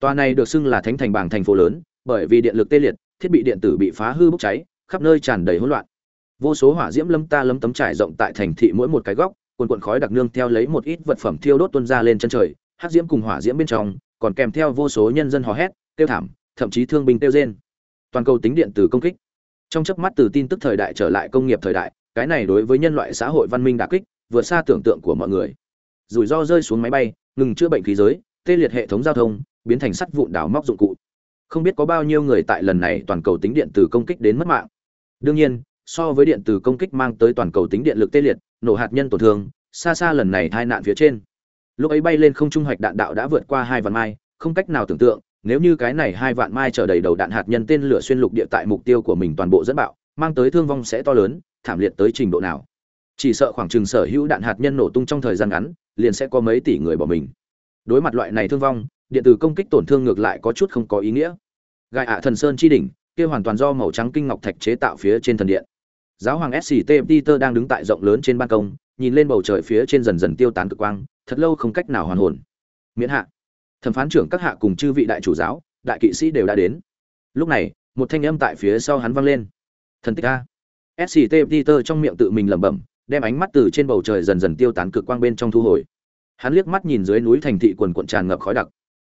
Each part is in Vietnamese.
Tòa này được xưng là thánh thành bảng thành phố lớn, bởi vì điện lực tê liệt, thiết bị điện tử bị phá hư bốc cháy, khắp nơi tràn đầy hỗn loạn. Vô số hỏa diễm lâm ta lấm tấm trải rộng tại thành thị mỗi một cái góc, cuồn cuộn khói đặc nương theo lấy một ít vật phẩm thiêu đốt tuôn ra lên chân trời, hắc diễm cùng hỏa diễm bên trong, còn kèm theo vô số nhân dân hò hét, tiêu thảm, thậm chí thương binh tiêu rên. Toàn cầu tính điện tử công kích. Trong chớp mắt từ tin tức thời đại trở lại công nghiệp thời đại, cái này đối với nhân loại xã hội văn minh đả kích, vượt xa tưởng tượng của mọi người. Rủi ro rơi xuống máy bay, ngừng chữa bệnh khí giới, tê liệt hệ thống giao thông, biến thành sắt vụn đảo móc dụng cụ. Không biết có bao nhiêu người tại lần này toàn cầu tính điện từ công kích đến mất mạng. Đương nhiên, so với điện từ công kích mang tới toàn cầu tính điện lực tê liệt, nổ hạt nhân tổn thương, xa xa lần này tai nạn phía trên. Lúc ấy bay lên không trung hoạch đạn đạo đã vượt qua hai vạn mai, không cách nào tưởng tượng, nếu như cái này hai vạn mai trở đầy đầu đạn hạt nhân tên lửa xuyên lục địa tại mục tiêu của mình toàn bộ dẫn bạo, mang tới thương vong sẽ to lớn, thảm liệt tới trình độ nào. Chỉ sợ khoảng chừng sở hữu đạn hạt nhân nổ tung trong thời gian ngắn, liền sẽ có mấy tỷ người bỏ mình. Đối mặt loại này thương vong, điện tử công kích tổn thương ngược lại có chút không có ý nghĩa. Gai ạ thần sơn chi đỉnh, kia hoàn toàn do màu trắng kinh ngọc thạch chế tạo phía trên thần điện. Giáo hoàng SCT Peter đang đứng tại rộng lớn trên ban công, nhìn lên bầu trời phía trên dần dần tiêu tán cực quang, thật lâu không cách nào hoàn hồn. Miễn hạ, thẩm phán trưởng các hạ cùng chư vị đại chủ giáo, đại kỵ sĩ đều đã đến. Lúc này, một thanh âm tại phía sau hắn vang lên. Thần tích a. SCT Peter trong miệng tự mình lẩm bẩm, đem ánh mắt từ trên bầu trời dần dần tiêu tán cực quang bên trong thu hồi. Hắn liếc mắt nhìn dưới núi thành thị quần quần tràn ngập khói đặc,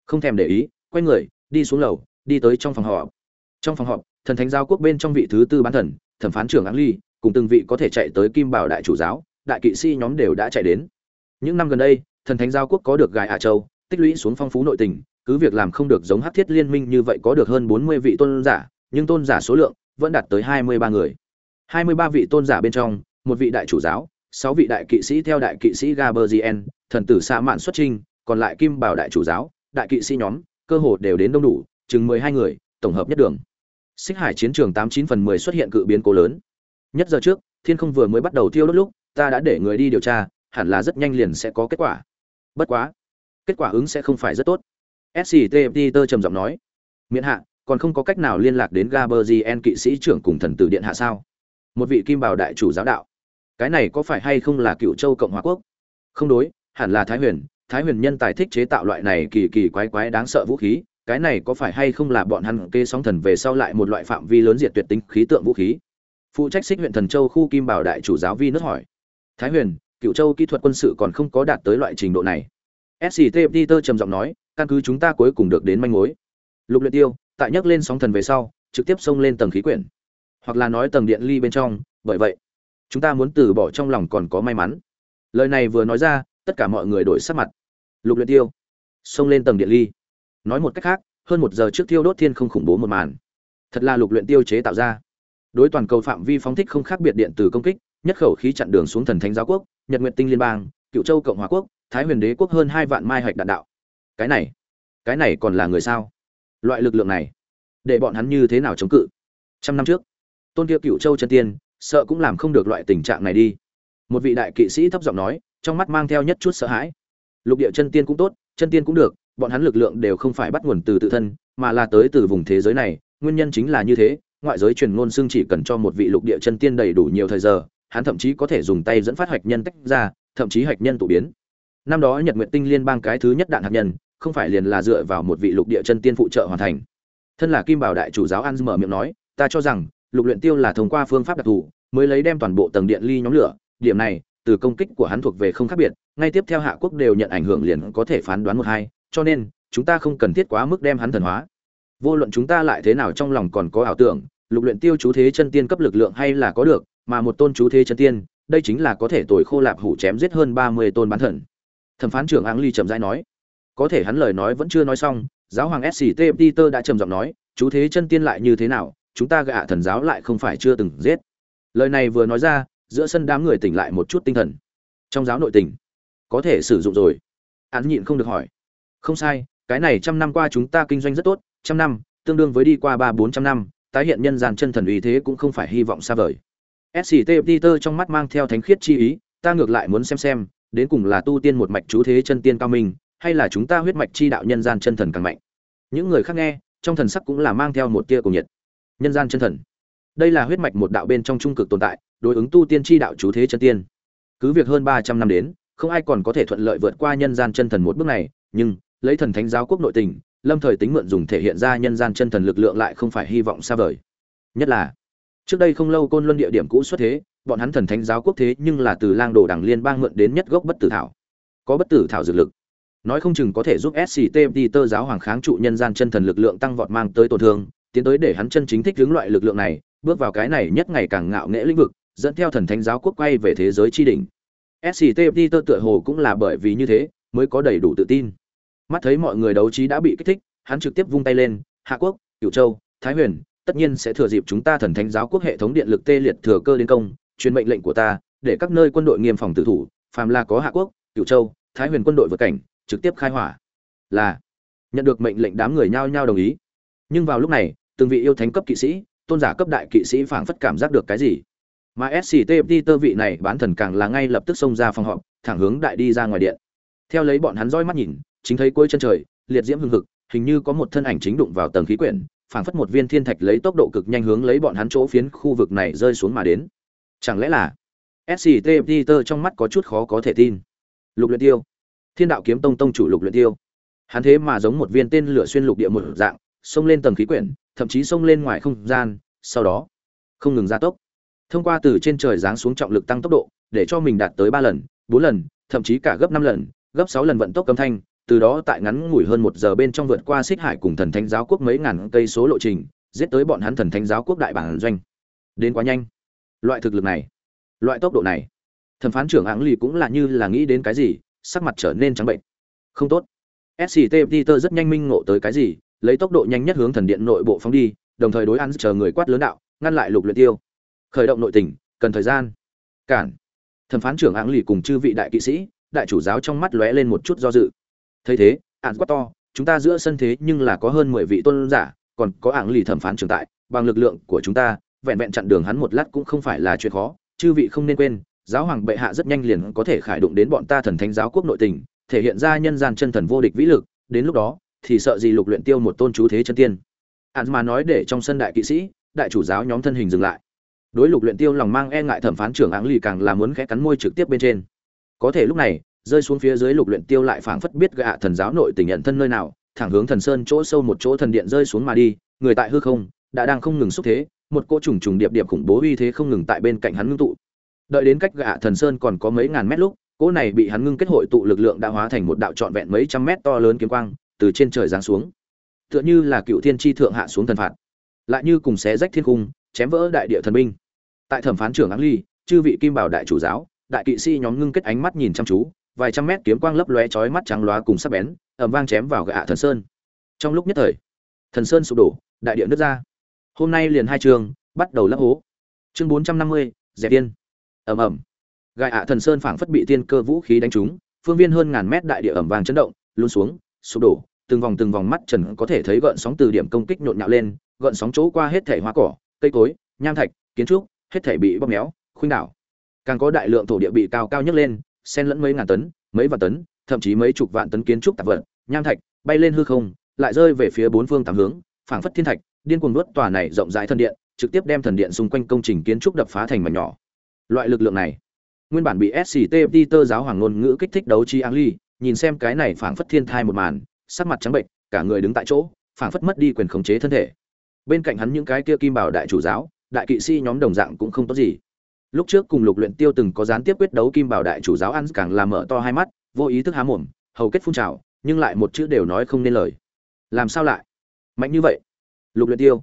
không thèm để ý, quay người, đi xuống lầu, đi tới trong phòng họp. Trong phòng họp, thần thánh giáo quốc bên trong vị thứ tư bán thần, thẩm phán trưởng Áng Ly, cùng từng vị có thể chạy tới Kim Bảo đại chủ giáo, đại kỵ sĩ nhóm đều đã chạy đến. Những năm gần đây, thần thánh giáo quốc có được gài Hạ Châu, tích lũy xuống phong phú nội tình, cứ việc làm không được giống Hắc Thiết Liên minh như vậy có được hơn 40 vị tôn giả, nhưng tôn giả số lượng vẫn đạt tới 23 người. 23 vị tôn giả bên trong, một vị đại chủ giáo, sáu vị đại kỵ sĩ theo đại kỵ sĩ Gaberzien, thần tử xa Mạn xuất trình, còn lại Kim Bảo đại chủ giáo, đại kỵ sĩ nhóm, cơ hồ đều đến đông đủ, chừng 12 người, tổng hợp nhất đường. Xích Hải chiến trường 89 phần 10 xuất hiện cự biến cố lớn. Nhất giờ trước, thiên không vừa mới bắt đầu thiêu đốt lúc, ta đã để người đi điều tra, hẳn là rất nhanh liền sẽ có kết quả. Bất quá, kết quả ứng sẽ không phải rất tốt. sctpt tơ trầm giọng nói. Miễn hạ, còn không có cách nào liên lạc đến Gaberzien kỵ sĩ trưởng cùng thần tử điện hạ sao? Một vị kim bảo đại chủ giáo đạo. Cái này có phải hay không là Cựu Châu Cộng hòa quốc? Không đối, hẳn là Thái Huyền, Thái Huyền nhân tài thích chế tạo loại này kỳ kỳ quái quái đáng sợ vũ khí, cái này có phải hay không là bọn hắn kê sóng thần về sau lại một loại phạm vi lớn diệt tuyệt tính khí tượng vũ khí? Phụ trách xích huyện thần châu khu kim bảo đại chủ giáo vi nước hỏi. Thái Huyền, Cựu Châu kỹ thuật quân sự còn không có đạt tới loại trình độ này. SCT Peter trầm giọng nói, căn cứ chúng ta cuối cùng được đến manh mối. Lục Luyện Tiêu, tại nhấc lên sóng thần về sau, trực tiếp xông lên tầng khí quyển, hoặc là nói tầng điện ly bên trong, bởi vậy, chúng ta muốn từ bỏ trong lòng còn có may mắn. Lời này vừa nói ra, tất cả mọi người đổi sắc mặt. Lục Luyện Tiêu, xông lên tầng điện ly. Nói một cách khác, hơn một giờ trước tiêu đốt thiên không khủng bố một màn. Thật là Lục Luyện Tiêu chế tạo ra. Đối toàn cầu phạm vi phóng thích không khác biệt điện từ công kích, nhất khẩu khí chặn đường xuống thần thánh giáo quốc, Nhật Nguyệt Tinh Liên bang, Cựu Châu Cộng hòa quốc, Thái Huyền Đế quốc hơn hai vạn mai hạch đạn đạo. Cái này, cái này còn là người sao? Loại lực lượng này, để bọn hắn như thế nào chống cự? Trăm năm trước, Tôn Kiêu Cựu Châu chân tiên, sợ cũng làm không được loại tình trạng này đi. Một vị đại kỵ sĩ thấp giọng nói, trong mắt mang theo nhất chút sợ hãi. Lục địa chân tiên cũng tốt, chân tiên cũng được, bọn hắn lực lượng đều không phải bắt nguồn từ tự thân, mà là tới từ vùng thế giới này, nguyên nhân chính là như thế, ngoại giới truyền ngôn xưng chỉ cần cho một vị lục địa chân tiên đầy đủ nhiều thời giờ, hắn thậm chí có thể dùng tay dẫn phát hạch nhân tách ra, thậm chí hạch nhân tụ biến. Năm đó Nhật Nguyệt Tinh Liên bang cái thứ nhất đạn hạt nhân, không phải liền là dựa vào một vị lục địa chân tiên phụ trợ hoàn thành. Thân là Kim Bảo đại chủ giáo An mở miệng nói, ta cho rằng, lục luyện tiêu là thông qua phương pháp đặc thù, mới lấy đem toàn bộ tầng điện ly nhóm lửa, điểm này, từ công kích của hắn thuộc về không khác biệt, ngay tiếp theo hạ quốc đều nhận ảnh hưởng liền có thể phán đoán một hai, cho nên, chúng ta không cần thiết quá mức đem hắn thần hóa. Vô luận chúng ta lại thế nào trong lòng còn có ảo tưởng, lục luyện tiêu chú thế chân tiên cấp lực lượng hay là có được, mà một tôn chú thế chân tiên, đây chính là có thể tồi khô lạp hủ chém giết hơn 30 tôn bán thần. Thẩm phán trưởng Áng Ly chậm rãi nói, có thể hắn lời nói vẫn chưa nói xong, giáo hoàng SCT Peter đã trầm giọng nói, chú thế chân tiên lại như thế nào, chúng ta gạ thần giáo lại không phải chưa từng giết. Lời này vừa nói ra, giữa sân đám người tỉnh lại một chút tinh thần. Trong giáo nội tình, có thể sử dụng rồi. Hắn nhịn không được hỏi. Không sai, cái này trăm năm qua chúng ta kinh doanh rất tốt, trăm năm, tương đương với đi qua ba bốn trăm năm, tái hiện nhân gian chân thần uy thế cũng không phải hy vọng xa vời. SCT Peter trong mắt mang theo thánh khiết chi ý, ta ngược lại muốn xem xem, đến cùng là tu tiên một mạch chú thế chân tiên cao minh, hay là chúng ta huyết mạch chi đạo nhân gian chân thần càng mạnh. Những người khác nghe, trong thần sắc cũng là mang theo một tia cùng nhiệt. Nhân gian chân thần. Đây là huyết mạch một đạo bên trong trung cực tồn tại, đối ứng tu tiên chi đạo chú thế chân tiên. Cứ việc hơn 300 năm đến, không ai còn có thể thuận lợi vượt qua nhân gian chân thần một bước này, nhưng lấy thần thánh giáo quốc nội tình, lâm thời tính mượn dùng thể hiện ra nhân gian chân thần lực lượng lại không phải hy vọng xa vời. Nhất là trước đây không lâu côn luân địa điểm cũ xuất thế bọn hắn thần thánh giáo quốc thế nhưng là từ lang đồ đảng liên bang mượn đến nhất gốc bất tử thảo. Có bất tử thảo dược lực. Nói không chừng có thể giúp sct tơ giáo hoàng kháng trụ nhân gian chân thần lực lượng tăng vọt mang tới tổn thương tiến tới để hắn chân chính thích hướng loại lực lượng này bước vào cái này nhất ngày càng ngạo nghễ lĩnh vực dẫn theo thần thánh giáo quốc quay về thế giới tri đỉnh. Sct tơ tựa hồ cũng là bởi vì như thế mới có đầy đủ tự tin. Mắt thấy mọi người đấu trí đã bị kích thích, hắn trực tiếp vung tay lên, hạ quốc, cửu châu, thái huyền, tất nhiên sẽ thừa dịp chúng ta thần thánh giáo quốc hệ thống điện lực tê liệt thừa cơ đến công, truyền mệnh lệnh của ta, để các nơi quân đội nghiêm phòng tự thủ, phàm là có hạ quốc, cửu châu, thái huyền quân đội vượt cảnh, trực tiếp khai hỏa. Là, nhận được mệnh lệnh đám người nhao nhao đồng ý. Nhưng vào lúc này, từng vị yêu thánh cấp kỵ sĩ, tôn giả cấp đại kỵ sĩ phảng phất cảm giác được cái gì? Mà sct tơ vị này bán thần càng là ngay lập tức xông ra phòng họp, thẳng hướng đại đi ra ngoài điện. Theo lấy bọn hắn roi mắt nhìn, chính thấy cuối chân trời, liệt diễm hưng hực, hình như có một thân ảnh chính đụng vào tầng khí quyển, phảng phất một viên thiên thạch lấy tốc độ cực nhanh hướng lấy bọn hắn chỗ phiến khu vực này rơi xuống mà đến. Chẳng lẽ là sct tơ trong mắt có chút khó có thể tin? Lục luyện tiêu. Thiên đạo kiếm tông tông chủ lục luyện tiêu. Hắn thế mà giống một viên tên lửa xuyên lục địa một dạng, xông lên tầng khí quyển, thậm chí xông lên ngoài không gian, sau đó không ngừng gia tốc thông qua từ trên trời giáng xuống trọng lực tăng tốc độ, để cho mình đạt tới ba lần, bốn lần, thậm chí cả gấp năm lần, gấp sáu lần vận tốc âm thanh, từ đó tại ngắn ngủi hơn một giờ bên trong vượt qua xích hải cùng thần thánh giáo quốc mấy ngàn cây số lộ trình, giết tới bọn hắn thần thánh giáo quốc đại bản doanh. Đến quá nhanh. Loại thực lực này, loại tốc độ này, thẩm phán trưởng áng lì cũng là như là nghĩ đến cái gì, sắc mặt trở nên trắng bệnh. Không tốt. Sct peter rất nhanh minh ngộ tới cái gì, lấy tốc độ nhanh nhất hướng thần điện nội bộ phóng đi, đồng thời đối ăn chờ người quát lớn đạo, ngăn lại lục luyện tiêu khởi động nội tình, cần thời gian. Cản. Thẩm phán trưởng áng lì cùng chư vị đại kỵ sĩ, đại chủ giáo trong mắt lóe lên một chút do dự. Thấy thế ạn quát to, chúng ta giữa sân thế nhưng là có hơn mười vị tôn giả, còn có áng lì thẩm phán trưởng tại, bằng lực lượng của chúng ta, vẹn vẹn chặn đường hắn một lát cũng không phải là chuyện khó, chư vị không nên quên, giáo hoàng bệ hạ rất nhanh liền có thể khải động đến bọn ta thần thánh giáo quốc nội tình, thể hiện ra nhân gian chân thần vô địch vĩ lực, đến lúc đó, thì sợ gì lục luyện tiêu một tôn chú thế chân tiên. Ạn mà nói để trong sân đại kỵ sĩ, đại chủ giáo nhóm thân hình dừng lại đối lục luyện tiêu lòng mang e ngại thẩm phán trưởng áng lì càng là muốn khẽ cắn môi trực tiếp bên trên. Có thể lúc này, rơi xuống phía dưới lục luyện tiêu lại phảng phất biết gạ thần giáo nội tình nhận thân nơi nào, thẳng hướng thần sơn chỗ sâu một chỗ thần điện rơi xuống mà đi, người tại hư không, đã đang không ngừng xúc thế, một cô trùng trùng điệp điệp khủng bố uy thế không ngừng tại bên cạnh hắn ngưng tụ. Đợi đến cách gạ thần sơn còn có mấy ngàn mét lúc, cỗ này bị hắn ngưng kết hội tụ lực lượng đã hóa thành một đạo trọn vẹn mấy trăm mét to lớn kiếm quang, từ trên trời giáng xuống. Tựa như là cựu thiên tri thượng hạ xuống thần phạt. Lại như cùng xé rách thiên cung, chém vỡ đại địa thần binh tại thẩm phán trưởng áng ly chư vị kim bảo đại chủ giáo, đại kỵ sĩ nhóm ngưng kết ánh mắt nhìn chăm chú, vài trăm mét kiếm quang lấp lóe chói mắt trắng loá cùng sắc bén ẩm vang chém vào gạ thần sơn. Trong lúc nhất thời, thần sơn sụp đổ, đại địa nứt ra. Hôm nay liền hai trường, bắt đầu lấp hố. Chương bốn trăm năm mươi, dẹp tiên ầm ầm. Gạ ạ thần sơn phảng phất bị tiên cơ vũ khí đánh trúng, phương viên hơn ngàn mét đại địa ẩm vàng chấn động luôn xuống, sụp đổ, từng vòng từng vòng mắt trần có thể thấy gợn sóng từ điểm công kích nhộn nhạo lên, gợn sóng chỗ qua hết thể hoa cỏ, cây cối, nham thạch, kiến trúc hết thể bị bóp méo, khuynh đảo. Càng có đại lượng thổ địa bị cao cao nhấc lên, xen lẫn mấy ngàn tấn, mấy vạn tấn, thậm chí mấy chục vạn tấn kiến trúc tạp vật, nham thạch bay lên hư không, lại rơi về phía bốn phương tám hướng, phảng phất thiên thạch, điên cuồng nuốt tòa này rộng rãi thần điện, trực tiếp đem thần điện xung quanh công trình kiến trúc đập phá thành mảnh nhỏ. Loại lực lượng này, nguyên bản bị sct peter giáo hoàng ngôn ngữ kích thích đấu chi an ly, nhìn xem cái này phảng phất thiên thai một màn, sắc mặt trắng bệnh, cả người đứng tại chỗ, phảng phất mất đi quyền khống chế thân thể. Bên cạnh hắn những cái kia kim bảo đại chủ giáo đại kỵ sĩ nhóm đồng dạng cũng không tốt gì. Lúc trước cùng lục luyện tiêu từng có gián tiếp quyết đấu kim bảo đại chủ giáo ăn càng làm mở to hai mắt, vô ý thức há mồm, hầu kết phun trào, nhưng lại một chữ đều nói không nên lời. Làm sao lại? Mạnh như vậy? Lục luyện tiêu.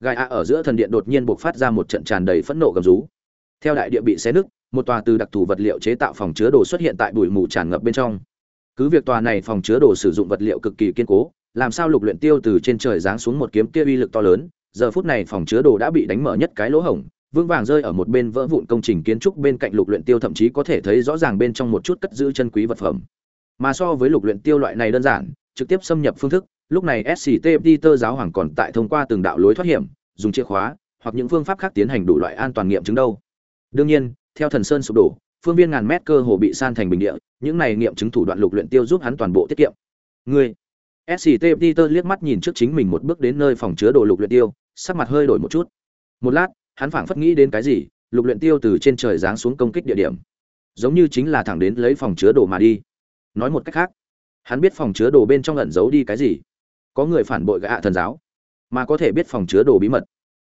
Gai a ở giữa thần điện đột nhiên bộc phát ra một trận tràn đầy phẫn nộ gầm rú. Theo đại địa bị xé nứt, một tòa từ đặc thù vật liệu chế tạo phòng chứa đồ xuất hiện tại bụi mù tràn ngập bên trong. Cứ việc tòa này phòng chứa đồ sử dụng vật liệu cực kỳ kiên cố, làm sao lục luyện tiêu từ trên trời giáng xuống một kiếm kia uy lực to lớn giờ phút này phòng chứa đồ đã bị đánh mở nhất cái lỗ hổng vương vàng rơi ở một bên vỡ vụn công trình kiến trúc bên cạnh lục luyện tiêu thậm chí có thể thấy rõ ràng bên trong một chút cất giữ chân quý vật phẩm. Mà so với lục luyện tiêu loại này đơn giản, trực tiếp xâm nhập phương thức, lúc này SCTP tơ giáo hoàng còn tại thông qua từng đạo lối thoát hiểm, dùng chìa khóa, hoặc những phương pháp khác tiến hành đủ loại an toàn nghiệm chứng đâu. Đương nhiên, theo thần sơn sụp đổ, phương viên ngàn mét cơ hồ bị san thành bình địa, những này nghiệm chứng thủ đoạn lục luyện tiêu giúp hắn toàn bộ tiết kiệm. Ngươi sct peter liếc mắt nhìn trước chính mình một bước đến nơi phòng chứa đồ lục luyện tiêu, sắc mặt hơi đổi một chút. Một lát, hắn phảng phất nghĩ đến cái gì, lục luyện tiêu từ trên trời giáng xuống công kích địa điểm. Giống như chính là thẳng đến lấy phòng chứa đồ mà đi. Nói một cách khác, hắn biết phòng chứa đồ bên trong ẩn giấu đi cái gì. Có người phản bội gã thần giáo, mà có thể biết phòng chứa đồ bí mật.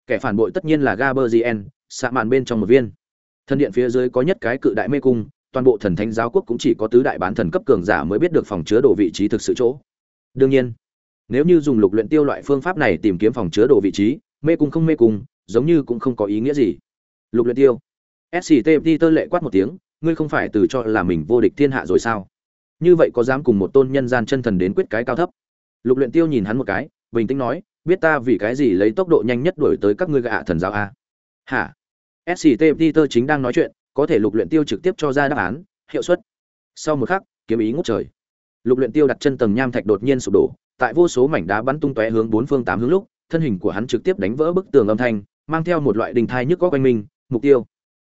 Kẻ phản bội tất nhiên là gaberzien xạ màn bên trong một viên. Thần điện phía dưới có nhất cái cự đại mê cung, toàn bộ thần thánh giáo quốc cũng chỉ có tứ đại bán thần cấp cường giả mới biết được phòng chứa đồ vị trí thực sự chỗ đương nhiên, nếu như dùng lục luyện tiêu loại phương pháp này tìm kiếm phòng chứa đồ vị trí, mê cung không mê cung, giống như cũng không có ý nghĩa gì. Lục luyện tiêu. Sct tơ lệ quát một tiếng, ngươi không phải từ cho là mình vô địch thiên hạ rồi sao? Như vậy có dám cùng một tôn nhân gian chân thần đến quyết cái cao thấp? Lục luyện tiêu nhìn hắn một cái, bình tĩnh nói, biết ta vì cái gì lấy tốc độ nhanh nhất đuổi tới các ngươi gạ thần giáo a? Hả? Sct peter chính đang nói chuyện, có thể lục luyện tiêu trực tiếp cho ra đáp án, hiệu suất. Sau một khắc, kiếm ý ngút trời lục luyện tiêu đặt chân tầng nham thạch đột nhiên sụp đổ, tại vô số mảnh đá bắn tung tóe hướng bốn phương tám hướng lúc, thân hình của hắn trực tiếp đánh vỡ bức tường âm thanh, mang theo một loại đình thai nhức có quanh mình, mục tiêu.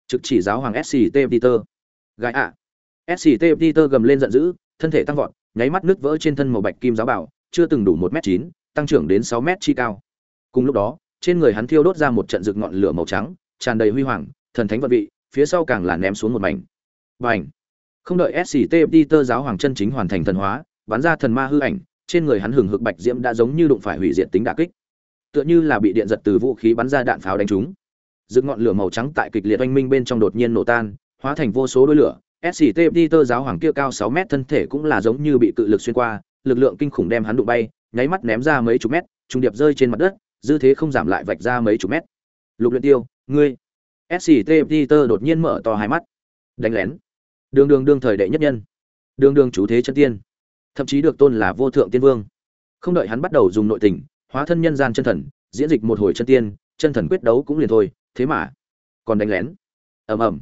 Trực chỉ giáo hoàng sct peter. Gái ạ. Sct peter gầm lên giận dữ, thân thể tăng vọt, nháy mắt nước vỡ trên thân màu bạch kim giáo bảo, chưa từng đủ một m chín, tăng trưởng đến sáu m chi cao. Cùng lúc đó, trên người hắn thiêu đốt ra một trận rực ngọn lửa màu trắng, tràn đầy huy hoàng, thần thánh vận vị, phía sau càng là ném xuống một mảnh. Và không đợi sct peter giáo hoàng chân chính hoàn thành thần hóa, bắn ra thần ma hư ảnh, trên người hắn hừng hực bạch diễm đã giống như đụng phải hủy diệt tính đả kích. Tựa như là bị điện giật từ vũ khí bắn ra đạn pháo đánh trúng. Dựng ngọn lửa màu trắng tại kịch liệt oanh minh bên trong đột nhiên nổ tan, hóa thành vô số đôi lửa. Sct peter giáo hoàng kia cao sáu mét thân thể cũng là giống như bị cự lực xuyên qua, lực lượng kinh khủng đem hắn đụng bay, nháy mắt ném ra mấy chục mét, trùng điệp rơi trên mặt đất, dư thế không giảm lại vạch ra mấy chục mét. Lục luyện tiêu, ngươi. Sct peter đột nhiên mở to hai mắt. Đánh lén đường đường đương thời đệ nhất nhân. Đường đường chủ thế chân tiên. Thậm chí được tôn là vô thượng tiên vương. Không đợi hắn bắt đầu dùng nội tình, hóa thân nhân gian chân thần, diễn dịch một hồi chân tiên, chân thần quyết đấu cũng liền thôi, thế mà còn đánh lén. Ầm ầm.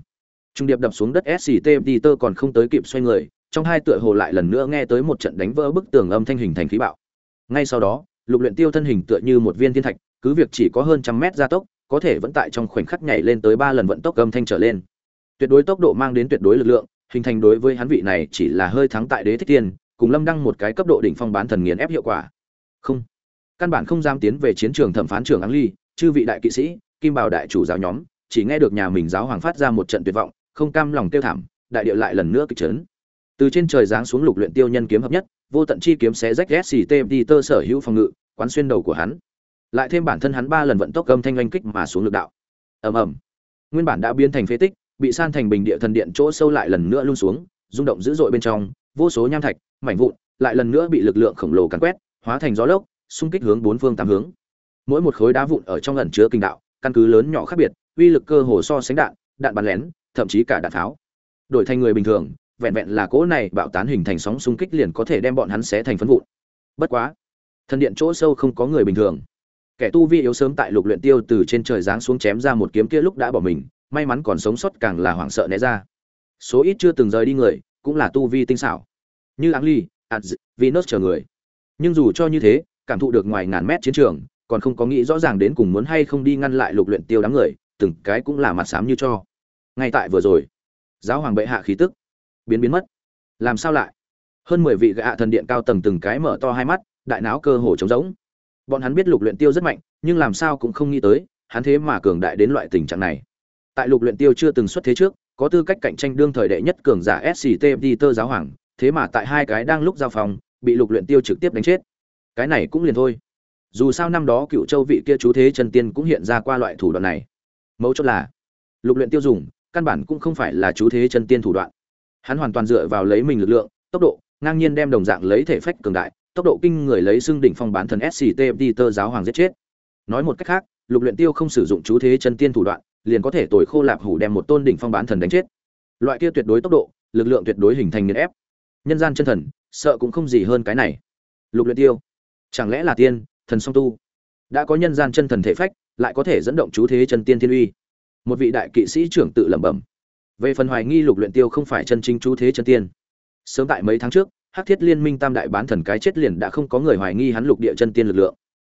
Trung điệp đập xuống đất sct tơ còn không tới kịp xoay người, trong hai tựa hồ lại lần nữa nghe tới một trận đánh vỡ bức tường âm thanh hình thành khí bạo. Ngay sau đó, lục luyện tiêu thân hình tựa như một viên thiên thạch, cứ việc chỉ có hơn trăm mét gia tốc, có thể vẫn tại trong khoảnh khắc nhảy lên tới ba lần vận tốc âm thanh trở lên. Tuyệt đối tốc độ mang đến tuyệt đối lực lượng hình thành đối với hắn vị này chỉ là hơi thắng tại đế thích tiên, cùng lâm đăng một cái cấp độ đỉnh phong bán thần nghiền ép hiệu quả. Không. Căn bản không dám tiến về chiến trường thẩm phán trường áng ly, chư vị đại kỵ sĩ, kim bảo đại chủ giáo nhóm, chỉ nghe được nhà mình giáo hoàng phát ra một trận tuyệt vọng, không cam lòng tiêu thảm, đại địa lại lần nữa kịch trấn từ trên trời giáng xuống lục luyện tiêu nhân kiếm hợp nhất, vô tận chi kiếm xé rách SCT tơ sở hữu phòng ngự, quán xuyên đầu của hắn. Lại thêm bản thân hắn ba lần vận tốc âm thanh oanh kích mà xuống lực đạo. Ầm ầm. Nguyên bản đã biến thành phế tích bị san thành bình địa thần điện chỗ sâu lại lần nữa luôn xuống, rung động dữ dội bên trong, vô số nham thạch, mảnh vụn, lại lần nữa bị lực lượng khổng lồ càn quét, hóa thành gió lốc, xung kích hướng bốn phương tám hướng. Mỗi một khối đá vụn ở trong ẩn chứa kinh đạo, căn cứ lớn nhỏ khác biệt, uy lực cơ hồ so sánh đạn đạn bắn lén, thậm chí cả đạn tháo. Đổi thành người bình thường, vẹn vẹn là cỗ này bạo tán hình thành sóng xung kích liền có thể đem bọn hắn xé thành phấn vụn. Bất quá, thần điện chỗ sâu không có người bình thường. Kẻ tu vi yếu sớm tại lục luyện tiêu từ trên trời giáng xuống chém ra một kiếm kia lúc đã bỏ mình may mắn còn sống sót càng là hoảng sợ né ra. Số ít chưa từng rời đi người, cũng là tu vi tinh xảo. Như áng ly adz venus chờ người. Nhưng dù cho như thế, cảm thụ được ngoài ngàn mét chiến trường, còn không có nghĩ rõ ràng đến cùng muốn hay không đi ngăn lại lục luyện tiêu đám người, từng cái cũng là mặt xám như cho. Ngay tại vừa rồi, giáo hoàng bệ hạ khí tức biến biến mất. Làm sao lại? Hơn mười vị gạ thần điện cao tầng từng cái mở to hai mắt, đại não cơ hồ trống rỗng. Bọn hắn biết lục luyện tiêu rất mạnh, nhưng làm sao cũng không nghĩ tới, hắn thế mà cường đại đến loại tình trạng này tại lục luyện tiêu chưa từng xuất thế trước, có tư cách cạnh tranh đương thời đệ nhất cường giả sct tơ giáo hoàng, thế mà tại hai cái đang lúc giao phòng, bị lục luyện tiêu trực tiếp đánh chết. Cái này cũng liền thôi. Dù sao năm đó cựu châu vị kia chú thế chân tiên cũng hiện ra qua loại thủ đoạn này. Mấu chốt là, lục luyện tiêu dùng, căn bản cũng không phải là chú thế chân tiên thủ đoạn. Hắn hoàn toàn dựa vào lấy mình lực lượng, tốc độ, ngang nhiên đem đồng dạng lấy thể phách cường đại, tốc độ kinh người lấy xương đỉnh phong bán thần sct tơ giáo hoàng giết chết. Nói một cách khác, lục luyện tiêu không sử dụng chú thế chân tiên thủ đoạn liền có thể tồi khô lạp hủ đem một tôn đỉnh phong bán thần đánh chết. Loại kia tuyệt đối tốc độ, lực lượng tuyệt đối hình thành nghiền ép. Nhân gian chân thần, sợ cũng không gì hơn cái này. Lục luyện tiêu, chẳng lẽ là tiên, thần song tu? Đã có nhân gian chân thần thể phách, lại có thể dẫn động chú thế chân tiên thiên uy. Một vị đại kỵ sĩ trưởng tự lẩm bẩm. Về phần hoài nghi lục luyện tiêu không phải chân chính chú thế chân tiên. Sớm tại mấy tháng trước, hắc thiết liên minh tam đại bán thần cái chết liền đã không có người hoài nghi hắn lục địa chân tiên lực lượng.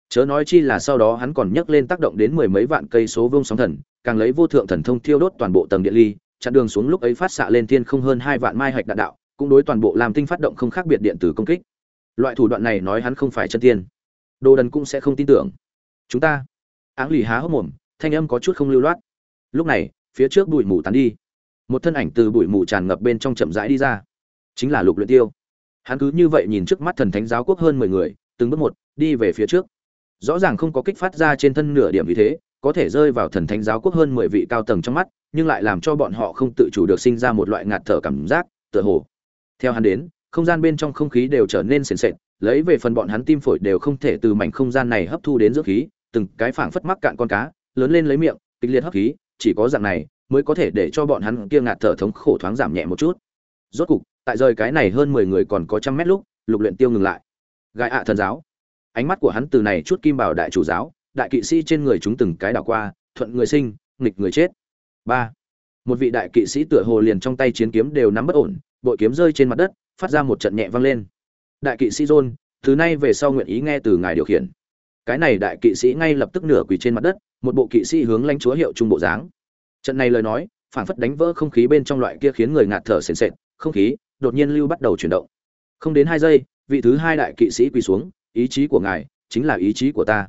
Chớ nói chi là sau đó hắn còn nhắc lên tác động đến mười mấy vạn cây số vương sóng thần càng lấy vô thượng thần thông thiêu đốt toàn bộ tầng điện ly, chặn đường xuống lúc ấy phát xạ lên thiên không hơn hai vạn mai hạch đạn đạo, cũng đối toàn bộ làm tinh phát động không khác biệt điện tử công kích. Loại thủ đoạn này nói hắn không phải chân tiên. Đồ đần cũng sẽ không tin tưởng. Chúng ta. Áng lì há hốc mồm, thanh âm có chút không lưu loát. Lúc này, phía trước bụi mù tán đi. Một thân ảnh từ bụi mù tràn ngập bên trong chậm rãi đi ra. Chính là lục luyện tiêu. Hắn cứ như vậy nhìn trước mắt thần thánh giáo quốc hơn mười người, từng bước một, đi về phía trước. Rõ ràng không có kích phát ra trên thân nửa điểm vì thế có thể rơi vào thần thánh giáo quốc hơn mười vị cao tầng trong mắt, nhưng lại làm cho bọn họ không tự chủ được sinh ra một loại ngạt thở cảm giác, tựa hồ. Theo hắn đến, không gian bên trong không khí đều trở nên sền sệt, lấy về phần bọn hắn tim phổi đều không thể từ mảnh không gian này hấp thu đến dưỡng khí, từng cái phảng phất mắc cạn con cá, lớn lên lấy miệng, kịch liệt hấp khí, chỉ có dạng này mới có thể để cho bọn hắn kia ngạt thở thống khổ thoáng giảm nhẹ một chút. Rốt cục, tại rời cái này hơn mười người còn có trăm mét lúc, lục luyện tiêu ngừng lại. Gai ạ thần giáo. Ánh mắt của hắn từ này chút kim bảo đại chủ giáo đại kỵ sĩ trên người chúng từng cái đảo qua, thuận người sinh, nghịch người chết. Ba. Một vị đại kỵ sĩ tựa hồ liền trong tay chiến kiếm đều nắm bất ổn, bội kiếm rơi trên mặt đất, phát ra một trận nhẹ vang lên. Đại kỵ sĩ john thứ nay về sau nguyện ý nghe từ ngài điều khiển. Cái này đại kỵ sĩ ngay lập tức nửa quỳ trên mặt đất, một bộ kỵ sĩ hướng lãnh chúa hiệu trung bộ dáng trận này lời nói, phảng phất đánh vỡ không khí bên trong loại kia khiến người ngạt thở sền sệt, không khí đột nhiên lưu bắt đầu chuyển động. Không đến hai giây, vị thứ hai đại kỵ sĩ quỳ xuống, ý chí của ngài chính là ý chí của ta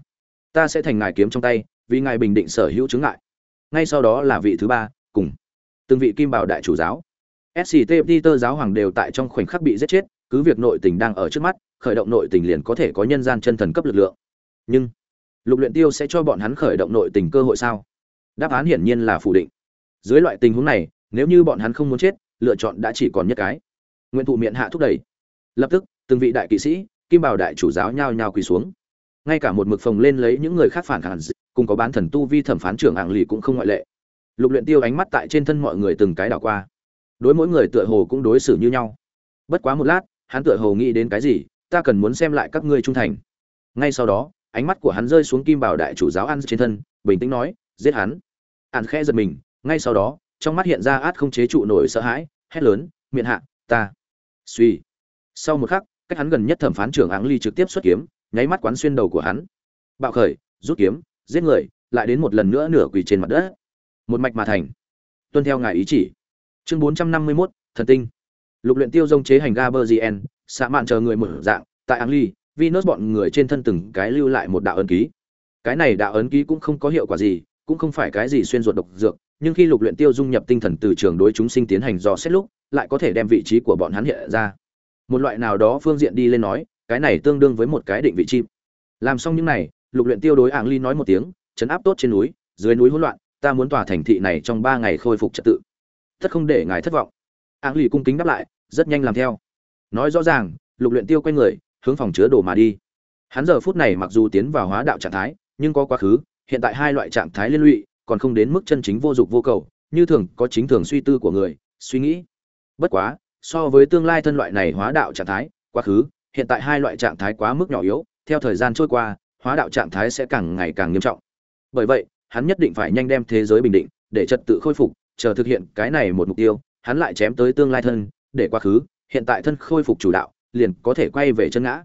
ta sẽ thành ngài kiếm trong tay, vì ngài bình định sở hữu chứng ngại. Ngay sau đó là vị thứ ba, cùng từng vị kim bảo đại chủ giáo. Sct peter giáo hoàng đều tại trong khoảnh khắc bị giết chết, cứ việc nội tình đang ở trước mắt, khởi động nội tình liền có thể có nhân gian chân thần cấp lực lượng. Nhưng, lục luyện tiêu sẽ cho bọn hắn khởi động nội tình cơ hội sao? Đáp án hiển nhiên là phủ định. Dưới loại tình huống này, nếu như bọn hắn không muốn chết, lựa chọn đã chỉ còn nhất cái. Nguyện thụ miệng hạ thúc đẩy. Lập tức, từng vị đại kỵ sĩ, kim bảo đại chủ giáo nhao nhao quỳ xuống ngay cả một mực phồng lên lấy những người khác phản kháng, cùng có bán thần tu vi thẩm phán trưởng ảng lì cũng không ngoại lệ. Lục luyện tiêu ánh mắt tại trên thân mọi người từng cái đảo qua. Đối mỗi người tựa hồ cũng đối xử như nhau. Bất quá một lát, hắn tựa hồ nghĩ đến cái gì, ta cần muốn xem lại các ngươi trung thành. Ngay sau đó, ánh mắt của hắn rơi xuống kim bảo đại chủ giáo ăn trên thân, bình tĩnh nói, giết hắn. Ăn khẽ giật mình, ngay sau đó, trong mắt hiện ra át không chế trụ nổi sợ hãi, hét lớn, miệng hạ, ta. Suy. Sau một khắc, cách hắn gần nhất thẩm phán trưởng áng ly trực tiếp xuất kiếm nháy mắt quán xuyên đầu của hắn. Bạo khởi rút kiếm giết người lại đến một lần nữa nửa quỳ trên mặt đất. Một mạch mà thành. Tuân theo ngài ý chỉ. Chương bốn trăm năm mươi 451, thần tinh. Lục luyện tiêu dông chế hành gaberzien xạ mạn chờ người mở dạng tại Angli, Venus bọn người trên thân từng cái lưu lại một đạo ấn ký. Cái này đạo ấn ký cũng không có hiệu quả gì, cũng không phải cái gì xuyên ruột độc dược, nhưng khi lục luyện tiêu dung nhập tinh thần từ trường đối chúng sinh tiến hành dò xét lúc, lại có thể đem vị trí của bọn hắn hiện ra. Một loại nào đó phương diện đi lên nói, cái này tương đương với một cái định vị chim. Làm xong những này, lục luyện tiêu đối Ảng Ly nói một tiếng, chấn áp tốt trên núi, dưới núi hỗn loạn, ta muốn tòa thành thị này trong 3 ngày khôi phục trật tự. Tất không để ngài thất vọng. Ảng Ly cung kính đáp lại, rất nhanh làm theo. Nói rõ ràng, lục luyện tiêu quay người, hướng phòng chứa đồ mà đi. Hắn giờ phút này mặc dù tiến vào hóa đạo trạng thái, nhưng có quá khứ, hiện tại hai loại trạng thái liên lụy, còn không đến mức chân chính vô dục vô cầu, như thường có chính thường suy tư của người, suy nghĩ. Bất quá, so với tương lai thân loại này hóa đạo trạng thái, quá khứ, hiện tại hai loại trạng thái quá mức nhỏ yếu, theo thời gian trôi qua, hóa đạo trạng thái sẽ càng ngày càng nghiêm trọng. Bởi vậy, hắn nhất định phải nhanh đem thế giới bình định, để trật tự khôi phục, chờ thực hiện cái này một mục tiêu, hắn lại chém tới tương lai thân, để quá khứ, hiện tại thân khôi phục chủ đạo, liền có thể quay về chân ngã.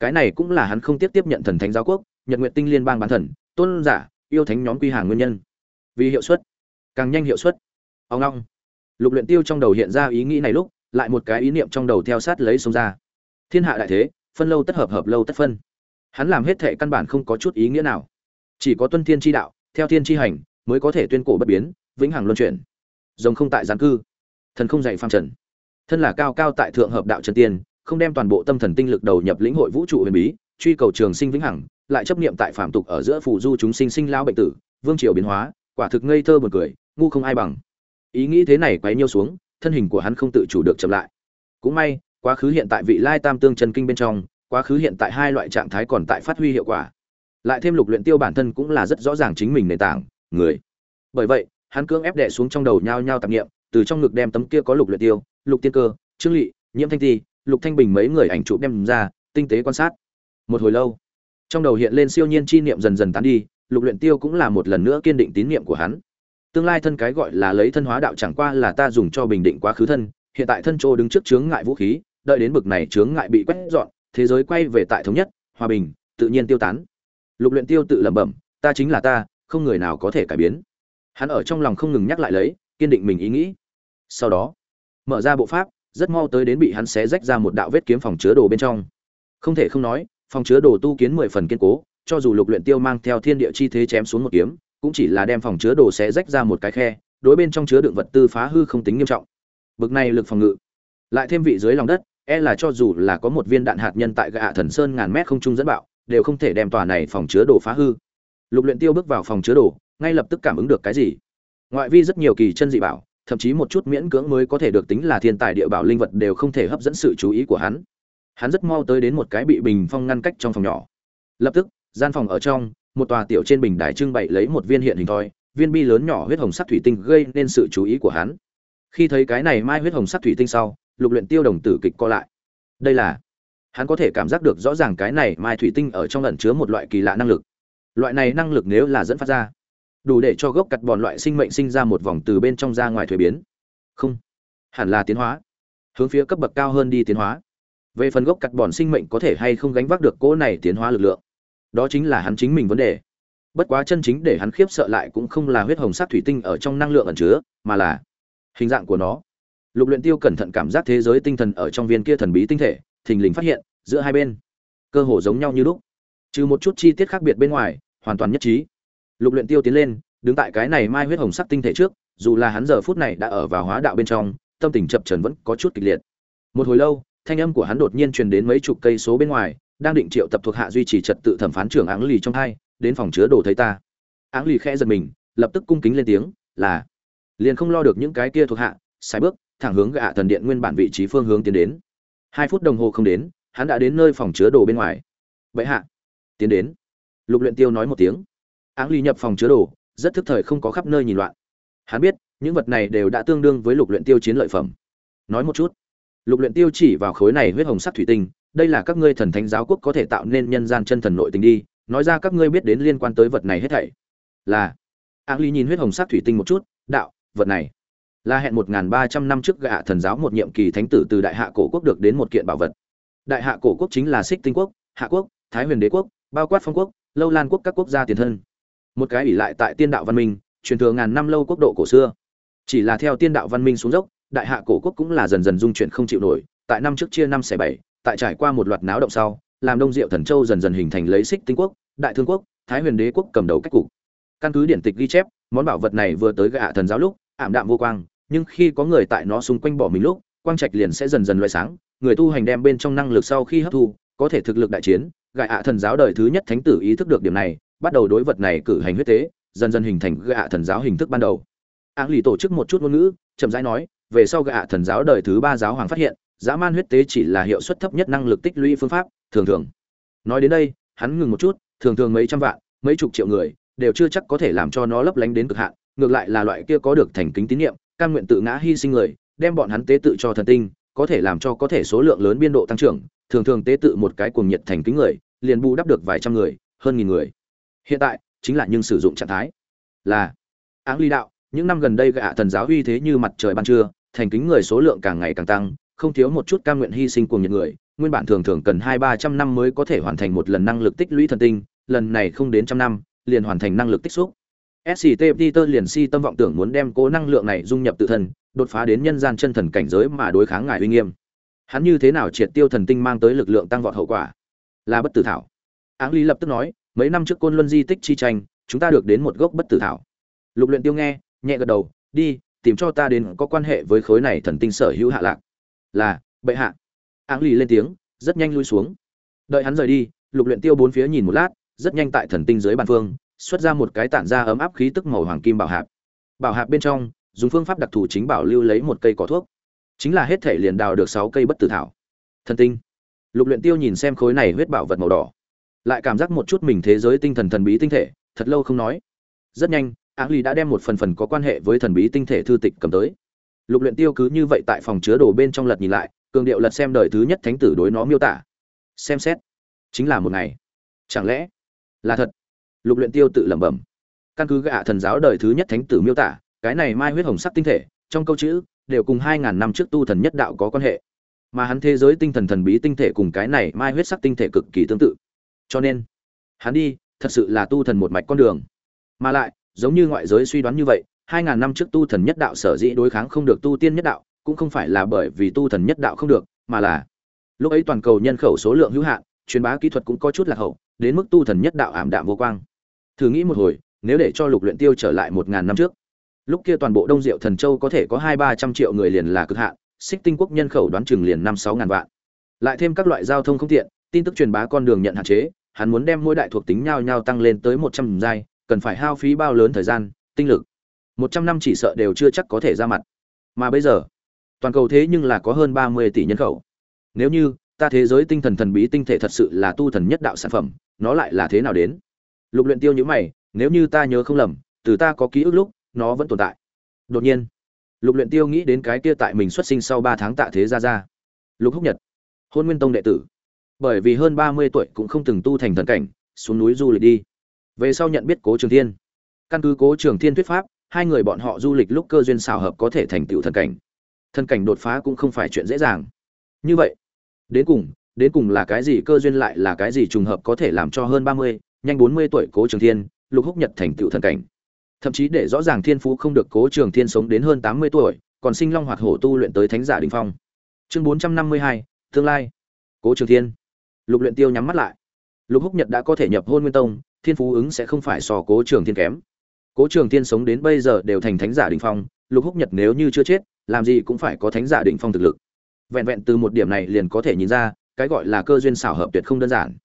Cái này cũng là hắn không tiếp tiếp nhận thần thánh giáo quốc nhật nguyện tinh liên bang bán thần tôn giả yêu thánh nhóm quy hàng nguyên nhân. Vì hiệu suất càng nhanh hiệu suất. Ông long lục luyện tiêu trong đầu hiện ra ý nghĩ này lúc lại một cái ý niệm trong đầu theo sát lấy xuống ra thiên hạ đại thế phân lâu tất hợp hợp lâu tất phân hắn làm hết thệ căn bản không có chút ý nghĩa nào chỉ có tuân thiên chi đạo theo thiên chi hành mới có thể tuyên cổ bất biến vĩnh hằng luân chuyển rồng không tại gián cư thần không dạy phàm trần thân là cao cao tại thượng hợp đạo trần tiên không đem toàn bộ tâm thần tinh lực đầu nhập lĩnh hội vũ trụ huyền bí, truy cầu trường sinh vĩnh hằng, lại chấp niệm tại phạm tục ở giữa phù du chúng sinh sinh lao bệnh tử, vương triều biến hóa, quả thực ngây thơ buồn cười, ngu không ai bằng. Ý nghĩ thế này quấy nhiêu xuống, thân hình của hắn không tự chủ được chậm lại. Cũng may, quá khứ hiện tại vị lai tam tương chân kinh bên trong, quá khứ hiện tại hai loại trạng thái còn tại phát huy hiệu quả. Lại thêm lục luyện tiêu bản thân cũng là rất rõ ràng chính mình nền tảng, người. Bởi vậy, hắn cưỡng ép đè xuống trong đầu nhao nhao tạp niệm, từ trong ngực đem tấm kia có lục luyện tiêu, lục tiên cơ, trương lị, nhiễm thanh ti, lục thanh bình mấy người ảnh chụp đem ra tinh tế quan sát một hồi lâu trong đầu hiện lên siêu nhiên chi niệm dần dần tán đi lục luyện tiêu cũng là một lần nữa kiên định tín niệm của hắn tương lai thân cái gọi là lấy thân hóa đạo chẳng qua là ta dùng cho bình định quá khứ thân hiện tại thân trô đứng trước chướng ngại vũ khí đợi đến bực này chướng ngại bị quét dọn thế giới quay về tại thống nhất hòa bình tự nhiên tiêu tán lục luyện tiêu tự lẩm bẩm ta chính là ta không người nào có thể cải biến hắn ở trong lòng không ngừng nhắc lại lấy kiên định mình ý nghĩ sau đó mở ra bộ pháp rất mau tới đến bị hắn xé rách ra một đạo vết kiếm phòng chứa đồ bên trong. Không thể không nói, phòng chứa đồ tu kiến mười phần kiên cố, cho dù Lục Luyện Tiêu mang theo thiên địa chi thế chém xuống một kiếm, cũng chỉ là đem phòng chứa đồ xé rách ra một cái khe, đối bên trong chứa đựng vật tư phá hư không tính nghiêm trọng. Bực này lực phòng ngự, lại thêm vị dưới lòng đất, e là cho dù là có một viên đạn hạt nhân tại gạ thần sơn ngàn mét không trung dẫn bạo, đều không thể đem tòa này phòng chứa đồ phá hư. Lục luyện tiêu bước vào phòng chứa đồ ngay lập tức cảm ứng được cái gì? Ngoại vi rất nhiều kỳ chân dị bảo thậm chí một chút miễn cưỡng mới có thể được tính là thiên tài địa bảo linh vật đều không thể hấp dẫn sự chú ý của hắn. Hắn rất mau tới đến một cái bị bình phong ngăn cách trong phòng nhỏ. Lập tức gian phòng ở trong một tòa tiểu trên bình đài trưng bày lấy một viên hiện hình thoi viên bi lớn nhỏ huyết hồng sắc thủy tinh gây nên sự chú ý của hắn. Khi thấy cái này mai huyết hồng sắc thủy tinh sau lục luyện tiêu đồng tử kịch co lại. Đây là, hắn có thể cảm giác được rõ ràng cái này mai thủy tinh ở trong ẩn chứa một loại kỳ lạ năng lực. Loại này năng lực nếu là dẫn phát ra, đủ để cho gốc cặt bòn loại sinh mệnh sinh ra một vòng từ bên trong ra ngoài thuế biến. Không, hẳn là tiến hóa. Hướng phía cấp bậc cao hơn đi tiến hóa. Về phần gốc cặt bòn sinh mệnh có thể hay không gánh vác được cỗ này tiến hóa lực lượng, đó chính là hắn chính mình vấn đề. Bất quá chân chính để hắn khiếp sợ lại cũng không là huyết hồng sắc thủy tinh ở trong năng lượng ẩn chứa, mà là hình dạng của nó lục luyện tiêu cẩn thận cảm giác thế giới tinh thần ở trong viên kia thần bí tinh thể, thình lình phát hiện, giữa hai bên, cơ hồ giống nhau như lúc. Trừ một chút chi tiết khác biệt bên ngoài, hoàn toàn nhất trí. Lục luyện tiêu tiến lên, đứng tại cái này mai huyết hồng sắc tinh thể trước, dù là hắn giờ phút này đã ở vào hóa đạo bên trong, tâm tình chập chờn vẫn có chút kịch liệt. Một hồi lâu, thanh âm của hắn đột nhiên truyền đến mấy chục cây số bên ngoài, đang định triệu tập thuộc hạ duy trì trật tự thẩm phán trưởng áng lì trong hai, đến phòng chứa đồ thấy ta. Áng lì khẽ giật mình, lập tức cung kính lên tiếng, là, liền không lo được những cái kia thuộc hạ sai bước thẳng hướng gạ thần điện nguyên bản vị trí phương hướng tiến đến. Hai phút đồng hồ không đến, hắn đã đến nơi phòng chứa đồ bên ngoài. Vậy hạ. Tiến đến. Lục luyện tiêu nói một tiếng. Áng ly nhập phòng chứa đồ, rất thức thời không có khắp nơi nhìn loạn. Hắn biết, những vật này đều đã tương đương với lục luyện tiêu chiến lợi phẩm. Nói một chút. Lục luyện tiêu chỉ vào khối này huyết hồng sắc thủy tinh, đây là các ngươi thần thánh giáo quốc có thể tạo nên nhân gian chân thần nội tình đi, nói ra các ngươi biết đến liên quan tới vật này hết thảy. Là. Áng ly nhìn huyết hồng sắc thủy tinh một chút, đạo, vật này là hẹn 1.300 năm trước gạ thần giáo một nhiệm kỳ thánh tử từ đại hạ cổ quốc được đến một kiện bảo vật. Đại hạ cổ quốc chính là xích tinh quốc, hạ quốc, thái huyền đế quốc, bao quát phong quốc, lâu lan quốc các quốc gia tiền thân. Một cái ủy lại tại tiên đạo văn minh, truyền thừa ngàn năm lâu quốc độ cổ xưa. Chỉ là theo tiên đạo văn minh xuống dốc, đại hạ cổ quốc cũng là dần dần dung chuyển không chịu nổi, tại năm trước chia năm xẻ bảy, tại trải qua một loạt náo động sau, làm đông diệu thần châu dần dần hình thành lấy xích tinh quốc, đại thương quốc, thái huyền đế quốc cầm đầu cách cục. Căn cứ điển tịch ghi chép, món bảo vật này vừa tới gạ thần giáo lúc, ảm đạm vô quang nhưng khi có người tại nó xung quanh bỏ mình lúc, quang trạch liền sẽ dần dần loại sáng, người tu hành đem bên trong năng lực sau khi hấp thu, có thể thực lực đại chiến gạ ạ thần giáo đời thứ nhất thánh tử ý thức được điểm này, bắt đầu đối vật này cử hành huyết tế, dần dần hình thành gạ thần giáo hình thức ban đầu. Áng lì tổ chức một chút ngôn ngữ, chậm rãi nói, về sau gạ thần giáo đời thứ ba giáo hoàng phát hiện, dã man huyết tế chỉ là hiệu suất thấp nhất năng lực tích lũy phương pháp, thường thường. Nói đến đây, hắn ngừng một chút, thường thường mấy trăm vạn, mấy chục triệu người, đều chưa chắc có thể làm cho nó lấp lánh đến cực hạn, ngược lại là loại kia có được thành kính tín nhiệm cam nguyện tự ngã hy sinh người, đem bọn hắn tế tự cho thần tinh, có thể làm cho có thể số lượng lớn biên độ tăng trưởng, thường thường tế tự một cái cuồng nhiệt thành kính người, liền bù đắp được vài trăm người, hơn nghìn người. Hiện tại, chính là nhưng sử dụng trạng thái là áng ly đạo, những năm gần đây gạ thần giáo uy thế như mặt trời ban trưa, thành kính người số lượng càng ngày càng tăng, không thiếu một chút cam nguyện hy sinh cuồng nhiệt người, nguyên bản thường thường cần hai ba trăm năm mới có thể hoàn thành một lần năng lực tích lũy thần tinh, lần này không đến trăm năm, liền hoàn thành năng lực tích xúc. SCT Peter liền si tâm vọng tưởng muốn đem cố năng lượng này dung nhập tự thân, đột phá đến nhân gian chân thần cảnh giới mà đối kháng ngài uy nghiêm. Hắn như thế nào triệt tiêu thần tinh mang tới lực lượng tăng vọt hậu quả? Là bất tử thảo. Áng Lý lập tức nói, mấy năm trước côn luân di tích chi tranh, chúng ta được đến một gốc bất tử thảo. Lục Luyện Tiêu nghe, nhẹ gật đầu, đi, tìm cho ta đến có quan hệ với khối này thần tinh sở hữu hạ lạc. Là, bệ hạ. Áng Lý lên tiếng, rất nhanh lui xuống. Đợi hắn rời đi, Lục Luyện Tiêu bốn phía nhìn một lát, rất nhanh tại thần tinh dưới bàn phương, xuất ra một cái tản ra ấm áp khí tức màu hoàng kim bảo hạp. Bảo hạp bên trong, dùng phương pháp đặc thù chính bảo lưu lấy một cây cỏ thuốc. Chính là hết thể liền đào được sáu cây bất tử thảo. Thần tinh. Lục luyện tiêu nhìn xem khối này huyết bảo vật màu đỏ. Lại cảm giác một chút mình thế giới tinh thần thần bí tinh thể, thật lâu không nói. Rất nhanh áng ly đã đem một phần phần có quan hệ với thần bí tinh thể thư tịch cầm tới. Lục luyện tiêu cứ như vậy tại phòng chứa đồ bên trong lật nhìn lại, cường điệu lật xem đời thứ nhất thánh tử đối nó miêu tả. Xem xét. Chính là một ngày. Chẳng lẽ là thật? Lục luyện tiêu tự lẩm bẩm. Căn cứ gạ thần giáo đời thứ nhất thánh tử miêu tả, cái này mai huyết hồng sắc tinh thể, trong câu chữ, đều cùng hai ngàn năm trước tu thần nhất đạo có quan hệ. Mà hắn thế giới tinh thần thần bí tinh thể cùng cái này mai huyết sắc tinh thể cực kỳ tương tự. Cho nên, hắn đi, thật sự là tu thần một mạch con đường. Mà lại, giống như ngoại giới suy đoán như vậy, hai ngàn năm trước tu thần nhất đạo sở dĩ đối kháng không được tu tiên nhất đạo, cũng không phải là bởi vì tu thần nhất đạo không được, mà là lúc ấy toàn cầu nhân khẩu số lượng hữu hạn, truyền bá kỹ thuật cũng có chút lạc hậu, đến mức tu thần nhất đạo ảm đạm vô quang thử nghĩ một hồi, nếu để cho lục luyện tiêu trở lại một ngàn năm trước, lúc kia toàn bộ đông diệu thần châu có thể có hai ba trăm triệu người liền là cực hạn, xích tinh quốc nhân khẩu đoán chừng liền năm sáu ngàn vạn. Lại thêm các loại giao thông không tiện, tin tức truyền bá con đường nhận hạn chế, hắn muốn đem mỗi đại thuộc tính nhau nhau tăng lên tới một trăm giai, cần phải hao phí bao lớn thời gian, tinh lực. Một trăm năm chỉ sợ đều chưa chắc có thể ra mặt. Mà bây giờ, toàn cầu thế nhưng là có hơn ba mươi tỷ nhân khẩu. Nếu như, ta thế giới tinh thần thần bí tinh thể thật sự là tu thần nhất đạo sản phẩm, nó lại là thế nào đến? Lục luyện tiêu nhíu mày, nếu như ta nhớ không lầm, từ ta có ký ức lúc, nó vẫn tồn tại. Đột nhiên, lục luyện tiêu nghĩ đến cái kia tại mình xuất sinh sau ba tháng tạ thế gia gia. Lục húc nhật, hôn nguyên tông đệ tử. Bởi vì hơn ba mươi tuổi cũng không từng tu thành thần cảnh, xuống núi du lịch đi. Về sau nhận biết cố trường thiên. Căn cứ cố trường thiên thuyết pháp, hai người bọn họ du lịch lúc cơ duyên xảo hợp có thể thành tựu thần cảnh. Thần cảnh đột phá cũng không phải chuyện dễ dàng. Như vậy, đến cùng đến cùng là cái gì cơ duyên lại là cái gì trùng hợp có thể làm cho hơn ba mươi nhanh bốn mươi tuổi cố trường thiên, lục húc nhật thành tựu thần cảnh. Thậm chí để rõ ràng thiên phú không được cố trường thiên sống đến hơn tám mươi tuổi, còn sinh long hoạt hổ tu luyện tới thánh giả đỉnh phong. Chương bốn trăm năm mươi hai, tương lai. Cố trường thiên. Lục luyện tiêu nhắm mắt lại. Lục húc nhật đã có thể nhập hôn nguyên tông, thiên phú ứng sẽ không phải so cố trường thiên kém. Cố trường thiên sống đến bây giờ đều thành thánh giả đỉnh phong, lục húc nhật nếu như chưa chết, làm gì cũng phải có thánh giả đỉnh phong thực lực. Vẹn vẹn từ một điểm này liền có thể nhìn ra, cái gọi là cơ duyên xảo hợp tuyệt không đơn giản.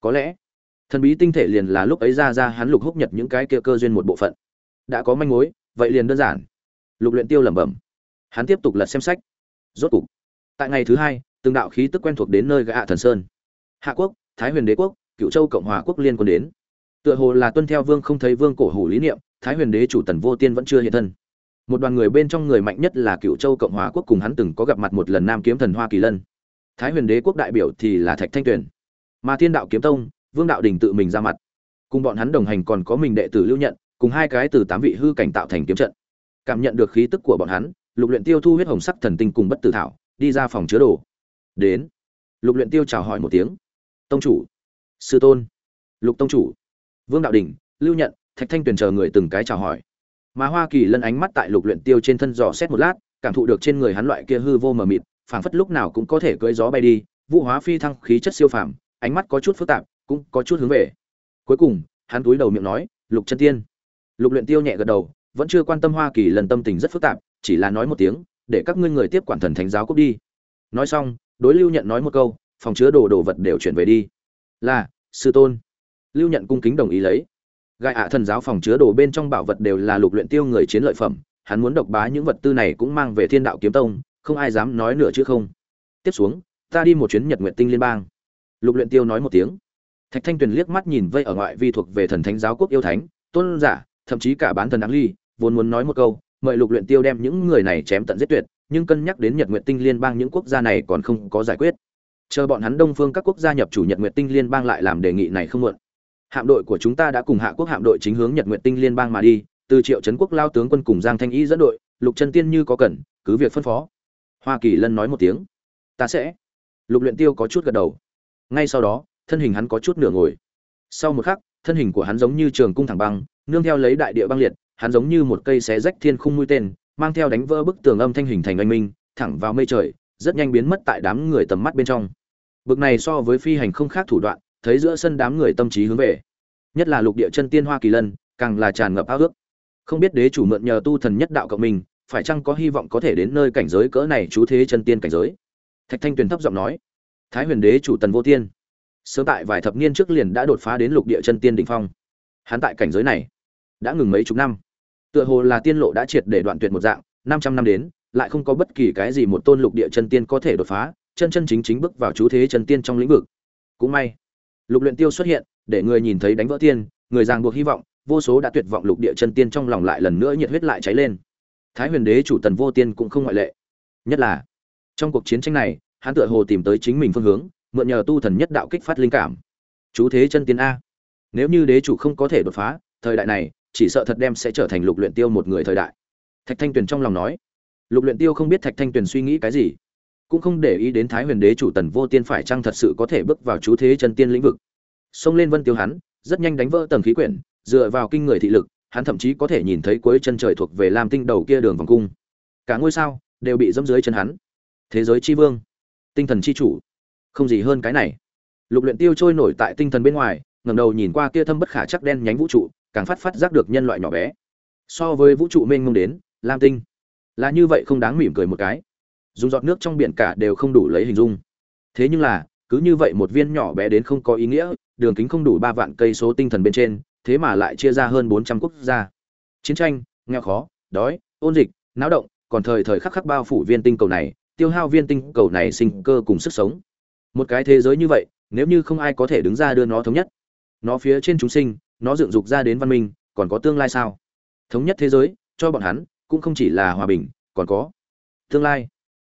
Có lẽ thần bí tinh thể liền là lúc ấy ra ra hắn lục húc nhật những cái kia cơ duyên một bộ phận. Đã có manh mối, vậy liền đơn giản. Lục luyện tiêu lẩm bẩm. Hắn tiếp tục lật xem sách. Rốt cục, tại ngày thứ hai, từng đạo khí tức quen thuộc đến nơi gã thần sơn. Hạ quốc, thái huyền đế quốc cựu châu cộng hòa quốc liên quân đến. Tựa hồ là tuân theo vương không thấy vương cổ hủ lý niệm, thái huyền đế chủ tần vô tiên vẫn chưa hiện thân. Một đoàn người bên trong người mạnh nhất là cựu châu cộng hòa quốc cùng hắn từng có gặp mặt một lần nam kiếm thần hoa kỳ lân. Thái huyền đế quốc đại biểu thì là thạch thanh tuyền. Mà thiên đạo kiếm tông vương đạo đình tự mình ra mặt. Cùng bọn hắn đồng hành còn có mình đệ tử lưu nhận, cùng hai cái từ tám vị hư cảnh tạo thành kiếm trận. Cảm nhận được khí tức của bọn hắn, lục luyện tiêu thu huyết hồng sắc thần tinh cùng bất tử thảo, đi ra phòng chứa đồ. Đến. Lục luyện tiêu chào hỏi một tiếng. Tông chủ. Sư tôn. Lục tông chủ. Vương đạo đình, lưu nhận, thạch thanh tuyền chờ người từng cái chào hỏi. Mà hoa kỳ lân ánh mắt tại lục luyện tiêu trên thân dò xét một lát, cảm thụ được trên người hắn loại kia hư vô mờ mịt, phảng phất lúc nào cũng có thể cưỡi gió bay đi, vũ hóa phi thăng khí chất siêu phàm, ánh mắt có chút phức tạp cũng có chút hướng về. Cuối cùng, hắn túi đầu miệng nói, lục chân tiên. Lục luyện tiêu nhẹ gật đầu, vẫn chưa quan tâm hoa kỳ lần tâm tình rất phức tạp, chỉ là nói một tiếng, để các ngươi người tiếp quản thần thánh giáo cúp đi. Nói xong, đối lưu nhận nói một câu, phòng chứa đồ đồ vật đều chuyển về đi. Là, sư tôn. Lưu nhận cung kính đồng ý lấy. Gai ạ thần giáo phòng chứa đồ bên trong bảo vật đều là lục luyện tiêu người chiến lợi phẩm, hắn muốn độc bá những vật tư này cũng mang về thiên đạo kiếm tông, không ai dám nói nửa chữ không. Tiếp xuống, ta đi một chuyến nhật nguyện tinh liên bang. Lục luyện tiêu nói một tiếng thạch thanh tuyền liếc mắt nhìn vây ở ngoại vi thuộc về thần thánh giáo quốc yêu thánh, tôn giả, thậm chí cả bán thần đáng ly, vốn muốn nói một câu, mời lục luyện tiêu đem những người này chém tận giết tuyệt, nhưng cân nhắc đến nhật nguyện tinh liên bang những quốc gia này còn không có giải quyết. Chờ bọn hắn đông phương các quốc gia nhập chủ nhật nguyện tinh liên bang lại làm đề nghị này không muộn. Hạm đội của chúng ta đã cùng hạ quốc hạm đội chính hướng nhật nguyện tinh liên bang mà đi, từ triệu trấn quốc lao tướng quân cùng giang thanh y dẫn đội, lục chân tiên như có cần, cứ việc phân phó. Hoa kỳ lân nói một tiếng. Ta sẽ. Lục luyện tiêu có chút gật đầu. Ngay sau đó thân hình hắn có chút nửa ngồi. Sau một khắc, thân hình của hắn giống như trường cung thẳng băng, nương theo lấy đại địa băng liệt, hắn giống như một cây xé rách thiên khung mũi tên, mang theo đánh vỡ bức tường âm thanh hình thành anh minh, thẳng vào mây trời, rất nhanh biến mất tại đám người tầm mắt bên trong. Bực này so với phi hành không khác thủ đoạn, thấy giữa sân đám người tâm trí hướng về. Nhất là lục địa chân tiên hoa kỳ lân, càng là tràn ngập ao ước. Không biết đế chủ mượn nhờ tu thần nhất đạo cộng mình, phải chăng có hy vọng có thể đến nơi cảnh giới cỡ này chú thế chân tiên cảnh giới? Thạch thanh tuyền thấp giọng nói. Thái huyền đế chủ tần vô tiên sớm tại vài thập niên trước liền đã đột phá đến lục địa chân tiên đỉnh phong. Hắn tại cảnh giới này đã ngừng mấy chục năm. Tựa hồ là tiên lộ đã triệt để đoạn tuyệt một dạng, năm trăm năm đến, lại không có bất kỳ cái gì một tôn lục địa chân tiên có thể đột phá, chân chân chính chính bước vào chú thế chân tiên trong lĩnh vực. Cũng may, lục luyện tiêu xuất hiện, để người nhìn thấy đánh vỡ tiên, người ràng buộc hy vọng, vô số đã tuyệt vọng lục địa chân tiên trong lòng lại lần nữa nhiệt huyết lại cháy lên. Thái huyền đế chủ tần vô tiên cũng không ngoại lệ. Nhất là, trong cuộc chiến tranh này, hắn tựa hồ tìm tới chính mình phương hướng mượn nhờ tu thần nhất đạo kích phát linh cảm. Chú thế chân tiên a. Nếu như đế chủ không có thể đột phá, thời đại này, chỉ sợ thật đem sẽ trở thành lục luyện tiêu một người thời đại. Thạch thanh tuyền trong lòng nói. Lục luyện tiêu không biết thạch thanh tuyền suy nghĩ cái gì, cũng không để ý đến thái huyền đế chủ tần vô tiên phải chăng thật sự có thể bước vào chú thế chân tiên lĩnh vực. Xông lên vân tiêu hắn, rất nhanh đánh vỡ tầng khí quyển, dựa vào kinh người thị lực, hắn thậm chí có thể nhìn thấy cuối chân trời thuộc về lam tinh đầu kia đường vòng cung. Cả ngôi sao, đều bị dẫm dưới chân hắn. Thế giới chi vương, tinh thần chi chủ không gì hơn cái này. Lục luyện tiêu trôi nổi tại tinh thần bên ngoài, ngẩng đầu nhìn qua kia thâm bất khả chắc đen nhánh vũ trụ, càng phát phát giác được nhân loại nhỏ bé. So với vũ trụ mênh mông đến, lam tinh, là như vậy không đáng mỉm cười một cái. Dùng giọt nước trong biển cả đều không đủ lấy hình dung. Thế nhưng là, cứ như vậy một viên nhỏ bé đến không có ý nghĩa, đường kính không đủ ba vạn cây số tinh thần bên trên, thế mà lại chia ra hơn bốn trăm quốc gia. Chiến tranh, nghèo khó, đói, ôn dịch, náo động, còn thời thời khắc khắc bao phủ viên tinh cầu này, tiêu hao viên tinh cầu này sinh cơ cùng sức sống một cái thế giới như vậy, nếu như không ai có thể đứng ra đưa nó thống nhất, nó phía trên chúng sinh, nó dựng dục ra đến văn minh, còn có tương lai sao? Thống nhất thế giới, cho bọn hắn, cũng không chỉ là hòa bình, còn có tương lai.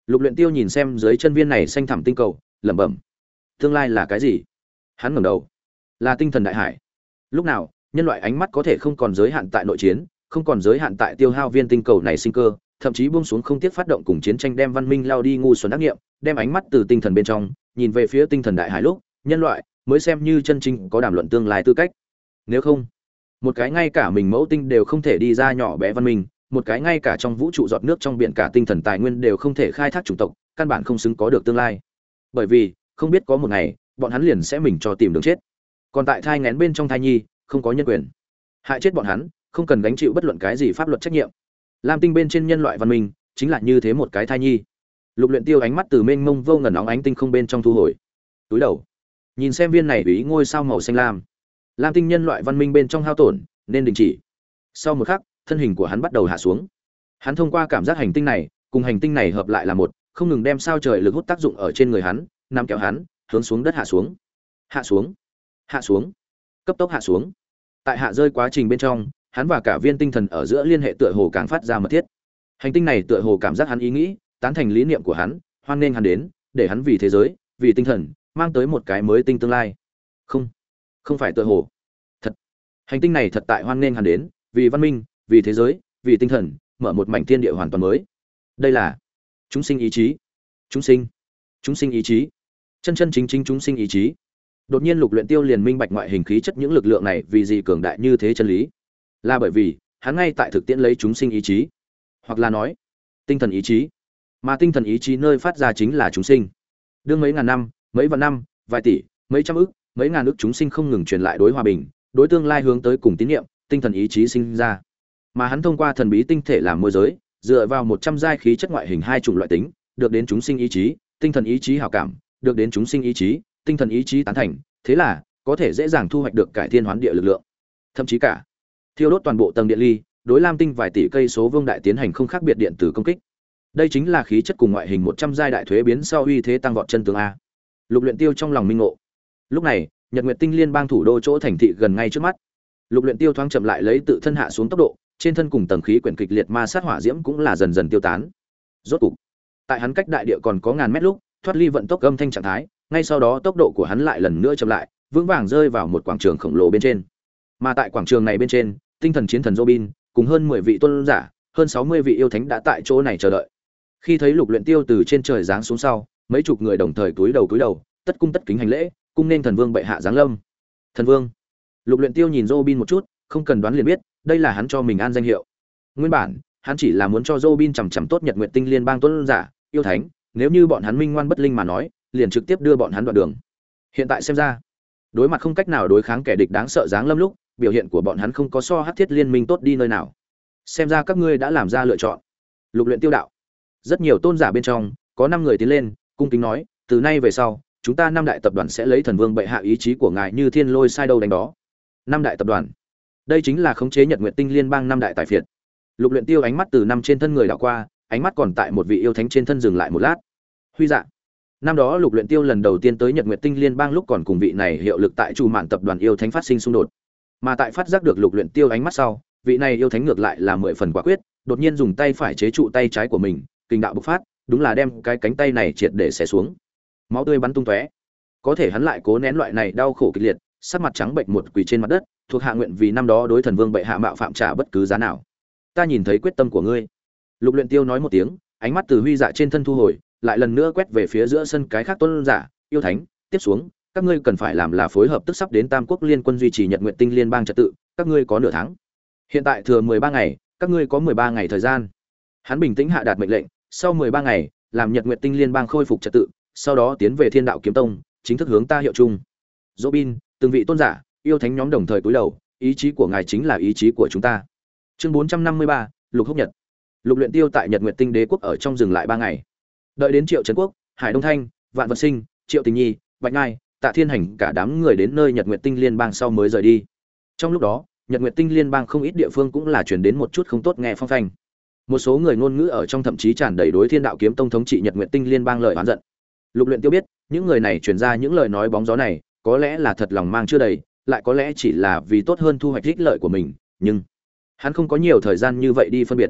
Lục luyện tiêu nhìn xem dưới chân viên này xanh thẳm tinh cầu, lẩm bẩm, tương lai là cái gì? Hắn ngẩng đầu, là tinh thần đại hải. Lúc nào, nhân loại ánh mắt có thể không còn giới hạn tại nội chiến, không còn giới hạn tại tiêu hao viên tinh cầu này sinh cơ, thậm chí buông xuống không tiếc phát động cùng chiến tranh đem văn minh lao đi ngu xuẩn đắc nghiệm, đem ánh mắt từ tinh thần bên trong nhìn về phía tinh thần đại hải lúc, nhân loại mới xem như chân chính có đàm luận tương lai tư cách. Nếu không, một cái ngay cả mình mẫu tinh đều không thể đi ra nhỏ bé văn minh, một cái ngay cả trong vũ trụ giọt nước trong biển cả tinh thần tài nguyên đều không thể khai thác chủng tộc, căn bản không xứng có được tương lai. Bởi vì, không biết có một ngày, bọn hắn liền sẽ mình cho tìm đường chết. Còn tại thai ngén bên trong thai nhi, không có nhân quyền. Hại chết bọn hắn, không cần gánh chịu bất luận cái gì pháp luật trách nhiệm. Lam tinh bên trên nhân loại văn minh, chính là như thế một cái thai nhi lục luyện tiêu ánh mắt từ mênh mông vô ngần óng ánh tinh không bên trong thu hồi. Túi đầu, nhìn xem viên này ủy ngôi sao màu xanh lam. Lam tinh nhân loại văn minh bên trong hao tổn, nên đình chỉ. Sau một khắc, thân hình của hắn bắt đầu hạ xuống. Hắn thông qua cảm giác hành tinh này, cùng hành tinh này hợp lại là một, không ngừng đem sao trời lực hút tác dụng ở trên người hắn nằm kéo hắn, hướng xuống đất hạ xuống. Hạ xuống hạ xuống, cấp tốc hạ xuống. Tại hạ rơi quá trình bên trong, hắn và cả viên tinh thần ở giữa liên hệ tựa hồ càng phát ra mật thiết. Hành tinh này tựa hồ cảm giác hắn ý nghĩ tán thành lý niệm của hắn, hoan nghênh hắn đến, để hắn vì thế giới, vì tinh thần, mang tới một cái mới tinh tương lai. Không không phải tự hồ. Thật. Hành tinh này thật tại hoan nghênh hắn đến, vì văn minh, vì thế giới, vì tinh thần, mở một mảnh thiên địa hoàn toàn mới. Đây là chúng sinh ý chí. Chúng sinh. Chúng sinh ý chí. Chân chân chính chính chúng sinh ý chí. Đột nhiên lục luyện tiêu liền minh bạch ngoại hình khí chất những lực lượng này vì gì cường đại như thế chân lý. Là bởi vì, hắn ngay tại thực tiễn lấy chúng sinh ý chí. Hoặc là nói, tinh thần ý chí mà tinh thần ý chí nơi phát ra chính là chúng sinh. Đương mấy ngàn năm, mấy vạn năm, vài tỷ, mấy trăm ức mấy ngàn ức chúng sinh không ngừng truyền lại đối hòa bình, đối tương lai hướng tới cùng tín niệm, tinh thần ý chí sinh ra. Mà hắn thông qua thần bí tinh thể làm môi giới, dựa vào một trăm giai khí chất ngoại hình hai chủng loại tính, được đến chúng sinh ý chí, tinh thần ý chí hảo cảm, được đến chúng sinh ý chí, tinh thần ý chí tán thành, thế là có thể dễ dàng thu hoạch được cải thiên hoán địa lực lượng. Thậm chí cả thiêu đốt toàn bộ tầng điện ly, đối lam tinh vài tỷ cây số vương đại tiến hành không khác biệt điện tử công kích đây chính là khí chất cùng ngoại hình một trăm giai đại thuế biến sau uy thế tăng vọt chân tướng a. Lục luyện tiêu trong lòng minh ngộ. Lúc này, nhật nguyệt tinh liên bang thủ đô chỗ thành thị gần ngay trước mắt. Lục luyện tiêu thoáng chậm lại lấy tự thân hạ xuống tốc độ, trên thân cùng tầng khí quyển kịch liệt ma sát hỏa diễm cũng là dần dần tiêu tán. Rốt cục, tại hắn cách đại địa còn có ngàn mét lúc, thoát ly vận tốc âm thanh trạng thái, ngay sau đó tốc độ của hắn lại lần nữa chậm lại, vững vàng rơi vào một quảng trường khổng lồ bên trên. Mà tại quảng trường này bên trên, tinh thần chiến thần robin, cùng hơn mười vị tôn giả, hơn sáu mươi vị yêu thánh đã tại chỗ này chờ đợi khi thấy lục luyện tiêu từ trên trời giáng xuống sau, mấy chục người đồng thời cúi đầu cúi đầu, tất cung tất kính hành lễ, cung nên thần vương bệ hạ giáng lâm. Thần vương. Lục luyện tiêu nhìn robin một chút, không cần đoán liền biết, đây là hắn cho mình an danh hiệu. Nguyên bản, hắn chỉ là muốn cho robin chằm chằm tốt nhật nguyện tinh liên bang tôn giả, yêu thánh, nếu như bọn hắn minh ngoan bất linh mà nói, liền trực tiếp đưa bọn hắn đoạn đường. Hiện tại xem ra, đối mặt không cách nào đối kháng kẻ địch đáng sợ giáng lâm lúc, biểu hiện của bọn hắn không có so hát thiết liên minh tốt đi nơi nào. Xem ra các ngươi đã làm ra lựa chọn. Lục luyện tiêu đạo rất nhiều tôn giả bên trong, có năm người tiến lên, cung kính nói, từ nay về sau, chúng ta năm đại tập đoàn sẽ lấy thần vương bệ hạ ý chí của ngài như thiên lôi sai đâu đánh đó. Năm đại tập đoàn. Đây chính là khống chế nhật nguyện tinh liên bang năm đại tài phiệt. Lục luyện tiêu ánh mắt từ năm trên thân người đảo qua, ánh mắt còn tại một vị yêu thánh trên thân dừng lại một lát. Huy dạ. Năm đó lục luyện tiêu lần đầu tiên tới nhật nguyện tinh liên bang lúc còn cùng vị này hiệu lực tại chủ mạn tập đoàn yêu thánh phát sinh xung đột. Mà tại phát giác được lục luyện tiêu ánh mắt sau, vị này yêu thánh ngược lại là mười phần quả quyết, đột nhiên dùng tay phải chế trụ tay trái của mình kinh đạo bộc phát, đúng là đem cái cánh tay này triệt để xé xuống. Máu tươi bắn tung tóe. Có thể hắn lại cố nén loại này đau khổ kịch liệt, sắc mặt trắng bệnh một quỳ trên mặt đất, thuộc hạ nguyện vì năm đó đối thần vương bệ hạ mạo phạm trả bất cứ giá nào. Ta nhìn thấy quyết tâm của ngươi. Lục luyện tiêu nói một tiếng, ánh mắt từ huy dạ trên thân thu hồi, lại lần nữa quét về phía giữa sân cái khác tôn giả, yêu thánh, tiếp xuống, các ngươi cần phải làm là phối hợp tức sắp đến tam quốc liên quân duy trì nhật nguyện tinh liên bang trật tự, các ngươi có nửa tháng. Hiện tại thừa mười ba ngày, các ngươi có mười ba ngày thời gian. Hắn bình tĩnh hạ đạt mệnh lệnh sau mười ba ngày làm nhật Nguyệt tinh liên bang khôi phục trật tự sau đó tiến về thiên đạo kiếm tông chính thức hướng ta hiệu chung. Robin, từng vị tôn giả yêu thánh nhóm đồng thời cúi đầu ý chí của ngài chính là ý chí của chúng ta. Chương bốn trăm năm mươi ba lục húc nhật. Lục luyện tiêu tại nhật nguyệt tinh đế quốc ở trong dừng lại ba ngày. Đợi đến triệu trấn quốc hải đông thanh vạn vật sinh triệu tình nhi bạch ngai tạ thiên hành cả đám người đến nơi nhật nguyệt tinh liên bang sau mới rời đi. Trong lúc đó nhật nguyệt tinh liên bang không ít địa phương cũng là truyền đến một chút không tốt nghe phong phanh một số người ngôn ngữ ở trong thậm chí tràn đầy đối thiên đạo kiếm tông thống trị nhật nguyện tinh liên bang lời oán giận. Lục luyện tiêu biết, những người này truyền ra những lời nói bóng gió này, có lẽ là thật lòng mang chưa đầy, lại có lẽ chỉ là vì tốt hơn thu hoạch ích lợi của mình, nhưng hắn không có nhiều thời gian như vậy đi phân biệt.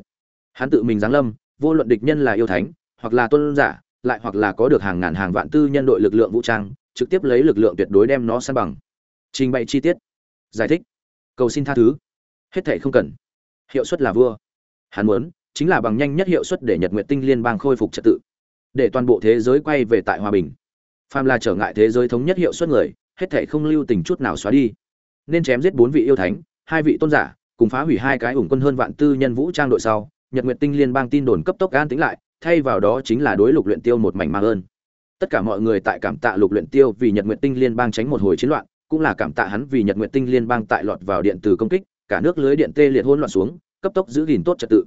Hắn tự mình giáng lâm, vô luận địch nhân là yêu thánh, hoặc là tôn giả, lại hoặc là có được hàng ngàn hàng vạn tư nhân đội lực lượng vũ trang, trực tiếp lấy lực lượng tuyệt đối đem nó san bằng. Trình bày chi tiết. Giải thích. Cầu xin tha thứ. Hết thảy không cần. Hiệu suất là vua. Hắn muốn chính là bằng nhanh nhất hiệu suất để nhật nguyệt tinh liên bang khôi phục trật tự, để toàn bộ thế giới quay về tại hòa bình. Phàm là trở ngại thế giới thống nhất hiệu suất người, hết thảy không lưu tình chút nào xóa đi. Nên chém giết bốn vị yêu thánh, hai vị tôn giả, cùng phá hủy hai cái ủng quân hơn vạn tư nhân vũ trang đội sau, nhật nguyệt tinh liên bang tin đồn cấp tốc an tính lại, thay vào đó chính là đối lục luyện tiêu một mảnh mang ơn. Tất cả mọi người tại cảm tạ lục luyện tiêu vì nhật nguyệt tinh liên bang tránh một hồi chiến loạn, cũng là cảm tạ hắn vì nhật nguyệt tinh liên bang tại lọt vào điện từ công kích, cả nước lưới điện tê liệt hỗn loạn xuống, cấp tốc giữ gìn tốt trật tự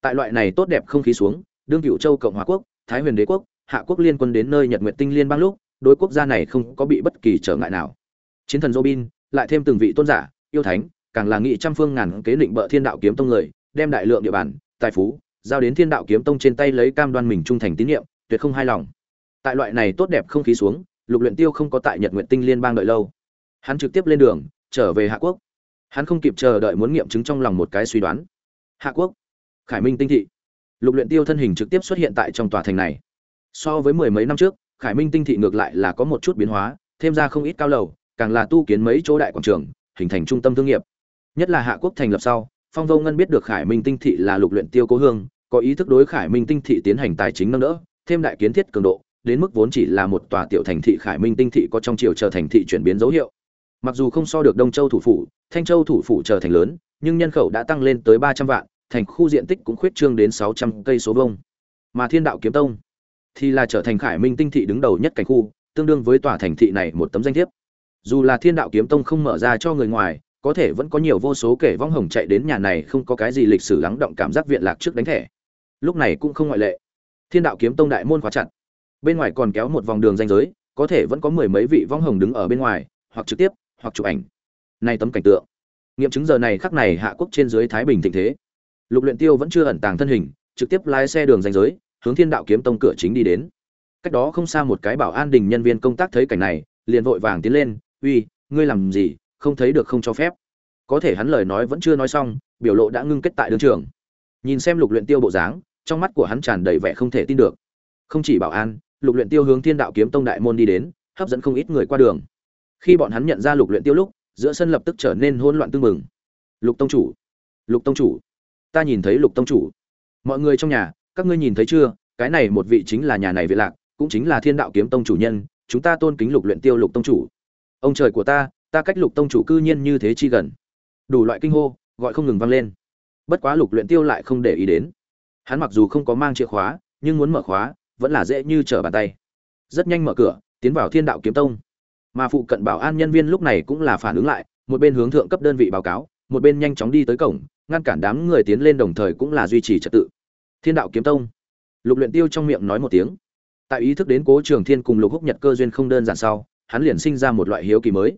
tại loại này tốt đẹp không khí xuống, đương cựu châu cộng hòa quốc, thái huyền đế quốc, hạ quốc liên quân đến nơi nhật nguyện tinh liên bang lúc đối quốc gia này không có bị bất kỳ trở ngại nào. Chiến thần robin, lại thêm từng vị tôn giả, yêu thánh, càng là nghị trăm phương ngàn kế định bợ thiên đạo kiếm tông người, đem đại lượng địa bàn, tài phú, giao đến thiên đạo kiếm tông trên tay lấy cam đoan mình trung thành tín nhiệm, tuyệt không hài lòng. Tại loại này tốt đẹp không khí xuống, lục luyện tiêu không có tại nhật nguyện tinh liên bang đợi lâu. Hắn trực tiếp lên đường, trở về hạ quốc. Hắn không kịp chờ đợi muốn nghiệm chứng trong lòng một cái suy đoán. Hạ quốc khải minh tinh thị. Lục luyện tiêu thân hình trực tiếp xuất hiện tại trong tòa thành này. So với mười mấy năm trước, khải minh tinh thị ngược lại là có một chút biến hóa, thêm ra không ít cao lầu, càng là tu kiến mấy chỗ đại quảng trường, hình thành trung tâm thương nghiệp. Nhất là hạ quốc thành lập sau, phong vô ngân biết được khải minh tinh thị là lục luyện tiêu cố hương, có ý thức đối khải minh tinh thị tiến hành tài chính nâng đỡ, thêm đại kiến thiết cường độ, đến mức vốn chỉ là một tòa tiểu thành thị khải minh tinh thị có trong chiều chờ thành thị chuyển biến dấu hiệu. Mặc dù không so được đông châu thủ phủ, thanh châu thủ phủ trở thành lớn, nhưng nhân khẩu đã tăng lên tới ba trăm vạn thành khu diện tích cũng khuyết trương đến sáu trăm cây số vuông. mà thiên đạo kiếm tông thì là trở thành khải minh tinh thị đứng đầu nhất cảnh khu, tương đương với tòa thành thị này một tấm danh thiếp. Dù là thiên đạo kiếm tông không mở ra cho người ngoài, có thể vẫn có nhiều vô số kẻ vong hồng chạy đến nhà này không có cái gì lịch sử lắng động cảm giác viện lạc trước đánh thẻ. Lúc này cũng không ngoại lệ. Thiên đạo kiếm tông đại môn khóa chặt. Bên ngoài còn kéo một vòng đường danh giới, có thể vẫn có mười mấy vị vong hồng đứng ở bên ngoài, hoặc trực tiếp, hoặc chụp ảnh. Này tấm cảnh tượng. Nghiệm chứng giờ này khắc này hạ quốc trên dưới thái bình thịnh thế lục luyện tiêu vẫn chưa ẩn tàng thân hình, trực tiếp lái xe đường danh giới, hướng thiên đạo kiếm tông cửa chính đi đến. Cách đó không xa một cái bảo an đình nhân viên công tác thấy cảnh này, liền vội vàng tiến lên, uy, ngươi làm gì? Không thấy được không cho phép. Có thể hắn lời nói vẫn chưa nói xong, biểu lộ đã ngưng kết tại đường trường. Nhìn xem lục luyện tiêu bộ dáng, trong mắt của hắn tràn đầy vẻ không thể tin được. Không chỉ bảo an, lục luyện tiêu hướng thiên đạo kiếm tông đại môn đi đến, hấp dẫn không ít người qua đường. Khi bọn hắn nhận ra lục luyện tiêu lúc, giữa sân lập tức trở nên hỗn loạn tương mừng lục tông chủ, lục tông chủ ta nhìn thấy lục tông chủ. Mọi người trong nhà, các ngươi nhìn thấy chưa? Cái này một vị chính là nhà này vị lạc, cũng chính là thiên đạo kiếm tông chủ nhân, chúng ta tôn kính lục luyện tiêu lục tông chủ. Ông trời của ta ta cách lục tông chủ cư nhiên như thế chi gần. Đủ loại kinh hô, gọi không ngừng vang lên. Bất quá lục luyện tiêu lại không để ý đến. Hắn mặc dù không có mang chìa khóa, nhưng muốn mở khóa, vẫn là dễ như trở bàn tay. Rất nhanh mở cửa, tiến vào thiên đạo kiếm tông. Mà phụ cận bảo an nhân viên lúc này cũng là phản ứng lại, một bên hướng thượng cấp đơn vị báo cáo, một bên nhanh chóng đi tới cổng ngăn cản đám người tiến lên đồng thời cũng là duy trì trật tự. Thiên đạo kiếm tông. Lục luyện tiêu trong miệng nói một tiếng. Tại ý thức đến cố trường thiên cùng lục húc nhật cơ duyên không đơn giản sau, hắn liền sinh ra một loại hiếu kỳ mới.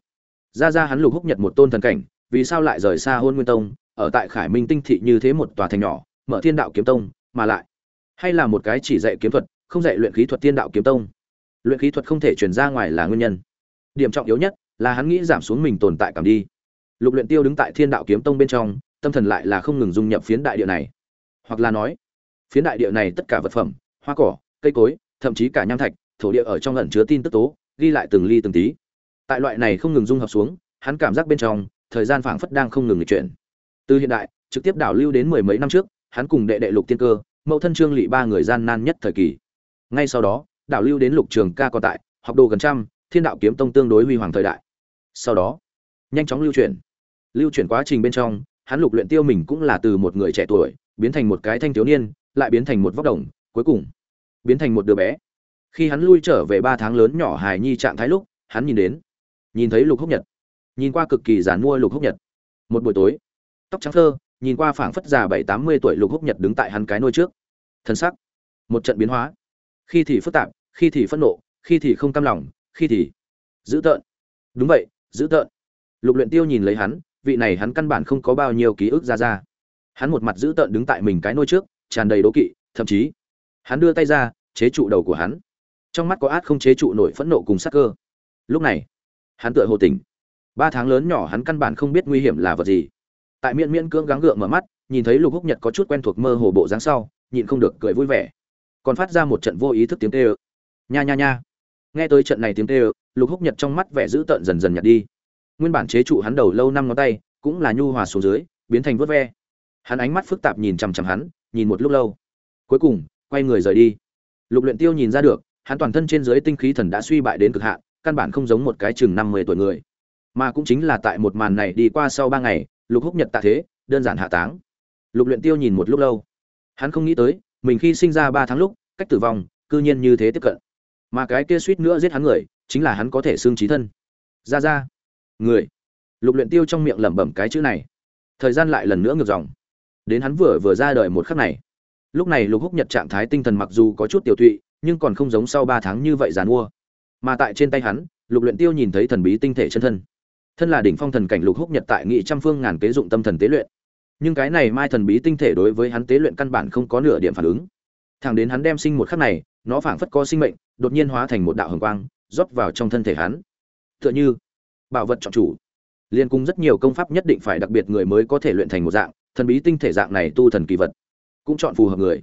Ra ra hắn lục húc nhật một tôn thần cảnh, vì sao lại rời xa hôn nguyên tông, ở tại khải minh tinh thị như thế một tòa thành nhỏ, mở thiên đạo kiếm tông, mà lại, hay là một cái chỉ dạy kiếm thuật, không dạy luyện khí thuật thiên đạo kiếm tông. Luyện khí thuật không thể truyền ra ngoài là nguyên nhân. Điểm trọng yếu nhất là hắn nghĩ giảm xuống mình tồn tại cảm đi. Lục luyện tiêu đứng tại thiên đạo kiếm tông bên trong tâm thần lại là không ngừng dung nhập phiến đại địa này. Hoặc là nói, phiến đại địa này tất cả vật phẩm, hoa cỏ, cây cối, thậm chí cả nham thạch, thổ địa ở trong ẩn chứa tin tức tố, ghi lại từng ly từng tí. Tại loại này không ngừng dung hợp xuống, hắn cảm giác bên trong, thời gian phảng phất đang không ngừng chuyển. Từ hiện đại, trực tiếp đảo lưu đến mười mấy năm trước, hắn cùng đệ đệ lục tiên cơ, mẫu thân trương lị ba người gian nan nhất thời kỳ. Ngay sau đó, đảo lưu đến lục trường ca còn tại, học đồ gần trăm, thiên đạo kiếm tông tương đối huy hoàng thời đại. Sau đó, nhanh chóng lưu chuyển. Lưu chuyển quá trình bên trong hắn lục luyện tiêu mình cũng là từ một người trẻ tuổi biến thành một cái thanh thiếu niên lại biến thành một vóc đồng cuối cùng biến thành một đứa bé. Khi hắn lui trở về ba tháng lớn nhỏ hài nhi trạng thái lúc hắn nhìn đến nhìn thấy lục húc nhật. Nhìn qua cực kỳ giản mua lục húc nhật. Một buổi tối tóc trắng thơ nhìn qua phảng phất già bảy tám mươi tuổi lục húc nhật đứng tại hắn cái nôi trước. Thân sắc một trận biến hóa. Khi thì phức tạp khi thì phẫn nộ khi thì không cam lòng khi thì Giữ tợn. Đúng vậy, giữ tợn. Lục Luyện Tiêu nhìn lấy hắn, vị này hắn căn bản không có bao nhiêu ký ức ra ra. Hắn một mặt giữ tợn đứng tại mình cái nôi trước, tràn đầy đố kỵ, thậm chí, hắn đưa tay ra, chế trụ đầu của hắn. Trong mắt có át không chế trụ nổi phẫn nộ cùng sát cơ. Lúc này, hắn tựa hồ tỉnh. Ba tháng lớn nhỏ hắn căn bản không biết nguy hiểm là vật gì. Tại miễn miễn cưỡng gắng gượng mở mắt, nhìn thấy Lục Húc Nhật có chút quen thuộc mơ hồ bộ dáng sau, nhịn không được cười vui vẻ. Còn phát ra một trận vô ý thức tiếng kêu. Nha nha nha. Nghe tới trận này tiếng kêu, Lục Húc Nhật trong mắt vẻ dữ tợn dần dần nhạt đi. Nguyên bản chế trụ hắn đầu lâu năm ngón tay, cũng là nhu hòa xuống dưới, biến thành vuốt ve. Hắn ánh mắt phức tạp nhìn chằm chằm hắn, nhìn một lúc lâu. Cuối cùng, quay người rời đi. Lục Luyện Tiêu nhìn ra được, hắn toàn thân trên dưới tinh khí thần đã suy bại đến cực hạn, căn bản không giống một cái chừng 50 tuổi người. Mà cũng chính là tại một màn này đi qua sau 3 ngày, Lục Húc Nhật tạ thế, đơn giản hạ táng. Lục Luyện Tiêu nhìn một lúc lâu. Hắn không nghĩ tới, mình khi sinh ra 3 tháng lúc, cách tử vong, cư nhiên như thế tiếp cận. Mà cái kia suýt nữa giết hắn người, chính là hắn có thể xương trí thân. Ra ra, người. Lục Luyện Tiêu trong miệng lẩm bẩm cái chữ này. Thời gian lại lần nữa ngược dòng. Đến hắn vừa vừa ra đời một khắc này. Lúc này Lục Húc Nhật trạng thái tinh thần mặc dù có chút tiểu thụy, nhưng còn không giống sau 3 tháng như vậy giàn mua. Mà tại trên tay hắn, Lục Luyện Tiêu nhìn thấy thần bí tinh thể chân thân. Thân là đỉnh phong thần cảnh Lục Húc Nhật tại nghị trăm phương ngàn kế dụng tâm thần tế luyện. Nhưng cái này mai thần bí tinh thể đối với hắn tế luyện căn bản không có nửa điểm phản ứng. Thẳng đến hắn đem sinh một khắc này, nó phảng phất có sinh mệnh, đột nhiên hóa thành một đạo hồng quang, rót vào trong thân thể hắn. Tựa như bảo vật chọn chủ. Liên cung rất nhiều công pháp nhất định phải đặc biệt người mới có thể luyện thành một dạng, thần bí tinh thể dạng này tu thần kỳ vật, cũng chọn phù hợp người.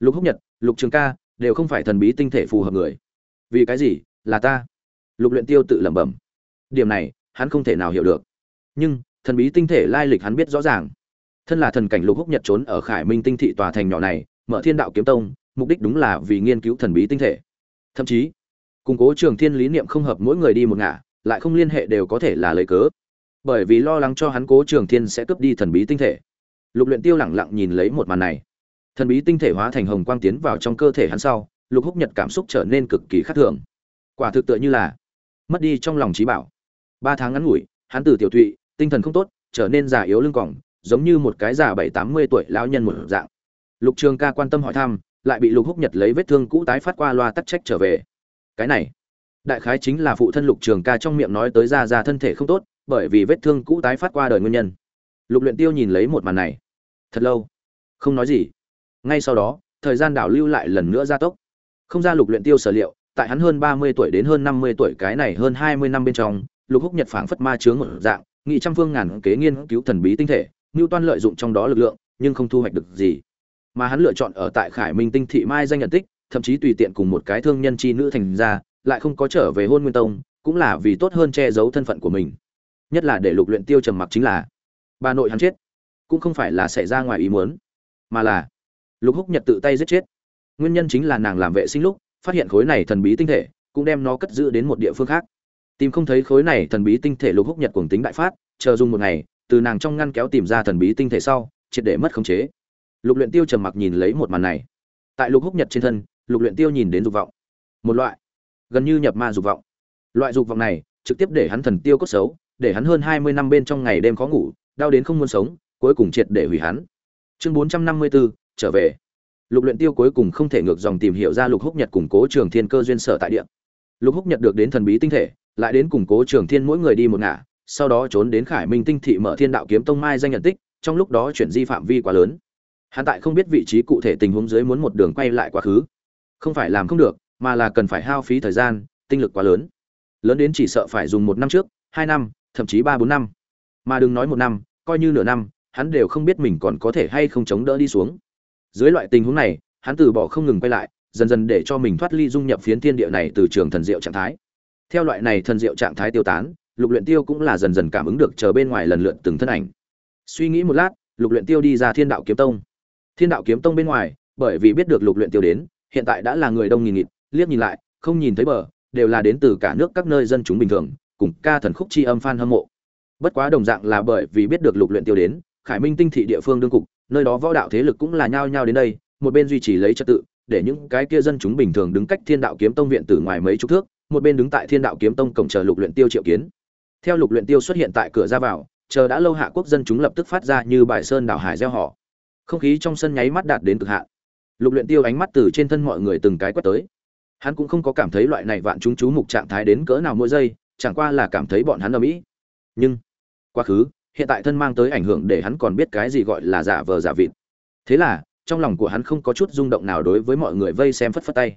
Lục Húc Nhật, Lục Trường Ca đều không phải thần bí tinh thể phù hợp người. Vì cái gì? Là ta. Lục Luyện Tiêu tự lẩm bẩm. Điểm này, hắn không thể nào hiểu được. Nhưng, thần bí tinh thể lai lịch hắn biết rõ ràng. Thân là thần cảnh Lục Húc Nhật trốn ở Khải Minh tinh thị tòa thành nhỏ này, mở Thiên Đạo kiếm tông, mục đích đúng là vì nghiên cứu thần bí tinh thể. Thậm chí, củng cố trường thiên lý niệm không hợp mỗi người đi một ngả lại không liên hệ đều có thể là lấy cớ. Bởi vì lo lắng cho hắn cố trường thiên sẽ cướp đi thần bí tinh thể. Lục luyện tiêu lẳng lặng nhìn lấy một màn này. Thần bí tinh thể hóa thành hồng quang tiến vào trong cơ thể hắn sau, lục húc nhật cảm xúc trở nên cực kỳ khác thường. Quả thực tựa như là mất đi trong lòng trí bảo. Ba tháng ngắn ngủi, hắn từ tiểu thụy tinh thần không tốt, trở nên già yếu lưng còng, giống như một cái già bảy, tám mươi tuổi lão nhân một dạng. Lục trường ca quan tâm hỏi thăm, lại bị lục húc nhật lấy vết thương cũ tái phát qua loa tắc trách trở về. Cái này đại khái chính là phụ thân lục trường ca trong miệng nói tới ra ra thân thể không tốt bởi vì vết thương cũ tái phát qua đời nguyên nhân. Lục luyện tiêu nhìn lấy một màn này. Thật lâu. Không nói gì. Ngay sau đó thời gian đảo lưu lại lần nữa gia tốc. Không ra lục luyện tiêu sở liệu tại hắn hơn ba mươi tuổi đến hơn năm mươi tuổi cái này hơn hai mươi năm bên trong lục húc nhật phảng phất ma chướng một dạng nghị trăm phương ngàn kế nghiên cứu thần bí tinh thể ngưu toan lợi dụng trong đó lực lượng nhưng không thu hoạch được gì. Mà hắn lựa chọn ở tại khải minh tinh thị mai danh nhận tích thậm chí tùy tiện cùng một cái thương nhân chi nữ thành ra, lại không có trở về hôn nguyên tông, cũng là vì tốt hơn che giấu thân phận của mình. Nhất là để Lục Luyện Tiêu trầm mặc chính là, bà nội hắn chết, cũng không phải là xảy ra ngoài ý muốn, mà là Lục Húc Nhật tự tay giết chết. Nguyên nhân chính là nàng làm vệ sinh lúc, phát hiện khối này thần bí tinh thể, cũng đem nó cất giữ đến một địa phương khác. Tìm không thấy khối này thần bí tinh thể Lục Húc Nhật cuồng tính đại phát, chờ dùng một ngày, từ nàng trong ngăn kéo tìm ra thần bí tinh thể sau, triệt để mất khống chế. Lục Luyện Tiêu trầm mặc nhìn lấy một màn này. Tại Lục Húc Nhật trên thân, lục luyện tiêu nhìn đến dục vọng một loại gần như nhập ma dục vọng. Loại dục vọng này trực tiếp để hắn thần tiêu cốt xấu để hắn hơn hai mươi năm bên trong ngày đêm khó ngủ đau đến không muốn sống cuối cùng triệt để hủy hắn. Chương bốn trăm năm mươi 454, trở về. Lục luyện tiêu cuối cùng không thể ngược dòng tìm hiểu ra lục húc nhật củng cố trường thiên cơ duyên sở tại địa. Lục húc nhật được đến thần bí tinh thể lại đến củng cố trường thiên mỗi người đi một ngả sau đó trốn đến khải minh tinh thị mở thiên đạo kiếm tông mai danh nhận tích trong lúc đó chuyển di phạm vi quá lớn. Hắn tại không biết vị trí cụ thể tình huống dưới muốn một đường quay lại quá khứ. Không phải làm không được mà là cần phải hao phí thời gian, tinh lực quá lớn. Lớn đến chỉ sợ phải dùng một năm trước, hai năm, thậm chí ba bốn năm. Mà đừng nói một năm, coi như nửa năm, hắn đều không biết mình còn có thể hay không chống đỡ đi xuống. Dưới loại tình huống này, hắn từ bỏ không ngừng quay lại, dần dần để cho mình thoát ly dung nhập phiến thiên địa này từ trường thần diệu trạng thái. Theo loại này thần diệu trạng thái tiêu tán, lục luyện tiêu cũng là dần dần cảm ứng được chờ bên ngoài lần lượt từng thân ảnh. Suy nghĩ một lát, lục luyện tiêu đi ra thiên đạo kiếm tông. Thiên đạo kiếm tông bên ngoài, bởi vì biết được lục luyện tiêu đến, hiện tại đã là người đông nghìn nghịt liếc nhìn lại, không nhìn thấy bờ, đều là đến từ cả nước các nơi dân chúng bình thường, cùng ca thần khúc chi âm fan hâm mộ. Bất quá đồng dạng là bởi vì biết được lục luyện tiêu đến, khải minh tinh thị địa phương đương cục, nơi đó võ đạo thế lực cũng là nhao nhao đến đây, một bên duy trì lấy trật tự, để những cái kia dân chúng bình thường đứng cách thiên đạo kiếm tông viện từ ngoài mấy chục thước, một bên đứng tại thiên đạo kiếm tông cổng chờ lục luyện tiêu triệu kiến. Theo lục luyện tiêu xuất hiện tại cửa ra vào, chờ đã lâu hạ quốc dân chúng lập tức phát ra như bài sơn đảo hải gieo họ. Không khí trong sân nháy mắt đạt đến cực hạn. Lục luyện tiêu ánh mắt từ trên thân mọi người từng cái quét tới hắn cũng không có cảm thấy loại này vạn chúng chú mục trạng thái đến cỡ nào mỗi giây, chẳng qua là cảm thấy bọn hắn ở mỹ nhưng, quá khứ, hiện tại thân mang tới ảnh hưởng để hắn còn biết cái gì gọi là giả vờ giả vịt. Thế là, trong lòng của hắn không có chút rung động nào đối với mọi người vây xem phất phất tay.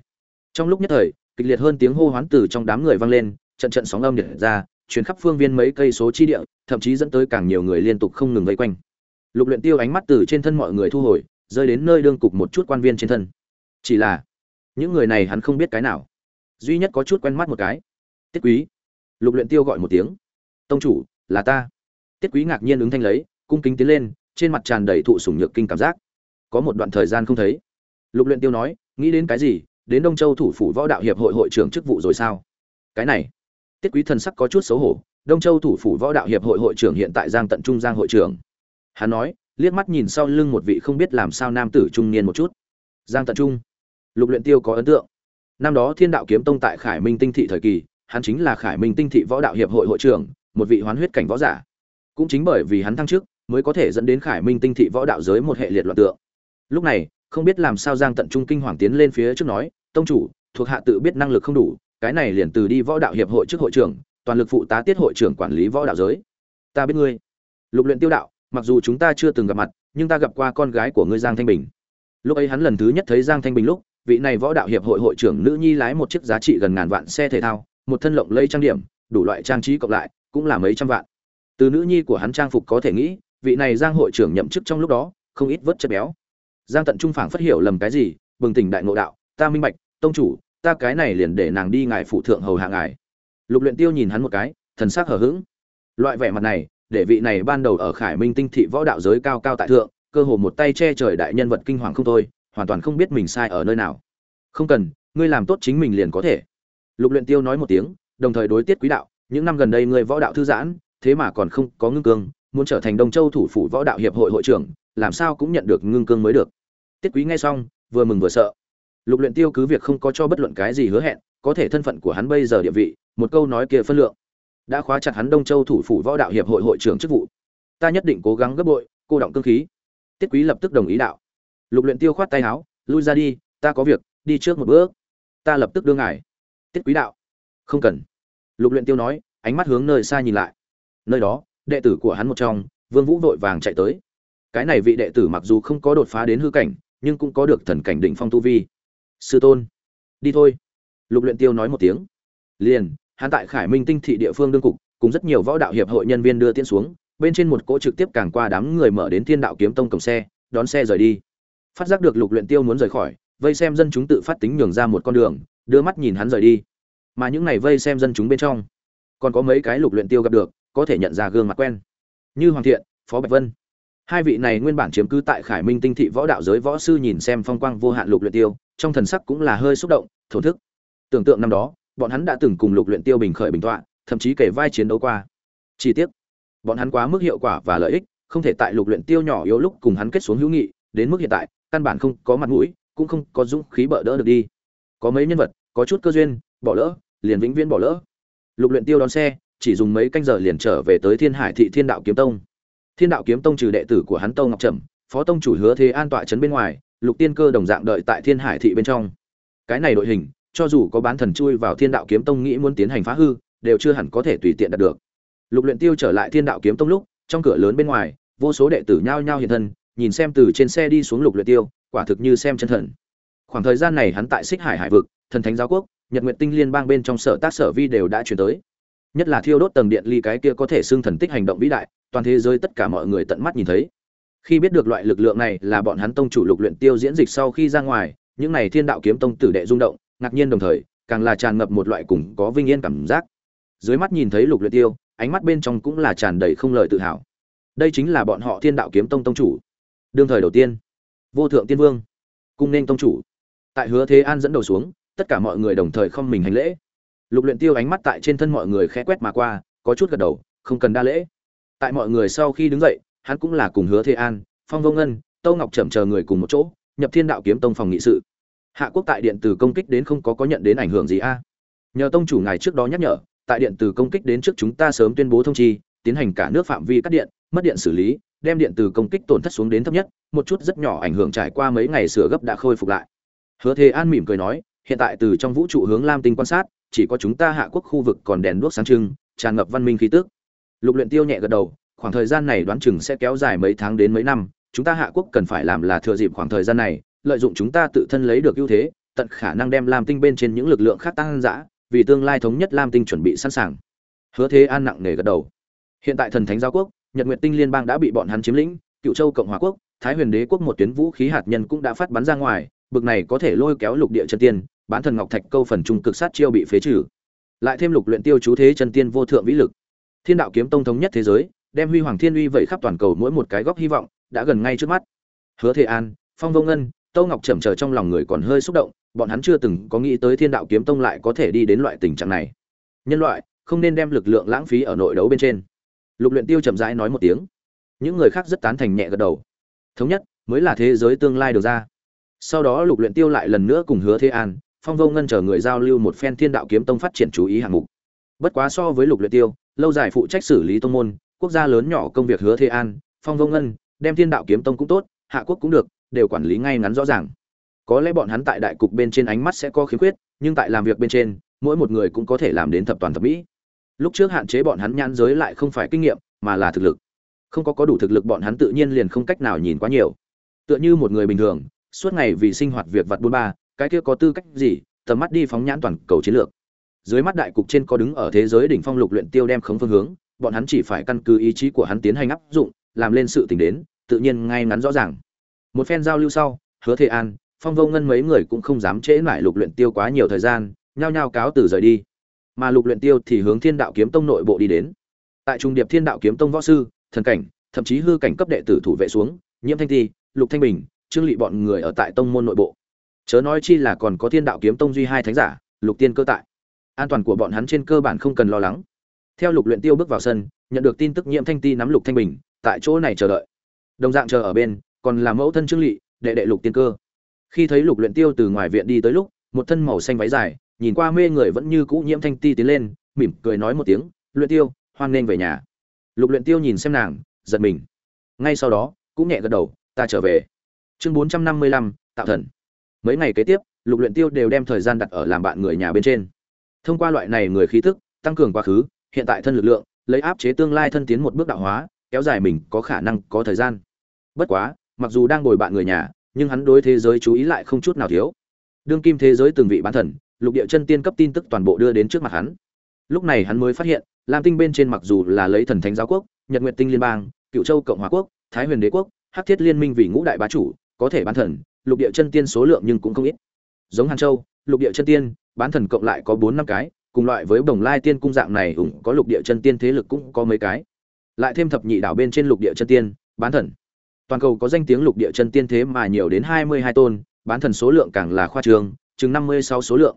Trong lúc nhất thời, kịch liệt hơn tiếng hô hoán từ trong đám người vang lên, trận trận sóng âm nhật ra chuyến khắp phương viên mấy cây số chi địa, thậm chí dẫn tới càng nhiều người liên tục không ngừng vây quanh. Lục luyện tiêu ánh mắt từ trên thân mọi người thu hồi, rơi đến nơi đương cục một chút quan viên trên thân. Chỉ là những người này hắn không biết cái nào. Duy nhất có chút quen mắt một cái. Tiết quý. Lục luyện tiêu gọi một tiếng. Tông chủ, là ta. Tiết quý ngạc nhiên ứng thanh lấy, cung kính tiến lên, trên mặt tràn đầy thụ sủng nhược kinh cảm giác. Có một đoạn thời gian không thấy. Lục luyện tiêu nói, nghĩ đến cái gì? Đến đông châu thủ phủ võ đạo hiệp hội hội trưởng chức vụ rồi sao? Cái này. Tiết quý thần sắc có chút xấu hổ, đông châu thủ phủ võ đạo hiệp hội hội trưởng hiện tại giang tận trung giang hội trưởng. Hắn nói, liếc mắt nhìn sau lưng một vị không biết làm sao nam tử trung niên một chút. Giang tận trung lục luyện tiêu có ấn tượng. Năm đó thiên đạo kiếm tông tại khải minh tinh thị thời kỳ, hắn chính là khải minh tinh thị võ đạo hiệp hội hội trưởng, một vị hoán huyết cảnh võ giả. Cũng chính bởi vì hắn thăng chức, mới có thể dẫn đến khải minh tinh thị võ đạo giới một hệ liệt loạn tượng. Lúc này, không biết làm sao giang tận trung kinh hoàng tiến lên phía trước nói, tông chủ, thuộc hạ tự biết năng lực không đủ, cái này liền từ đi võ đạo hiệp hội trước hội trưởng, toàn lực phụ tá tiết hội trưởng quản lý võ đạo giới. Ta biết ngươi. Lục luyện tiêu đạo, mặc dù chúng ta chưa từng gặp mặt, nhưng ta gặp qua con gái của ngươi giang thanh bình. Lúc ấy hắn lần thứ nhất thấy giang thanh bình lúc vị này võ đạo hiệp hội hội trưởng nữ nhi lái một chiếc giá trị gần ngàn vạn xe thể thao, một thân lộng lây trang điểm, đủ loại trang trí cộng lại, cũng là mấy trăm vạn. Từ nữ nhi của hắn trang phục có thể nghĩ, vị này giang hội trưởng nhậm chức trong lúc đó, không ít vớt chất béo. Giang tận trung phảng phát hiểu lầm cái gì, bừng tỉnh đại ngộ đạo, ta minh bạch, tông chủ, ta cái này liền để nàng đi ngài phụ thượng hầu hạ ngài. Lục luyện tiêu nhìn hắn một cái, thần sắc hờ hững. Loại vẻ mặt này, để vị này ban đầu ở khải minh tinh thị võ đạo giới cao cao tại thượng, cơ hồ một tay che trời đại nhân vật kinh hoàng không thôi hoàn toàn không biết mình sai ở nơi nào. Không cần, ngươi làm tốt chính mình liền có thể. Lục luyện tiêu nói một tiếng, đồng thời đối tiết quý đạo, những năm gần đây ngươi võ đạo thư giãn, thế mà còn không có ngưng cương, muốn trở thành đông châu thủ phủ võ đạo hiệp hội hội trưởng, làm sao cũng nhận được ngưng cương mới được. Tiết quý nghe xong, vừa mừng vừa sợ. Lục luyện tiêu cứ việc không có cho bất luận cái gì hứa hẹn, có thể thân phận của hắn bây giờ địa vị, một câu nói kia phân lượng, đã khóa chặt hắn đông châu thủ phủ võ đạo hiệp hội hội trưởng chức vụ. Ta nhất định cố gắng gấp bội, cô động cương khí. Tiết quý lập tức đồng ý đạo lục luyện tiêu khoát tay áo, lui ra đi, ta có việc, đi trước một bước. Ta lập tức đưa ngài. Tiết quý đạo. Không cần. Lục luyện tiêu nói, ánh mắt hướng nơi xa nhìn lại. Nơi đó, đệ tử của hắn một trong, vương vũ vội vàng chạy tới. Cái này vị đệ tử mặc dù không có đột phá đến hư cảnh, nhưng cũng có được thần cảnh đỉnh phong tu vi. Sư tôn, đi thôi. Lục luyện tiêu nói một tiếng. Liền, hắn tại khải minh tinh thị địa phương đương cục, cùng rất nhiều võ đạo hiệp hội nhân viên đưa tiễn xuống, bên trên một cỗ trực tiếp càng qua đám người mở đến thiên đạo kiếm tông cổng xe, đón xe rời đi phát giác được lục luyện tiêu muốn rời khỏi, vây xem dân chúng tự phát tính nhường ra một con đường, đưa mắt nhìn hắn rời đi. Mà những này vây xem dân chúng bên trong, còn có mấy cái lục luyện tiêu gặp được, có thể nhận ra gương mặt quen. Như hoàng thiện, phó bạch vân. Hai vị này nguyên bản chiếm cứ tại khải minh tinh thị võ đạo giới võ sư nhìn xem phong quang vô hạn lục luyện tiêu, trong thần sắc cũng là hơi xúc động, thổ thức. Tưởng tượng năm đó, bọn hắn đã từng cùng lục luyện tiêu bình khởi bình tọa, thậm chí kể vai chiến đấu qua. Chi tiết bọn hắn quá mức hiệu quả và lợi ích, không thể tại lục luyện tiêu nhỏ yếu lúc cùng hắn kết xuống hữu nghị, đến mức hiện tại căn bản không có mặt mũi, cũng không có dũng khí bỡ đỡ được đi. Có mấy nhân vật, có chút cơ duyên, bỏ lỡ, liền vĩnh viễn bỏ lỡ. Lục luyện tiêu đón xe, chỉ dùng mấy canh giờ liền trở về tới thiên hải thị thiên đạo kiếm tông. Thiên đạo kiếm tông trừ đệ tử của hắn tông ngọc trầm, phó tông chủ hứa thế an tọa chấn bên ngoài, lục tiên cơ đồng dạng đợi tại thiên hải thị bên trong. Cái này đội hình, cho dù có bán thần chui vào thiên đạo kiếm tông nghĩ muốn tiến hành phá hư, đều chưa hẳn có thể tùy tiện đạt được. Lục luyện tiêu trở lại thiên đạo kiếm tông lúc, trong cửa lớn bên ngoài, vô số đệ tử nhao nhao hiện thân nhìn xem từ trên xe đi xuống lục luyện tiêu, quả thực như xem chân thần. Khoảng thời gian này hắn tại xích hải hải vực, thần thánh giáo quốc, nhật nguyện tinh liên bang bên trong sở tác sở vi đều đã chuyển tới. Nhất là thiêu đốt tầng điện ly cái kia có thể xưng thần tích hành động vĩ đại, toàn thế giới tất cả mọi người tận mắt nhìn thấy. Khi biết được loại lực lượng này là bọn hắn tông chủ lục luyện tiêu diễn dịch sau khi ra ngoài, những này thiên đạo kiếm tông tử đệ rung động, ngạc nhiên đồng thời, càng là tràn ngập một loại cùng có vinh yên cảm giác. Dưới mắt nhìn thấy lục luyện tiêu, ánh mắt bên trong cũng là tràn đầy không lời tự hào. Đây chính là bọn họ thiên đạo kiếm tông tông chủ đương thời đầu tiên. Vô thượng tiên vương, cung nên tông chủ. Tại hứa thế an dẫn đầu xuống, tất cả mọi người đồng thời không mình hành lễ. Lục luyện tiêu ánh mắt tại trên thân mọi người khẽ quét mà qua, có chút gật đầu, không cần đa lễ. Tại mọi người sau khi đứng dậy, hắn cũng là cùng hứa thế an, phong vô ngân, tâu ngọc chậm chờ người cùng một chỗ, nhập thiên đạo kiếm tông phòng nghị sự. Hạ quốc tại điện từ công kích đến không có có nhận đến ảnh hưởng gì a? Nhờ tông chủ ngài trước đó nhắc nhở, tại điện từ công kích đến trước chúng ta sớm tuyên bố thông chi, tiến hành cả nước phạm vi cắt điện, mất điện xử lý đem điện từ công kích tổn thất xuống đến thấp nhất, một chút rất nhỏ ảnh hưởng trải qua mấy ngày sửa gấp đã khôi phục lại. Hứa thế an mỉm cười nói, hiện tại từ trong vũ trụ hướng lam tinh quan sát, chỉ có chúng ta hạ quốc khu vực còn đèn đuốc sáng trưng, tràn ngập văn minh khí tức. Lục luyện tiêu nhẹ gật đầu, khoảng thời gian này đoán chừng sẽ kéo dài mấy tháng đến mấy năm, chúng ta hạ quốc cần phải làm là thừa dịp khoảng thời gian này, lợi dụng chúng ta tự thân lấy được ưu thế, tận khả năng đem lam tinh bên trên những lực lượng khác tăng dã, vì tương lai thống nhất lam tinh chuẩn bị sẵn sàng. Hứa thế an nặng nề gật đầu. Hiện tại thần thánh giáo quốc nhật nguyệt tinh liên bang đã bị bọn hắn chiếm lĩnh cựu châu cộng hòa quốc thái huyền đế quốc một tuyến vũ khí hạt nhân cũng đã phát bắn ra ngoài bực này có thể lôi kéo lục địa chân tiên bán thần ngọc thạch câu phần trung cực sát chiêu bị phế trừ lại thêm lục luyện tiêu chú thế chân tiên vô thượng vĩ lực thiên đạo kiếm tông thống nhất thế giới đem huy hoàng thiên uy vậy khắp toàn cầu mỗi một cái góc hy vọng đã gần ngay trước mắt hứa thế an phong vô ngân Tô Ngọc Trầm chờ trong lòng người còn hơi xúc động, bọn hắn chưa từng có nghĩ tới Thiên Đạo Kiếm Tông lại có thể đi đến loại tình trạng này. Nhân loại, không nên đem lực lượng lãng phí ở nội đấu bên trên. Lục Luyện Tiêu chậm rãi nói một tiếng. Những người khác rất tán thành nhẹ gật đầu. Thống nhất mới là thế giới tương lai được ra. Sau đó Lục Luyện Tiêu lại lần nữa cùng Hứa Thế An, Phong Vô Ngân chờ người giao lưu một phen Thiên Đạo Kiếm Tông phát triển chú ý hạng mục. Bất quá so với Lục Luyện Tiêu, lâu dài phụ trách xử lý tông môn, quốc gia lớn nhỏ công việc Hứa Thế An, Phong Vô Ngân, đem Thiên Đạo Kiếm Tông cũng tốt, Hạ Quốc cũng được, đều quản lý ngay ngắn rõ ràng có lẽ bọn hắn tại đại cục bên trên ánh mắt sẽ có khiếm khuyết nhưng tại làm việc bên trên mỗi một người cũng có thể làm đến thập toàn thập mỹ lúc trước hạn chế bọn hắn nhãn giới lại không phải kinh nghiệm, mà là thực lực. Không có có đủ thực lực bọn hắn tự nhiên liền không cách nào nhìn quá nhiều. Tựa như một người bình thường, suốt ngày vì sinh hoạt việc vặt buôn ba, cái kia có tư cách gì, tầm mắt đi phóng nhãn toàn cầu chiến lược. Dưới mắt đại cục trên có đứng ở thế giới đỉnh phong lục luyện tiêu đem khống phương hướng, bọn hắn chỉ phải căn cứ ý chí của hắn tiến hành áp dụng, làm lên sự tình đến, tự nhiên ngay ngắn rõ ràng. Một phen giao lưu sau, hứa thế an, phong vô ngân mấy người cũng không dám trễ lại lục luyện tiêu quá nhiều thời gian, nhao nhao cáo từ rời đi mà lục luyện tiêu thì hướng thiên đạo kiếm tông nội bộ đi đến. Tại trung điệp thiên đạo kiếm tông võ sư, thần cảnh, thậm chí hư cảnh cấp đệ tử thủ vệ xuống, nhiễm thanh ti, lục thanh bình, trương lị bọn người ở tại tông môn nội bộ. Chớ nói chi là còn có thiên đạo kiếm tông duy hai thánh giả, lục tiên cơ tại. An toàn của bọn hắn trên cơ bản không cần lo lắng. Theo lục luyện tiêu bước vào sân, nhận được tin tức nhiễm thanh ti nắm lục thanh bình, tại chỗ này chờ đợi. Đồng dạng chờ ở bên, còn là mẫu thân trương lị đệ đệ lục tiên cơ. Khi thấy lục luyện tiêu từ ngoài viện đi tới lúc, một thân màu xanh váy dài nhìn qua mê người vẫn như cũ nhiễm thanh ti tiến lên mỉm cười nói một tiếng luyện tiêu hoan nên về nhà. Lục luyện tiêu nhìn xem nàng giật mình. Ngay sau đó cũng nhẹ gật đầu ta trở về. Chương 455, tạo thần. Mấy ngày kế tiếp lục luyện tiêu đều đem thời gian đặt ở làm bạn người nhà bên trên. Thông qua loại này người khí tức tăng cường quá khứ hiện tại thân lực lượng lấy áp chế tương lai thân tiến một bước đạo hóa kéo dài mình có khả năng có thời gian. Bất quá mặc dù đang ngồi bạn người nhà nhưng hắn đối thế giới chú ý lại không chút nào thiếu. Đương kim thế giới từng vị bán thần lục địa chân tiên cấp tin tức toàn bộ đưa đến trước mặt hắn. Lúc này hắn mới phát hiện lam tinh bên trên mặc dù là lấy thần thánh giáo quốc nhật nguyệt tinh liên bang cựu châu cộng hòa quốc thái huyền đế quốc hắc thiết liên minh vì ngũ đại bá chủ có thể bán thần lục địa chân tiên số lượng nhưng cũng không ít. Giống hàn châu lục địa chân tiên bán thần cộng lại có bốn năm cái cùng loại với bồng lai tiên cung dạng này cũng có lục địa chân tiên thế lực cũng có mấy cái. Lại thêm thập nhị đảo bên trên lục địa chân tiên bán thần. Toàn cầu có danh tiếng lục địa chân tiên thế mà nhiều đến hai mươi hai tôn bán thần số lượng càng là khoa trương, chừng năm mươi sáu số lượng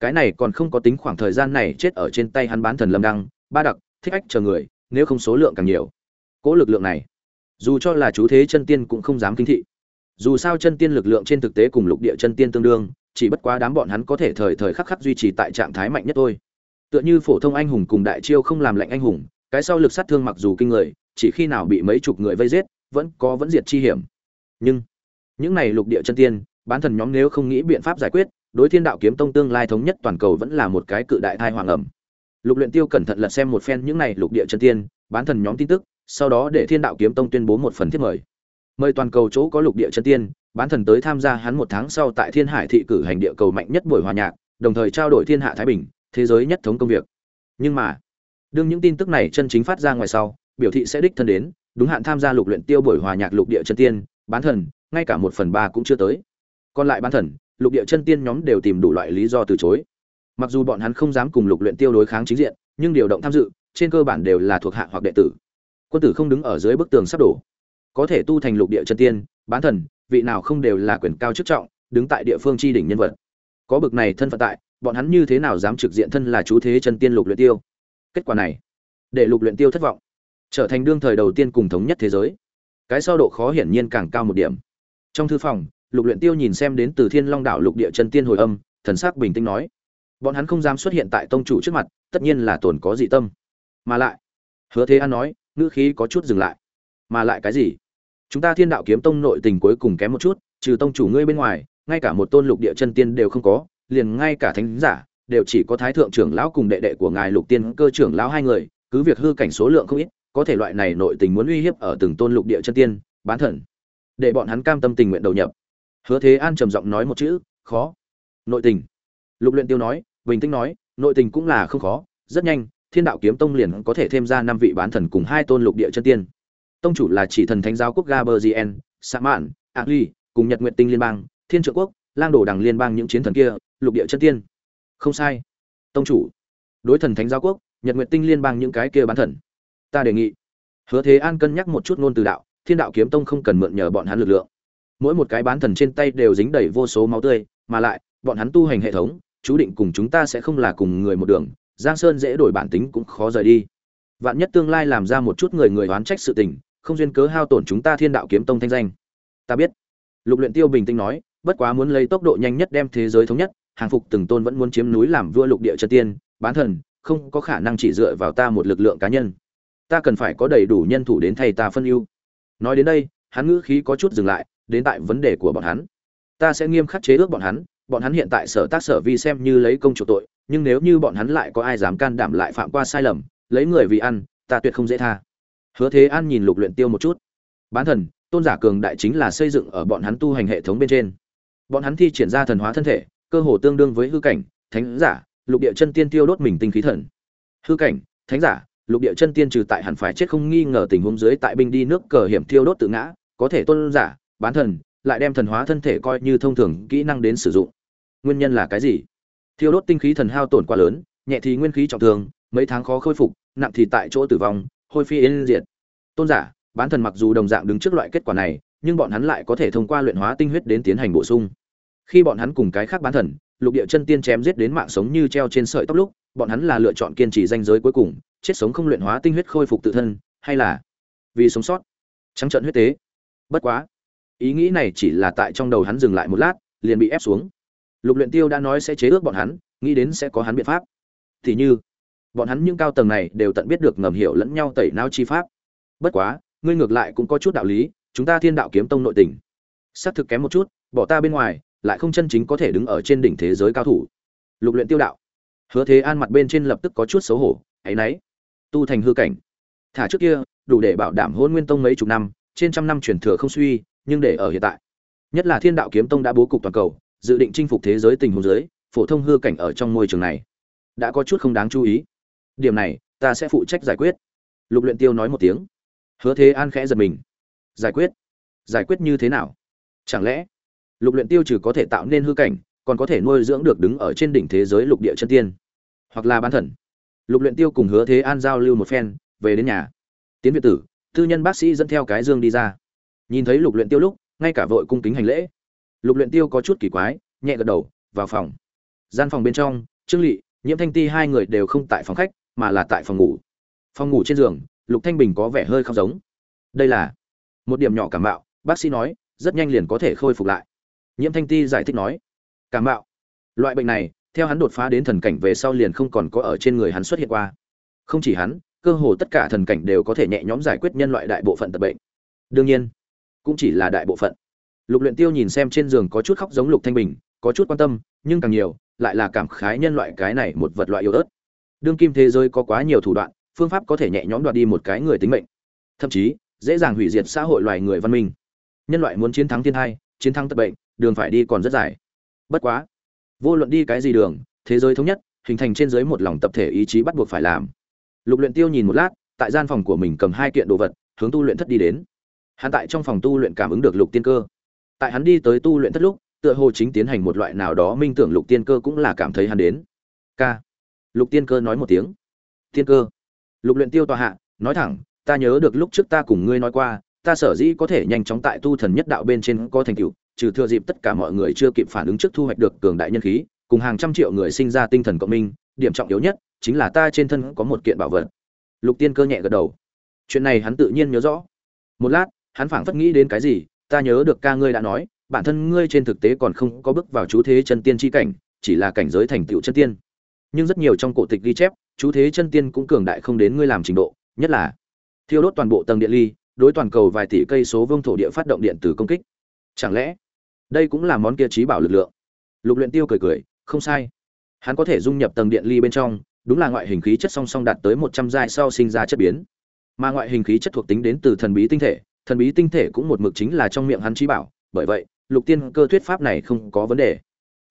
cái này còn không có tính khoảng thời gian này chết ở trên tay hắn bán thần lâm đăng, ba đặc, thích ách chờ người, nếu không số lượng càng nhiều. Cỗ lực lượng này, dù cho là chú thế chân tiên cũng không dám kinh thị. Dù sao chân tiên lực lượng trên thực tế cùng lục địa chân tiên tương đương, chỉ bất quá đám bọn hắn có thể thời thời khắc khắc duy trì tại trạng thái mạnh nhất thôi. Tựa như phổ thông anh hùng cùng đại chiêu không làm lạnh anh hùng, cái sau lực sát thương mặc dù kinh người, chỉ khi nào bị mấy chục người vây giết, vẫn có vẫn diệt chi hiểm. Nhưng, những này lục địa chân tiên, bán thần nhóm nếu không nghĩ biện pháp giải quyết đối thiên đạo kiếm tông tương lai thống nhất toàn cầu vẫn là một cái cự đại thai hoàng ẩm. Lục luyện tiêu cẩn thận lật xem một phen những này lục địa chân tiên, bán thần nhóm tin tức, sau đó để thiên đạo kiếm tông tuyên bố một phần thiết mời. Mời toàn cầu chỗ có lục địa chân tiên, bán thần tới tham gia hắn một tháng sau tại thiên hải thị cử hành địa cầu mạnh nhất buổi hòa nhạc, đồng thời trao đổi thiên hạ thái bình, thế giới nhất thống công việc. Nhưng mà, đương những tin tức này chân chính phát ra ngoài sau, biểu thị sẽ đích thân đến, đúng hạn tham gia lục luyện tiêu buổi hòa nhạc lục địa chân tiên, bán thần, ngay cả một phần ba cũng chưa tới. Còn lại bán thần lục địa chân tiên nhóm đều tìm đủ loại lý do từ chối. Mặc dù bọn hắn không dám cùng lục luyện tiêu đối kháng chính diện, nhưng điều động tham dự, trên cơ bản đều là thuộc hạ hoặc đệ tử. Quân tử không đứng ở dưới bức tường sắp đổ. Có thể tu thành lục địa chân tiên, bán thần, vị nào không đều là quyền cao chức trọng, đứng tại địa phương chi đỉnh nhân vật. Có bực này thân phận tại, bọn hắn như thế nào dám trực diện thân là chú thế chân tiên lục luyện tiêu? Kết quả này, để lục luyện tiêu thất vọng, trở thành đương thời đầu tiên cùng thống nhất thế giới. Cái so độ khó hiển nhiên càng cao một điểm. Trong thư phòng lục luyện tiêu nhìn xem đến từ thiên long đảo lục địa chân tiên hồi âm, thần sắc bình tĩnh nói, bọn hắn không dám xuất hiện tại tông chủ trước mặt, tất nhiên là tổn có dị tâm. Mà lại, hứa thế an nói, ngữ khí có chút dừng lại. Mà lại cái gì? Chúng ta thiên đạo kiếm tông nội tình cuối cùng kém một chút, trừ tông chủ ngươi bên ngoài, ngay cả một tôn lục địa chân tiên đều không có, liền ngay cả thánh giả, đều chỉ có thái thượng trưởng lão cùng đệ đệ của ngài lục tiên cơ trưởng lão hai người, cứ việc hư cảnh số lượng không ít, có thể loại này nội tình muốn uy hiếp ở từng tôn lục địa chân tiên, bán thần, để bọn hắn cam tâm tình nguyện đầu nhập hứa thế an trầm giọng nói một chữ, khó. Nội tình. Lục luyện tiêu nói, bình tĩnh nói, nội tình cũng là không khó, rất nhanh, thiên đạo kiếm tông liền có thể thêm ra năm vị bán thần cùng hai tôn lục địa chân tiên. Tông chủ là chỉ thần thánh giáo quốc gaberzien sa mạn akli, cùng nhật nguyện tinh liên bang, thiên trượng quốc, lang đồ đằng liên bang những chiến thần kia, lục địa chân tiên. Không sai. Tông chủ, đối thần thánh giáo quốc, nhật nguyện tinh liên bang những cái kia bán thần, ta đề nghị. Hứa thế an cân nhắc một chút ngôn từ đạo, thiên đạo kiếm tông không cần mượn nhờ bọn hắn lực lượng mỗi một cái bán thần trên tay đều dính đầy vô số máu tươi, mà lại, bọn hắn tu hành hệ thống, chú định cùng chúng ta sẽ không là cùng người một đường, giang sơn dễ đổi bản tính cũng khó rời đi. Vạn nhất tương lai làm ra một chút người người oán trách sự tình, không duyên cớ hao tổn chúng ta thiên đạo kiếm tông thanh danh. Ta biết. Lục luyện tiêu bình tĩnh nói, bất quá muốn lấy tốc độ nhanh nhất đem thế giới thống nhất, hàng phục từng tôn vẫn muốn chiếm núi làm vua lục địa chân tiên, bán thần, không có khả năng chỉ dựa vào ta một lực lượng cá nhân. Ta cần phải có đầy đủ nhân thủ đến thay ta phân ưu. Nói đến đây, hắn ngữ khí có chút dừng lại đến tại vấn đề của bọn hắn. Ta sẽ nghiêm khắc chế ước bọn hắn bọn hắn hiện tại sở tác sở vi xem như lấy công chủ tội, nhưng nếu như bọn hắn lại có ai dám can đảm lại phạm qua sai lầm, lấy người vì ăn, ta tuyệt không dễ tha. Hứa thế an nhìn lục luyện tiêu một chút. Bán thần, tôn giả cường đại chính là xây dựng ở bọn hắn tu hành hệ thống bên trên. Bọn hắn thi triển ra thần hóa thân thể, cơ hồ tương đương với hư cảnh, thánh giả, lục địa chân tiên tiêu đốt mình tinh khí thần. Hư cảnh, thánh giả, lục địa chân tiên trừ tại hẳn phải chết không nghi ngờ tình huống dưới tại binh đi nước cờ hiểm thiêu đốt tự ngã, có thể tôn giả bán thần, lại đem thần hóa thân thể coi như thông thường kỹ năng đến sử dụng. Nguyên nhân là cái gì? Thiêu đốt tinh khí thần hao tổn quá lớn, nhẹ thì nguyên khí trọng thương, mấy tháng khó khôi phục, nặng thì tại chỗ tử vong, hôi phi yên diệt. Tôn giả, bán thần mặc dù đồng dạng đứng trước loại kết quả này, nhưng bọn hắn lại có thể thông qua luyện hóa tinh huyết đến tiến hành bổ sung. Khi bọn hắn cùng cái khác bán thần, lục địa chân tiên chém giết đến mạng sống như treo trên sợi tóc lúc, bọn hắn là lựa chọn kiên trì danh giới cuối cùng, chết sống không luyện hóa tinh huyết khôi phục tự thân, hay là vì sống sót? Trắng trận huyết tế. Bất quá ý nghĩ này chỉ là tại trong đầu hắn dừng lại một lát, liền bị ép xuống. Lục luyện tiêu đã nói sẽ chế ước bọn hắn, nghĩ đến sẽ có hắn biện pháp. Thì như, bọn hắn những cao tầng này đều tận biết được ngầm hiểu lẫn nhau tẩy não chi pháp. Bất quá, ngươi ngược lại cũng có chút đạo lý, chúng ta thiên đạo kiếm tông nội tình. Xác thực kém một chút, bỏ ta bên ngoài, lại không chân chính có thể đứng ở trên đỉnh thế giới cao thủ. Lục luyện tiêu đạo. Hứa thế an mặt bên trên lập tức có chút xấu hổ, ấy nấy. Tu thành hư cảnh. Thả trước kia, đủ để bảo đảm hôn nguyên tông mấy chục năm, trên trăm năm truyền thừa không suy nhưng để ở hiện tại. Nhất là thiên đạo kiếm tông đã bố cục toàn cầu, dự định chinh phục thế giới tình huống giới, phổ thông hư cảnh ở trong môi trường này. Đã có chút không đáng chú ý. Điểm này, ta sẽ phụ trách giải quyết. Lục luyện tiêu nói một tiếng. Hứa thế an khẽ giật mình. Giải quyết? Giải quyết như thế nào? Chẳng lẽ lục luyện tiêu trừ có thể tạo nên hư cảnh, còn có thể nuôi dưỡng được đứng ở trên đỉnh thế giới lục địa chân tiên? Hoặc là bán thần? Lục luyện tiêu cùng hứa thế an giao lưu một phen, về đến nhà. Tiến viện tử, tư nhân bác sĩ dẫn theo cái dương đi ra nhìn thấy lục luyện tiêu lúc, ngay cả vội cung kính hành lễ. Lục luyện tiêu có chút kỳ quái, nhẹ gật đầu, vào phòng. Gian phòng bên trong, trương lỵ nhiễm thanh ti hai người đều không tại phòng khách, mà là tại phòng ngủ. Phòng ngủ trên giường, lục thanh bình có vẻ hơi không giống. Đây là một điểm nhỏ cảm mạo, bác sĩ nói, rất nhanh liền có thể khôi phục lại. Nhiễm thanh ti giải thích nói, cảm mạo. Loại bệnh này, theo hắn đột phá đến thần cảnh về sau liền không còn có ở trên người hắn xuất hiện qua. Không chỉ hắn, cơ hồ tất cả thần cảnh đều có thể nhẹ nhõm giải quyết nhân loại đại bộ phận tật bệnh. Đương nhiên cũng chỉ là đại bộ phận. Lục luyện tiêu nhìn xem trên giường có chút khóc giống lục thanh bình, có chút quan tâm, nhưng càng nhiều, lại là cảm khái nhân loại cái này một vật loại yếu ớt. Đương kim thế giới có quá nhiều thủ đoạn, phương pháp có thể nhẹ nhõm đoạt đi một cái người tính mệnh. Thậm chí, dễ dàng hủy diệt xã hội loài người văn minh. Nhân loại muốn chiến thắng thiên tai chiến thắng tật bệnh, đường phải đi còn rất dài. Bất quá, vô luận đi cái gì đường, thế giới thống nhất, hình thành trên dưới một lòng tập thể ý chí bắt buộc phải làm. Lục luyện tiêu nhìn một lát, tại gian phòng của mình cầm hai kiện đồ vật, hướng tu luyện thất đi đến hắn tại trong phòng tu luyện cảm ứng được lục tiên cơ. Tại hắn đi tới tu luyện thất lúc, tựa hồ chính tiến hành một loại nào đó minh tưởng lục tiên cơ cũng là cảm thấy hắn đến. K lục tiên cơ nói một tiếng. Tiên cơ. Lục luyện tiêu tòa hạ, nói thẳng, ta nhớ được lúc trước ta cùng ngươi nói qua, ta sở dĩ có thể nhanh chóng tại tu thần nhất đạo bên trên có thành tựu, trừ thừa dịp tất cả mọi người chưa kịp phản ứng trước thu hoạch được cường đại nhân khí, cùng hàng trăm triệu người sinh ra tinh thần cộng minh, điểm trọng yếu nhất chính là ta trên thân có một kiện bảo vật. Lục tiên cơ nhẹ gật đầu. Chuyện này hắn tự nhiên nhớ rõ. Một lát hắn phảng phất nghĩ đến cái gì, ta nhớ được ca ngươi đã nói, bản thân ngươi trên thực tế còn không có bước vào chú thế chân tiên chi cảnh, chỉ là cảnh giới thành tựu chân tiên. Nhưng rất nhiều trong cổ tịch ghi chép, chú thế chân tiên cũng cường đại không đến ngươi làm trình độ, nhất là thiêu đốt toàn bộ tầng điện ly, đối toàn cầu vài tỷ cây số vương thổ địa phát động điện tử công kích. Chẳng lẽ đây cũng là món kia trí bảo lực lượng? Lục luyện tiêu cười cười, không sai. Hắn có thể dung nhập tầng điện ly bên trong, đúng là ngoại hình khí chất song song đạt tới một trăm giai sau sinh ra chất biến. Mà ngoại hình khí chất thuộc tính đến từ thần bí tinh thể thần bí tinh thể cũng một mực chính là trong miệng hắn trí bảo, bởi vậy, lục tiên cơ thuyết pháp này không có vấn đề.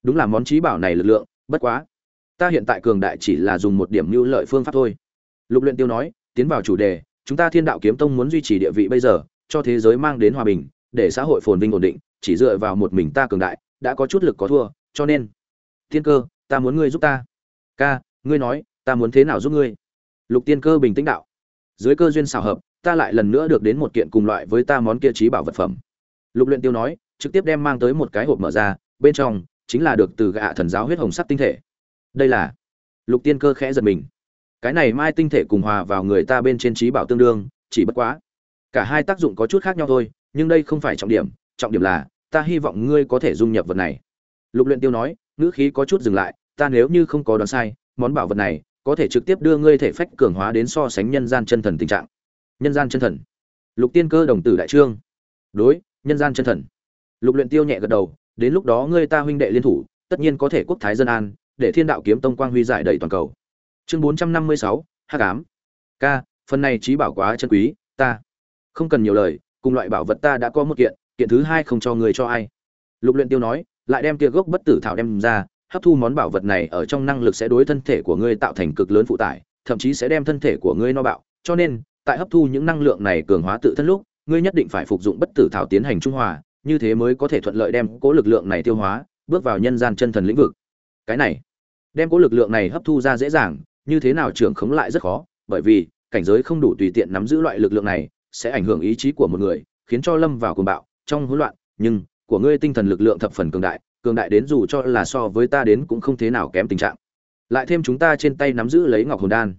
Đúng là món trí bảo này lực lượng, bất quá. Ta hiện tại cường đại chỉ là dùng một điểm mưu lợi phương pháp thôi. Lục luyện tiêu nói, tiến vào chủ đề, chúng ta thiên đạo kiếm tông muốn duy trì địa vị bây giờ, cho thế giới mang đến hòa bình, để xã hội phồn vinh ổn định, chỉ dựa vào một mình ta cường đại, đã có chút lực có thua, cho nên. Thiên cơ, ta muốn ngươi giúp ta. Ca, ngươi nói, ta muốn thế nào giúp ngươi? Lục tiên cơ bình tĩnh đạo. Dưới cơ duyên xảo hợp ta lại lần nữa được đến một kiện cùng loại với ta món kia trí bảo vật phẩm. Lục luyện tiêu nói, trực tiếp đem mang tới một cái hộp mở ra, bên trong chính là được từ gạ thần giáo huyết hồng sắc tinh thể. Đây là, lục tiên cơ khẽ giật mình. Cái này mai tinh thể cùng hòa vào người ta bên trên trí bảo tương đương, chỉ bất quá, cả hai tác dụng có chút khác nhau thôi, nhưng đây không phải trọng điểm trọng điểm là, ta hy vọng ngươi có thể dung nhập vật này. Lục luyện tiêu nói, ngữ khí có chút dừng lại, ta nếu như không có đoán sai, món bảo vật này có thể trực tiếp đưa ngươi thể phách cường hóa đến so sánh nhân gian chân thần tình trạng nhân gian chân thần. Lục tiên cơ đồng tử đại trương. Đối, nhân gian chân thần. Lục luyện tiêu nhẹ gật đầu, đến lúc đó ngươi ta huynh đệ liên thủ, tất nhiên có thể quốc thái dân an, để thiên đạo kiếm tông quang huy giải đầy toàn cầu. Chương bốn trăm năm mươi sáu, hắc ám. Ca, phần này trí bảo quá chân quý, ta không cần nhiều lời, cùng loại bảo vật ta đã có một kiện kiện thứ hai không cho người cho ai. Lục luyện tiêu nói, lại đem kia gốc bất tử thảo đem ra, hấp thu món bảo vật này ở trong năng lực sẽ đối thân thể của ngươi tạo thành cực lớn phụ tải, thậm chí sẽ đem thân thể của ngươi no bạo, cho nên tại hấp thu những năng lượng này cường hóa tự thân lúc, ngươi nhất định phải phục dụng bất tử thảo tiến hành trung hòa, như thế mới có thể thuận lợi đem cố lực lượng này tiêu hóa, bước vào nhân gian chân thần lĩnh vực. Cái này, đem cố lực lượng này hấp thu ra dễ dàng, như thế nào trưởng khống lại rất khó, bởi vì, cảnh giới không đủ tùy tiện nắm giữ loại lực lượng này, sẽ ảnh hưởng ý chí của một người, khiến cho lâm vào cuồng bạo, trong hỗn loạn, nhưng, của ngươi tinh thần lực lượng thập phần cường đại cường đại đến dù cho là so với ta đến cũng không thế nào kém tình trạng. Lại thêm chúng ta trên tay nắm giữ lấy ngọc hồn đan.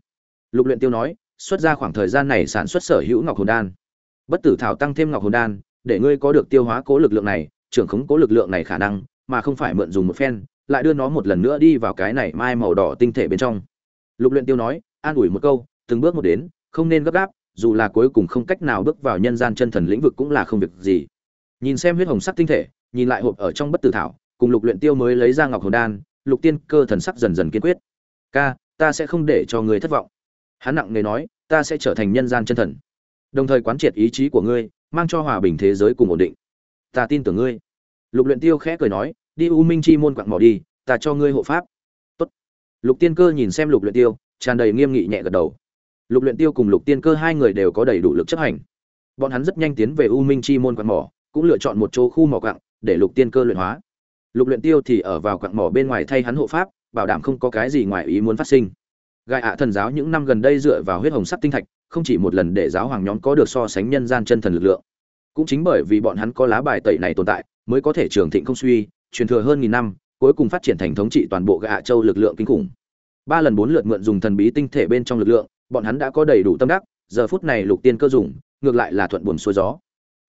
Lục luyện tiêu nói xuất ra khoảng thời gian này sản xuất sở hữu ngọc hồn đan. Bất tử thảo tăng thêm ngọc hồn đan, để ngươi có được tiêu hóa cố lực lượng này, trưởng khống cố lực lượng này khả năng, mà không phải mượn dùng một phen, lại đưa nó một lần nữa đi vào cái này mai màu đỏ tinh thể bên trong. Lục luyện tiêu nói, an ủi một câu, từng bước một đến, không nên gấp gáp, dù là cuối cùng không cách nào bước vào nhân gian chân thần lĩnh vực cũng là không việc gì. Nhìn xem huyết hồng sắc tinh thể, nhìn lại hộp ở trong bất tử thảo, cùng lục luyện tiêu mới lấy ra ngọc hồn đan, lục tiên cơ thần sắc dần dần kiên quyết. Ca, ta sẽ không để cho ngươi thất vọng hắn nặng nề nói, ta sẽ trở thành nhân gian chân thần, đồng thời quán triệt ý chí của ngươi, mang cho hòa bình thế giới cùng ổn định. Ta tin tưởng ngươi. Lục luyện tiêu khẽ cười nói, đi u minh chi môn quặng mỏ đi, ta cho ngươi hộ pháp. Tốt. Lục tiên cơ nhìn xem lục luyện tiêu, tràn đầy nghiêm nghị nhẹ gật đầu. Lục luyện tiêu cùng lục tiên cơ hai người đều có đầy đủ lực chấp hành. Bọn hắn rất nhanh tiến về u minh chi môn quặng mỏ, cũng lựa chọn một chỗ khu mỏ quặng để lục tiên cơ luyện hóa. Lục luyện tiêu thì ở vào quặng mỏ bên ngoài thay hắn hộ pháp, bảo đảm không có cái gì ngoài ý muốn phát sinh gai ạ thần giáo những năm gần đây dựa vào huyết hồng sắc tinh thạch, không chỉ một lần để giáo hoàng nhóm có được so sánh nhân gian chân thần lực lượng, cũng chính bởi vì bọn hắn có lá bài tẩy này tồn tại, mới có thể trường thịnh không suy, truyền thừa hơn nghìn năm, cuối cùng phát triển thành thống trị toàn bộ gạ châu lực lượng kinh khủng. Ba lần bốn lượt mượn dùng thần bí tinh thể bên trong lực lượng, bọn hắn đã có đầy đủ tâm đắc, giờ phút này lục tiên cơ dùng, ngược lại là thuận buồm xuôi gió.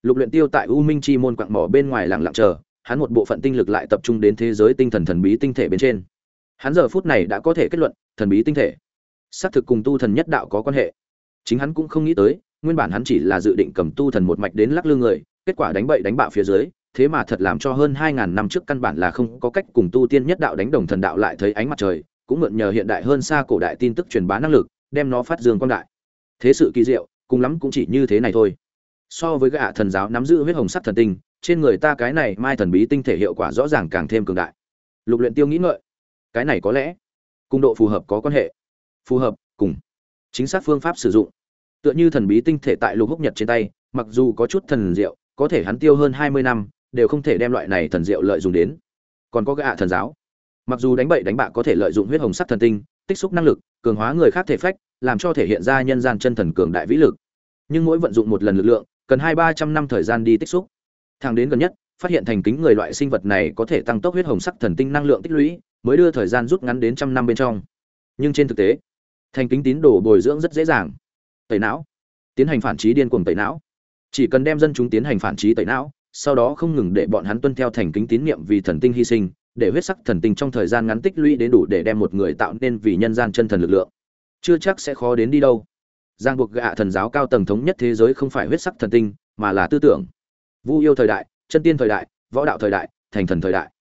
Lục luyện tiêu tại u minh chi môn quặng mỏ bên ngoài lặng lặng chờ, hắn một bộ phận tinh lực lại tập trung đến thế giới tinh thần thần bí tinh thể bên trên hắn giờ phút này đã có thể kết luận, thần bí tinh thể. Xác thực cùng tu thần nhất đạo có quan hệ. Chính hắn cũng không nghĩ tới, nguyên bản hắn chỉ là dự định cầm tu thần một mạch đến lắc lư người, kết quả đánh bậy đánh bạo phía dưới, thế mà thật làm cho hơn hai ngàn năm trước căn bản là không có cách cùng tu tiên nhất đạo đánh đồng thần đạo lại thấy ánh mặt trời, cũng mượn nhờ hiện đại hơn xa cổ đại tin tức truyền bá năng lực, đem nó phát dương quang đại. Thế sự kỳ diệu, cùng lắm cũng chỉ như thế này thôi. So với gã thần giáo nắm giữ huyết hồng sắc thần tinh, trên người ta cái này mai thần bí tinh thể hiệu quả rõ ràng càng thêm cường đại. Lục luyện tiêu nghĩ ngợi cái này có lẽ cung độ phù hợp có quan hệ. Phù hợp, cùng. Chính xác phương pháp sử dụng. Tựa như thần bí tinh thể tại lục húc nhật trên tay, mặc dù có chút thần diệu, có thể hắn tiêu hơn hai mươi năm, đều không thể đem loại này thần diệu lợi dụng đến. Còn có gã thần giáo. Mặc dù đánh bậy đánh bạ có thể lợi dụng huyết hồng sắc thần tinh, tích xúc năng lực, cường hóa người khác thể phách, làm cho thể hiện ra nhân gian chân thần cường đại vĩ lực. Nhưng mỗi vận dụng một lần lực lượng, cần hai ba trăm năm thời gian đi tích xúc. Thang đến gần nhất, phát hiện thành kính người loại sinh vật này có thể tăng tốc huyết hồng sắc thần tinh năng lượng tích lũy mới đưa thời gian rút ngắn đến trăm năm bên trong. Nhưng trên thực tế, thành kính tín đồ bồi dưỡng rất dễ dàng. Tẩy não. Tiến hành phản trí điên cuồng tẩy não. Chỉ cần đem dân chúng tiến hành phản trí tẩy não, sau đó không ngừng để bọn hắn tuân theo thành kính tín niệm vì thần tinh hy sinh, để huyết sắc thần tinh trong thời gian ngắn tích lũy đến đủ để đem một người tạo nên vì nhân gian chân thần lực lượng. Chưa chắc sẽ khó đến đi đâu. Giang buộc gạ thần giáo cao tầng thống nhất thế giới không phải huyết sắc thần tinh, mà là tư tưởng. Vu yêu thời đại, chân tiên thời đại, võ đạo thời đại, thành thần thời đại.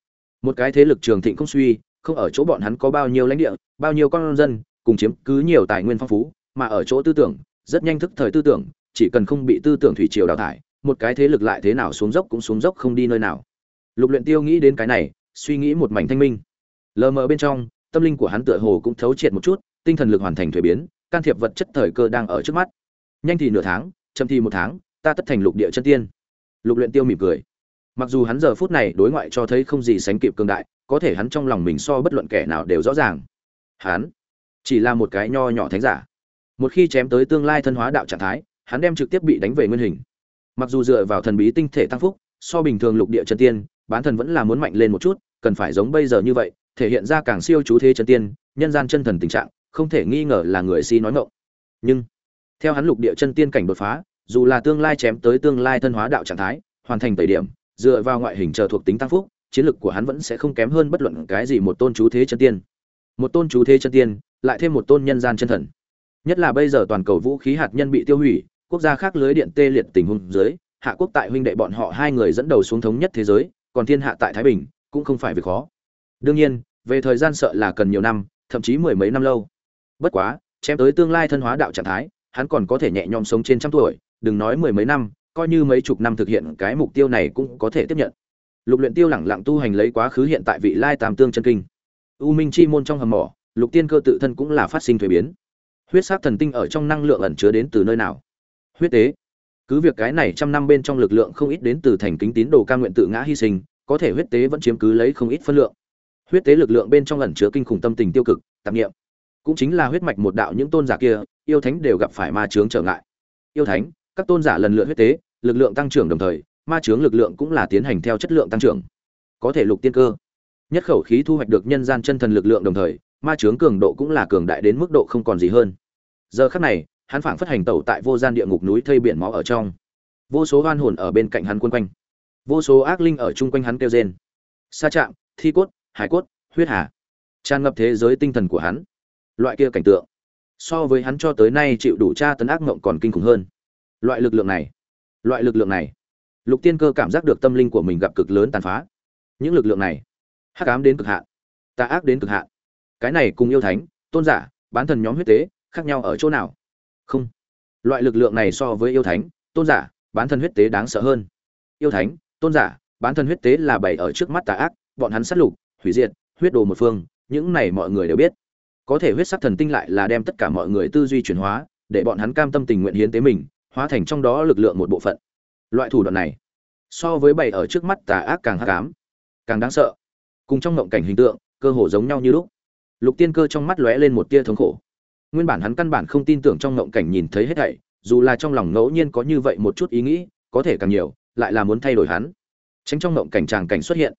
Một cái thế lực trường thịnh không suy không ở chỗ bọn hắn có bao nhiêu lãnh địa, bao nhiêu con dân, cùng chiếm cứ nhiều tài nguyên phong phú, mà ở chỗ tư tưởng, rất nhanh thức thời tư tưởng, chỉ cần không bị tư tưởng thủy triều đào thải, một cái thế lực lại thế nào xuống dốc cũng xuống dốc không đi nơi nào. Lục luyện tiêu nghĩ đến cái này, suy nghĩ một mảnh thanh minh. Lờ mờ bên trong, tâm linh của hắn tựa hồ cũng thấu triệt một chút, tinh thần lực hoàn thành thủy biến, can thiệp vật chất thời cơ đang ở trước mắt. Nhanh thì nửa tháng, chậm thì một tháng, ta tất thành lục địa chân tiên. Lục luyện tiêu mỉm cười. Mặc dù hắn giờ phút này đối ngoại cho thấy không gì sánh kịp cường đại có thể hắn trong lòng mình so bất luận kẻ nào đều rõ ràng. Hắn chỉ là một cái nho nhỏ thánh giả. Một khi chém tới tương lai thân hóa đạo trạng thái, hắn đem trực tiếp bị đánh về nguyên hình. Mặc dù dựa vào thần bí tinh thể tăng phúc, so bình thường lục địa chân tiên, bán thần vẫn là muốn mạnh lên một chút, cần phải giống bây giờ như vậy, thể hiện ra càng siêu chú thế chân tiên, nhân gian chân thần tình trạng, không thể nghi ngờ là người si nói ngọng. Nhưng, theo hắn lục địa chân tiên cảnh đột phá, dù là tương lai chém tới tương lai thân hóa đạo trạng thái, hoàn thành tẩy điểm, dựa vào ngoại hình chờ thuộc tính tăng phúc chiến lực của hắn vẫn sẽ không kém hơn bất luận cái gì một tôn chú thế chân tiên. Một tôn chú thế chân tiên, lại thêm một tôn nhân gian chân thần. Nhất là bây giờ toàn cầu vũ khí hạt nhân bị tiêu hủy, quốc gia khác lưới điện tê liệt tình huống dưới, hạ quốc tại huynh đệ bọn họ hai người dẫn đầu xuống thống nhất thế giới, còn thiên hạ tại thái bình, cũng không phải việc khó. Đương nhiên, về thời gian sợ là cần nhiều năm, thậm chí mười mấy năm lâu. Bất quá, chém tới tương lai thân hóa đạo trạng thái, hắn còn có thể nhẹ nhõm sống trên trăm tuổi, đừng nói mười mấy năm, coi như mấy chục năm thực hiện cái mục tiêu này cũng có thể tiếp nhận lục luyện tiêu lẳng lặng tu hành lấy quá khứ hiện tại vị lai tam tương chân kinh. U minh chi môn trong hầm mỏ, lục tiên cơ tự thân cũng là phát sinh thuế biến. Huyết sắc thần tinh ở trong năng lượng ẩn chứa đến từ nơi nào? Huyết tế. Cứ việc cái này trăm năm bên trong lực lượng không ít đến từ thành kính tín đồ ca nguyện tự ngã hy sinh, có thể huyết tế vẫn chiếm cứ lấy không ít phân lượng. Huyết tế lực lượng bên trong ẩn chứa kinh khủng tâm tình tiêu cực, tạp nghiệm cũng chính là huyết mạch một đạo những tôn giả kia, yêu thánh đều gặp phải ma chướng trở ngại. Yêu thánh, các tôn giả lần lượt huyết tế, lực lượng tăng trưởng đồng thời ma chướng lực lượng cũng là tiến hành theo chất lượng tăng trưởng. Có thể lục tiên cơ. Nhất khẩu khí thu hoạch được nhân gian chân thần lực lượng đồng thời, ma chướng cường độ cũng là cường đại đến mức độ không còn gì hơn. Giờ khắc này, hắn phảng phất hành tẩu tại vô gian địa ngục núi thây biển máu ở trong. Vô số oan hồn ở bên cạnh hắn quân quanh. Vô số ác linh ở chung quanh hắn kêu rên. Sa chạm thi cốt, hải cốt, huyết hà. Tràn ngập thế giới tinh thần của hắn. Loại kia cảnh tượng, so với hắn cho tới nay chịu đủ tra tấn ác mộng còn kinh khủng hơn. Loại lực lượng này, loại lực lượng này lục tiên cơ cảm giác được tâm linh của mình gặp cực lớn tàn phá. Những lực lượng này, hắc ám đến cực hạn, tà ác đến cực hạn. Cái này cùng yêu thánh, tôn giả, bán thần nhóm huyết tế, khác nhau ở chỗ nào? Không. Loại lực lượng này so với yêu thánh, tôn giả, bán thần huyết tế đáng sợ hơn. Yêu thánh, tôn giả, bán thần huyết tế là bày ở trước mắt tà ác, bọn hắn sát lục, hủy diệt, huyết đồ một phương, những này mọi người đều biết. Có thể huyết sắc thần tinh lại là đem tất cả mọi người tư duy chuyển hóa, để bọn hắn cam tâm tình nguyện hiến tế mình, hóa thành trong đó lực lượng một bộ phận loại thủ đoạn này so với bày ở trước mắt tà ác càng hắc ám càng đáng sợ. Cùng trong ngộng cảnh hình tượng cơ hồ giống nhau như lúc. Lục tiên cơ trong mắt lóe lên một tia thống khổ. Nguyên bản hắn căn bản không tin tưởng trong ngộng cảnh nhìn thấy hết thảy dù là trong lòng ngẫu nhiên có như vậy một chút ý nghĩ có thể càng nhiều lại là muốn thay đổi hắn. Tránh trong ngộng cảnh tràng cảnh xuất hiện.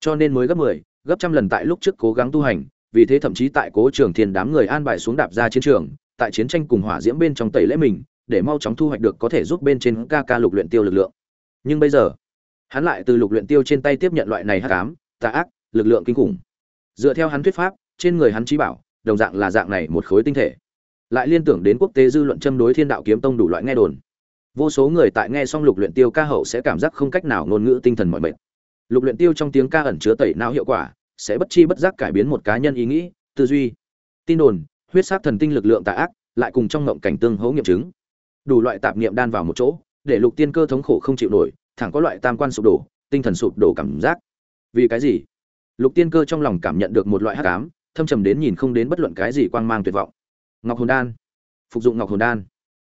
Cho nên mới gấp mười, 10, gấp trăm lần tại lúc trước cố gắng tu hành vì thế thậm chí tại cố trường thiên đám người an bài xuống đạp ra chiến trường tại chiến tranh cùng hỏa diễm bên trong tẩy lễ mình để mau chóng thu hoạch được có thể giúp bên trên ca ca lục luyện tiêu lực lượng. Nhưng bây giờ, hắn lại từ lục luyện tiêu trên tay tiếp nhận loại này hắc ám, tà ác, lực lượng kinh khủng. Dựa theo hắn thuyết pháp, trên người hắn trí bảo, đồng dạng là dạng này một khối tinh thể. Lại liên tưởng đến quốc tế dư luận châm đối thiên đạo kiếm tông đủ loại nghe đồn. Vô số người tại nghe xong lục luyện tiêu ca hậu sẽ cảm giác không cách nào ngôn ngữ tinh thần mọi mệt. Lục luyện tiêu trong tiếng ca ẩn chứa tẩy não hiệu quả, sẽ bất chi bất giác cải biến một cá nhân ý nghĩ, tư duy, tin đồn, huyết sắc thần tinh lực lượng tà ác, lại cùng trong ngộng cảnh tương hỗ nghiệm chứng đủ loại tạp niệm đan vào một chỗ, để lục tiên cơ thống khổ không chịu nổi, thẳng có loại tam quan sụp đổ, tinh thần sụp đổ cảm giác. Vì cái gì? Lục tiên cơ trong lòng cảm nhận được một loại hắc ám, thâm trầm đến nhìn không đến bất luận cái gì quang mang tuyệt vọng. Ngọc hồn đan. Phục dụng ngọc hồn đan.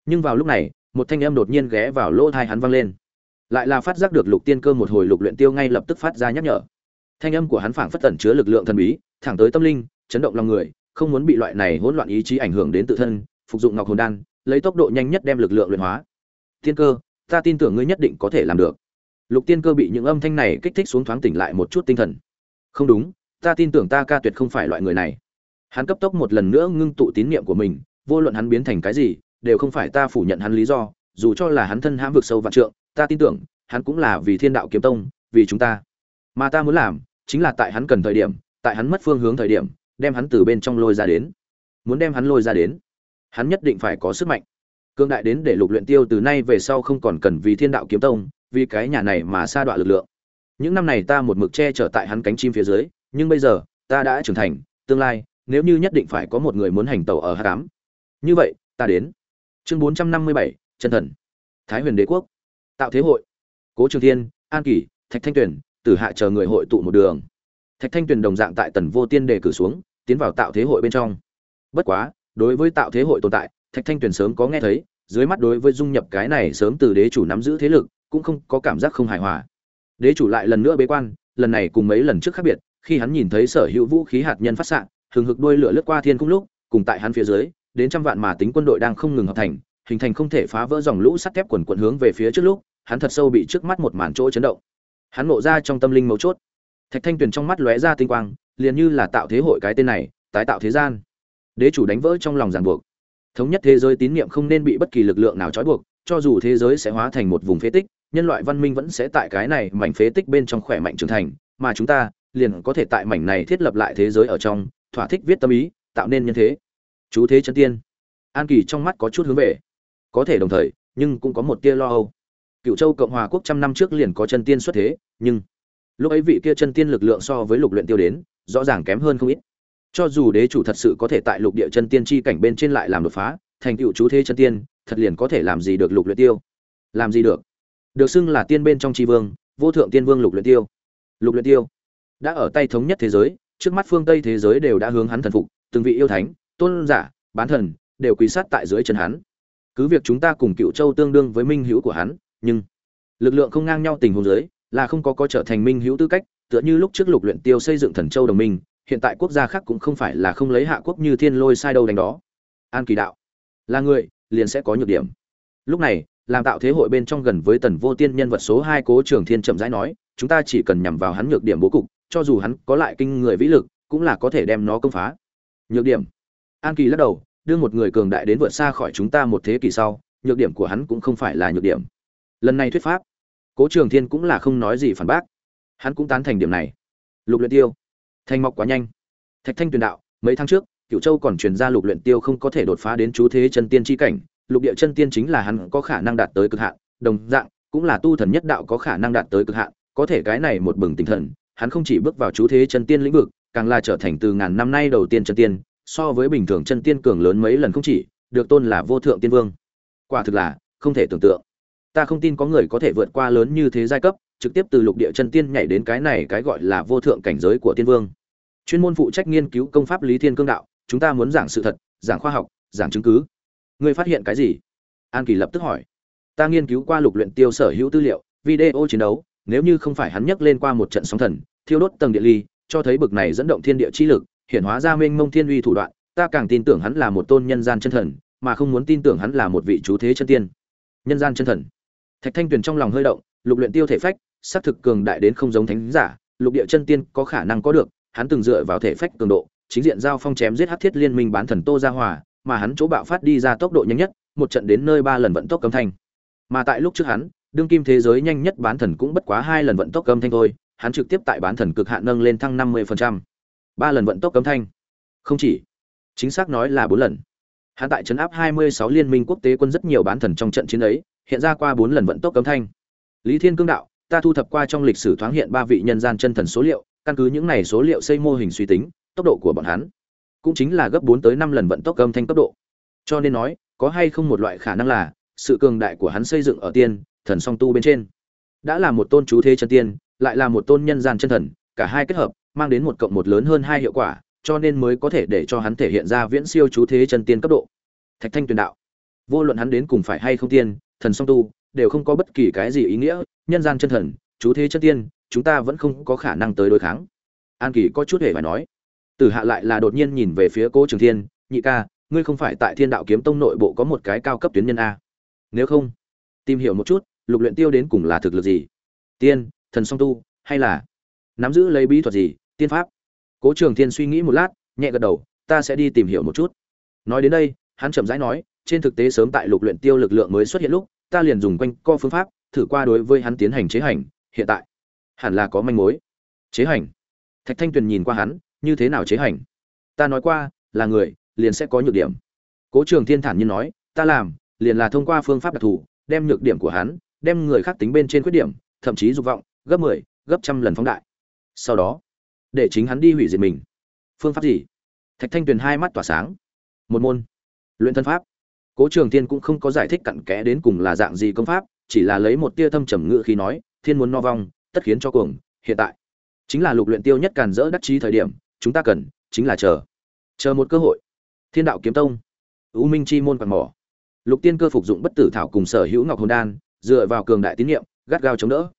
Nhưng vào lúc này, một thanh âm đột nhiên ghé vào lỗ thai hắn vang lên. Lại là phát giác được lục tiên cơ một hồi lục luyện tiêu ngay lập tức phát ra nhắc nhở. Thanh âm của hắn phảng phất tẩn chứa lực lượng thần bí, thẳng tới tâm linh, chấn động lòng người, không muốn bị loại này hỗn loạn ý chí ảnh hưởng đến tự thân, phục dụng ngọc hồn đan lấy tốc độ nhanh nhất đem lực lượng luyện hóa. Tiên cơ, ta tin tưởng ngươi nhất định có thể làm được. Lục tiên cơ bị những âm thanh này kích thích xuống thoáng tỉnh lại một chút tinh thần. Không đúng, ta tin tưởng ta ca tuyệt không phải loại người này. Hắn cấp tốc một lần nữa ngưng tụ tín niệm của mình, vô luận hắn biến thành cái gì, đều không phải ta phủ nhận hắn lý do, dù cho là hắn thân hãm vực sâu vạn trượng, ta tin tưởng, hắn cũng là vì thiên đạo kiếm tông, vì chúng ta. Mà ta muốn làm, chính là tại hắn cần thời điểm, tại hắn mất phương hướng thời điểm, đem hắn từ bên trong lôi ra đến. Muốn đem hắn lôi ra đến hắn nhất định phải có sức mạnh. Cương đại đến để lục luyện tiêu từ nay về sau không còn cần vì thiên đạo kiếm tông, vì cái nhà này mà sa đoạn lực lượng. Những năm này ta một mực che chở tại hắn cánh chim phía dưới, nhưng bây giờ, ta đã trưởng thành, tương lai, nếu như nhất định phải có một người muốn hành tẩu ở hắc ám như vậy, ta đến. Chương bốn trăm năm mươi bảy, chân thần. Thái huyền đế quốc. Tạo thế hội. Cố trường thiên, an kỳ thạch thanh tuyền, tử hạ chờ người hội tụ một đường. Thạch thanh tuyền đồng dạng tại tần vô tiên đề cử xuống, tiến vào tạo thế hội bên trong. Bất quá đối với tạo thế hội tồn tại, thạch thanh tuyền sớm có nghe thấy, dưới mắt đối với dung nhập cái này sớm từ đế chủ nắm giữ thế lực, cũng không có cảm giác không hài hòa. Đế chủ lại lần nữa bế quan, lần này cùng mấy lần trước khác biệt, khi hắn nhìn thấy sở hữu vũ khí hạt nhân phát xạ, hừng hực đuôi lửa lướt qua thiên cung lúc, cùng tại hắn phía dưới, đến trăm vạn mà tính quân đội đang không ngừng hợp thành, hình thành không thể phá vỡ dòng lũ sắt thép quần quận hướng về phía trước lúc, hắn thật sâu bị trước mắt một màn chỗ chấn động. Hắn ngộ ra trong tâm linh mấu chốt. Thạch thanh tuyền trong mắt lóe ra tinh quang, liền như là tạo thế hội cái tên này, tái tạo thế gian đế chủ đánh vỡ trong lòng ràng buộc. Thống nhất thế giới tín niệm không nên bị bất kỳ lực lượng nào trói buộc, cho dù thế giới sẽ hóa thành một vùng phế tích, nhân loại văn minh vẫn sẽ tại cái này mảnh phế tích bên trong khỏe mạnh trưởng thành, mà chúng ta liền có thể tại mảnh này thiết lập lại thế giới ở trong, thỏa thích viết tâm ý, tạo nên nhân thế. Chú thế chân tiên. An kỳ trong mắt có chút hướng về. Có thể đồng thời, nhưng cũng có một tia lo âu. Cựu châu cộng hòa quốc trăm năm trước liền có chân tiên xuất thế, nhưng lúc ấy vị kia chân tiên lực lượng so với lục luyện tiêu đến, rõ ràng kém hơn không ít cho dù đế chủ thật sự có thể tại lục địa chân tiên chi cảnh bên trên lại làm đột phá, thành tựu chú thế chân tiên, thật liền có thể làm gì được lục luyện tiêu? Làm gì được? Được xưng là tiên bên trong chi vương, vô thượng tiên vương lục luyện tiêu. Lục luyện tiêu đã ở tay thống nhất thế giới, trước mắt phương tây thế giới đều đã hướng hắn thần phục, từng vị yêu thánh, tôn giả, bán thần đều quỳ sát tại dưới chân hắn. Cứ việc chúng ta cùng cựu châu tương đương với minh hữu của hắn, nhưng lực lượng không ngang nhau tình huống dưới, là không có có trở thành minh hữu tư cách, tựa như lúc trước lục luyện tiêu xây dựng thần châu đồng minh hiện tại quốc gia khác cũng không phải là không lấy hạ quốc như thiên lôi sai đâu đánh đó. An kỳ đạo, là người, liền sẽ có nhược điểm. Lúc này, làm tạo thế hội bên trong gần với tần vô tiên nhân vật số hai cố trường thiên chậm rãi nói, chúng ta chỉ cần nhằm vào hắn nhược điểm bố cục, cho dù hắn có lại kinh người vĩ lực, cũng là có thể đem nó công phá. Nhược điểm. An kỳ lắc đầu, đưa một người cường đại đến vượt xa khỏi chúng ta một thế kỷ sau, nhược điểm của hắn cũng không phải là nhược điểm. Lần này thuyết pháp, cố trường thiên cũng là không nói gì phản bác. Hắn cũng tán thành điểm này. Lục luyện tiêu thanh mọc quá nhanh. Thạch thanh tuyền đạo, mấy tháng trước cựu châu còn truyền ra lục luyện tiêu không có thể đột phá đến chú thế chân tiên chi cảnh, lục địa chân tiên chính là hắn có khả năng đạt tới cực hạn, đồng dạng, cũng là tu thần nhất đạo có khả năng đạt tới cực hạn, có thể cái này một bừng tinh thần, hắn không chỉ bước vào chú thế chân tiên lĩnh vực, càng là trở thành từ ngàn năm nay đầu tiên chân tiên, so với bình thường chân tiên cường lớn mấy lần không chỉ, được tôn là vô thượng tiên vương. Quả thực là, không thể tưởng tượng. Ta không tin có người có thể vượt qua lớn như thế giai cấp, trực tiếp từ lục địa chân tiên nhảy đến cái này cái gọi là vô thượng cảnh giới của tiên vương chuyên môn phụ trách nghiên cứu công pháp lý thiên cương đạo, chúng ta muốn giảng sự thật, giảng khoa học, giảng chứng cứ. Ngươi phát hiện cái gì? An kỳ lập tức hỏi. Ta nghiên cứu qua lục luyện tiêu sở hữu tư liệu, video chiến đấu, nếu như không phải hắn nhấc lên qua một trận sóng thần, thiêu đốt tầng địa ly, cho thấy bực này dẫn động thiên địa chi lực hiển hóa ra mênh mông thiên uy thủ đoạn, ta càng tin tưởng hắn là một tôn nhân gian chân thần, mà không muốn tin tưởng hắn là một vị chú thế chân tiên. Nhân gian chân thần. Thạch thanh tuyền trong lòng hơi động, lục luyện tiêu thể phách, xác thực cường đại đến không giống thánh giả, lục địa chân tiên có khả năng có được hắn từng dựa vào thể phách cường độ, chính diện giao phong chém giết hắc thiết liên minh bán thần tô gia hòa, mà hắn chỗ bạo phát đi ra tốc độ nhanh nhất, một trận đến nơi ba lần vận tốc cấm thanh. Mà tại lúc trước hắn, đương kim thế giới nhanh nhất bán thần cũng bất quá hai lần vận tốc cấm thanh thôi, hắn trực tiếp tại bán thần cực hạn nâng lên thăng năm mươi ba lần vận tốc cấm thanh. Không chỉ, chính xác nói là bốn lần. Hắn tại trấn áp hai mươi sáu liên minh quốc tế quân rất nhiều bán thần trong trận chiến ấy, hiện ra qua bốn lần vận tốc cấm thanh. Lý thiên cương đạo, ta thu thập qua trong lịch sử thoáng hiện ba vị nhân gian chân thần số liệu căn cứ những này số liệu xây mô hình suy tính, tốc độ của bọn hắn cũng chính là gấp bốn tới năm lần vận tốc âm thanh cấp độ. Cho nên nói, có hay không một loại khả năng là, sự cường đại của hắn xây dựng ở tiên, thần song tu bên trên. Đã là một tôn chú thế chân tiên, lại là một tôn nhân gian chân thần, cả hai kết hợp, mang đến một cộng một lớn hơn hai hiệu quả, cho nên mới có thể để cho hắn thể hiện ra viễn siêu chú thế chân tiên cấp độ. Thạch thanh tuyền đạo, vô luận hắn đến cùng phải hay không tiên, thần song tu, đều không có bất kỳ cái gì ý nghĩa, nhân gian chân thần, chú thế chân tiên chúng ta vẫn không có khả năng tới đối kháng. An kỳ có chút hề phải nói. Tử hạ lại là đột nhiên nhìn về phía cố trường thiên, nhị ca, ngươi không phải tại thiên đạo kiếm tông nội bộ có một cái cao cấp tuyến nhân a? Nếu không, tìm hiểu một chút, lục luyện tiêu đến cùng là thực lực gì? Tiên, thần song tu, hay là nắm giữ lấy bí thuật gì, tiên pháp? Cố trường thiên suy nghĩ một lát, nhẹ gật đầu, ta sẽ đi tìm hiểu một chút. Nói đến đây, hắn chậm rãi nói, trên thực tế sớm tại lục luyện tiêu lực lượng mới xuất hiện lúc, ta liền dùng quanh co phương pháp, thử qua đối với hắn tiến hành chế hành, hiện tại hẳn là có manh mối. Chế hành. Thạch thanh tuyền nhìn qua hắn như thế nào chế hành? Ta nói qua là người liền sẽ có nhược điểm. Cố trường thiên thản nhiên nói ta làm liền là thông qua phương pháp đặc thù đem nhược điểm của hắn đem người khác tính bên trên khuyết điểm thậm chí dục vọng gấp mười 10, gấp trăm lần phóng đại. Sau đó để chính hắn đi hủy diệt mình. Phương pháp gì? Thạch thanh tuyền hai mắt tỏa sáng. Một môn. Luyện thân pháp. Cố trường thiên cũng không có giải thích cặn kẽ đến cùng là dạng gì công pháp chỉ là lấy một tia thâm trầm ngự khi nói thiên muốn no vong tất khiến cho cuồng, hiện tại. Chính là lục luyện tiêu nhất càn dỡ đắc chí thời điểm, chúng ta cần, chính là chờ. Chờ một cơ hội. Thiên đạo kiếm tông. U minh chi môn quạt mỏ. Lục tiên cơ phục dụng bất tử thảo cùng sở hữu ngọc hồn đan, dựa vào cường đại tín niệm, gắt gao chống đỡ.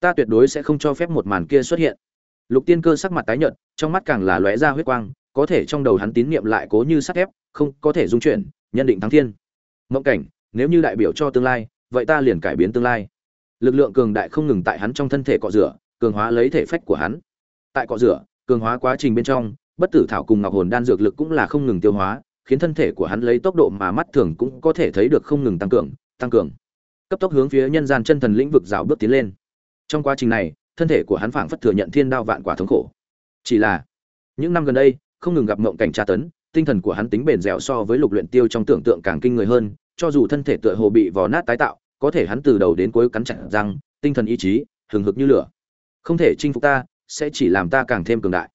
Ta tuyệt đối sẽ không cho phép một màn kia xuất hiện. Lục tiên cơ sắc mặt tái nhợt, trong mắt càng là lóe ra huyết quang, có thể trong đầu hắn tín niệm lại cố như sắt thép, không có thể dung chuyển, nhân định thắng thiên. Mộng cảnh, nếu như đại biểu cho tương lai, vậy ta liền cải biến tương lai lực lượng cường đại không ngừng tại hắn trong thân thể cọ rửa, cường hóa lấy thể phách của hắn. Tại cọ rửa, cường hóa quá trình bên trong, bất tử thảo cùng ngọc hồn đan dược lực cũng là không ngừng tiêu hóa, khiến thân thể của hắn lấy tốc độ mà mắt thường cũng có thể thấy được không ngừng tăng cường tăng cường. Cấp tốc hướng phía nhân gian chân thần lĩnh vực rào bước tiến lên. Trong quá trình này, thân thể của hắn phảng phất thừa nhận thiên đao vạn quả thống khổ. Chỉ là, những năm gần đây, không ngừng gặp mộng cảnh tra tấn, tinh thần của hắn tính bền dẻo so với lục luyện tiêu trong tưởng tượng càng kinh người hơn, cho dù thân thể tựa hồ bị vò nát tái tạo có thể hắn từ đầu đến cuối cắn chặt răng, tinh thần ý chí, hừng hực như lửa. Không thể chinh phục ta, sẽ chỉ làm ta càng thêm cường đại.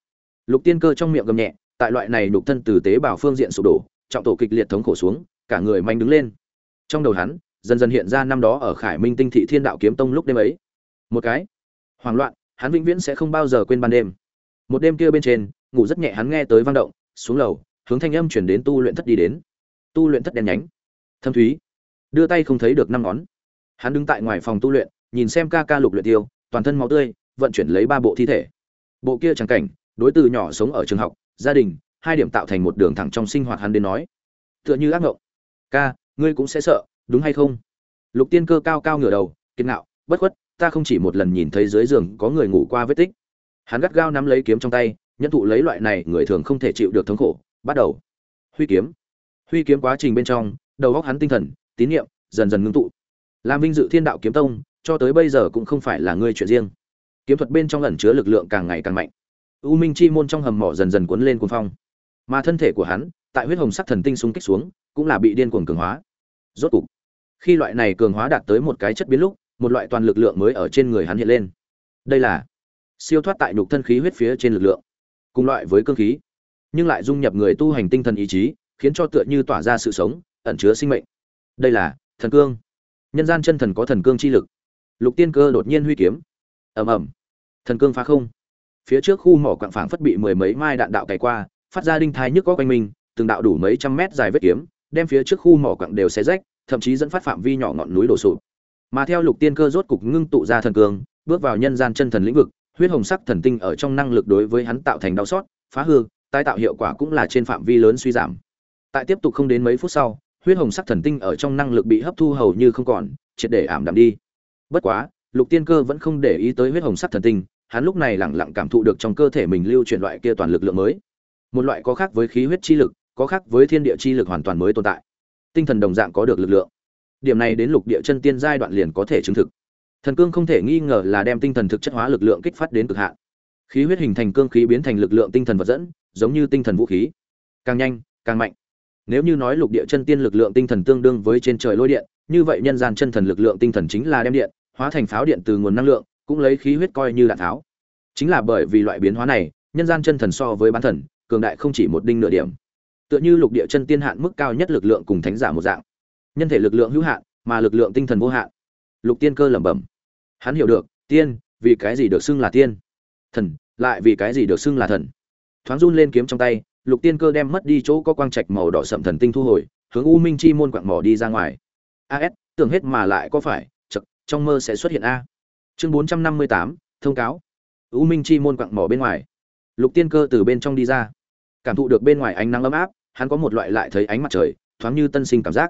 Lục tiên cơ trong miệng gầm nhẹ, tại loại này nhục thân từ tế bào phương diện sụp đổ, trọng tổ kịch liệt thống khổ xuống, cả người manh đứng lên. Trong đầu hắn, dần dần hiện ra năm đó ở khải minh tinh thị thiên đạo kiếm tông lúc đêm ấy. Một cái, hoảng loạn, hắn vĩnh viễn sẽ không bao giờ quên ban đêm. Một đêm kia bên trên, ngủ rất nhẹ hắn nghe tới vang động, xuống lầu, hướng thanh âm chuyển đến tu luyện thất đi đến. Tu luyện thất đen nhánh. Thâm thúy. Đưa tay không thấy được năm ngón hắn đứng tại ngoài phòng tu luyện, nhìn xem ca ca lục luyện tiêu, toàn thân máu tươi, vận chuyển lấy ba bộ thi thể. Bộ kia chẳng cảnh, đối từ nhỏ sống ở trường học, gia đình, hai điểm tạo thành một đường thẳng trong sinh hoạt hắn đến nói. Tựa như ác ngộng. Ca, ngươi cũng sẽ sợ, đúng hay không? Lục tiên cơ cao cao ngửa đầu, kiên ngạo, bất khuất, ta không chỉ một lần nhìn thấy dưới giường có người ngủ qua vết tích. Hắn gắt gao nắm lấy kiếm trong tay nhân thụ lấy loại này người thường không thể chịu được thống khổ, bắt đầu. Huy kiếm. Huy kiếm quá trình bên trong, đầu óc hắn tinh thần, tín niệm, dần dần ngưng tụ làm vinh dự thiên đạo kiếm tông, cho tới bây giờ cũng không phải là ngươi chuyện riêng. Kiếm thuật bên trong ẩn chứa lực lượng càng ngày càng mạnh. U minh chi môn trong hầm mỏ dần dần cuốn lên cuồng phong. Mà thân thể của hắn, tại huyết hồng sắc thần tinh xung kích xuống, cũng là bị điên cuồng cường hóa. Rốt cục, khi loại này cường hóa đạt tới một cái chất biến lúc, một loại toàn lực lượng mới ở trên người hắn hiện lên. Đây là siêu thoát tại nhục thân khí huyết phía trên lực lượng, cùng loại với cương khí, nhưng lại dung nhập người tu hành tinh thần ý chí, khiến cho tựa như tỏa ra sự sống, ẩn chứa sinh mệnh. Đây là thần cương nhân gian chân thần có thần cương chi lực. Lục tiên cơ đột nhiên huy kiếm. Ầm ầm. Thần cương phá không. Phía trước khu mỏ quạng phảng phất bị mười mấy mai đạn đạo cày qua, phát ra đinh thai nhức có quanh mình, từng đạo đủ mấy trăm mét dài vết kiếm, đem phía trước khu mỏ quạng đều xé rách, thậm chí dẫn phát phạm vi nhỏ ngọn núi đổ sụp. Mà theo lục tiên cơ rốt cục ngưng tụ ra thần cương, bước vào nhân gian chân thần lĩnh vực, huyết hồng sắc thần tinh ở trong năng lực đối với hắn tạo thành đau xót, phá hư, tái tạo hiệu quả cũng là trên phạm vi lớn suy giảm. Tại tiếp tục không đến mấy phút sau huyết hồng sắc thần tinh ở trong năng lực bị hấp thu hầu như không còn, triệt để ảm đạm đi. Bất quá, lục tiên cơ vẫn không để ý tới huyết hồng sắc thần tinh, hắn lúc này lặng lặng cảm thụ được trong cơ thể mình lưu chuyển loại kia toàn lực lượng mới. Một loại có khác với khí huyết chi lực, có khác với thiên địa chi lực hoàn toàn mới tồn tại. Tinh thần đồng dạng có được lực lượng. Điểm này đến lục địa chân tiên giai đoạn liền có thể chứng thực. Thần cương không thể nghi ngờ là đem tinh thần thực chất hóa lực lượng kích phát đến cực hạn. Khí huyết hình thành cương khí biến thành lực lượng tinh thần vật dẫn, giống như tinh thần vũ khí. Càng nhanh, càng mạnh nếu như nói lục địa chân tiên lực lượng tinh thần tương đương với trên trời lôi điện, như vậy nhân gian chân thần lực lượng tinh thần chính là đem điện, hóa thành pháo điện từ nguồn năng lượng, cũng lấy khí huyết coi như đạn tháo chính là bởi vì loại biến hóa này, nhân gian chân thần so với bán thần, cường đại không chỉ một đinh nửa điểm. Tựa như lục địa chân tiên hạn mức cao nhất lực lượng cùng thánh giả một dạng. Nhân thể lực lượng hữu hạn, mà lực lượng tinh thần vô hạn. Lục tiên cơ lẩm bẩm. Hắn hiểu được, tiên, vì cái gì được xưng là tiên? Thần, lại vì cái gì được xưng là thần? Thoáng run lên kiếm trong tay lục tiên cơ đem mất đi chỗ có quang trạch màu đỏ sậm thần tinh thu hồi, hướng u minh chi môn quạng mỏ đi ra ngoài. As tưởng hết mà lại có phải, chật, trong mơ sẽ xuất hiện a. Chương bốn trăm năm mươi tám, thông cáo. U minh chi môn quạng mỏ bên ngoài. Lục tiên cơ từ bên trong đi ra. Cảm thụ được bên ngoài ánh nắng ấm áp, hắn có một loại lại thấy ánh mặt trời, thoáng như tân sinh cảm giác.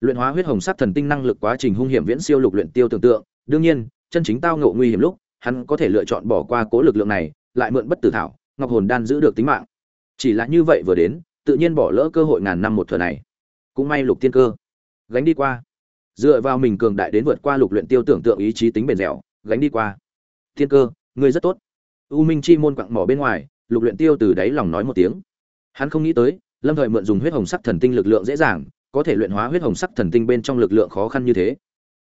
Luyện hóa huyết hồng sắc thần tinh năng lực quá trình hung hiểm viễn siêu lục luyện tiêu tưởng tượng, đương nhiên, chân chính tao ngộ nguy hiểm lúc, hắn có thể lựa chọn bỏ qua cố lực lượng này, lại mượn bất tử thảo, ngọc hồn đan giữ được tính mạng chỉ là như vậy vừa đến, tự nhiên bỏ lỡ cơ hội ngàn năm một thừa này. Cũng may lục tiên cơ gánh đi qua. Dựa vào mình cường đại đến vượt qua lục luyện tiêu tưởng tượng ý chí tính bền dẻo, gánh đi qua. Tiên cơ, ngươi rất tốt. U minh chi môn quặng mỏ bên ngoài, lục luyện tiêu từ đáy lòng nói một tiếng. Hắn không nghĩ tới, lâm thời mượn dùng huyết hồng sắc thần tinh lực lượng dễ dàng, có thể luyện hóa huyết hồng sắc thần tinh bên trong lực lượng khó khăn như thế.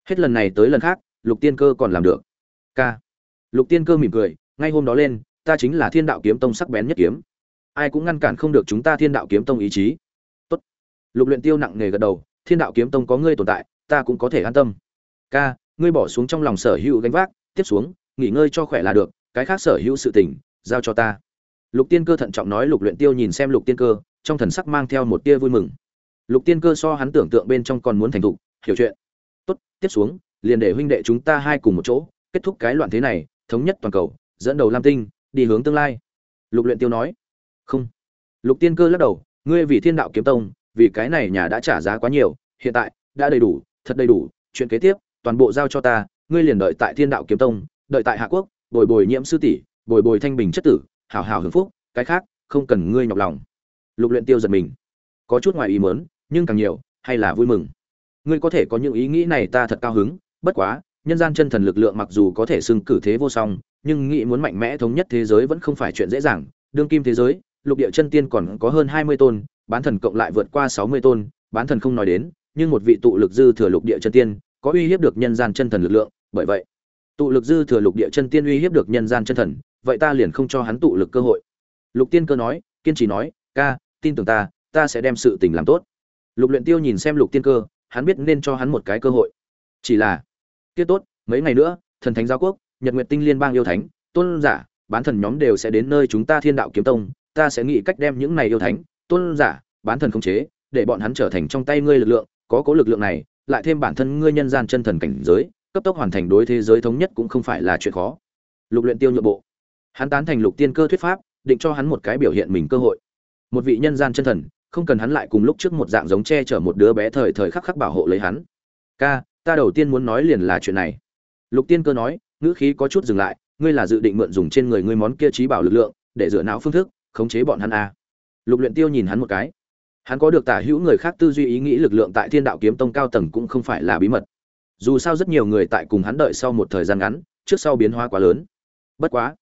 Hết lần này tới lần khác, lục tiên cơ còn làm được. K lục tiên cơ mỉm cười, ngay hôm đó lên, ta chính là thiên đạo kiếm tông sắc bén nhất kiếm ai cũng ngăn cản không được chúng ta thiên đạo kiếm tông ý chí. Tốt. Lục luyện tiêu nặng nề gật đầu, thiên đạo kiếm tông có ngươi tồn tại, ta cũng có thể an tâm. Ca, ngươi bỏ xuống trong lòng sở hữu gánh vác, tiếp xuống, nghỉ ngơi cho khỏe là được, cái khác sở hữu sự tình, giao cho ta. Lục tiên cơ thận trọng nói lục luyện tiêu nhìn xem lục tiên cơ, trong thần sắc mang theo một tia vui mừng. Lục tiên cơ so hắn tưởng tượng bên trong còn muốn thành thục, hiểu chuyện. Tốt, tiếp xuống, liền để huynh đệ chúng ta hai cùng một chỗ, kết thúc cái loạn thế này, thống nhất toàn cầu, dẫn đầu lam tinh, đi hướng tương lai. Lục luyện tiêu nói không. Lục tiên cơ lắc đầu, ngươi vì thiên đạo kiếm tông, vì cái này nhà đã trả giá quá nhiều, hiện tại đã đầy đủ, thật đầy đủ, chuyện kế tiếp, toàn bộ giao cho ta, ngươi liền đợi tại thiên đạo kiếm tông, đợi tại hạ quốc, bồi bồi nhiễm sư tỷ, bồi bồi thanh bình chất tử hảo hảo hưởng phúc, cái khác, không cần ngươi nhọc lòng. Lục luyện tiêu giật mình. Có chút ngoài ý muốn, nhưng càng nhiều, hay là vui mừng. Ngươi có thể có những ý nghĩ này ta thật cao hứng, bất quá, nhân gian chân thần lực lượng mặc dù có thể xưng cử thế vô song, nhưng nghĩ muốn mạnh mẽ thống nhất thế giới vẫn không phải chuyện dễ dàng, đương kim thế giới lục địa chân tiên còn có hơn hai mươi tôn, bán thần cộng lại vượt qua sáu mươi tôn, bán thần không nói đến, nhưng một vị tụ lực dư thừa lục địa chân tiên có uy hiếp được nhân gian chân thần lực lượng, bởi vậy, tụ lực dư thừa lục địa chân tiên uy hiếp được nhân gian chân thần, vậy ta liền không cho hắn tụ lực cơ hội. Lục tiên cơ nói, kiên trì nói, ca, tin tưởng ta ta sẽ đem sự tình làm tốt. Lục luyện tiêu nhìn xem lục tiên cơ, hắn biết nên cho hắn một cái cơ hội. Chỉ là, kia tốt, mấy ngày nữa, thần thánh giáo quốc, nhật nguyệt tinh liên bang yêu thánh, tôn giả, bán thần nhóm đều sẽ đến nơi chúng ta thiên đạo kiếm tông ta sẽ nghĩ cách đem những này yêu thánh, tôn giả, bán thần khống chế, để bọn hắn trở thành trong tay ngươi lực lượng, có cố lực lượng này, lại thêm bản thân ngươi nhân gian chân thần cảnh giới, cấp tốc hoàn thành đối thế giới thống nhất cũng không phải là chuyện khó. Lục luyện tiêu nhượng bộ. Hắn tán thành lục tiên cơ thuyết pháp, định cho hắn một cái biểu hiện mình cơ hội. Một vị nhân gian chân thần, không cần hắn lại cùng lúc trước một dạng giống che chở một đứa bé thời thời khắc khắc bảo hộ lấy hắn. Ca, ta đầu tiên muốn nói liền là chuyện này. Lục tiên cơ nói, ngữ khí có chút dừng lại, ngươi là dự định mượn dùng trên người ngươi món kia trí bảo lực lượng, để dựa não phương thức khống chế bọn hắn à. lục luyện tiêu nhìn hắn một cái. Hắn có được tả hữu người khác tư duy ý nghĩ lực lượng tại thiên đạo kiếm tông cao tầng cũng không phải là bí mật. Dù sao rất nhiều người tại cùng hắn đợi sau một thời gian ngắn, trước sau biến hóa quá lớn. Bất quá,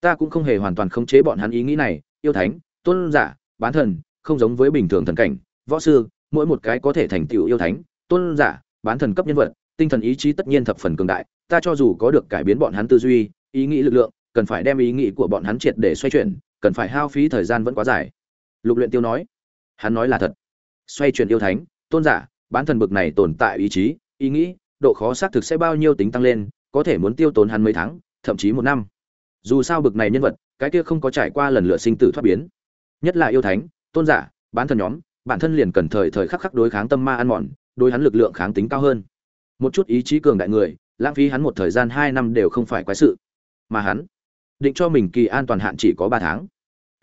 ta cũng không hề hoàn toàn khống chế bọn hắn ý nghĩ này, yêu thánh, tôn giả, bán thần, không giống với bình thường thần cảnh, võ sư, mỗi một cái có thể thành tựu yêu thánh, tôn giả, bán thần cấp nhân vật, tinh thần ý chí tất nhiên thập phần cường đại, ta cho dù có được cải biến bọn hắn tư duy, ý nghĩ lực lượng, cần phải đem ý nghĩ của bọn hắn triệt để xoay chuyển cần phải hao phí thời gian vẫn quá dài. Lục luyện tiêu nói, hắn nói là thật. Xoay chuyển yêu thánh, tôn giả, bán thần bực này tồn tại ý chí, ý nghĩ, độ khó xác thực sẽ bao nhiêu tính tăng lên, có thể muốn tiêu tốn hắn mấy tháng, thậm chí một năm. Dù sao bực này nhân vật, cái kia không có trải qua lần lựa sinh tử thoát biến. Nhất là yêu thánh, tôn giả, bán thần nhóm, bản thân liền cần thời thời khắc khắc đối kháng tâm ma ăn mòn, đối hắn lực lượng kháng tính cao hơn. Một chút ý chí cường đại người, lãng phí hắn một thời gian hai năm đều không phải quái sự. Mà hắn, định cho mình kỳ an toàn hạn chỉ có ba tháng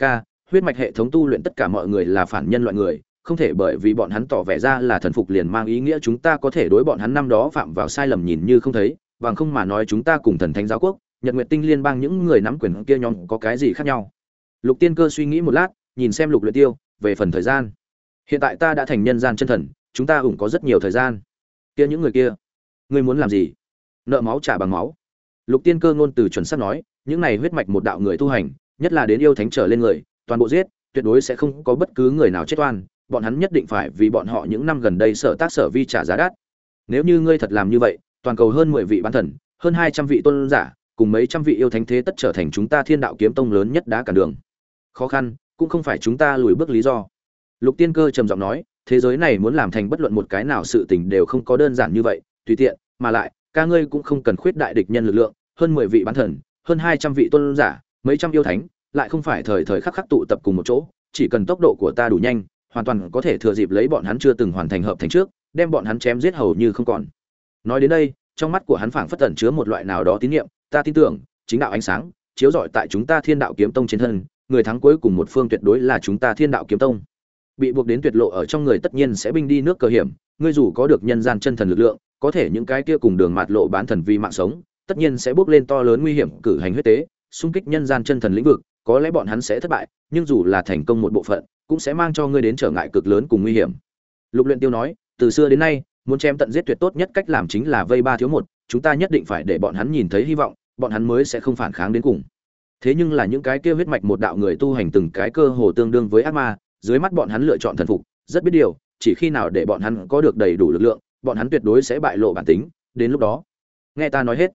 k huyết mạch hệ thống tu luyện tất cả mọi người là phản nhân loại người, không thể bởi vì bọn hắn tỏ vẻ ra là thần phục liền mang ý nghĩa chúng ta có thể đối bọn hắn năm đó phạm vào sai lầm nhìn như không thấy, bằng không mà nói chúng ta cùng thần thánh giáo quốc, nhật nguyệt tinh liên bang những người nắm quyền kia nhóm có cái gì khác nhau? Lục tiên cơ suy nghĩ một lát, nhìn xem lục luyện tiêu, về phần thời gian. Hiện tại ta đã thành nhân gian chân thần, chúng ta cũng có rất nhiều thời gian. Kia những người kia, ngươi muốn làm gì? Nợ máu trả bằng máu. Lục tiên cơ ngôn từ chuẩn xác nói, những này huyết mạch một đạo người tu hành nhất là đến yêu thánh trở lên người, toàn bộ giết, tuyệt đối sẽ không có bất cứ người nào chết oan, bọn hắn nhất định phải vì bọn họ những năm gần đây sở tác sở vi trả giá đắt. Nếu như ngươi thật làm như vậy, toàn cầu hơn mười vị bán thần, hơn hai trăm vị tôn giả, cùng mấy trăm vị yêu thánh thế tất trở thành chúng ta thiên đạo kiếm tông lớn nhất đá cản đường. Khó khăn, cũng không phải chúng ta lùi bước lý do. Lục tiên cơ trầm giọng nói, thế giới này muốn làm thành bất luận một cái nào sự tình đều không có đơn giản như vậy, tùy tiện, mà lại, ca ngươi cũng không cần khuyết đại địch nhân lực lượng, hơn mười vị bán thần, hơn hai trăm vị tôn giả mấy trăm yêu thánh, lại không phải thời thời khắc khắc tụ tập cùng một chỗ, chỉ cần tốc độ của ta đủ nhanh, hoàn toàn có thể thừa dịp lấy bọn hắn chưa từng hoàn thành hợp thành trước, đem bọn hắn chém giết hầu như không còn. Nói đến đây, trong mắt của hắn phảng phất tẩn chứa một loại nào đó tín nhiệm ta tin tưởng, chính đạo ánh sáng, chiếu rọi tại chúng ta thiên đạo kiếm tông trên thân, người thắng cuối cùng một phương tuyệt đối là chúng ta thiên đạo kiếm tông. Bị buộc đến tuyệt lộ ở trong người tất nhiên sẽ binh đi nước cờ hiểm, ngươi dù có được nhân gian chân thần lực lượng, có thể những cái kia cùng đường mạt lộ bán thần vì mạng sống, tất nhiên sẽ bước lên to lớn nguy hiểm, cử hành huyết tế xung kích nhân gian chân thần lĩnh vực, có lẽ bọn hắn sẽ thất bại, nhưng dù là thành công một bộ phận, cũng sẽ mang cho ngươi đến trở ngại cực lớn cùng nguy hiểm. Lục luyện tiêu nói, từ xưa đến nay, muốn chém tận giết tuyệt tốt nhất cách làm chính là vây ba thiếu một, chúng ta nhất định phải để bọn hắn nhìn thấy hy vọng, bọn hắn mới sẽ không phản kháng đến cùng. Thế nhưng là những cái kia huyết mạch một đạo người tu hành từng cái cơ hồ tương đương với ác ma, dưới mắt bọn hắn lựa chọn thần phục, rất biết điều, chỉ khi nào để bọn hắn có được đầy đủ lực lượng, bọn hắn tuyệt đối sẽ bại lộ bản tính, đến lúc đó. Nghe ta nói hết,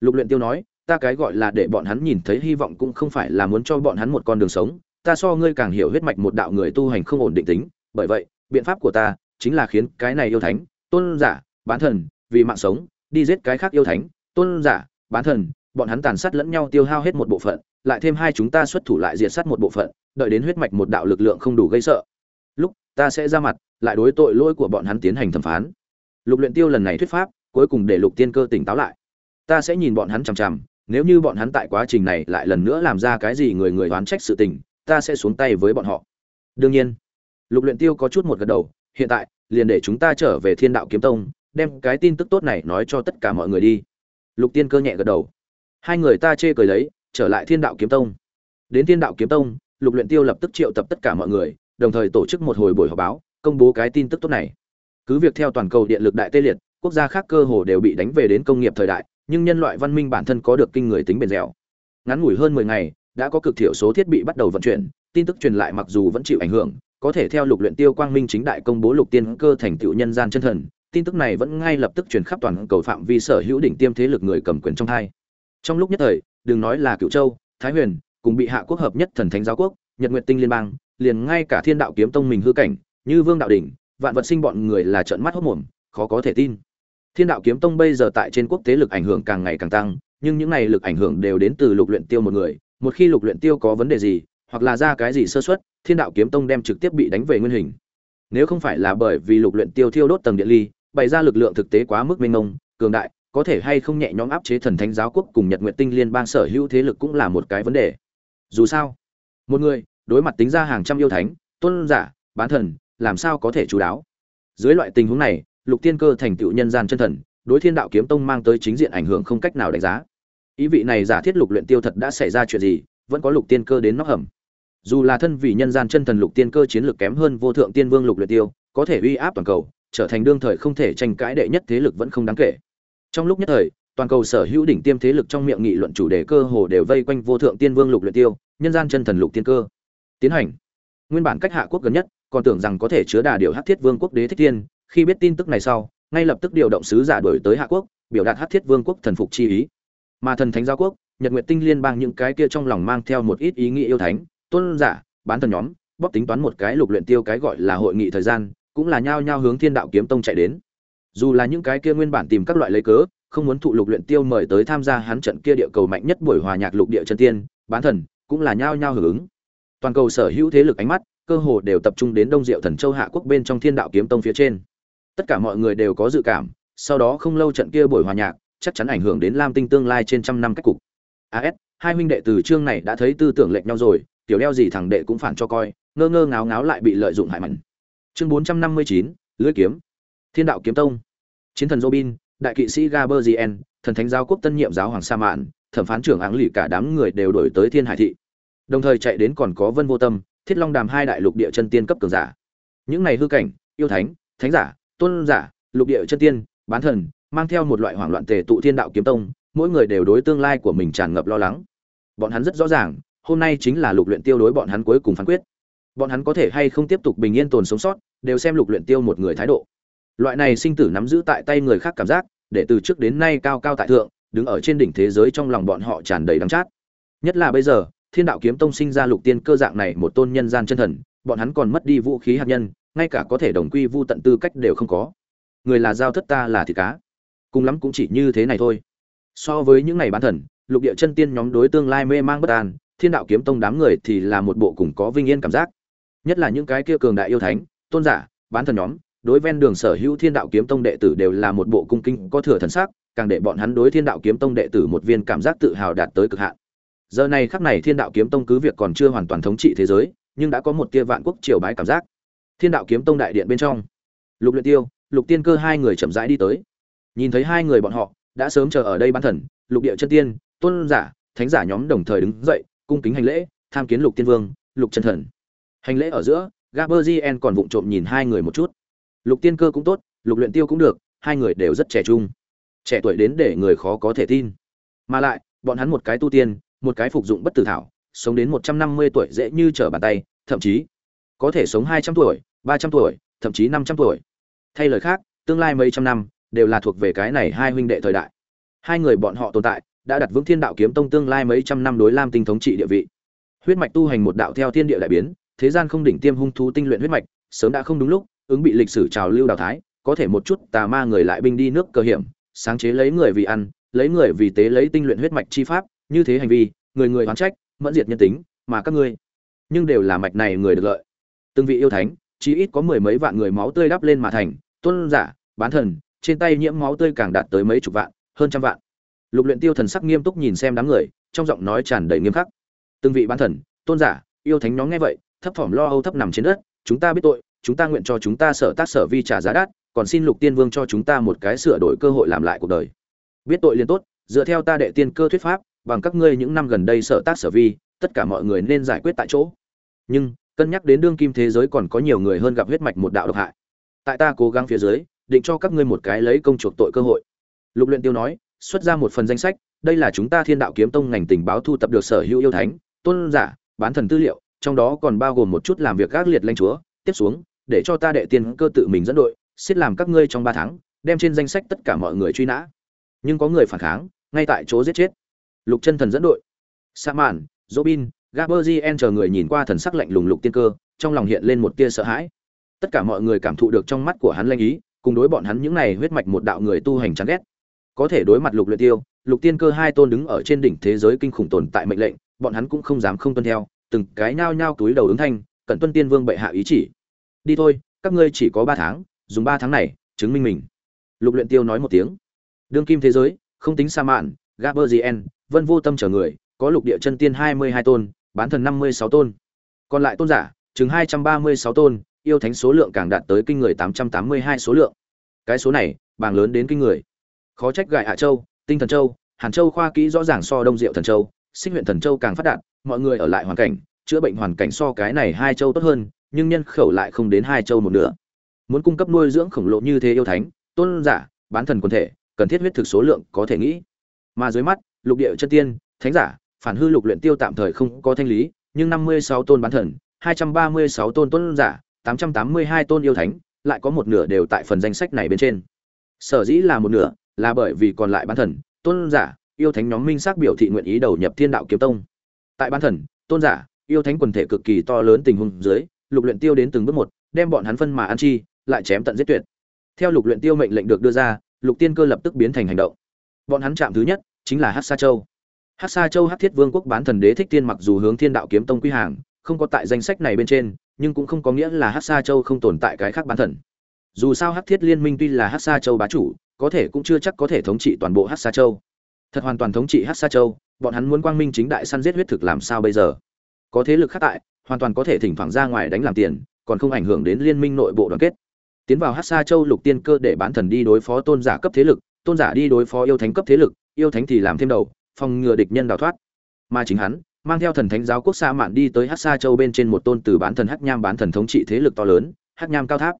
lục luyện tiêu nói ta cái gọi là để bọn hắn nhìn thấy hy vọng cũng không phải là muốn cho bọn hắn một con đường sống, ta so ngươi càng hiểu huyết mạch một đạo người tu hành không ổn định tính, bởi vậy, biện pháp của ta chính là khiến cái này yêu thánh, tôn giả, bán thần, vì mạng sống, đi giết cái khác yêu thánh, tôn giả, bán thần, bọn hắn tàn sát lẫn nhau tiêu hao hết một bộ phận, lại thêm hai chúng ta xuất thủ lại diệt sát một bộ phận, đợi đến huyết mạch một đạo lực lượng không đủ gây sợ. Lúc, ta sẽ ra mặt, lại đối tội lỗi của bọn hắn tiến hành thẩm phán. Lục luyện tiêu lần này thuyết pháp, cuối cùng để lục tiên cơ tỉnh táo lại. Ta sẽ nhìn bọn hắn chằm chằm nếu như bọn hắn tại quá trình này lại lần nữa làm ra cái gì người người đoán trách sự tình, ta sẽ xuống tay với bọn họ. Đương nhiên, lục luyện tiêu có chút một gật đầu, hiện tại, liền để chúng ta trở về thiên đạo kiếm tông, đem cái tin tức tốt này nói cho tất cả mọi người đi. Lục tiên cơ nhẹ gật đầu. Hai người ta chê cười lấy, trở lại thiên đạo kiếm tông. Đến thiên đạo kiếm tông, lục luyện tiêu lập tức triệu tập tất cả mọi người, đồng thời tổ chức một hồi buổi họp báo, công bố cái tin tức tốt này. Cứ việc theo toàn cầu điện lực đại tê liệt, quốc gia khác cơ hồ đều bị đánh về đến công nghiệp thời đại nhưng nhân loại văn minh bản thân có được kinh người tính bền dẻo. Ngắn ngủi hơn 10 ngày, đã có cực thiểu số thiết bị bắt đầu vận chuyển, tin tức truyền lại mặc dù vẫn chịu ảnh hưởng, có thể theo lục luyện tiêu quang minh chính đại công bố lục tiên cơ thành tựu nhân gian chân thần, tin tức này vẫn ngay lập tức truyền khắp toàn cầu phạm vi sở hữu đỉnh tiêm thế lực người cầm quyền trong hai. Trong lúc nhất thời, đừng nói là Cửu châu, thái huyền, cùng bị hạ quốc hợp nhất thần thánh giáo quốc, nhật nguyệt tinh liên bang, liền ngay cả thiên đạo kiếm tông mình hư cảnh, như vương đạo đỉnh, vạn vật sinh bọn người là trợn mắt hốt mồm, khó có thể tin thiên đạo kiếm tông bây giờ tại trên quốc tế lực ảnh hưởng càng ngày càng tăng, nhưng những này lực ảnh hưởng đều đến từ lục luyện tiêu một người. Một khi lục luyện tiêu có vấn đề gì, hoặc là ra cái gì sơ suất, thiên đạo kiếm tông đem trực tiếp bị đánh về nguyên hình. Nếu không phải là bởi vì lục luyện tiêu thiêu đốt tầng điện ly, bày ra lực lượng thực tế quá mức mênh mông, cường đại, có thể hay không nhẹ nhõm áp chế thần thánh giáo quốc cùng nhật nguyệt tinh liên bang sở hữu thế lực cũng là một cái vấn đề. Dù sao, một người, đối mặt tính ra hàng trăm yêu thánh, tôn giả, bán thần, làm sao có thể chủ đáo? Dưới loại tình huống này lục tiên cơ thành tựu nhân gian chân thần, đối thiên đạo kiếm tông mang tới chính diện ảnh hưởng không cách nào đánh giá. Ý vị này giả thiết lục luyện tiêu thật đã xảy ra chuyện gì, vẫn có lục tiên cơ đến nóc hầm. Dù là thân vì nhân gian chân thần lục tiên cơ chiến lược kém hơn vô thượng tiên vương lục luyện tiêu, có thể uy áp toàn cầu, trở thành đương thời không thể tranh cãi đệ nhất thế lực vẫn không đáng kể. Trong lúc nhất thời, toàn cầu sở hữu đỉnh tiêm thế lực trong miệng nghị luận chủ đề cơ hồ đều vây quanh vô thượng tiên vương lục luyện tiêu, nhân gian chân thần lục tiên cơ. Tiến hành. Nguyên bản cách hạ quốc gần nhất, còn tưởng rằng có thể chứa đà điều hắc thiết vương quốc đế thích tiên khi biết tin tức này sau, ngay lập tức điều động sứ giả đuổi tới hạ quốc, biểu đạt hát thiết vương quốc thần phục chi ý. Mà thần thánh giáo quốc, nhật nguyệt tinh liên bang những cái kia trong lòng mang theo một ít ý nghĩa yêu thánh, tôn giả, bán thần nhóm, bóp tính toán một cái lục luyện tiêu cái gọi là hội nghị thời gian, cũng là nhao nhao hướng thiên đạo kiếm tông chạy đến. Dù là những cái kia nguyên bản tìm các loại lấy cớ, không muốn thụ lục luyện tiêu mời tới tham gia hắn trận kia địa cầu mạnh nhất buổi hòa nhạc lục địa chân tiên, bán thần, cũng là nhao nhao hưởng ứng. Toàn cầu sở hữu thế lực ánh mắt, cơ hồ đều tập trung đến đông diệu thần châu hạ quốc bên trong thiên đạo kiếm tông phía trên tất cả mọi người đều có dự cảm, sau đó không lâu trận kia buổi hòa nhạc, chắc chắn ảnh hưởng đến lam tinh tương lai trên trăm năm cách cục. As hai huynh đệ từ chương này đã thấy tư tưởng lệch nhau rồi, tiểu đeo gì thằng đệ cũng phản cho coi, ngơ ngơ ngáo ngáo lại bị lợi dụng hại mặn chương bốn trăm năm mươi chín, lưỡi kiếm. Thiên đạo kiếm tông. Chiến thần robin, đại kỵ sĩ gaberzien thần thánh giáo quốc tân nhiệm giáo hoàng sa mạn, thẩm phán trưởng áng lì cả đám người đều đổi tới thiên hải thị. Đồng thời chạy đến còn có vân vô tâm, thiết long đàm hai đại lục địa chân tiên cấp cường giả. Những này hư cảnh, yêu thánh thánh giả tôn giả, lục địa chân tiên, bán thần, mang theo một loại hoảng loạn tề tụ thiên đạo kiếm tông, mỗi người đều đối tương lai của mình tràn ngập lo lắng. Bọn hắn rất rõ ràng, hôm nay chính là lục luyện tiêu đối bọn hắn cuối cùng phán quyết. Bọn hắn có thể hay không tiếp tục bình yên tồn sống sót, đều xem lục luyện tiêu một người thái độ. Loại này sinh tử nắm giữ tại tay người khác cảm giác, để từ trước đến nay cao cao tại thượng, đứng ở trên đỉnh thế giới trong lòng bọn họ tràn đầy đắng chát. Nhất là bây giờ, thiên đạo kiếm tông sinh ra lục tiên cơ dạng này một tôn nhân gian chân thần, bọn hắn còn mất đi vũ khí hạt nhân ngay cả có thể đồng quy vu tận tư cách đều không có. Người là giao thất ta là thịt cá. Cùng lắm cũng chỉ như thế này thôi. So với những ngày bán thần, lục địa chân tiên nhóm đối tương lai mê mang bất an, thiên đạo kiếm tông đám người thì là một bộ cùng có vinh yên cảm giác. Nhất là những cái kia cường đại yêu thánh, tôn giả, bán thần nhóm, đối ven đường sở hữu thiên đạo kiếm tông đệ tử đều là một bộ cung kinh có thừa thần sắc, càng để bọn hắn đối thiên đạo kiếm tông đệ tử một viên cảm giác tự hào đạt tới cực hạn. Giờ này khắc này thiên đạo kiếm tông cứ việc còn chưa hoàn toàn thống trị thế giới, nhưng đã có một tia vạn quốc triều bái cảm giác thiên đạo kiếm tông đại điện bên trong. Lục luyện tiêu, lục tiên cơ hai người chậm rãi đi tới. Nhìn thấy hai người bọn họ, đã sớm chờ ở đây bán thần, lục địa chân tiên, tôn giả, thánh giả nhóm đồng thời đứng dậy, cung kính hành lễ, tham kiến lục tiên vương, lục chân thần. Hành lễ ở giữa gaberzien còn vụng trộm nhìn hai người một chút. Lục tiên cơ cũng tốt, lục luyện tiêu cũng được, hai người đều rất trẻ trung. Trẻ tuổi đến để người khó có thể tin. Mà lại, bọn hắn một cái tu tiên, một cái phục dụng bất tử thảo, sống đến một trăm năm mươi tuổi dễ như trở bàn tay, thậm chí có thể sống hai trăm tuổi ba trăm tuổi, thậm chí năm trăm tuổi. Thay lời khác, tương lai mấy trăm năm đều là thuộc về cái này hai huynh đệ thời đại. Hai người bọn họ tồn tại đã đặt vững thiên đạo kiếm tông tương lai mấy trăm năm đối lam tinh thống trị địa vị. Huyết mạch tu hành một đạo theo thiên địa đại biến, thế gian không đỉnh tiêm hung thú tinh luyện huyết mạch, sớm đã không đúng lúc, ứng bị lịch sử trào lưu đào thái, có thể một chút tà ma người lại binh đi nước cơ hiểm, sáng chế lấy người vì ăn, lấy người vì tế lấy tinh luyện huyết mạch chi pháp, như thế hành vi, người người oán trách, mẫn diệt nhân tính, mà các ngươi nhưng đều là mạch này người được lợi. Từng vị yêu thánh chỉ ít có mười mấy vạn người máu tươi đắp lên mà thành, tôn giả, bán thần, trên tay nhiễm máu tươi càng đạt tới mấy chục vạn, hơn trăm vạn. Lục luyện tiêu thần sắc nghiêm túc nhìn xem đám người, trong giọng nói tràn đầy nghiêm khắc. Từng vị bán thần, tôn giả, yêu thánh nhóm nghe vậy, thấp thỏm lo âu thấp nằm trên đất, chúng ta biết tội, chúng ta nguyện cho chúng ta sở tác sở vi trả giá đắt, còn xin lục tiên vương cho chúng ta một cái sửa đổi cơ hội làm lại cuộc đời. Biết tội liền tốt, dựa theo ta đệ tiên cơ thuyết pháp, bằng các ngươi những năm gần đây sở tác sở vi, tất cả mọi người nên giải quyết tại chỗ. Nhưng cân nhắc đến đương kim thế giới còn có nhiều người hơn gặp huyết mạch một đạo độc hại. Tại ta cố gắng phía dưới, định cho các ngươi một cái lấy công chuộc tội cơ hội. Lục luyện tiêu nói, xuất ra một phần danh sách, đây là chúng ta thiên đạo kiếm tông ngành tình báo thu tập được sở hữu yêu thánh, tôn giả, bán thần tư liệu, trong đó còn bao gồm một chút làm việc các liệt lãnh chúa. Tiếp xuống, để cho ta đệ tiên cơ tự mình dẫn đội, xiết làm các ngươi trong ba tháng, đem trên danh sách tất cả mọi người truy nã. Nhưng có người phản kháng, ngay tại chỗ giết chết. Lục chân thần dẫn đội. Sa màn robin gaberzien chờ người nhìn qua thần sắc lạnh lùng lục tiên cơ, trong lòng hiện lên một tia sợ hãi. Tất cả mọi người cảm thụ được trong mắt của hắn linh ý, cùng đối bọn hắn những này huyết mạch một đạo người tu hành chán ghét. Có thể đối mặt lục luyện tiêu, lục tiên cơ hai tôn đứng ở trên đỉnh thế giới kinh khủng tồn tại mệnh lệnh, bọn hắn cũng không dám không tuân theo, từng cái nhao nhao túi đầu ứng thanh, cẩn tuân tiên vương bệ hạ ý chỉ. Đi thôi, các ngươi chỉ có ba tháng, dùng ba tháng này chứng minh mình. Lục luyện tiêu nói một tiếng. Đương kim thế giới, không tính sa mạn gaberzien vân vô tâm chờ người có lục địa chân tiên hai mươi hai tôn, bán thần năm mươi sáu tôn. Còn lại tôn giả, chừng hai trăm ba mươi sáu tôn, yêu thánh số lượng càng đạt tới kinh người tám trăm tám mươi hai số lượng. Cái số này bảng lớn đến kinh người. Khó trách gại hạ châu, tinh thần châu, hàn châu khoa kỹ rõ ràng so đông diệu thần châu, sinh huyện thần châu càng phát đạt, mọi người ở lại hoàn cảnh, chữa bệnh hoàn cảnh so cái này hai châu tốt hơn, nhưng nhân khẩu lại không đến hai châu một nửa. Muốn cung cấp nuôi dưỡng khổng lồ như thế yêu thánh, tôn giả, bán thần quần thể, cần thiết huyết thực số lượng có thể nghĩ. Mà dưới mắt, lục địa chân tiên, thánh giả phản hư lục luyện tiêu tạm thời không có thanh lý, nhưng năm mươi sáu tôn bán thần, hai trăm ba mươi sáu tôn tôn giả, tám trăm tám mươi hai tôn yêu thánh, lại có một nửa đều tại phần danh sách này bên trên. Sở dĩ là một nửa, là bởi vì còn lại bán thần, tôn giả, yêu thánh nhóm minh xác biểu thị nguyện ý đầu nhập thiên đạo kiếm tông. Tại bán thần, tôn giả, yêu thánh quần thể cực kỳ to lớn tình huống dưới, lục luyện tiêu đến từng bước một, đem bọn hắn phân mà ăn chi, lại chém tận giết tuyệt. Theo lục luyện tiêu mệnh lệnh được đưa ra, lục tiên cơ lập tức biến thành hành động. Bọn hắn chạm thứ nhất, chính là hắc sa châu hắc sa châu hắc thiết vương quốc bán thần đế thích tiên mặc dù hướng thiên đạo kiếm tông quy hàng, không có tại danh sách này bên trên, nhưng cũng không có nghĩa là hắc sa châu không tồn tại cái khác bán thần. Dù sao hắc thiết liên minh tuy là hắc sa châu bá chủ, có thể cũng chưa chắc có thể thống trị toàn bộ hắc sa châu. Thật hoàn toàn thống trị hắc sa châu, bọn hắn muốn quang minh chính đại săn giết huyết thực làm sao bây giờ? Có thế lực khác tại, hoàn toàn có thể thỉnh thoảng ra ngoài đánh làm tiền, còn không ảnh hưởng đến liên minh nội bộ đoàn kết. Tiến vào hắc sa châu lục tiên cơ để bán thần đi đối phó tôn giả cấp thế lực, tôn giả đi đối phó yêu thánh cấp thế lực, yêu thánh thì làm thêm đầu phòng ngừa địch nhân đào thoát. Mà chính hắn, mang theo thần thánh giáo quốc xa mạn đi tới hắc sa châu bên trên một tôn từ bán thần hắc nham bán thần thống trị thế lực to lớn, hắc nham cao tháp.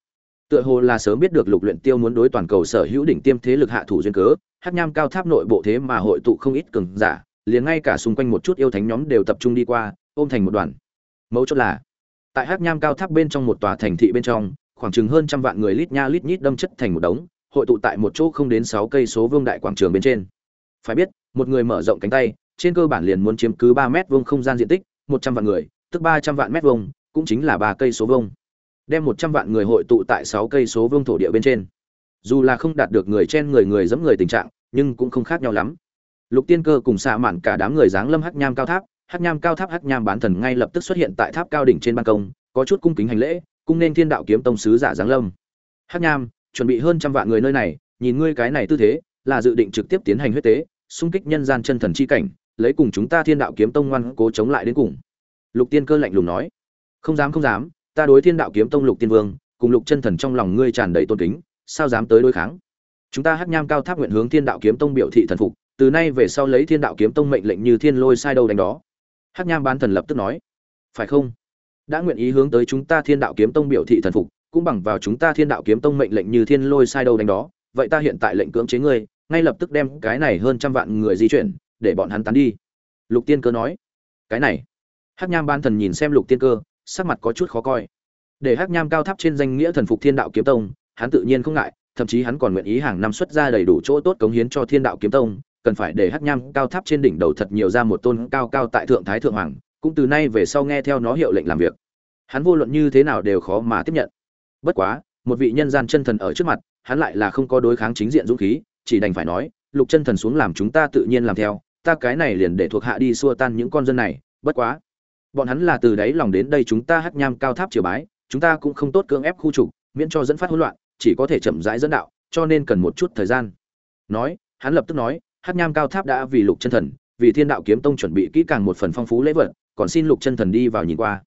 Tựa hồ là sớm biết được lục luyện tiêu muốn đối toàn cầu sở hữu đỉnh tiêm thế lực hạ thủ duyên cớ, hắc nham cao tháp nội bộ thế mà hội tụ không ít cường giả, liền ngay cả xung quanh một chút yêu thánh nhóm đều tập trung đi qua, ôm thành một đoàn. Mấu chốt là, tại hắc nham cao tháp bên trong một tòa thành thị bên trong, khoảng chừng hơn trăm vạn người lít nha lít nhít đâm chất thành một đống, hội tụ tại một chỗ không đến sáu cây số vương đại quảng trường bên trên. Phải biết một người mở rộng cánh tay, trên cơ bản liền muốn chiếm cứ ba mét vuông không gian diện tích, một trăm vạn người, tức ba trăm vạn mét vuông, cũng chính là ba cây số vuông. Đem một trăm vạn người hội tụ tại sáu cây số vuông thổ địa bên trên. Dù là không đạt được người trên người người giẫm người tình trạng, nhưng cũng không khác nhau lắm. Lục tiên cơ cùng xạ mạn cả đám người dáng lâm hắc nham cao tháp, hắc nham cao tháp hắc nham bán thần ngay lập tức xuất hiện tại tháp cao đỉnh trên ban công, có chút cung kính hành lễ, cung nên thiên đạo kiếm tông sứ giả giáng lâm. Hắc nham, chuẩn bị hơn trăm vạn người nơi này, nhìn ngươi cái này tư thế, là dự định trực tiếp tiến hành huyết tế xung kích nhân gian chân thần chi cảnh, lấy cùng chúng ta thiên đạo kiếm tông ngoan cố chống lại đến cùng. Lục tiên cơ lạnh lùng nói. Không dám không dám, ta đối thiên đạo kiếm tông lục tiên vương, cùng lục chân thần trong lòng ngươi tràn đầy tôn kính, sao dám tới đối kháng? Chúng ta hắc nham cao tháp nguyện hướng thiên đạo kiếm tông biểu thị thần phục, từ nay về sau lấy thiên đạo kiếm tông mệnh lệnh như thiên lôi sai đâu đánh đó. Hắc nham bán thần lập tức nói. Phải không? Đã nguyện ý hướng tới chúng ta thiên đạo kiếm tông biểu thị thần phục, cũng bằng vào chúng ta thiên đạo kiếm tông mệnh lệnh như thiên lôi sai đâu đánh đó, vậy ta hiện tại lệnh cưỡng chế ngươi ngay lập tức đem cái này hơn trăm vạn người di chuyển, để bọn hắn tán đi. Lục tiên cơ nói, cái này. Hắc nham ban thần nhìn xem lục tiên cơ, sắc mặt có chút khó coi. Để hắc nham cao tháp trên danh nghĩa thần phục thiên đạo kiếm tông, hắn tự nhiên không ngại, thậm chí hắn còn nguyện ý hàng năm xuất ra đầy đủ chỗ tốt cống hiến cho thiên đạo kiếm tông, cần phải để hắc nham cao tháp trên đỉnh đầu thật nhiều ra một tôn cao cao tại thượng thái thượng hoàng, cũng từ nay về sau nghe theo nó hiệu lệnh làm việc. Hắn vô luận như thế nào đều khó mà tiếp nhận. Bất quá, một vị nhân gian chân thần ở trước mặt, hắn lại là không có đối kháng chính diện dũng khí chỉ đành phải nói, lục chân thần xuống làm chúng ta tự nhiên làm theo, ta cái này liền để thuộc hạ đi xua tan những con dân này, bất quá. Bọn hắn là từ đấy lòng đến đây chúng ta hắc nham cao tháp triều bái, chúng ta cũng không tốt cưỡng ép khu trục, miễn cho dẫn phát hỗn loạn, chỉ có thể chậm rãi dẫn đạo, cho nên cần một chút thời gian. Nói, hắn lập tức nói, hắc nham cao tháp đã vì lục chân thần, vì thiên đạo kiếm tông chuẩn bị kỹ càng một phần phong phú lễ vật, còn xin lục chân thần đi vào nhìn qua.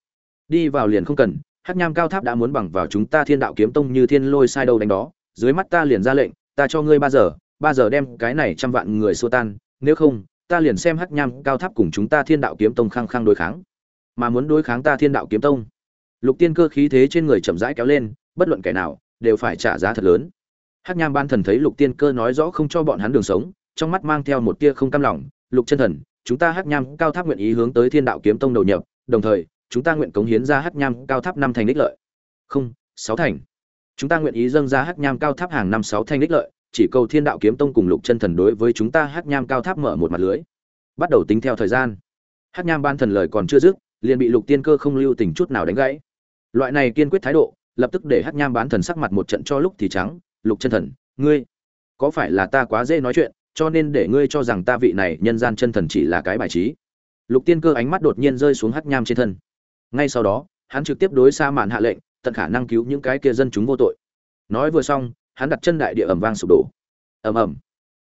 Đi vào liền không cần, hắc nham cao tháp đã muốn bằng vào chúng ta thiên đạo kiếm tông như thiên lôi sai đâu đánh đó, dưới mắt ta liền ra lệnh, ta cho ngươi ba giờ ba giờ đem cái này trăm vạn người xua tan, nếu không, ta liền xem hắc nham cao tháp cùng chúng ta thiên đạo kiếm tông khăng khăng đối kháng. Mà muốn đối kháng ta thiên đạo kiếm tông, lục tiên cơ khí thế trên người chậm rãi kéo lên, bất luận kẻ nào, đều phải trả giá thật lớn. Hắc nham ban thần thấy lục tiên cơ nói rõ không cho bọn hắn đường sống, trong mắt mang theo một tia không cam lòng, lục chân thần, chúng ta hắc nham cao tháp nguyện ý hướng tới thiên đạo kiếm tông đầu nhập, đồng thời, chúng ta nguyện cống hiến ra hắc nham cao tháp năm thành đích lợi. Không, sáu thành. Chúng ta nguyện ý dâng ra hắc nham cao tháp hàng năm sáu thành đích lợi chỉ cầu thiên đạo kiếm tông cùng lục chân thần đối với chúng ta hắc nham cao tháp mở một mặt lưới. Bắt đầu tính theo thời gian. Hắc nham ban thần lời còn chưa dứt, liền bị lục tiên cơ không lưu tình chút nào đánh gãy. Loại này kiên quyết thái độ, lập tức để hắc nham bán thần sắc mặt một trận cho lúc thì trắng. Lục chân thần, ngươi, có phải là ta quá dễ nói chuyện, cho nên để ngươi cho rằng ta vị này nhân gian chân thần chỉ là cái bài trí? Lục tiên cơ ánh mắt đột nhiên rơi xuống hắc nham trên thân. Ngay sau đó, hắn trực tiếp đối xa mạn hạ lệnh, tận khả năng cứu những cái kia dân chúng vô tội. Nói vừa xong hắn đặt chân đại địa ẩm vang sụp đổ. Ầm ầm.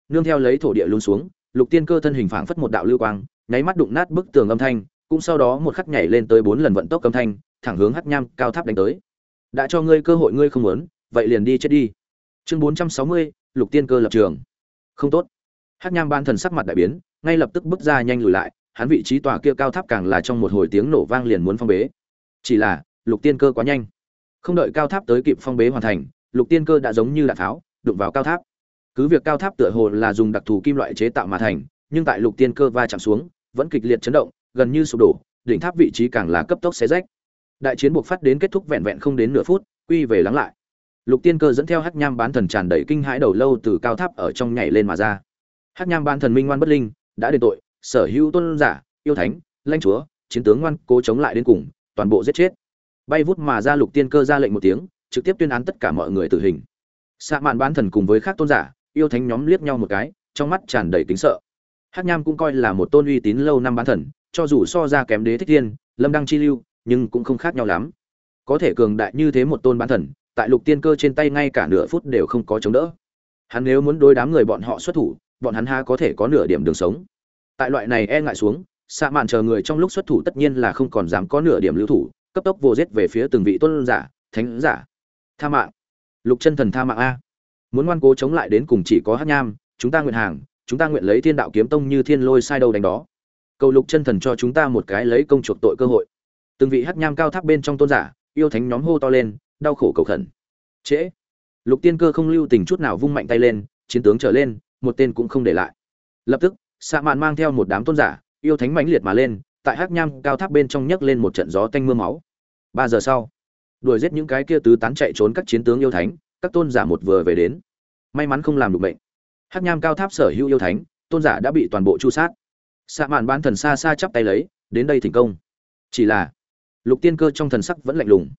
Nương theo lấy thổ địa luôn xuống, lục tiên cơ thân hình phảng phất một đạo lưu quang, nháy mắt đụng nát bức tường âm thanh, cũng sau đó một khắc nhảy lên tới bốn lần vận tốc âm thanh, thẳng hướng hắc nham cao tháp đánh tới. Đã cho ngươi cơ hội ngươi không muốn, vậy liền đi chết đi. Chương bốn trăm sáu mươi, lục tiên cơ lập trường. Không tốt. Hắc nham ban thần sắc mặt đại biến, ngay lập tức bước ra nhanh lùi lại, hắn vị trí tòa kia cao tháp càng là trong một hồi tiếng nổ vang liền muốn phong bế. Chỉ là, lục tiên cơ quá nhanh. Không đợi cao tháp tới kịp phong bế hoàn thành lục tiên cơ đã giống như đạn tháo đụng vào cao tháp. Cứ việc cao tháp tựa hồ là dùng đặc thù kim loại chế tạo mà thành, nhưng tại lục tiên cơ va chạm xuống, vẫn kịch liệt chấn động, gần như sụp đổ, đỉnh tháp vị trí càng là cấp tốc xé rách. Đại chiến buộc phát đến kết thúc vẹn vẹn không đến nửa phút, quy về lắng lại. Lục tiên cơ dẫn theo hắc nham bán thần tràn đầy kinh hãi đầu lâu từ cao tháp ở trong nhảy lên mà ra. Hắc nham bán thần minh ngoan bất linh, đã đền tội, sở hữu tôn giả, yêu thánh, lãnh chúa, chiến tướng ngoan cố chống lại đến cùng, toàn bộ giết chết. Bay vút mà ra lục tiên cơ ra lệnh một tiếng trực tiếp tuyên án tất cả mọi người tử hình xạ mạn bán thần cùng với các tôn giả yêu thánh nhóm liếc nhau một cái trong mắt tràn đầy tính sợ Hắc Nham cũng coi là một tôn uy tín lâu năm bán thần, cho dù so ra kém đế thích thiên, lâm đăng chi lưu, nhưng cũng không khác nhau lắm. Có thể cường đại như thế một tôn bán thần, tại lục tiên cơ trên tay ngay cả nửa phút đều không có chống đỡ. Hắn nếu muốn đối đám người bọn họ xuất thủ, bọn hắn ha có thể có nửa điểm đường sống. Tại loại này e ngại xuống, xạ mạn chờ người trong lúc xuất thủ tất nhiên là không còn dám có nửa điểm lưu thủ, cấp tốc vô giết về phía từng vị tôn giả, thánh giả. Tha mạng. Lục chân thần tha mạng a. Muốn ngoan cố chống lại đến cùng chỉ có Hắc Nham, chúng ta nguyện hàng, chúng ta nguyện lấy thiên đạo kiếm tông như thiên lôi sai đâu đánh đó. Cầu lục chân thần cho chúng ta một cái lấy công chuộc tội cơ hội. Từng vị hắc nham cao tháp bên trong tôn giả yêu thánh nhóm hô to lên đau khổ cầu khẩn. Trễ. Lục tiên cơ không lưu tình chút nào vung mạnh tay lên chiến tướng trở lên một tên cũng không để lại. Lập tức xạ mạn mang theo một đám tôn giả yêu thánh mãnh liệt mà lên tại hắc nham cao tháp bên trong nhấc lên một trận gió tanh mưa máu. Ba giờ sau đuổi giết những cái kia tứ tán chạy trốn các chiến tướng yêu thánh, các tôn giả một vừa về đến. May mắn không làm được bệnh hắc nham cao tháp sở hữu yêu thánh, tôn giả đã bị toàn bộ chu sát. Xạ mạn bán thần xa xa chắp tay lấy, đến đây thành công. Chỉ là, lục tiên cơ trong thần sắc vẫn lạnh lùng.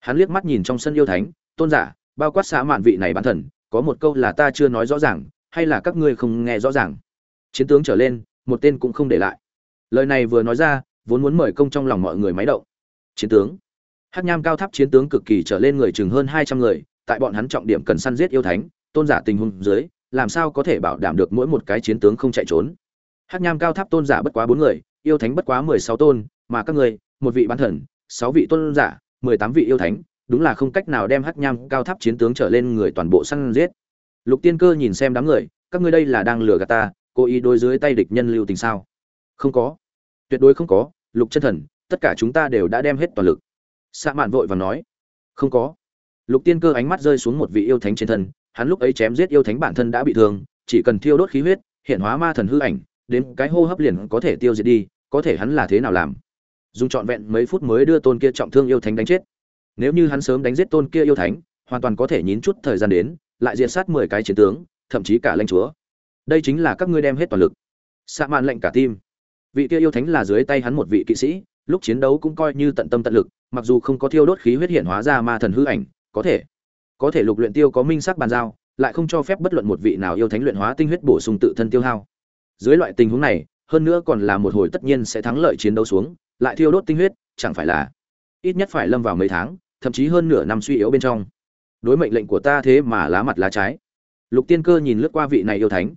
Hắn liếc mắt nhìn trong sân yêu thánh, tôn giả, bao quát xạ mạn vị này bán thần, có một câu là ta chưa nói rõ ràng, hay là các ngươi không nghe rõ ràng. Chiến tướng trở lên, một tên cũng không để lại. Lời này vừa nói ra, vốn muốn mời công trong lòng mọi người máy động. Chiến tướng hắc nham cao tháp chiến tướng cực kỳ trở lên người chừng hơn hai trăm người, tại bọn hắn trọng điểm cần săn giết yêu thánh, tôn giả tình huống dưới, làm sao có thể bảo đảm được mỗi một cái chiến tướng không chạy trốn? Hắc nham cao tháp tôn giả bất quá bốn người, yêu thánh bất quá mười sáu tôn, mà các người, một vị bán thần, sáu vị tôn giả, mười tám vị yêu thánh, đúng là không cách nào đem hắc nham cao tháp chiến tướng trở lên người toàn bộ săn giết. Lục tiên cơ nhìn xem đám người, các ngươi đây là đang lừa gạt ta, cố ý đối dưới tay địch nhân lưu tình sao? Không có. Tuyệt đối không có, lục chân thần, tất cả chúng ta đều đã đem hết toàn lực. Sạ mạn vội và nói không có lục tiên cơ ánh mắt rơi xuống một vị yêu thánh trên thân hắn lúc ấy chém giết yêu thánh bản thân đã bị thương, chỉ cần thiêu đốt khí huyết, hiện hóa ma thần hư ảnh, đến cái hô hấp liền có thể tiêu diệt đi, có thể hắn là thế nào làm? Dùng trọn vẹn mấy phút mới đưa tôn kia trọng thương yêu thánh đánh chết. Nếu như hắn sớm đánh giết tôn kia yêu thánh, hoàn toàn có thể nhịn chút thời gian đến, lại diệt sát 10 cái chiến tướng, thậm chí cả lãnh chúa. Đây chính là các ngươi đem hết toàn lực. Sạ mạn lệnh cả tim. vị kia yêu thánh là dưới tay hắn một vị kỵ sĩ lúc chiến đấu cũng coi như tận tâm tận lực mặc dù không có thiêu đốt khí huyết hiện hóa ra ma thần hư ảnh, có thể có thể lục luyện tiêu có minh sắc bàn giao, lại không cho phép bất luận một vị nào yêu thánh luyện hóa tinh huyết bổ sung tự thân tiêu hao. Dưới loại tình huống này, hơn nữa còn là một hồi tất nhiên sẽ thắng lợi chiến đấu xuống, lại thiêu đốt tinh huyết, chẳng phải là ít nhất phải lâm vào mấy tháng, thậm chí hơn nửa năm suy yếu bên trong. Đối mệnh lệnh của ta thế mà lá mặt lá trái. Lục tiên cơ nhìn lướt qua vị này yêu thánh.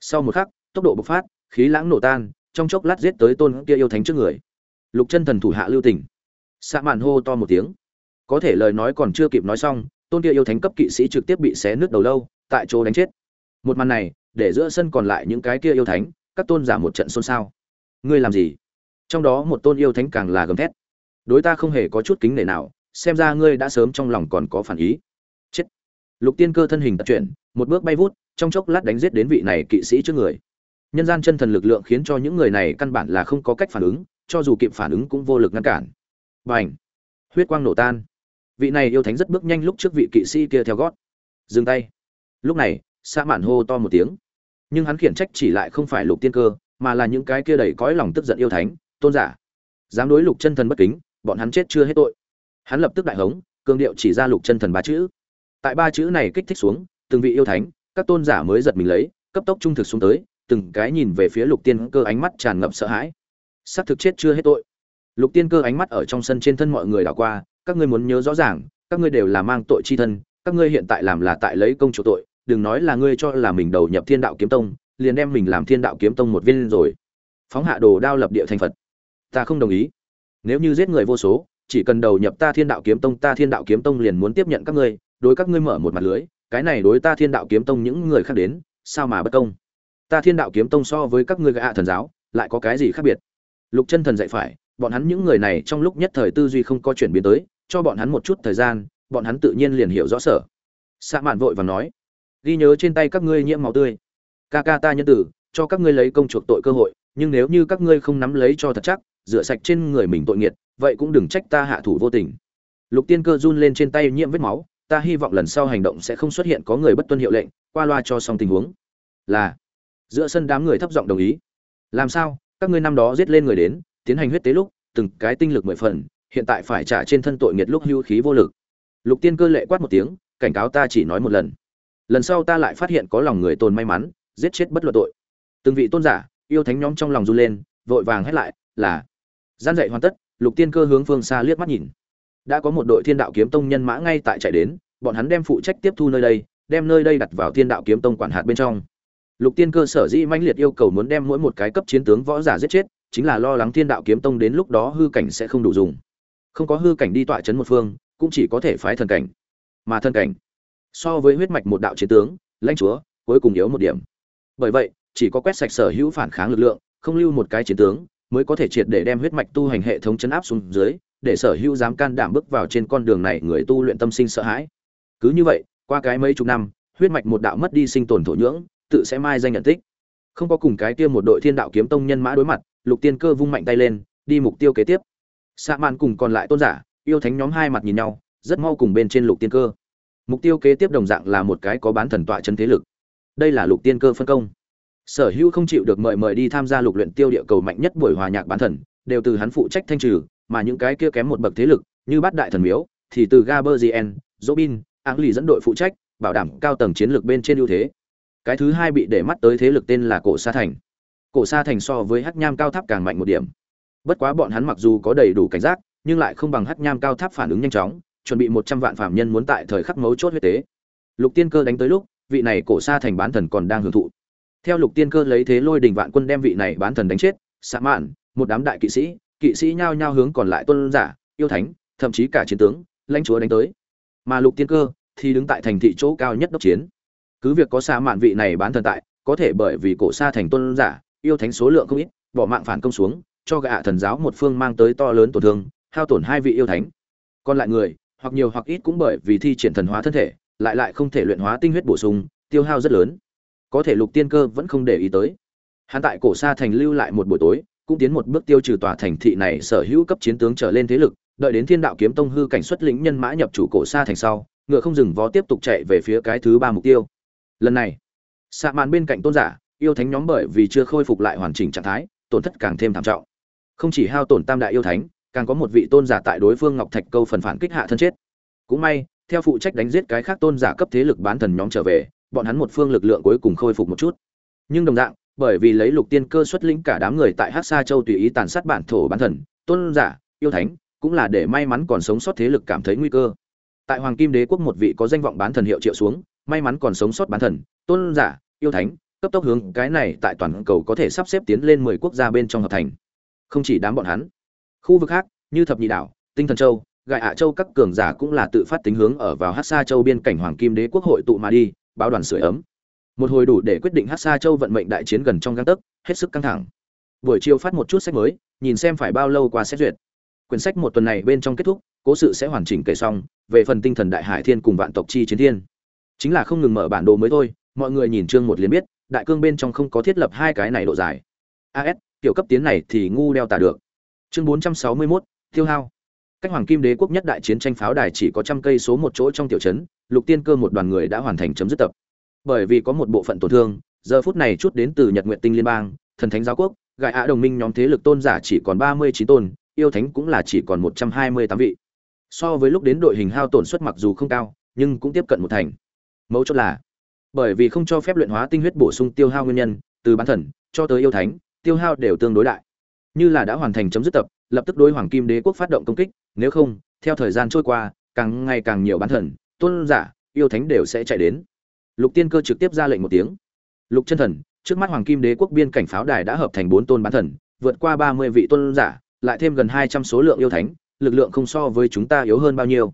Sau một khắc, tốc độ bộc phát, khí lãng nổ tan, trong chốc lát giết tới tôn kia yêu thánh trước người. Lục chân thần thủ hạ lưu tình xạ mạn hô to một tiếng. Có thể lời nói còn chưa kịp nói xong, tôn kia yêu thánh cấp kỵ sĩ trực tiếp bị xé nứt đầu lâu, tại chỗ đánh chết. Một màn này, để giữa sân còn lại những cái kia yêu thánh, các tôn giả một trận xôn xao. Ngươi làm gì? Trong đó một tôn yêu thánh càng là gầm thét. Đối ta không hề có chút kính nể nào, xem ra ngươi đã sớm trong lòng còn có phản ý. Chết. Lục tiên cơ thân hình tật chuyển, một bước bay vút, trong chốc lát đánh giết đến vị này kỵ sĩ trước người. Nhân gian chân thần lực lượng khiến cho những người này căn bản là không có cách phản ứng, cho dù kịp phản ứng cũng vô lực ngăn cản b à n h huyết quang nổ tan. Vị này yêu thánh rất bước nhanh lúc trước vị kỵ sĩ kia theo gót. Dừng tay. Lúc này xã mạn hô to một tiếng. Nhưng hắn khiển trách chỉ lại không phải lục tiên cơ, mà là những cái kia đầy cõi lòng tức giận yêu thánh, tôn giả. Dám đối lục chân thần bất kính, bọn hắn chết chưa hết tội. Hắn lập tức đại hống cương điệu chỉ ra lục chân thần ba chữ. Tại ba chữ này kích thích xuống, từng vị yêu thánh, các tôn giả mới giật mình lấy, cấp tốc trung thực xuống tới, từng cái nhìn về phía lục tiên cơ ánh mắt tràn ngập sợ hãi. Xác thực chết chưa hết tội lục tiên cơ ánh mắt ở trong sân trên thân mọi người đảo qua, các ngươi muốn nhớ rõ ràng, các ngươi đều là mang tội chi thân, các ngươi hiện tại làm là tại lấy công chủ tội, đừng nói là ngươi cho là mình đầu nhập thiên đạo kiếm tông, liền đem mình làm thiên đạo kiếm tông một viên rồi. Phóng hạ đồ đao lập địa thành phật. Ta không đồng ý. Nếu như giết người vô số, chỉ cần đầu nhập ta thiên đạo kiếm tông, ta thiên đạo kiếm tông liền muốn tiếp nhận các ngươi, đối các ngươi mở một mặt lưới, cái này đối ta thiên đạo kiếm tông những người khác đến, sao mà bất công? Ta thiên đạo kiếm tông so với các ngươi gạ thần giáo, lại có cái gì khác biệt? Lục chân thần dạy phải bọn hắn những người này trong lúc nhất thời tư duy không có chuyển biến tới, cho bọn hắn một chút thời gian, bọn hắn tự nhiên liền hiểu rõ sở. Xạ mạn vội và nói, ghi nhớ trên tay các ngươi nhiễm máu tươi. Ca ca ta nhân tử, cho các ngươi lấy công chuộc tội cơ hội, nhưng nếu như các ngươi không nắm lấy cho thật chắc, rửa sạch trên người mình tội nghiệt, vậy cũng đừng trách ta hạ thủ vô tình. Lục tiên cơ run lên trên tay nhiễm vết máu, ta hy vọng lần sau hành động sẽ không xuất hiện có người bất tuân hiệu lệnh, qua loa cho xong tình huống. Là, giữa sân đám người thấp giọng đồng ý. Làm sao? Các ngươi năm đó giết lên người đến tiến hành huyết tế lúc, từng cái tinh lực mười phần, hiện tại phải trả trên thân tội nghiệt lúc hưu khí vô lực. Lục tiên cơ lệ quát một tiếng, cảnh cáo ta chỉ nói một lần. Lần sau ta lại phát hiện có lòng người tồn may mắn, giết chết bất luận tội. Từng vị tôn giả, yêu thánh nhóm trong lòng run lên, vội vàng hét lại, là. Gian dạy hoàn tất, lục tiên cơ hướng phương xa liếc mắt nhìn. Đã có một đội thiên đạo kiếm tông nhân mã ngay tại chạy đến, bọn hắn đem phụ trách tiếp thu nơi đây, đem nơi đây đặt vào thiên đạo kiếm tông quản hạt bên trong. Lục tiên cơ sở dĩ manh liệt yêu cầu muốn đem mỗi một cái cấp chiến tướng võ giả giết chết chính là lo lắng thiên đạo kiếm tông đến lúc đó hư cảnh sẽ không đủ dùng. Không có hư cảnh đi tọa chấn một phương, cũng chỉ có thể phái thần cảnh. Mà thần cảnh, so với huyết mạch một đạo chiến tướng, lãnh chúa, cuối cùng yếu một điểm. Bởi vậy, chỉ có quét sạch sở hữu phản kháng lực lượng, không lưu một cái chiến tướng, mới có thể triệt để đem huyết mạch tu hành hệ thống chấn áp xuống dưới, để sở hữu dám can đảm bước vào trên con đường này người tu luyện tâm sinh sợ hãi. Cứ như vậy, qua cái mấy chục năm, huyết mạch một đạo mất đi sinh tồn thổ nhưỡng, tự sẽ mai danh nhận tích. Không có cùng cái kia một đội thiên đạo kiếm tông nhân mã đối mặt lục tiên cơ vung mạnh tay lên, đi mục tiêu kế tiếp. Xạ mạn cùng còn lại tôn giả, yêu thánh nhóm hai mặt nhìn nhau, rất mau cùng bên trên lục tiên cơ. Mục tiêu kế tiếp đồng dạng là một cái có bán thần tọa chân thế lực. Đây là lục tiên cơ phân công. Sở hữu không chịu được mời mời đi tham gia lục luyện tiêu địa cầu mạnh nhất buổi hòa nhạc bán thần, đều từ hắn phụ trách thanh trừ, mà những cái kia kém một bậc thế lực, như bát đại thần miếu, thì từ gaberzien robin áng lì dẫn đội phụ trách, bảo đảm cao tầng chiến lược bên trên ưu thế. Cái thứ hai bị để mắt tới thế lực tên là cổ sa thành cổ sa thành so với hắc nham cao tháp càng mạnh một điểm. Bất quá bọn hắn mặc dù có đầy đủ cảnh giác, nhưng lại không bằng hắc nham cao tháp phản ứng nhanh chóng, chuẩn bị một trăm vạn phạm nhân muốn tại thời khắc mấu chốt huyết tế. Lục tiên cơ đánh tới lúc, vị này cổ sa thành bán thần còn đang hưởng thụ. Theo lục tiên cơ lấy thế lôi đình vạn quân đem vị này bán thần đánh chết xạ mạn, một đám đại kỵ sĩ kỵ sĩ nhao nhao hướng còn lại tôn giả, yêu thánh, thậm chí cả chiến tướng, lãnh chúa đánh tới. Mà lục tiên cơ thì đứng tại thành thị chỗ cao nhất đốc chiến. Cứ việc có xa mạn vị này bán thần tại, có thể bởi vì cổ xa thành tôn giả yêu thánh số lượng không ít, bỏ mạng phản công xuống, cho gạ thần giáo một phương mang tới to lớn tổn thương, hao tổn hai vị yêu thánh. Còn lại người, hoặc nhiều hoặc ít cũng bởi vì thi triển thần hóa thân thể, lại lại không thể luyện hóa tinh huyết bổ sung, tiêu hao rất lớn. Có thể lục tiên cơ vẫn không để ý tới. Hắn tại cổ xa thành lưu lại một buổi tối, cũng tiến một bước tiêu trừ tòa thành thị này sở hữu cấp chiến tướng trở lên thế lực, đợi đến thiên đạo kiếm tông hư cảnh xuất lĩnh nhân mã nhập chủ cổ xa thành sau, ngựa không dừng vó tiếp tục chạy về phía cái thứ ba mục tiêu. Lần này xạ màn bên cạnh tôn giả yêu thánh nhóm bởi vì chưa khôi phục lại hoàn chỉnh trạng thái tổn thất càng thêm thảm trọng. Không chỉ hao tổn tam đại yêu thánh càng có một vị tôn giả tại đối phương ngọc thạch câu phần phản kích hạ thân chết. Cũng may theo phụ trách đánh giết cái khác tôn giả cấp thế lực bán thần nhóm trở về bọn hắn một phương lực lượng cuối cùng khôi phục một chút. Nhưng đồng dạng bởi vì lấy lục tiên cơ xuất lĩnh cả đám người tại Hắc Sa Châu tùy ý tàn sát bản thổ bán thần, tôn giả, yêu thánh, cũng là để may mắn còn sống sót thế lực cảm thấy nguy cơ. Tại Hoàng Kim Đế quốc một vị có danh vọng bán thần hiệu triệu xuống, may mắn còn sống sót bán thần, tôn giả, yêu thánh, cấp tốc hướng cái này tại toàn cầu có thể sắp xếp tiến lên 10 quốc gia bên trong hợp thành. Không chỉ đám bọn hắn, khu vực khác như Thập Nhị đảo, Tinh Thần Châu, Gại Hạ Châu các cường giả cũng là tự phát tính hướng ở vào Hắc Sa Châu biên cảnh Hoàng Kim Đế quốc hội tụ mà đi, báo đoàn sưởi ấm. Một hồi đủ để quyết định hắc sa châu vận mệnh đại chiến gần trong gang tấc hết sức căng thẳng. Buổi chiều phát một chút sách mới nhìn xem phải bao lâu qua xét duyệt. Quyển sách một tuần này bên trong kết thúc cố sự sẽ hoàn chỉnh kể xong về phần tinh thần đại hải thiên cùng vạn tộc chi chiến thiên. Chính là không ngừng mở bản đồ mới thôi mọi người nhìn chương một liền biết đại cương bên trong không có thiết lập hai cái này độ dài. As kiểu cấp tiến này thì ngu đeo tả được. Chương 461, tiêu hao. Cách hoàng kim đế quốc nhất đại chiến tranh pháo đài chỉ có trăm cây số một chỗ trong tiểu trấn lục tiên cơ một đoàn người đã hoàn thành chấm dứt tập. Bởi vì có một bộ phận tổn thương giờ phút này chút đến từ nhật nguyện tinh liên bang thần thánh giáo quốc gại ạ đồng minh nhóm thế lực tôn giả chỉ còn ba mươi chín tôn yêu thánh cũng là chỉ còn một trăm hai mươi tám vị. So với lúc đến đội hình hao tổn suất mặc dù không cao nhưng cũng tiếp cận một thành. Mấu chốt là bởi vì không cho phép luyện hóa tinh huyết bổ sung tiêu hao nguyên nhân, từ bán thần cho tới yêu thánh, tiêu hao đều tương đối đại. Như là đã hoàn thành chấm dứt tập, lập tức đối hoàng kim đế quốc phát động công kích, nếu không, theo thời gian trôi qua, càng ngày càng nhiều bán thần, tôn giả, yêu thánh đều sẽ chạy đến. Lục tiên cơ trực tiếp ra lệnh một tiếng. Lục chân thần, trước mắt hoàng kim đế quốc biên cảnh pháo đài đã hợp thành bốn tôn bán thần, vượt qua ba mươi vị tôn giả, lại thêm gần hai trăm số lượng yêu thánh, lực lượng không so với chúng ta yếu hơn bao nhiêu.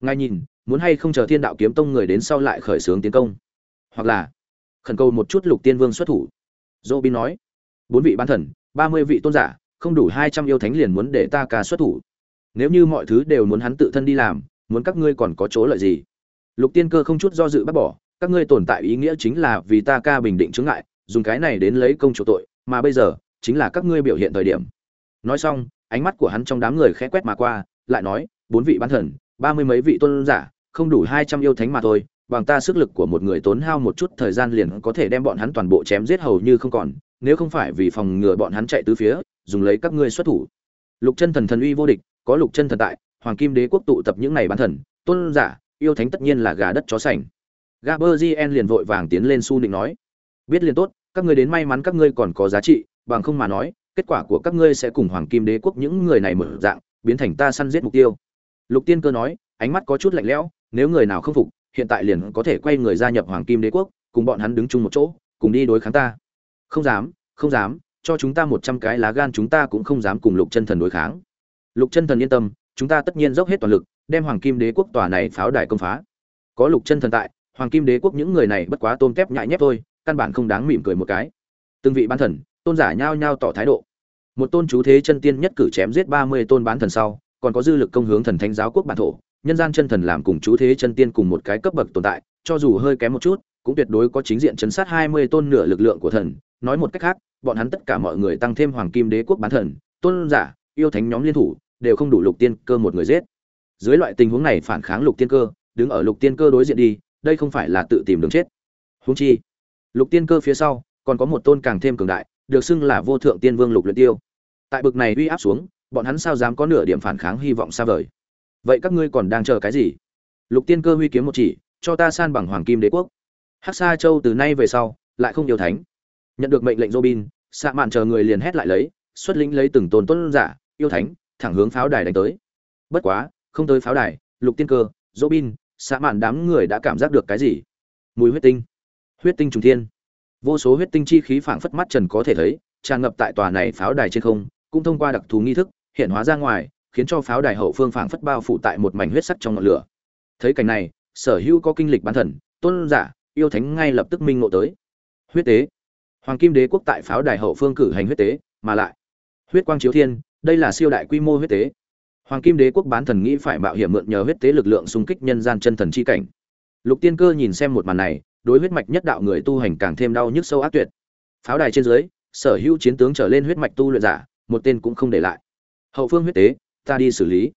Ngài nhìn, muốn hay không chờ thiên đạo kiếm tông người đến sau lại khởi xướng tiến công? Hoặc là khẩn cầu một chút lục tiên vương xuất thủ. Dô bin nói, bốn vị bán thần, ba mươi vị tôn giả, không đủ hai trăm yêu thánh liền muốn để ta ca xuất thủ. Nếu như mọi thứ đều muốn hắn tự thân đi làm, muốn các ngươi còn có chỗ lợi gì? Lục tiên cơ không chút do dự bác bỏ, các ngươi tồn tại ý nghĩa chính là vì ta ca bình định chướng ngại, dùng cái này đến lấy công chủ tội, mà bây giờ, chính là các ngươi biểu hiện thời điểm. Nói xong, ánh mắt của hắn trong đám người khẽ quét mà qua, lại nói, bốn vị bán thần, ba mươi mấy vị tôn giả, không đủ hai trăm yêu thánh mà thôi bằng ta sức lực của một người tốn hao một chút thời gian liền có thể đem bọn hắn toàn bộ chém giết hầu như không còn nếu không phải vì phòng ngừa bọn hắn chạy tứ phía dùng lấy các ngươi xuất thủ lục chân thần thần uy vô địch có lục chân thần tại hoàng kim đế quốc tụ tập những này bán thần tôn giả yêu thánh tất nhiên là gà đất chó sành Gaberzien liền vội vàng tiến lên su định nói, biết liền tốt, các ngươi đến may mắn các ngươi còn có giá trị, bằng không mà nói, kết quả của các ngươi sẽ cùng Hoàng Kim Đế quốc những người này mở dạng, biến thành ta săn giết mục tiêu. Lục Tiên Cơ nói, ánh mắt có chút lạnh lẽo, nếu người nào không phục, hiện tại liền có thể quay người gia nhập Hoàng Kim Đế quốc, cùng bọn hắn đứng chung một chỗ, cùng đi đối kháng ta. Không dám, không dám, cho chúng ta một trăm cái lá gan chúng ta cũng không dám cùng Lục Chân Thần đối kháng. Lục Chân Thần yên tâm, chúng ta tất nhiên dốc hết toàn lực, đem Hoàng Kim Đế quốc tòa này pháo đài công phá. Có Lục Chân Thần tại, hoàng kim đế quốc những người này bất quá tôm tép nhại nhép thôi căn bản không đáng mỉm cười một cái từng vị bán thần tôn giả nhao nhao tỏ thái độ một tôn chú thế chân tiên nhất cử chém giết ba mươi tôn bán thần sau còn có dư lực công hướng thần thánh giáo quốc bản thổ nhân gian chân thần làm cùng chú thế chân tiên cùng một cái cấp bậc tồn tại, cho dù hơi kém một chút, cũng tuyệt đối có chính diện chấn sát hai mươi tôn nửa lực lượng của thần. Nói một cách khác, bọn hắn tất cả mọi người tăng thêm hoàng kim đế quốc bán thần, tôn giả, yêu thánh nhóm liên thủ, đều không đủ lục tiên cơ một người giết. Dưới loại tình huống này phản kháng lục tiên cơ, đứng ở lục tiên cơ đối diện đi, đây không phải là tự tìm đường chết. Huống chi, lục tiên cơ phía sau, còn có một tôn càng thêm cường đại, được xưng là vô thượng tiên vương lục luyện tiêu. Tại bực này uy áp xuống, bọn hắn sao dám có nửa điểm phản kháng hy vọng xa vời? Vậy các ngươi còn đang chờ cái gì? Lục tiên cơ huy kiếm một chỉ, cho ta san bằng hoàng kim đế quốc. Hắc sa châu từ nay về sau, lại không yêu thánh. Nhận được mệnh lệnh robin xạ mạn chờ người liền hét lại lấy, xuất lĩnh lấy từng tôn tôn giả, yêu thánh, thẳng hướng pháo đài đánh tới. Bất quá, không tới pháo đài, lục tiên cơ, robin xã mạn đám người đã cảm giác được cái gì? Mùi huyết tinh. Huyết tinh trùng thiên. Vô số huyết tinh chi khí phảng phất mắt trần có thể thấy, tràn ngập tại tòa này pháo đài trên không, cũng thông qua đặc thù nghi thức, hiện hóa ra ngoài khiến cho pháo đài hậu phương phảng phất bao phủ tại một mảnh huyết sắc trong ngọn lửa thấy cảnh này sở hữu có kinh lịch bán thần tôn giả yêu thánh ngay lập tức minh ngộ tới huyết tế hoàng kim đế quốc tại pháo đài hậu phương cử hành huyết tế mà lại huyết quang chiếu thiên đây là siêu đại quy mô huyết tế Hoàng Kim Đế quốc bán thần nghĩ phải mạo hiểm mượn nhờ huyết tế lực lượng xung kích nhân gian chân thần chi cảnh. Lục Tiên Cơ nhìn xem một màn này, đối huyết mạch nhất đạo người tu hành càng thêm đau nhức sâu ác tuyệt. Pháo đài trên dưới, sở hữu chiến tướng trở lên huyết mạch tu luyện giả, một tên cũng không để lại. Hậu phương huyết tế, ta đi xử lý.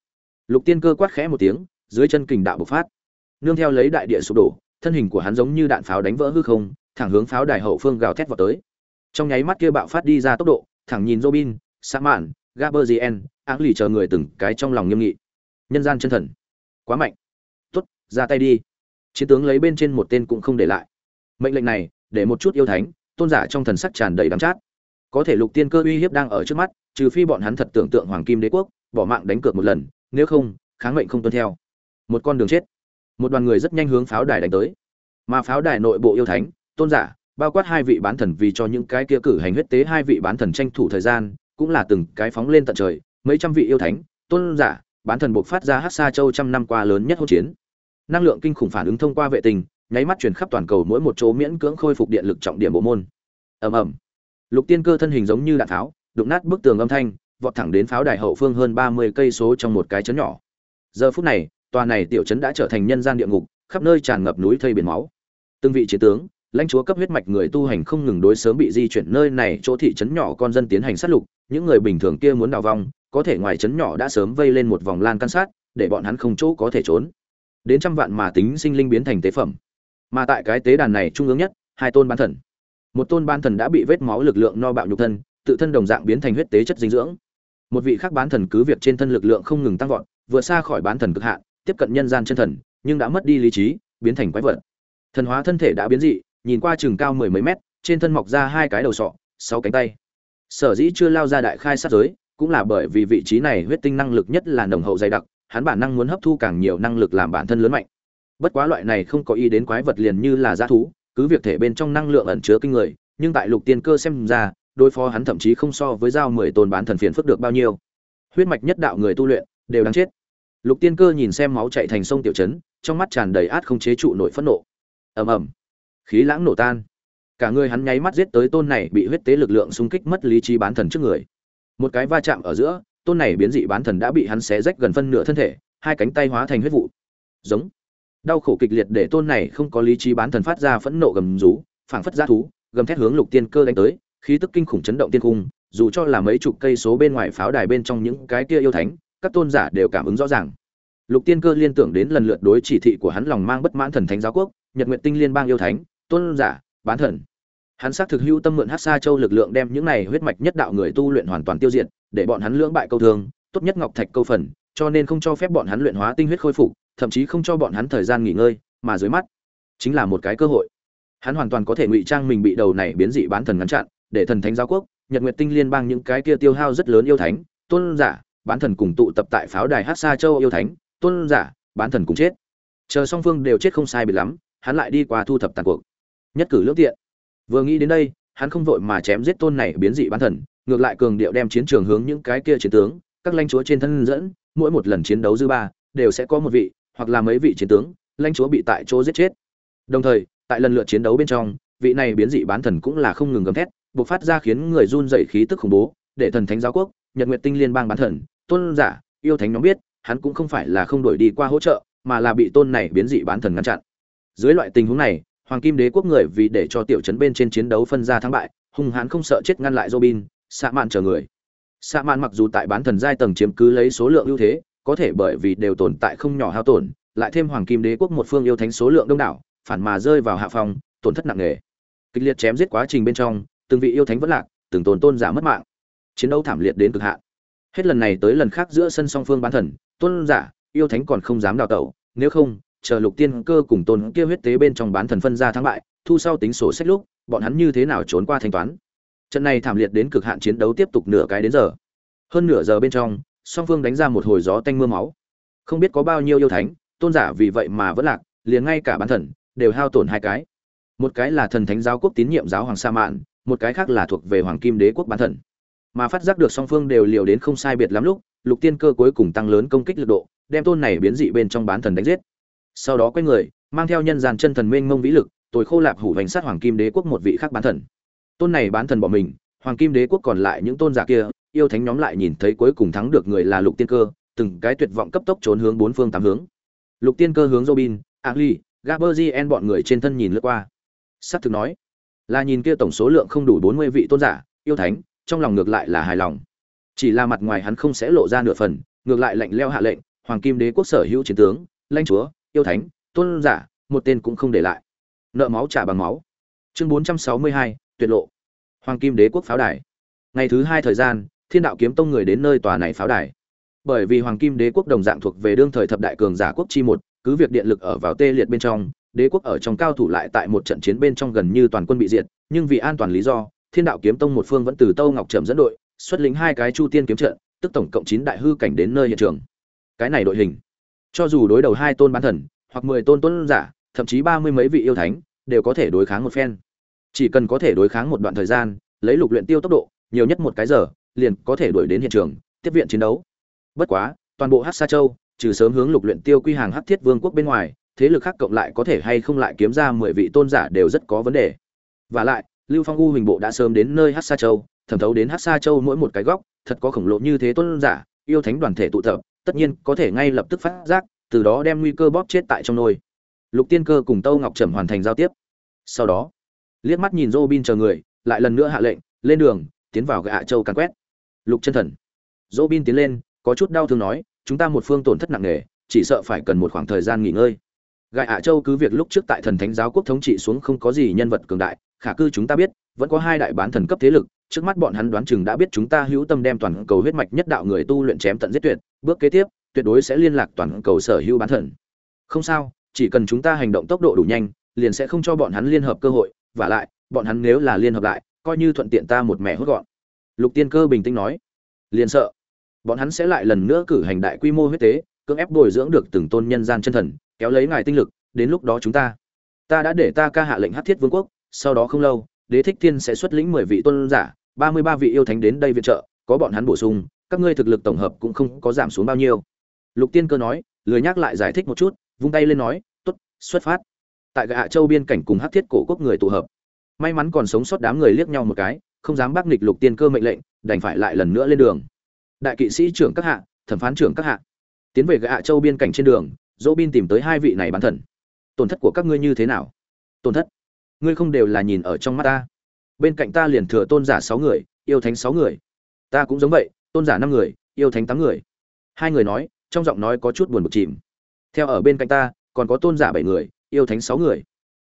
Lục Tiên Cơ quát khẽ một tiếng, dưới chân kình đạo bộc phát. Nương theo lấy đại địa sụp đổ, thân hình của hắn giống như đạn pháo đánh vỡ hư không, thẳng hướng pháo đài hậu phương gào thét vọt tới. Trong nháy mắt kia bạo phát đi ra tốc độ, thẳng nhìn robin sa mạn gaberzien áng lì chờ người từng cái trong lòng nghiêm nghị nhân gian chân thần quá mạnh tốt ra tay đi chiến tướng lấy bên trên một tên cũng không để lại mệnh lệnh này để một chút yêu thánh tôn giả trong thần sắc tràn đầy đắm chát có thể lục tiên cơ uy hiếp đang ở trước mắt trừ phi bọn hắn thật tưởng tượng hoàng kim đế quốc bỏ mạng đánh cược một lần, nếu không, kháng mệnh không tuân theo. Một con đường chết. Một đoàn người rất nhanh hướng pháo đài đánh tới. Mà pháo đài nội bộ yêu thánh, tôn giả, bao quát hai vị bán thần vì cho những cái kia cử hành huyết tế hai vị bán thần tranh thủ thời gian, cũng là từng cái phóng lên tận trời, mấy trăm vị yêu thánh, tôn giả, bán thần buộc phát ra hát xa châu trăm năm qua lớn nhất hỗn chiến. Năng lượng kinh khủng phản ứng thông qua vệ tinh nháy mắt truyền khắp toàn cầu mỗi một chỗ miễn cưỡng khôi phục điện lực trọng điểm bộ môn. Ầm ầm. Lục tiên cơ thân hình giống như đạn tháo, đụng nát bức tường âm thanh vọt thẳng đến pháo đài hậu phương hơn ba mươi cây số trong một cái trấn nhỏ. Giờ phút này, tòa này tiểu trấn đã trở thành nhân gian địa ngục, khắp nơi tràn ngập núi thây biển máu. Từng vị chiến tướng, lãnh chúa cấp huyết mạch người tu hành không ngừng đối sớm bị di chuyển nơi này, chỗ thị trấn nhỏ con dân tiến hành sát lục, những người bình thường kia muốn đào vong, có thể ngoài trấn nhỏ đã sớm vây lên một vòng lan can sát, để bọn hắn không chỗ có thể trốn. Đến trăm vạn mà tính sinh linh biến thành tế phẩm. Mà tại cái tế đàn này trung ương nhất, hai tôn bán thần. Một tôn bán thần đã bị vết máu lực lượng no bạo nhục thân, tự thân đồng dạng biến thành huyết tế chất dinh dưỡng một vị khác bán thần cứ việc trên thân lực lượng không ngừng tăng vọt, vừa xa khỏi bán thần cực hạn, tiếp cận nhân gian chân thần, nhưng đã mất đi lý trí, biến thành quái vật. Thần hóa thân thể đã biến dị, nhìn qua chừng cao mười mấy mét, trên thân mọc ra hai cái đầu sọ, sáu cánh tay. Sở dĩ chưa lao ra đại khai sát giới, cũng là bởi vì vị trí này huyết tinh năng lực nhất là nồng hậu dày đặc, hắn bản năng muốn hấp thu càng nhiều năng lực làm bản thân lớn mạnh. Bất quá loại này không có ý đến quái vật liền như là g thú, cứ việc thể bên trong năng lượng ẩn chứa kinh người, nhưng tại lục tiên cơ xem ra đối phó hắn thậm chí không so với dao mười tôn bán thần phiền phức được bao nhiêu. Huyết mạch nhất đạo người tu luyện đều đáng chết. Lục tiên cơ nhìn xem máu chạy thành sông tiểu trấn, trong mắt tràn đầy át không chế trụ nổi phẫn nộ. Ầm ầm. Khí lãng nổ tan. Cả người hắn nháy mắt giết tới tôn này bị huyết tế lực lượng xung kích mất lý trí bán thần trước người. Một cái va chạm ở giữa, tôn này biến dị bán thần đã bị hắn xé rách gần phân nửa thân thể, hai cánh tay hóa thành huyết vụ. Giống. Đau khổ kịch liệt để tôn này không có lý trí bán thần phát ra phẫn nộ gầm rú, phảng phất ra thú, gầm thét hướng lục tiên cơ đánh tới khí tức kinh khủng chấn động tiên cung dù cho là mấy chục cây số bên ngoài pháo đài bên trong những cái kia yêu thánh, các tôn giả đều cảm ứng rõ ràng. Lục tiên cơ liên tưởng đến lần lượt đối chỉ thị của hắn lòng mang bất mãn thần thánh giáo quốc, nhật nguyện tinh liên bang yêu thánh, tôn giả, bán thần. Hắn xác thực hưu tâm mượn hát xa châu lực lượng đem những này huyết mạch nhất đạo người tu luyện hoàn toàn tiêu diệt, để bọn hắn lưỡng bại câu thương, tốt nhất ngọc thạch câu phần, cho nên không cho phép bọn hắn luyện hóa tinh huyết khôi phục, thậm chí không cho bọn hắn thời gian nghỉ ngơi, mà dưới mắt, chính là một cái cơ hội. Hắn hoàn toàn có thể ngụy trang mình bị đầu này biến dị bán thần ngăn chặn để thần thánh giáo quốc, nhật nguyệt tinh liên bang những cái kia tiêu hao rất lớn yêu thánh, tôn giả, bán thần cùng tụ tập tại pháo đài hát xa châu yêu thánh, tôn giả, bán thần cùng chết. Chờ song phương đều chết không sai biệt lắm, hắn lại đi qua thu thập tàn cuộc. Nhất cử lưỡng tiện. Vừa nghĩ đến đây, hắn không vội mà chém giết tôn này biến dị bán thần, ngược lại cường điệu đem chiến trường hướng những cái kia chiến tướng, các lãnh chúa trên thân dẫn, mỗi một lần chiến đấu dư ba, đều sẽ có một vị, hoặc là mấy vị chiến tướng, lãnh chúa bị tại chỗ giết chết. Đồng thời, tại lần lượt chiến đấu bên trong, vị này biến dị bán thần cũng là không ngừng gầm thét bộc phát ra khiến người run dậy khí tức khủng bố, để thần thánh giáo quốc, nhật nguyệt tinh liên bang bán thần, tôn giả, yêu thánh nhóm biết, hắn cũng không phải là không đổi đi qua hỗ trợ, mà là bị tôn này biến dị bán thần ngăn chặn. Dưới loại tình huống này, hoàng kim đế quốc người vì để cho tiểu trấn bên trên chiến đấu phân ra thắng bại, hung hãn không sợ chết ngăn lại robin xạ mạn chờ người. Xạ mạn mặc dù tại bán thần giai tầng chiếm cứ lấy số lượng ưu thế, có thể bởi vì đều tồn tại không nhỏ hao tổn, lại thêm hoàng kim đế quốc một phương yêu thánh số lượng đông đảo, phản mà rơi vào hạ phòng tổn thất nặng nề. Kịch liệt chém giết quá trình bên trong từng vị yêu thánh vẫn lạc, từng tồn tôn giả mất mạng. Chiến đấu thảm liệt đến cực hạn. Hết lần này tới lần khác giữa sân song phương bán thần, tôn giả, yêu thánh còn không dám đào tẩu, nếu không, chờ lục tiên cơ cùng tôn kia huyết tế bên trong bán thần phân ra thắng bại, thu sau tính sổ sách lúc, bọn hắn như thế nào trốn qua thanh toán? Trận này thảm liệt đến cực hạn chiến đấu tiếp tục nửa cái đến giờ. Hơn nửa giờ bên trong, song phương đánh ra một hồi gió tanh mưa máu. Không biết có bao nhiêu yêu thánh, tôn giả vì vậy mà vẫn lạc, liền ngay cả bán thần, đều hao tổn hai cái. Một cái là thần thánh giáo quốc tín nhiệm giáo hoàng sa mạn một cái khác là thuộc về hoàng kim đế quốc bán thần. Mà phát giác được song phương đều liều đến không sai biệt lắm lúc lục tiên cơ cuối cùng tăng lớn công kích lực độ đem tôn này biến dị bên trong bán thần đánh giết. Sau đó quay người mang theo nhân gian chân thần mênh mông vĩ lực tôi khô lạp hủ vành sát hoàng kim đế quốc một vị khác bán thần. Tôn này bán thần bỏ mình hoàng kim đế quốc còn lại những tôn giả kia yêu thánh nhóm lại nhìn thấy cuối cùng thắng được người là lục tiên cơ từng cái tuyệt vọng cấp tốc trốn hướng bốn phương tám hướng. Lục tiên cơ hướng robin ali gaberzien bọn người trên thân nhìn lướt qua. Sát thực nói, là nhìn kia tổng số lượng không đủ 40 vị tôn giả, yêu thánh, trong lòng ngược lại là hài lòng. Chỉ là mặt ngoài hắn không sẽ lộ ra nửa phần, ngược lại lạnh leo hạ lệnh, Hoàng Kim Đế quốc sở hữu chiến tướng, lãnh chúa, yêu thánh, tôn giả, một tên cũng không để lại. Nợ máu trả bằng máu. Chương 462, tuyệt lộ. Hoàng Kim Đế quốc pháo đài. ngày thứ hai thời gian thiên đạo kiếm tông người đến nơi tòa này pháo đài bởi vì hoàng kim đế quốc đồng dạng thuộc về đương thời thập đại cường giả quốc chi một cứ việc điện lực ở vào tê liệt bên trong đế quốc ở trong cao thủ lại tại một trận chiến bên trong gần như toàn quân bị diệt, nhưng vì an toàn lý do, thiên đạo kiếm tông một phương vẫn từ tâu ngọc trầm dẫn đội, xuất lính hai cái chu tiên kiếm trận, tức tổng cộng chín đại hư cảnh đến nơi hiện trường. Cái này đội hình, cho dù đối đầu hai tôn bán thần, hoặc mười tôn tôn giả, thậm chí ba mươi mấy vị yêu thánh, đều có thể đối kháng một phen. Chỉ cần có thể đối kháng một đoạn thời gian, lấy lục luyện tiêu tốc độ, nhiều nhất một cái giờ, liền có thể đuổi đến hiện trường, tiếp viện chiến đấu. Bất quá, toàn bộ hắc sa châu, trừ sớm hướng lục luyện tiêu quy hàng hắc thiết vương quốc bên ngoài thế lực khác cộng lại có thể hay không lại kiếm ra mười vị tôn giả đều rất có vấn đề và lại lưu phong u hình bộ đã sớm đến nơi hắc sa châu thẩm thấu đến hắc sa châu mỗi một cái góc thật có khổng lồ như thế tôn giả yêu thánh đoàn thể tụ tập tất nhiên có thể ngay lập tức phát giác từ đó đem nguy cơ bóp chết tại trong nôi lục tiên cơ cùng tâu ngọc trầm hoàn thành giao tiếp sau đó liếc mắt nhìn Robin chờ người, lại lần nữa hạ lệnh, lên đường, tiến vào gạ châu càn quét. Lục chân thần. Robin tiến lên, có chút đau thương nói, chúng ta một phương tổn thất nặng nề, chỉ sợ phải cần một khoảng thời gian nghỉ ngơi. Gạ Hạ Châu cứ việc lúc trước tại thần thánh giáo quốc thống trị xuống không có gì nhân vật cường đại, khả cư chúng ta biết, vẫn có hai đại bán thần cấp thế lực, trước mắt bọn hắn đoán chừng đã biết chúng ta hữu tâm đem toàn cầu huyết mạch nhất đạo người tu luyện chém tận giết tuyệt, bước kế tiếp, tuyệt đối sẽ liên lạc toàn cầu sở hữu bán thần. Không sao, chỉ cần chúng ta hành động tốc độ đủ nhanh, liền sẽ không cho bọn hắn liên hợp cơ hội, và lại bọn hắn nếu là liên hợp lại coi như thuận tiện ta một mẻ hốt gọn lục tiên cơ bình tĩnh nói liền sợ bọn hắn sẽ lại lần nữa cử hành đại quy mô huyết tế cưỡng ép bồi dưỡng được từng tôn nhân gian chân thần kéo lấy ngài tinh lực, đến lúc đó chúng ta. Ta đã để ta ca hạ lệnh hát thiết vương quốc, sau đó không lâu, đế thích thiên sẽ xuất lĩnh mười vị tôn giả, ba mươi ba vị yêu thánh đến đây viện trợ, có bọn hắn bổ sung, các ngươi thực lực tổng hợp cũng không có giảm xuống bao nhiêu. Lục tiên cơ nói, lười nhắc lại giải thích một chút, vung tay lên nói t ố t xuất phát. Tại gạ châu biên cảnh cùng hát thiết cổ quốc người tụ hợp, may mắn còn sống sót đám người liếc nhau một cái, không dám bác nghịch lục tiên cơ mệnh lệnh, đành phải lại lần nữa lên đường. Đại kỵ sĩ trưởng các hạ, thẩm phán trưởng các hạ, tiến về gạ châu biên cảnh trên đường dỗ bin tìm tới hai vị này bán thần. Tổn thất của các ngươi như thế nào? Tổn thất? Ngươi không đều là nhìn ở trong mắt ta? Bên cạnh ta liền thừa tôn giả sáu người, yêu thánh sáu người. Ta cũng giống vậy, tôn giả năm người, yêu thánh tám người. Hai người nói, trong giọng nói có chút buồn bực chìm. Theo ở bên cạnh ta, còn có tôn giả bảy người, yêu thánh sáu người.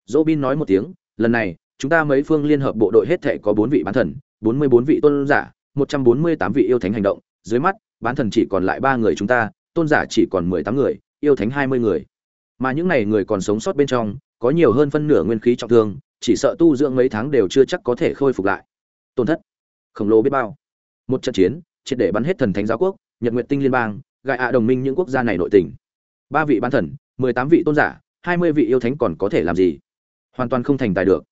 Dỗ bin nói một tiếng, lần này, chúng ta mấy phương liên hợp bộ đội hết thể có bốn vị bán thần, bốn mươi bốn vị tôn giả, một trăm bốn mươi tám vị yêu thánh hành động. Dưới mắt, bán thần chỉ còn lại ba người chúng ta, tôn giả chỉ còn mười tám người yêu thánh hai mươi người. Mà những n à y người còn sống sót bên trong, có nhiều hơn phân nửa nguyên khí trọng thương, chỉ sợ tu dưỡng mấy tháng đều chưa chắc có thể khôi phục lại. Tổn thất. Khổng lồ biết bao. Một trận chiến, triệt để bắn hết thần thánh giáo quốc, nhật nguyện tinh liên bang gại ạ đồng minh những quốc gia này nội tỉnh ba vị bán thần, mười tám vị tôn giả, hai mươi vị yêu thánh còn có thể làm gì? Hoàn toàn không thành tài được.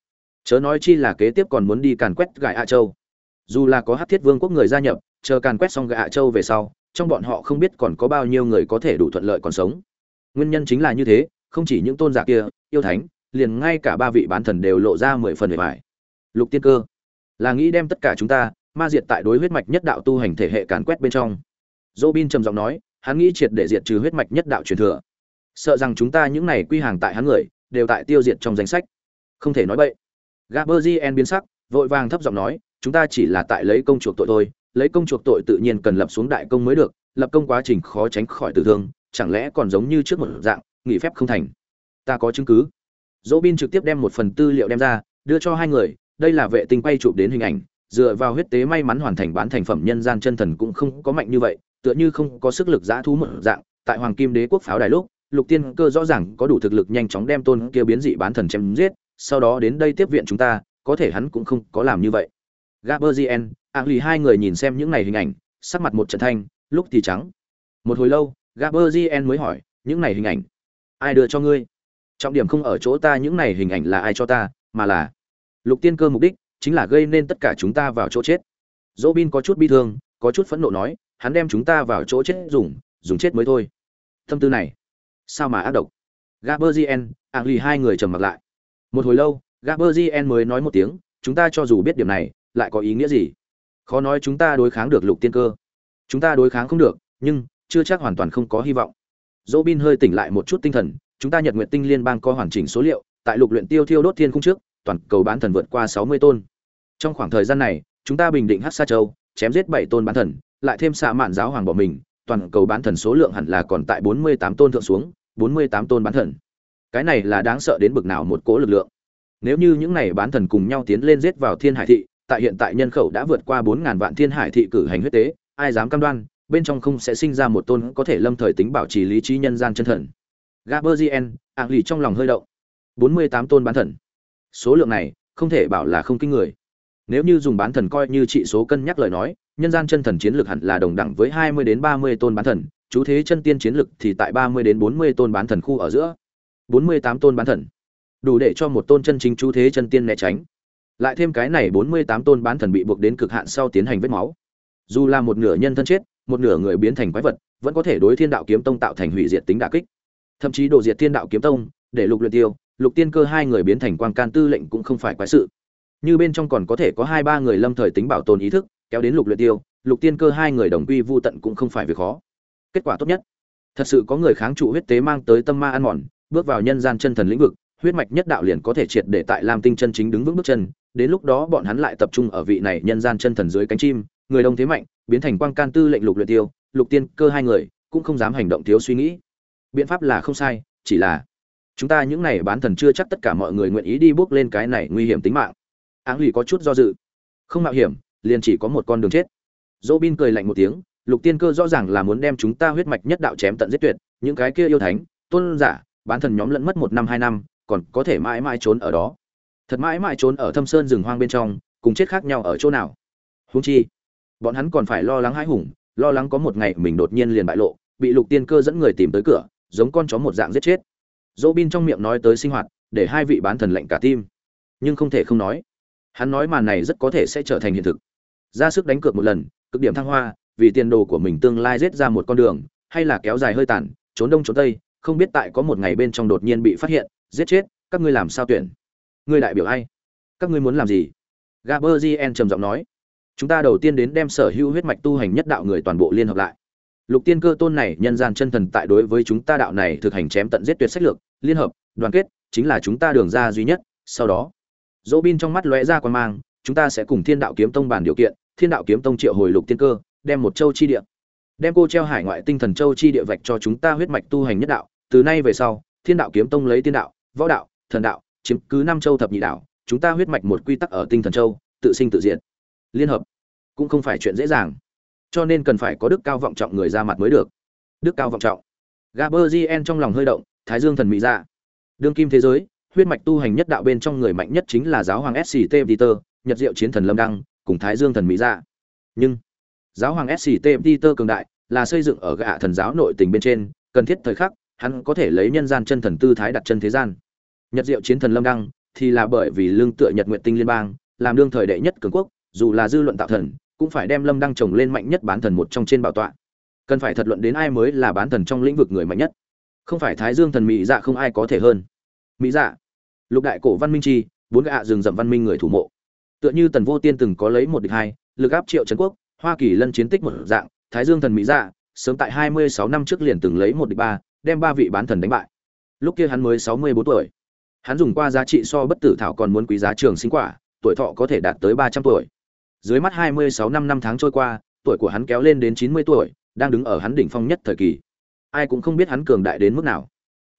Chớ nói chi là kế tiếp còn muốn đi càn quét gại ạ châu. Dù là có hát thiết vương quốc người gia nhập, chờ càn quét xong gại ạ châu về sau trong bọn họ không biết còn có bao nhiêu người có thể đủ thuận lợi còn sống. Nguyên nhân chính là như thế, không chỉ những tôn giả kia, yêu thánh, liền ngay cả ba vị bán thần đều lộ ra mười phần bề bài lục tiên cơ, là nghĩ đem tất cả chúng ta, ma diệt tại đối huyết mạch nhất đạo tu hành thể hệ càn quét bên trong. Dỗ bin trầm giọng nói, hắn nghĩ triệt để diệt trừ huyết mạch nhất đạo truyền thừa. Sợ rằng chúng ta những này quy hàng tại hắn người, đều tại tiêu diệt trong danh sách. Không thể nói bậy. Gaberzien biến sắc, vội vàng thấp giọng nói, chúng ta chỉ là tại lấy công chuộc tội thôi lấy công chuộc tội tự nhiên cần lập xuống đại công mới được, lập công quá trình khó tránh khỏi tử thương, chẳng lẽ còn giống như trước một dạng, nghỉ phép không thành? Ta có chứng cứ. Dỗ bin trực tiếp đem một phần tư liệu đem ra, đưa cho hai người, đây là vệ tinh quay chụp đến hình ảnh, dựa vào huyết tế may mắn hoàn thành bán thành phẩm nhân gian chân thần cũng không có mạnh như vậy, tựa như không có sức lực giã thú một dạng, tại hoàng kim đế quốc pháo đài lúc, lục tiên cơ rõ ràng có đủ thực lực nhanh chóng đem tôn kia biến dị bán thần chém giết, sau đó đến đây tiếp viện chúng ta, có thể hắn cũng không có làm như vậy. Gaberzien ạng lì hai người nhìn xem những này hình ảnh, sắc mặt một trận thanh, lúc thì trắng. Một hồi lâu gaberzien mới hỏi, những này hình ảnh, ai đưa cho ngươi? Trọng điểm không ở chỗ ta, những này hình ảnh là ai cho ta, mà là lục tiên cơ mục đích chính là gây nên tất cả chúng ta vào chỗ chết. Dỗ bin có chút bi thương, có chút phẫn nộ nói, hắn đem chúng ta vào chỗ chết dùng dùng chết mới thôi. Tâm tư này, sao mà ác độc? Gaberzien ạng lì hai người trầm mặc lại. Một hồi lâu gaberzien mới nói một tiếng, chúng ta cho dù biết điểm này, lại có ý nghĩa gì? Khó nói chúng ta đối kháng được lục tiên cơ. Chúng ta đối kháng không được, nhưng chưa chắc hoàn toàn không có hy vọng. Dỗ bin hơi tỉnh lại một chút tinh thần, chúng ta nhật nguyện tinh liên bang có hoàn chỉnh số liệu, tại lục luyện tiêu thiêu đốt thiên khung trước, toàn cầu bán thần vượt qua sáu mươi tôn. Trong khoảng thời gian này, chúng ta bình định hắc sa châu, chém giết bảy tôn bán thần, lại thêm xạ mạn giáo hoàng bỏ mình, toàn cầu bán thần số lượng hẳn là còn tại bốn mươi tám tôn thượng xuống, bốn mươi tám tôn bán thần. Cái này là đáng sợ đến bực nào một cỗ lực lượng. Nếu như những này bán thần cùng nhau tiến lên giết vào thiên hải thị tại hiện tại nhân khẩu đã vượt qua bốn ngàn vạn thiên hải thị cử hành huyết tế, ai dám cam đoan, bên trong không sẽ sinh ra một tôn có thể lâm thời tính bảo trì lý trí nhân gian chân thần. Gaberzien ạng lì trong lòng hơi động. Bốn mươi tám tôn bán thần. Số lượng này, không thể bảo là không kinh người. Nếu như dùng bán thần coi như trị số cân nhắc lời nói, nhân gian chân thần chiến lược hẳn là đồng đẳng với hai mươi đến ba mươi tôn bán thần, chú thế chân tiên chiến lược thì tại ba mươi đến bốn mươi tôn bán thần khu ở giữa. Bốn mươi tám tôn bán thần. Đủ để cho một tôn chân chính chú thế chân tiên né tránh lại thêm cái này bốn mươi tám tôn bán thần bị buộc đến cực hạn sau tiến hành vết máu. Dù là một nửa nhân thân chết, một nửa người biến thành quái vật, vẫn có thể đối thiên đạo kiếm tông tạo thành hủy diệt tính đả kích. Thậm chí đổ diệt thiên đạo kiếm tông, để lục luyện tiêu, lục tiên cơ hai người biến thành quang can tư lệnh cũng không phải quái sự. Như bên trong còn có thể có hai ba người lâm thời tính bảo tồn ý thức, kéo đến lục luyện tiêu, lục tiên cơ hai người đồng quy vu tận cũng không phải việc khó. Kết quả tốt nhất. Thật sự có người kháng trụ huyết tế mang tới tâm ma ăn mòn, bước vào nhân gian chân thần lĩnh vực, huyết mạch nhất đạo liền có thể triệt để tại lam tinh chân chính đứng vững bước chân đến lúc đó bọn hắn lại tập trung ở vị này nhân gian chân thần dưới cánh chim, người đông thế mạnh, biến thành quang can tư lệnh lục luyện tiêu, lục tiên cơ hai người, cũng không dám hành động thiếu suy nghĩ. Biện pháp là không sai, chỉ là chúng ta những này bán thần chưa chắc tất cả mọi người nguyện ý đi bước lên cái này nguy hiểm tính mạng. Áng lì có chút do dự. Không mạo hiểm, liền chỉ có một con đường chết. Dỗ bin cười lạnh một tiếng, lục tiên cơ rõ ràng là muốn đem chúng ta huyết mạch nhất đạo chém tận giết tuyệt, những cái kia yêu thánh, tôn giả, bán thần nhóm lẫn mất một năm hai năm, còn có thể mãi mãi trốn ở đó thật mãi mãi trốn ở thâm sơn rừng hoang bên trong, cùng chết khác nhau ở chỗ nào? Húng chi, bọn hắn còn phải lo lắng hãi hùng, lo lắng có một ngày mình đột nhiên liền bại lộ, bị lục tiên cơ dẫn người tìm tới cửa, giống con chó một dạng giết chết. Dỗ bin trong miệng nói tới sinh hoạt, để hai vị bán thần lệnh cả tim. Nhưng không thể không nói, hắn nói màn này rất có thể sẽ trở thành hiện thực. Ra sức đánh cược một lần, cực điểm thăng hoa, vì tiền đồ của mình tương lai rết ra một con đường, hay là kéo dài hơi tàn, trốn đông trốn tây, không biết tại có một ngày bên trong đột nhiên bị phát hiện, giết chết, các ngươi làm sao tuyển? Ngươi đại biểu ai? Các ngươi muốn làm gì? Gaberzien trầm giọng nói. Chúng ta đầu tiên đến đem sở hữu huyết mạch tu hành nhất đạo người toàn bộ liên hợp lại. Lục tiên cơ tôn này nhân gian chân thần tại đối với chúng ta đạo này thực hành chém tận giết tuyệt sách lược, liên hợp, đoàn kết, chính là chúng ta đường ra duy nhất, sau đó, dỗ bin trong mắt lóe ra quan mang, chúng ta sẽ cùng thiên đạo kiếm tông bàn điều kiện, thiên đạo kiếm tông triệu hồi lục tiên cơ, đem một châu chi địa, đem cô treo hải ngoại tinh thần châu chi địa vạch cho chúng ta huyết mạch tu hành nhất đạo. Từ nay về sau, thiên đạo kiếm tông lấy tiên đạo, võ đạo, thần đạo chiếm cứ năm châu thập nhị đạo chúng ta huyết mạch một quy tắc ở tinh thần châu, tự sinh tự diệt. Liên hợp, cũng không phải chuyện dễ dàng. Cho nên cần phải có đức cao vọng trọng người ra mặt mới được. Đức cao vọng trọng. Gaberzien trong lòng hơi động, thái dương thần mỹ ra đương kim thế giới, huyết mạch tu hành nhất đạo bên trong người mạnh nhất chính là giáo hoàng sct peter, nhật diệu chiến thần lâm đăng, cùng thái dương thần mỹ ra nhưng, giáo hoàng sct peter cường đại, là xây dựng ở gạ thần giáo nội tình bên trên, cần thiết thời khắc, hắn có thể lấy nhân gian chân thần tư thái đặt chân thế gian nhật diệu chiến thần lâm đăng thì là bởi vì lương tựa nhật nguyện tinh liên bang, làm đương thời đệ nhất cường quốc, dù là dư luận tạo thần, cũng phải đem lâm đăng trồng lên mạnh nhất bán thần một trong trên bảo tọa. Cần phải thật luận đến ai mới là bán thần trong lĩnh vực người mạnh nhất. Không phải thái dương thần mỹ dạ không ai có thể hơn. Mỹ dạ lục đại cổ văn minh chi, bốn gã rừng rậm văn minh người thủ mộ. Tựa như tần vô tiên từng có lấy một địch hai, lực áp triệu trấn quốc, hoa kỳ lân chiến tích một dạng, thái dương thần mỹ dạ sớm tại hai mươi sáu năm trước liền từng lấy một địch ba, đem ba vị bán thần đánh bại. Lúc kia hắn mới sáu mươi bốn tuổi hắn dùng qua giá trị so bất tử thảo còn muốn quý giá trường sinh quả, tuổi thọ có thể đạt tới ba trăm tuổi. Dưới mắt hai mươi sáu năm năm tháng trôi qua, tuổi của hắn kéo lên đến chín mươi tuổi, đang đứng ở hắn đỉnh phong nhất thời kỳ. Ai cũng không biết hắn cường đại đến mức nào.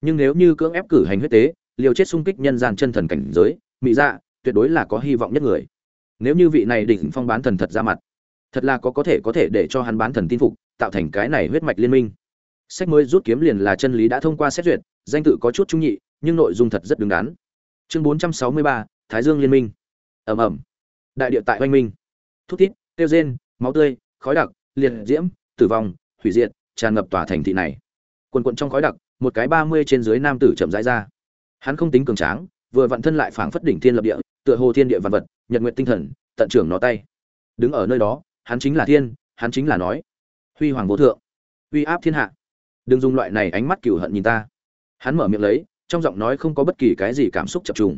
Nhưng nếu như cưỡng ép cử hành huyết tế, liều chết sung kích nhân gian chân thần cảnh giới mỹ dạ tuyệt đối là có hy vọng nhất người. Nếu như vị này đỉnh phong bán thần thật ra mặt, thật là có có thể có thể để cho hắn bán thần tin phục, tạo thành cái này huyết mạch liên minh. Sách mới rút kiếm liền là chân lý đã thông qua xét duyệt, danh tự có chút trung nhị nhưng nội dung thật rất đứng đắn. Chương bốn trăm sáu mươi ba, thái dương liên minh. Ầm ầm. Đại địa tại oanh minh. Thút thít tiêu rên, máu tươi, khói đặc, liệt diễm, tử vong, hủy diệt, tràn ngập tòa thành thị này. Quần quận trong khói đặc, một cái ba mươi trên dưới nam tử chậm rãi ra. Hắn không tính cường tráng, vừa vặn thân lại phảng phất đỉnh thiên lập địa, tựa hồ thiên địa vạn vật, nhật nguyện tinh thần, tận trưởng nó tay. Đứng ở nơi đó, hắn chính là thiên, hắn chính là nói. Huy hoàng vô thượng. Uy áp thiên hạ. Đừng dùng loại này ánh mắt cừu hận nhìn ta. Hắn mở miệng lấy trong giọng nói không có bất kỳ cái gì cảm xúc chập trùng.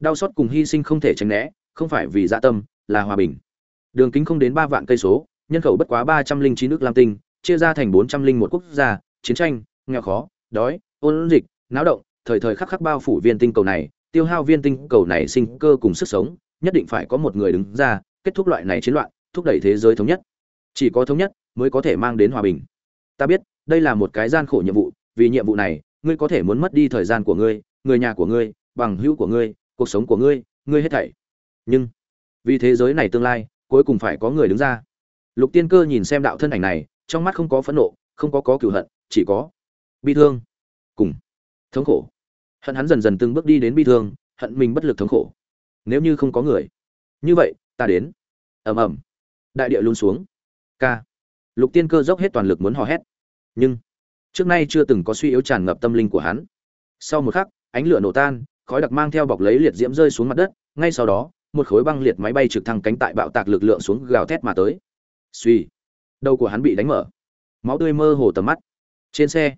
Đau xót cùng hy sinh không thể tránh né, không phải vì dạ tâm, là hòa bình. Đường kính không đến ba vạn cây số, nhân khẩu bất quá ba trăm linh chín nước lam tinh, chia ra thành bốn trăm linh một quốc gia, chiến tranh, nghèo khó, đói, ôn dịch, náo động, thời thời khắc khắc bao phủ viên tinh cầu này, tiêu hao viên tinh cầu này sinh cơ cùng sức sống, nhất định phải có một người đứng ra, kết thúc loại này chiến loạn, thúc đẩy thế giới thống nhất. Chỉ có thống nhất, mới có thể mang đến hòa bình. Ta biết, đây là một cái gian khổ nhiệm vụ, vì nhiệm vụ này ngươi có thể muốn mất đi thời gian của ngươi, người nhà của ngươi, bằng hữu của ngươi, cuộc sống của ngươi ngươi hết thảy. Nhưng, vì thế giới này tương lai, cuối cùng phải có người đứng ra. Lục tiên cơ nhìn xem đạo thân ảnh này, trong mắt không có phẫn nộ, không có có cửu hận, chỉ có bi thương cùng thống khổ. Hận hắn dần dần từng bước đi đến bi thương, hận mình bất lực thống khổ. Nếu như không có người, như vậy, ta đến. Ầm ầm. Đại địa luôn xuống. Ca. Lục tiên cơ dốc hết toàn lực muốn hò hét. Nhưng trước nay chưa từng có suy yếu tràn ngập tâm linh của hắn. Sau một khắc, ánh lửa nổ tan, khói đặc mang theo bọc lấy liệt diễm rơi xuống mặt đất, ngay sau đó, một khối băng liệt máy bay trực thăng cánh tại bạo tạc lực lượng xuống gào thét mà tới. Suy đầu của hắn bị đánh mở. Máu tươi mơ hồ tầm mắt. Trên xe,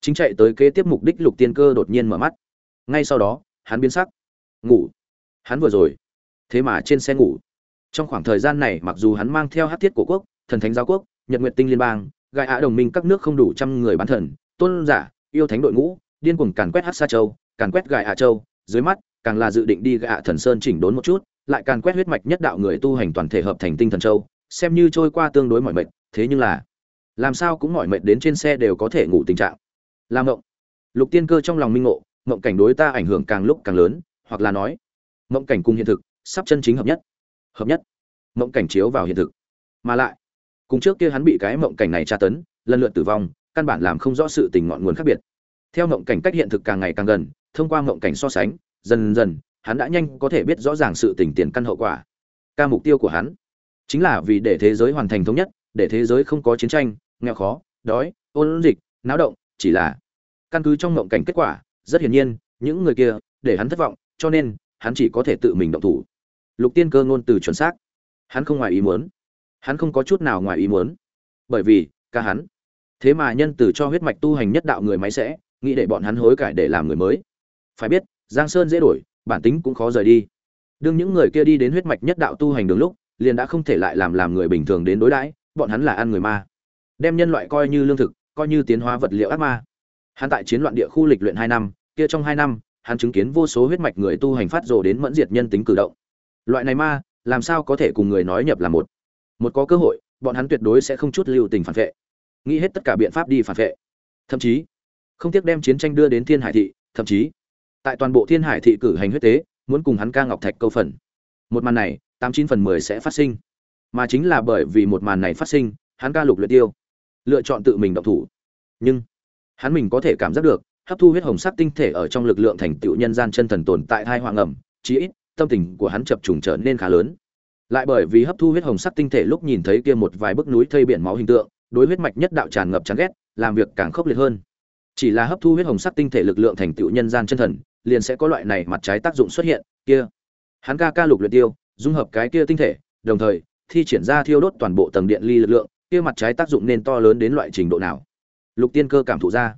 chính chạy tới kế tiếp mục đích lục tiên cơ đột nhiên mở mắt. Ngay sau đó, hắn biến sắc. Ngủ. Hắn vừa rồi. Thế mà trên xe ngủ. Trong khoảng thời gian này, mặc dù hắn mang theo hát thiết của quốc, thần thánh giáo quốc, nhật nguyện tinh liên bang gai ạ đồng minh các nước không đủ trăm người bán thần, tôn giả, yêu thánh đội ngũ, điên cuồng càn quét hát sa châu, càn quét gai ạ châu, dưới mắt, càng là dự định đi gai ạ thần sơn chỉnh đốn một chút, lại càn quét huyết mạch nhất đạo người tu hành toàn thể hợp thành tinh thần châu, xem như trôi qua tương đối mọi mệnh thế nhưng là, làm sao cũng mỏi mệt đến trên xe đều có thể ngủ tình trạng. Làm ngộng lục tiên cơ trong lòng minh ngộ ngộng cảnh đối ta ảnh hưởng càng lúc càng lớn, hoặc là nói ngộng cảnh cùng hiện thực, sắp chân chính hợp nhất. Hợp nhất. Ngộng cảnh chiếu vào hiện thực. Mà lại cùng trước kia hắn bị cái mộng cảnh này tra tấn, lần lượt tử vong, căn bản làm không rõ sự tình ngọn nguồn khác biệt. Theo mộng cảnh cách hiện thực càng ngày càng gần, thông qua mộng cảnh so sánh, dần dần, hắn đã nhanh có thể biết rõ ràng sự tình tiền căn hậu quả. Ca mục tiêu của hắn chính là vì để thế giới hoàn thành thống nhất, để thế giới không có chiến tranh, nghèo khó, đói, ôn dịch, náo động, chỉ là căn cứ trong mộng cảnh kết quả, rất hiển nhiên, những người kia để hắn thất vọng, cho nên hắn chỉ có thể tự mình động thủ. Lục tiên cơ ngôn từ chuẩn xác. Hắn không ngoài ý muốn hắn không có chút nào ngoài ý muốn. Bởi vì ca hắn. Thế mà nhân từ cho huyết mạch tu hành nhất đạo người máy sẽ, nghĩ để bọn hắn hối cải để làm người mới. Phải biết, giang sơn dễ đổi, bản tính cũng khó rời đi. Đương những người kia đi đến huyết mạch nhất đạo tu hành đường lúc, liền đã không thể lại làm làm người bình thường đến đối đãi, bọn hắn là ăn người ma. Đem nhân loại coi như lương thực, coi như tiến hóa vật liệu ác ma. Hắn tại chiến loạn địa khu lịch luyện hai năm, kia trong hai năm, hắn chứng kiến vô số huyết mạch người tu hành phát rồ đến mẫn diệt nhân tính cử động. Loại này ma, làm sao có thể cùng người nói nhập là một? Một có cơ hội, bọn hắn tuyệt đối sẽ không chút lưu tình phản vệ. Nghĩ hết tất cả biện pháp đi phản vệ. Thậm chí, không tiếc đem chiến tranh đưa đến thiên hải thị, thậm chí, tại toàn bộ thiên hải thị cử hành huyết tế, muốn cùng hắn ca ngọc thạch câu phần. Một màn này, tám chín phần mười sẽ phát sinh. Mà chính là bởi vì một màn này phát sinh, hắn ca lục luyện tiêu, lựa chọn tự mình động thủ. Nhưng, hắn mình có thể cảm giác được, hấp thu huyết hồng sắc tinh thể ở trong lực lượng thành tựu nhân gian chân thần tồn tại thai hoàng ẩm chí ít, tâm tình của hắn chập trùng trở nên khá lớn lại bởi vì hấp thu huyết hồng sắc tinh thể lúc nhìn thấy kia một vài bức núi thây biển máu hình tượng, đối huyết mạch nhất đạo tràn ngập chán ghét, làm việc càng khốc liệt hơn. Chỉ là hấp thu huyết hồng sắc tinh thể lực lượng thành tựu nhân gian chân thần, liền sẽ có loại này mặt trái tác dụng xuất hiện, kia. Hắn ca ca lục luyện tiêu, dung hợp cái kia tinh thể, đồng thời, thi triển ra thiêu đốt toàn bộ tầng điện ly lực lượng, kia mặt trái tác dụng nên to lớn đến loại trình độ nào? Lục tiên cơ cảm thụ ra.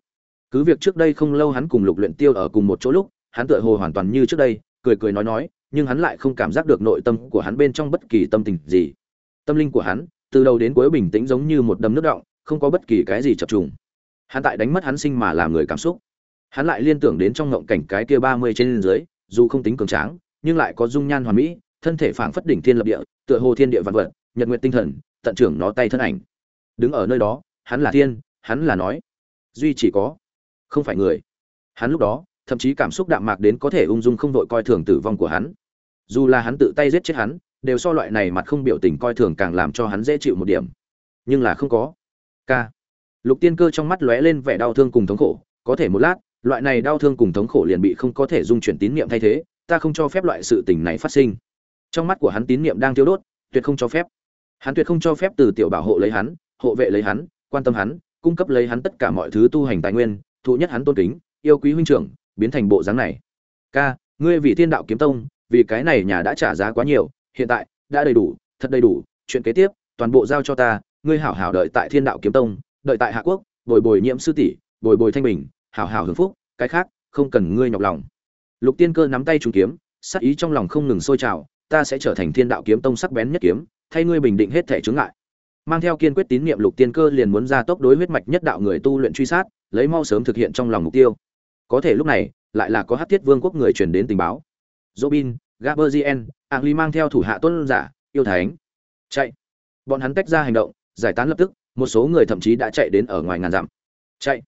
Cứ việc trước đây không lâu hắn cùng lục luyện tiêu ở cùng một chỗ lúc, hắn tựa hồ hoàn toàn như trước đây, cười cười nói nói nhưng hắn lại không cảm giác được nội tâm của hắn bên trong bất kỳ tâm tình gì. Tâm linh của hắn, từ đầu đến cuối bình tĩnh giống như một đầm nước động, không có bất kỳ cái gì chập trùng. Hắn tại đánh mất hắn sinh mà làm người cảm xúc. Hắn lại liên tưởng đến trong ngộng cảnh cái kia ba mươi trên dưới, dù không tính cường tráng, nhưng lại có dung nhan hoàn mỹ, thân thể phảng phất đỉnh thiên lập địa, tựa hồ thiên địa vạn vật, nhật nguyện tinh thần, tận trưởng nó tay thân ảnh. Đứng ở nơi đó, hắn là thiên, hắn là nói. Duy chỉ có, không phải người. Hắn lúc đó, thậm chí cảm xúc đạm mạc đến có thể ung dung không đội coi thường tử vong của hắn dù là hắn tự tay giết chết hắn, đều so loại này mặt không biểu tình coi thường càng làm cho hắn dễ chịu một điểm. Nhưng là không có. K. Lục tiên cơ trong mắt lóe lên vẻ đau thương cùng thống khổ, có thể một lát, loại này đau thương cùng thống khổ liền bị không có thể dung chuyển tín niệm thay thế, ta không cho phép loại sự tình này phát sinh. Trong mắt của hắn tín niệm đang tiêu đốt, tuyệt không cho phép. Hắn tuyệt không cho phép từ tiểu bảo hộ lấy hắn, hộ vệ lấy hắn, quan tâm hắn, cung cấp lấy hắn tất cả mọi thứ tu hành tài nguyên, thụ nhất hắn tôn kính, yêu quý huynh trưởng, biến thành bộ dáng này. Ca ngươi vì thiên đạo kiếm tông vì cái này nhà đã trả giá quá nhiều, hiện tại đã đầy đủ, thật đầy đủ, chuyện kế tiếp, toàn bộ giao cho ta, ngươi hảo hảo đợi tại thiên đạo kiếm tông, đợi tại hạ quốc, bồi bồi nhiễm sư tỷ, bồi bồi thanh bình, hảo hảo hưởng phúc, cái khác, không cần ngươi nhọc lòng. Lục tiên cơ nắm tay trúng kiếm sắc ý trong lòng không ngừng sôi trào, ta sẽ trở thành thiên đạo kiếm tông sắc bén nhất kiếm, thay ngươi bình định hết thể chướng ngại. Mang theo kiên quyết tín nhiệm lục tiên cơ liền muốn ra tốc đối huyết mạch nhất đạo người tu luyện truy sát, lấy mau sớm thực hiện trong lòng mục tiêu. Có thể lúc này, lại là có hát thiết vương quốc người truyền đến tình báo. Robin gaberzien angli mang theo thủ hạ tôn giả, yêu thánh. Chạy. Bọn hắn tách ra hành động, giải tán lập tức, một số người thậm chí đã chạy đến ở ngoài ngàn dặm. Chạy.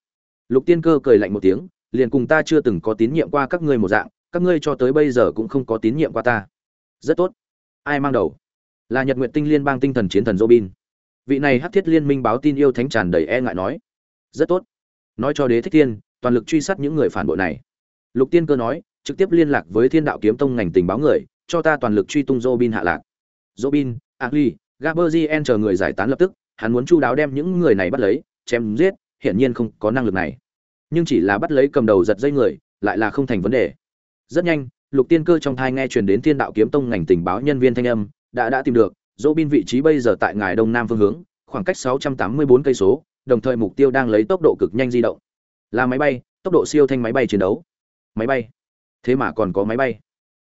Lục tiên cơ cười lạnh một tiếng, liền cùng ta chưa từng có tín nhiệm qua các ngươi một dạng, các ngươi cho tới bây giờ cũng không có tín nhiệm qua ta. Rất tốt. Ai mang đầu? Là nhật Nguyệt tinh liên bang tinh thần chiến thần robin. Vị này hắc thiết liên minh báo tin yêu thánh tràn đầy e ngại nói. Rất tốt. Nói cho đế thích thiên, toàn lực truy sát những người phản bội này. Lục tiên cơ nói trực tiếp liên lạc với thiên đạo kiếm tông ngành tình báo người, cho ta toàn lực truy tung robin hạ lạc. Robin ali gaberzien chờ người giải tán lập tức, hắn muốn chu đáo đem những người này bắt lấy, chém giết, hiển nhiên không có năng lực này. Nhưng chỉ là bắt lấy cầm đầu giật dây người, lại là không thành vấn đề. Rất nhanh, lục tiên cơ trong thai nghe truyền đến thiên đạo kiếm tông ngành tình báo nhân viên thanh âm, đã đã tìm được, Robin vị trí bây giờ tại ngài đông nam phương hướng, khoảng cách 684 cây số, đồng thời mục tiêu đang lấy tốc độ cực nhanh di động. Là máy bay, tốc độ siêu thanh máy bay chiến đấu. Máy bay thế mà còn có máy bay.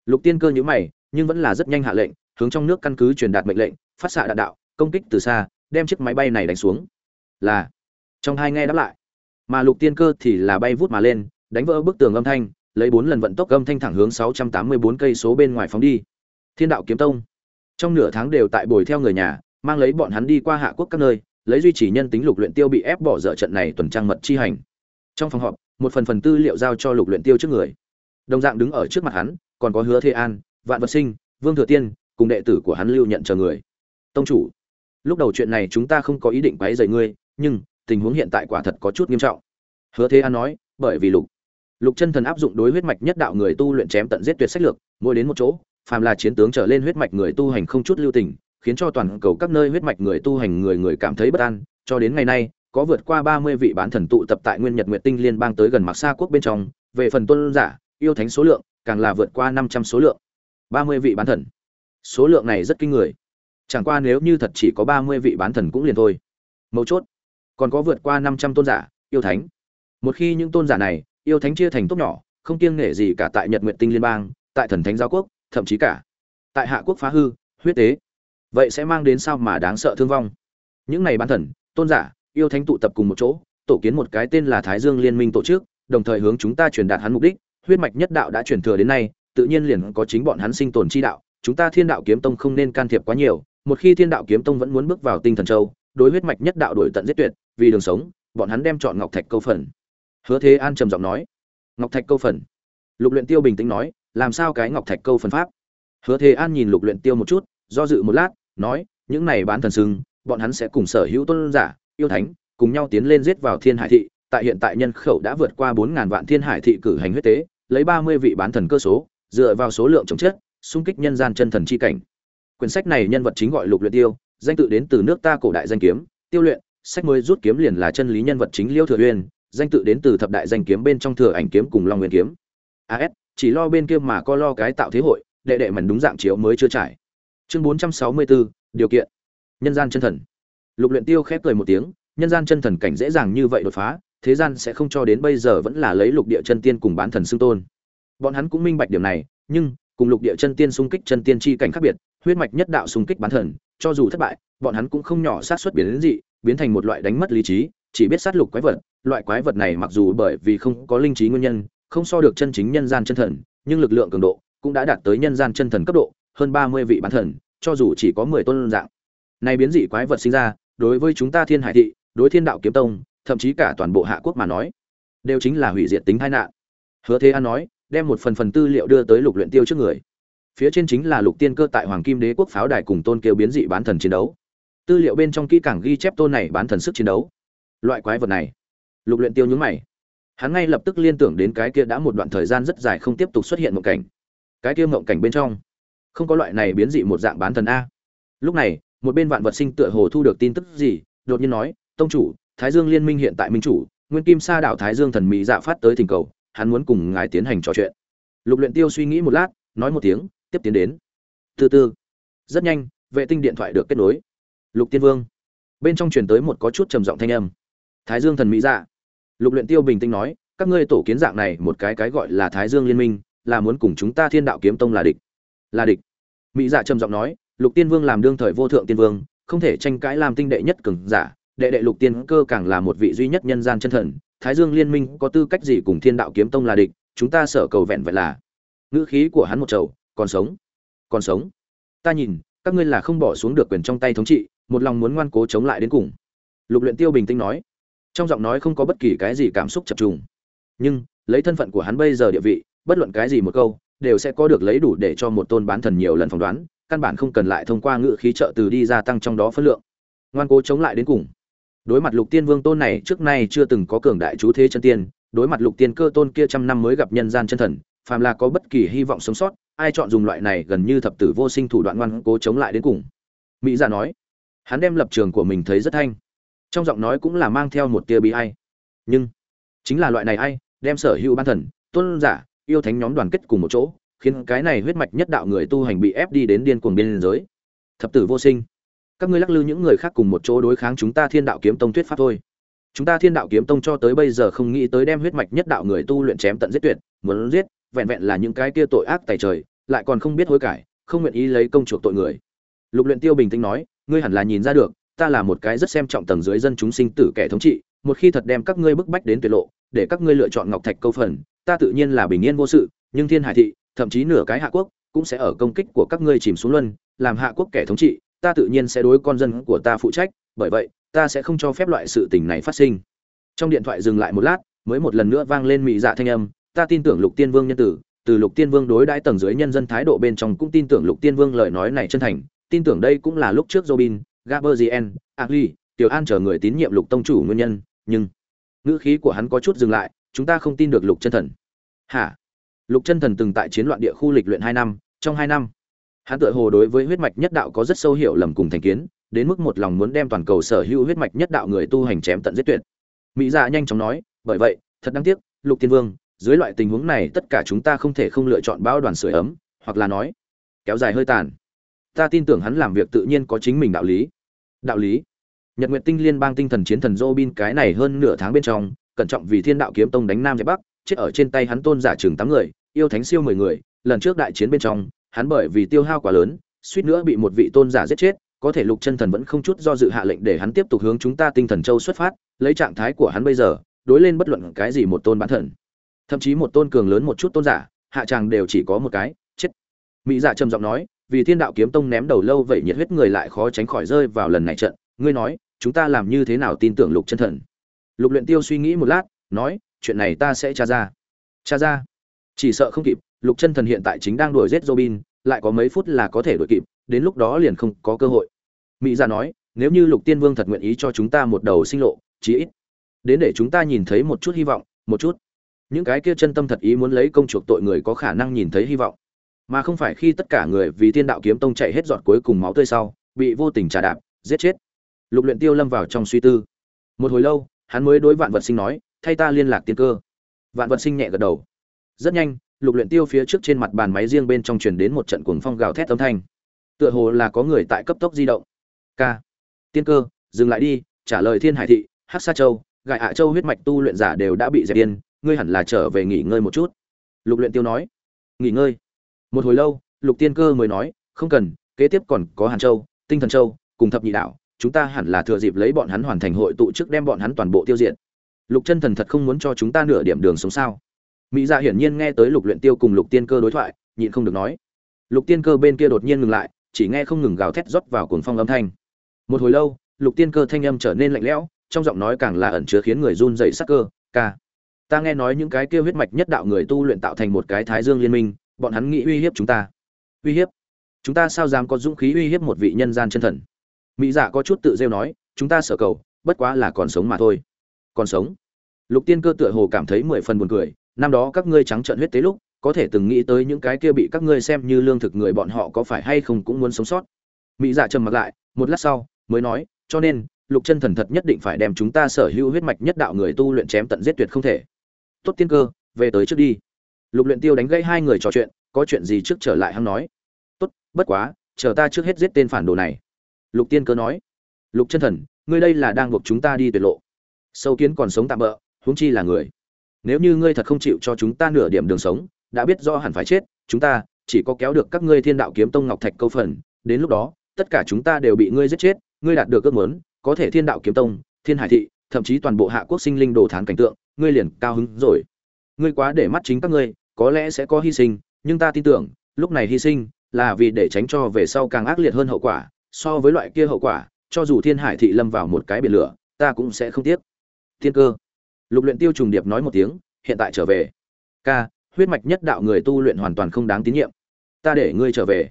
Lục tiên cơ nhíu mày, nhưng vẫn là rất nhanh hạ lệnh, hướng trong nước căn cứ truyền đạt mệnh lệnh, phát xạ đạn đạo, công kích từ xa, đem chiếc máy bay này đánh xuống. Là, trong hai nghe đáp lại, mà lục tiên cơ thì là bay vút mà lên, đánh vỡ bức tường âm thanh, lấy bốn lần vận tốc âm thanh thẳng hướng 684 cây số bên ngoài phóng đi. Thiên đạo kiếm tông, trong nửa tháng đều tại bồi theo người nhà, mang lấy bọn hắn đi qua hạ quốc các nơi, lấy duy trì nhân tính lục luyện tiêu bị ép bỏ dở trận này tuần trang mật chi hành. Trong phòng họp, một phần phần tư liệu giao cho lục luyện tiêu trước người đồng dạng đứng ở trước mặt hắn, còn có hứa thế an, vạn vật sinh, vương thừa tiên, cùng đệ tử của hắn lưu nhận chờ người. Tông chủ, lúc đầu chuyện này chúng ta không có ý định quấy rầy ngươi, nhưng tình huống hiện tại quả thật có chút nghiêm trọng. Hứa thế an nói, bởi vì lục lục chân thần áp dụng đối huyết mạch nhất đạo người tu luyện chém tận giết tuyệt sách lược, mỗi đến một chỗ, phàm là chiến tướng trở lên huyết mạch người tu hành không chút lưu tình, khiến cho toàn cầu các nơi huyết mạch người tu hành người người cảm thấy bất an. Cho đến ngày nay, có vượt qua ba mươi vị bán thần tụ tập tại nguyên nhật nguyệt tinh liên bang tới gần mặc xa quốc bên trong, về phần tôn giả yêu thánh số lượng càng là vượt qua năm trăm số lượng. ba mươi vị bán thần. Số lượng này rất kinh người. Chẳng qua nếu như thật chỉ có ba mươi vị bán thần cũng liền thôi. Mấu chốt, còn có vượt qua năm trăm tôn giả, yêu thánh. Một khi những tôn giả này, yêu thánh chia thành tốt nhỏ, không kiêng nể gì cả tại nhật nguyện tinh liên bang, tại thần thánh giáo quốc, thậm chí cả tại hạ quốc phá hư, huyết tế. Vậy sẽ mang đến sao mà đáng sợ thương vong? Những này bán thần, tôn giả, yêu thánh tụ tập cùng một chỗ, tổ kiến một cái tên là thái dương liên minh tổ chức, đồng thời hướng chúng ta truyền đạt hắn mục đích huyết mạch nhất đạo đã truyền thừa đến nay tự nhiên liền có chính bọn hắn sinh tồn chi đạo chúng ta thiên đạo kiếm tông không nên can thiệp quá nhiều một khi thiên đạo kiếm tông vẫn muốn bước vào tinh thần châu đối huyết mạch nhất đạo đổi tận giết tuyệt vì đường sống bọn hắn đem chọn ngọc thạch câu phần. Hứa thế an trầm giọng nói ngọc thạch câu phần. Lục luyện tiêu bình tĩnh nói làm sao cái ngọc thạch câu phần pháp? Hứa thế an nhìn lục luyện tiêu một chút do dự một lát nói những này bán thần sừng, bọn hắn sẽ cùng sở hữu tôn giả yêu thánh cùng nhau tiến lên giết vào thiên hải thị tại hiện tại nhân khẩu đã vượt qua bốn ngàn vạn thiên hải thị cử hành huyết tế, lấy ba mươi vị bán thần cơ số, dựa vào số lượng chống chết xung kích nhân gian chân thần chi cảnh. Quyển sách này nhân vật chính gọi lục luyện tiêu, danh tự đến từ nước ta cổ đại danh kiếm, tiêu luyện, sách mới rút kiếm liền là chân lý nhân vật chính liêu thừa uyên, danh tự đến từ thập đại danh kiếm bên trong thừa ảnh kiếm cùng long nguyên kiếm. As chỉ lo bên kia mà có lo cái tạo thế hội, đệ đệ mẩn đúng dạng chiếu mới chưa trải. Chương bốn trăm sáu mươi bốn điều kiện. Nhân gian chân thần. Lục luyện tiêu khép cười một tiếng, nhân gian chân thần cảnh dễ dàng như vậy đột phá thế gian sẽ không cho đến bây giờ vẫn là lấy lục địa chân tiên cùng bán thần xưng tôn. Bọn hắn cũng minh bạch điểm này, nhưng, cùng lục địa chân tiên xung kích chân tiên chi cảnh khác biệt, huyết mạch nhất đạo xung kích bán thần, cho dù thất bại, bọn hắn cũng không nhỏ sát xuất biến đến dị, biến thành một loại đánh mất lý trí, chỉ biết sát lục quái vật. Loại quái vật này mặc dù bởi vì không có linh trí nguyên nhân, không so được chân chính nhân gian chân thần, nhưng lực lượng cường độ cũng đã đạt tới nhân gian chân thần cấp độ, hơn ba mươi vị bán thần, cho dù chỉ có mười tôn dạng. Này biến dị quái vật sinh ra, đối với chúng ta thiên hải thị, đối thiên đạo kiếm tông thậm chí cả toàn bộ hạ quốc mà nói, đều chính là hủy diệt tính tai nạn. Hứa thế an nói, đem một phần phần tư liệu đưa tới lục luyện tiêu trước người. Phía trên chính là lục tiên cơ tại hoàng kim đế quốc pháo đài cùng tôn kiều biến dị bán thần chiến đấu. Tư liệu bên trong kỹ càng ghi chép tôn này bán thần sức chiến đấu. Loại quái vật này, lục luyện tiêu nhướng mày. Hắn ngay lập tức liên tưởng đến cái kia đã một đoạn thời gian rất dài không tiếp tục xuất hiện một cảnh. Cái kia mộng cảnh bên trong, không có loại này biến dị một dạng bán thần a. Lúc này, một bên vạn vật sinh tựa hồ thu được tin tức gì, đột nhiên nói, tông chủ thái dương liên minh hiện tại minh chủ, nguyên kim sa đảo thái dương thần mỹ dạ phát tới thỉnh cầu, hắn muốn cùng ngài tiến hành trò chuyện. Lục luyện tiêu suy nghĩ một lát, nói một tiếng, tiếp tiến đến. Từ từ. Rất nhanh, vệ tinh điện thoại được kết nối. Lục tiên vương. Bên trong truyền tới một có chút trầm giọng thanh âm. Thái dương thần mỹ dạ. Lục luyện tiêu bình tĩnh nói, các ngươi tổ kiến dạng này một cái cái gọi là thái dương liên minh, là muốn cùng chúng ta thiên đạo kiếm tông là địch. Là địch. Mỹ dạ trầm giọng nói, lục tiên vương làm đương thời vô thượng tiên vương, không thể tranh cãi làm tinh đệ nhất cường giả đệ đệ lục tiên cơ càng là một vị duy nhất nhân gian chân thần, thái dương liên minh có tư cách gì cùng thiên đạo kiếm tông là địch, chúng ta sợ cầu vẹn vậy là ngữ khí của hắn một trầu, còn sống còn sống. Ta nhìn, các ngươi là không bỏ xuống được quyền trong tay thống trị, một lòng muốn ngoan cố chống lại đến cùng. Lục luyện tiêu bình tĩnh nói. Trong giọng nói không có bất kỳ cái gì cảm xúc chập trùng. Nhưng, lấy thân phận của hắn bây giờ địa vị, bất luận cái gì một câu, đều sẽ có được lấy đủ để cho một tôn bán thần nhiều lần phỏng đoán, căn bản không cần lại thông qua ngự khí trợ từ đi gia tăng trong đó phân lượng. Ngoan cố chống lại đến cùng đối mặt lục tiên vương tôn này, trước nay chưa từng có cường đại chú thế chân tiên, đối mặt lục tiên cơ tôn kia trăm năm mới gặp nhân gian chân thần, phàm là có bất kỳ hy vọng sống sót, ai chọn dùng loại này gần như thập tử vô sinh thủ đoạn ngoan cố chống lại đến cùng? Mỹ giả nói. Hắn đem lập trường của mình thấy rất thanh. Trong giọng nói cũng là mang theo một tia bi ai. Nhưng, chính là loại này ai, đem sở hữu ban thần, tôn giả, yêu thánh nhóm đoàn kết cùng một chỗ, khiến cái này huyết mạch nhất đạo người tu hành bị ép đi đến điên cuồng biên giới. Thập tử vô sinh các ngươi lắc lư những người khác cùng một chỗ đối kháng chúng ta thiên đạo kiếm tông tuyết pháp thôi. Chúng ta thiên đạo kiếm tông cho tới bây giờ không nghĩ tới đem huyết mạch nhất đạo người tu luyện chém tận giết tuyệt, muốn giết, vẹn vẹn là những cái kia tội ác tài trời, lại còn không biết hối cải, không nguyện ý lấy công chuộc tội người. Lục luyện tiêu bình tĩnh nói, ngươi hẳn là nhìn ra được, ta là một cái rất xem trọng tầng dưới dân chúng sinh tử kẻ thống trị, một khi thật đem các ngươi bức bách đến tuyệt lộ, để các ngươi lựa chọn ngọc thạch câu phần, ta tự nhiên là bình yên vô sự, nhưng thiên hải thị, thậm chí nửa cái hạ quốc, cũng sẽ ở công kích của các ngươi chìm xuống luân, làm hạ quốc kẻ thống trị ta tự nhiên sẽ đối con dân của ta phụ trách, bởi vậy, ta sẽ không cho phép loại sự tình này phát sinh. Trong điện thoại dừng lại một lát, mới một lần nữa vang lên mị dạ thanh âm, ta tin tưởng lục tiên vương nhân tử, từ lục tiên vương đối đãi tầng dưới nhân dân thái độ bên trong cũng tin tưởng lục tiên vương lời nói này chân thành, tin tưởng đây cũng là lúc trước robin gaberzien agli, tiểu an chờ người tín nhiệm lục tông chủ nguyên nhân, nhưng ngữ khí của hắn có chút dừng lại, chúng ta không tin được lục chân thần. Hả? Lục chân thần từng tại chiến loạn địa khu lịch luyện hai năm, trong hai năm hắn tựa hồ đối với huyết mạch nhất đạo có rất sâu hiểu lầm cùng thành kiến, đến mức một lòng muốn đem toàn cầu sở hữu huyết mạch nhất đạo người tu hành chém tận giết tuyệt. Mỹ dạ nhanh chóng nói, bởi vậy, thật đáng tiếc, lục tiên vương, dưới loại tình huống này tất cả chúng ta không thể không lựa chọn bao đoàn sưởi ấm, hoặc là nói, kéo dài hơi tàn. Ta tin tưởng hắn làm việc tự nhiên có chính mình đạo lý. Đạo lý? Nhật nguyệt tinh liên bang tinh thần chiến thần robin cái này hơn nửa tháng bên trong, cẩn trọng vì thiên đạo kiếm tông đánh nam giải bắc, chết ở trên tay hắn tôn giả trưởng tám người, yêu thánh siêu mười người, lần trước đại chiến bên trong hắn bởi vì tiêu hao quá lớn, suýt nữa bị một vị tôn giả giết chết, có thể lục chân thần vẫn không chút do dự hạ lệnh để hắn tiếp tục hướng chúng ta tinh thần châu xuất phát, lấy trạng thái của hắn bây giờ, đối lên bất luận cái gì một tôn bán thần. Thậm chí một tôn cường lớn một chút tôn giả, hạ tràng đều chỉ có một cái, chết. Mỹ dạ trầm giọng nói, vì thiên đạo kiếm tông ném đầu lâu vậy nhiệt huyết người lại khó tránh khỏi rơi vào lần này trận, ngươi nói, chúng ta làm như thế nào tin tưởng lục chân thần? Lục luyện tiêu suy nghĩ một lát, nói, chuyện này ta sẽ tra ra. Tra ra. Chỉ sợ không kịp lục chân thần hiện tại chính đang đuổi giết robin, lại có mấy phút là có thể đuổi kịp, đến lúc đó liền không có cơ hội. Mỹ gia dạ nói, nếu như lục tiên vương thật nguyện ý cho chúng ta một đầu sinh lộ, chí ít đến để chúng ta nhìn thấy một chút hy vọng, một chút. Những cái kia chân tâm thật ý muốn lấy công chuộc tội người có khả năng nhìn thấy hy vọng. Mà không phải khi tất cả người vì thiên đạo kiếm tông chạy hết giọt cuối cùng máu tươi sau, bị vô tình trả đạp, giết chết. Lục luyện tiêu lâm vào trong suy tư. Một hồi lâu, hắn mới đối vạn vật sinh nói, thay ta liên lạc tiên cơ. Vạn vật sinh nhẹ gật đầu. Rất nhanh lục luyện tiêu phía trước trên mặt bàn máy riêng bên trong truyền đến một trận cuồng phong gào thét âm thanh. Tựa hồ là có người tại cấp tốc di động. Ca, tiên cơ dừng lại đi trả lời thiên hải thị hắc sa châu Gai hạ châu huyết mạch tu luyện giả đều đã bị dẹp điên ngươi hẳn là trở về nghỉ ngơi một chút. Lục luyện tiêu nói. Nghỉ ngơi. Một hồi lâu lục tiên cơ mới nói không cần kế tiếp còn có hàn châu tinh thần châu cùng thập nhị đạo chúng ta hẳn là thừa dịp lấy bọn hắn hoàn thành hội tụ trước đem bọn hắn toàn bộ tiêu diệt. Lục chân thần thật không muốn cho chúng ta nửa điểm đường sống sao? Mỹ dạ hiển nhiên nghe tới lục luyện tiêu cùng lục tiên cơ đối thoại, nhịn không được nói. Lục tiên cơ bên kia đột nhiên ngừng lại, chỉ nghe không ngừng gào thét rót vào cuồng phong âm thanh. Một hồi lâu, lục tiên cơ thanh âm trở nên lạnh lẽo, trong giọng nói càng là ẩn chứa khiến người run rẩy sắc cơ, ca, ta nghe nói những cái kia huyết mạch nhất đạo người tu luyện tạo thành một cái thái dương liên minh, bọn hắn nghĩ uy hiếp chúng ta. Uy hiếp? Chúng ta sao dám có dũng khí uy hiếp một vị nhân gian chân thần? Mỹ dạ có chút tự rêu nói, chúng ta sở cầu, bất quá là còn sống mà thôi. Còn sống? Lục tiên cơ tựa hồ cảm thấy mười phần buồn cười năm đó các ngươi trắng trợn huyết tế lúc, có thể từng nghĩ tới những cái kia bị các ngươi xem như lương thực người bọn họ có phải hay không cũng muốn sống sót. Mỹ dạ trầm mặc lại, một lát sau, mới nói, cho nên, lục chân thần thật nhất định phải đem chúng ta sở hữu huyết mạch nhất đạo người tu luyện chém tận giết tuyệt không thể. Tốt tiên cơ, về tới trước đi. Lục luyện tiêu đánh gãy hai người trò chuyện, có chuyện gì trước trở lại hắn nói. Tốt, bất quá, chờ ta trước hết giết tên phản đồ này. Lục tiên cơ nói, lục chân thần, ngươi đây là đang buộc chúng ta đi tuyệt lộ. Sâu kiến còn sống tạm bỡ, huống chi là người nếu như ngươi thật không chịu cho chúng ta nửa điểm đường sống, đã biết do hẳn phải chết, chúng ta chỉ có kéo được các ngươi thiên đạo kiếm tông ngọc thạch câu phần. Đến lúc đó, tất cả chúng ta đều bị ngươi giết chết, ngươi đạt được ước muốn, có thể thiên đạo kiếm tông, thiên hải thị, thậm chí toàn bộ hạ quốc sinh linh đồ thán cảnh tượng, ngươi liền cao hứng rồi. Ngươi quá để mắt chính các ngươi, có lẽ sẽ có hy sinh, nhưng ta tin tưởng, lúc này hy sinh là vì để tránh cho về sau càng ác liệt hơn hậu quả. So với loại kia hậu quả, cho dù thiên hải thị lâm vào một cái biển lửa, ta cũng sẽ không tiếc. Thiên cơ lục luyện tiêu trùng điệp nói một tiếng, hiện tại trở về. Ca, huyết mạch nhất đạo người tu luyện hoàn toàn không đáng tín nhiệm. Ta để ngươi trở về.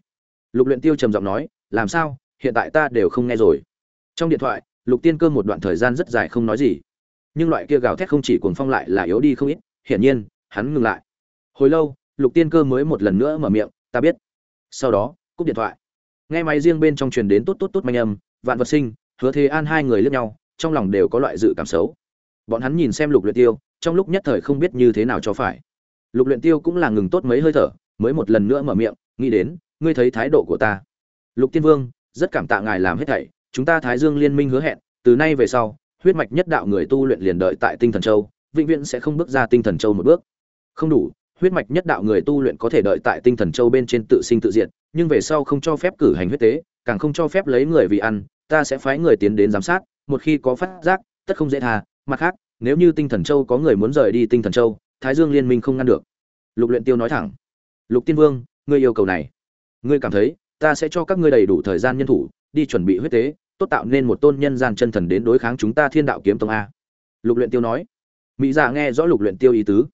Lục luyện tiêu trầm giọng nói, làm sao? Hiện tại ta đều không nghe rồi. Trong điện thoại, lục tiên cơ một đoạn thời gian rất dài không nói gì. Nhưng loại kia gào thét không chỉ cuồng phong lại là yếu đi không ít, hiển nhiên, hắn ngừng lại. Hồi lâu, lục tiên cơ mới một lần nữa mở miệng, ta biết. Sau đó, cúp điện thoại. Nghe máy riêng bên trong truyền đến tốt tốt tốt manh âm, vạn vật sinh, hứa thế an hai người lướt nhau, trong lòng đều có loại dự cảm xấu bọn hắn nhìn xem lục luyện tiêu, trong lúc nhất thời không biết như thế nào cho phải. Lục luyện tiêu cũng là ngừng tốt mấy hơi thở, mới một lần nữa mở miệng, nghĩ đến, ngươi thấy thái độ của ta. Lục tiên vương, rất cảm tạ ngài làm hết thảy, chúng ta thái dương liên minh hứa hẹn, từ nay về sau, huyết mạch nhất đạo người tu luyện liền đợi tại tinh thần châu, vĩnh viễn sẽ không bước ra tinh thần châu một bước. Không đủ, huyết mạch nhất đạo người tu luyện có thể đợi tại tinh thần châu bên trên tự sinh tự diệt, nhưng về sau không cho phép cử hành huyết tế, càng không cho phép lấy người vì ăn, ta sẽ phái người tiến đến giám sát, một khi có phát giác, tất không dễ tha mặt khác, nếu như tinh thần châu có người muốn rời đi tinh thần châu, thái dương liên minh không ngăn được. Lục luyện tiêu nói thẳng. Lục tiên vương, ngươi yêu cầu này. Ngươi cảm thấy, ta sẽ cho các ngươi đầy đủ thời gian nhân thủ, đi chuẩn bị huyết tế, tốt tạo nên một tôn nhân gian chân thần đến đối kháng chúng ta thiên đạo kiếm tông a. Lục luyện tiêu nói. Mỹ giả nghe rõ lục luyện tiêu ý tứ.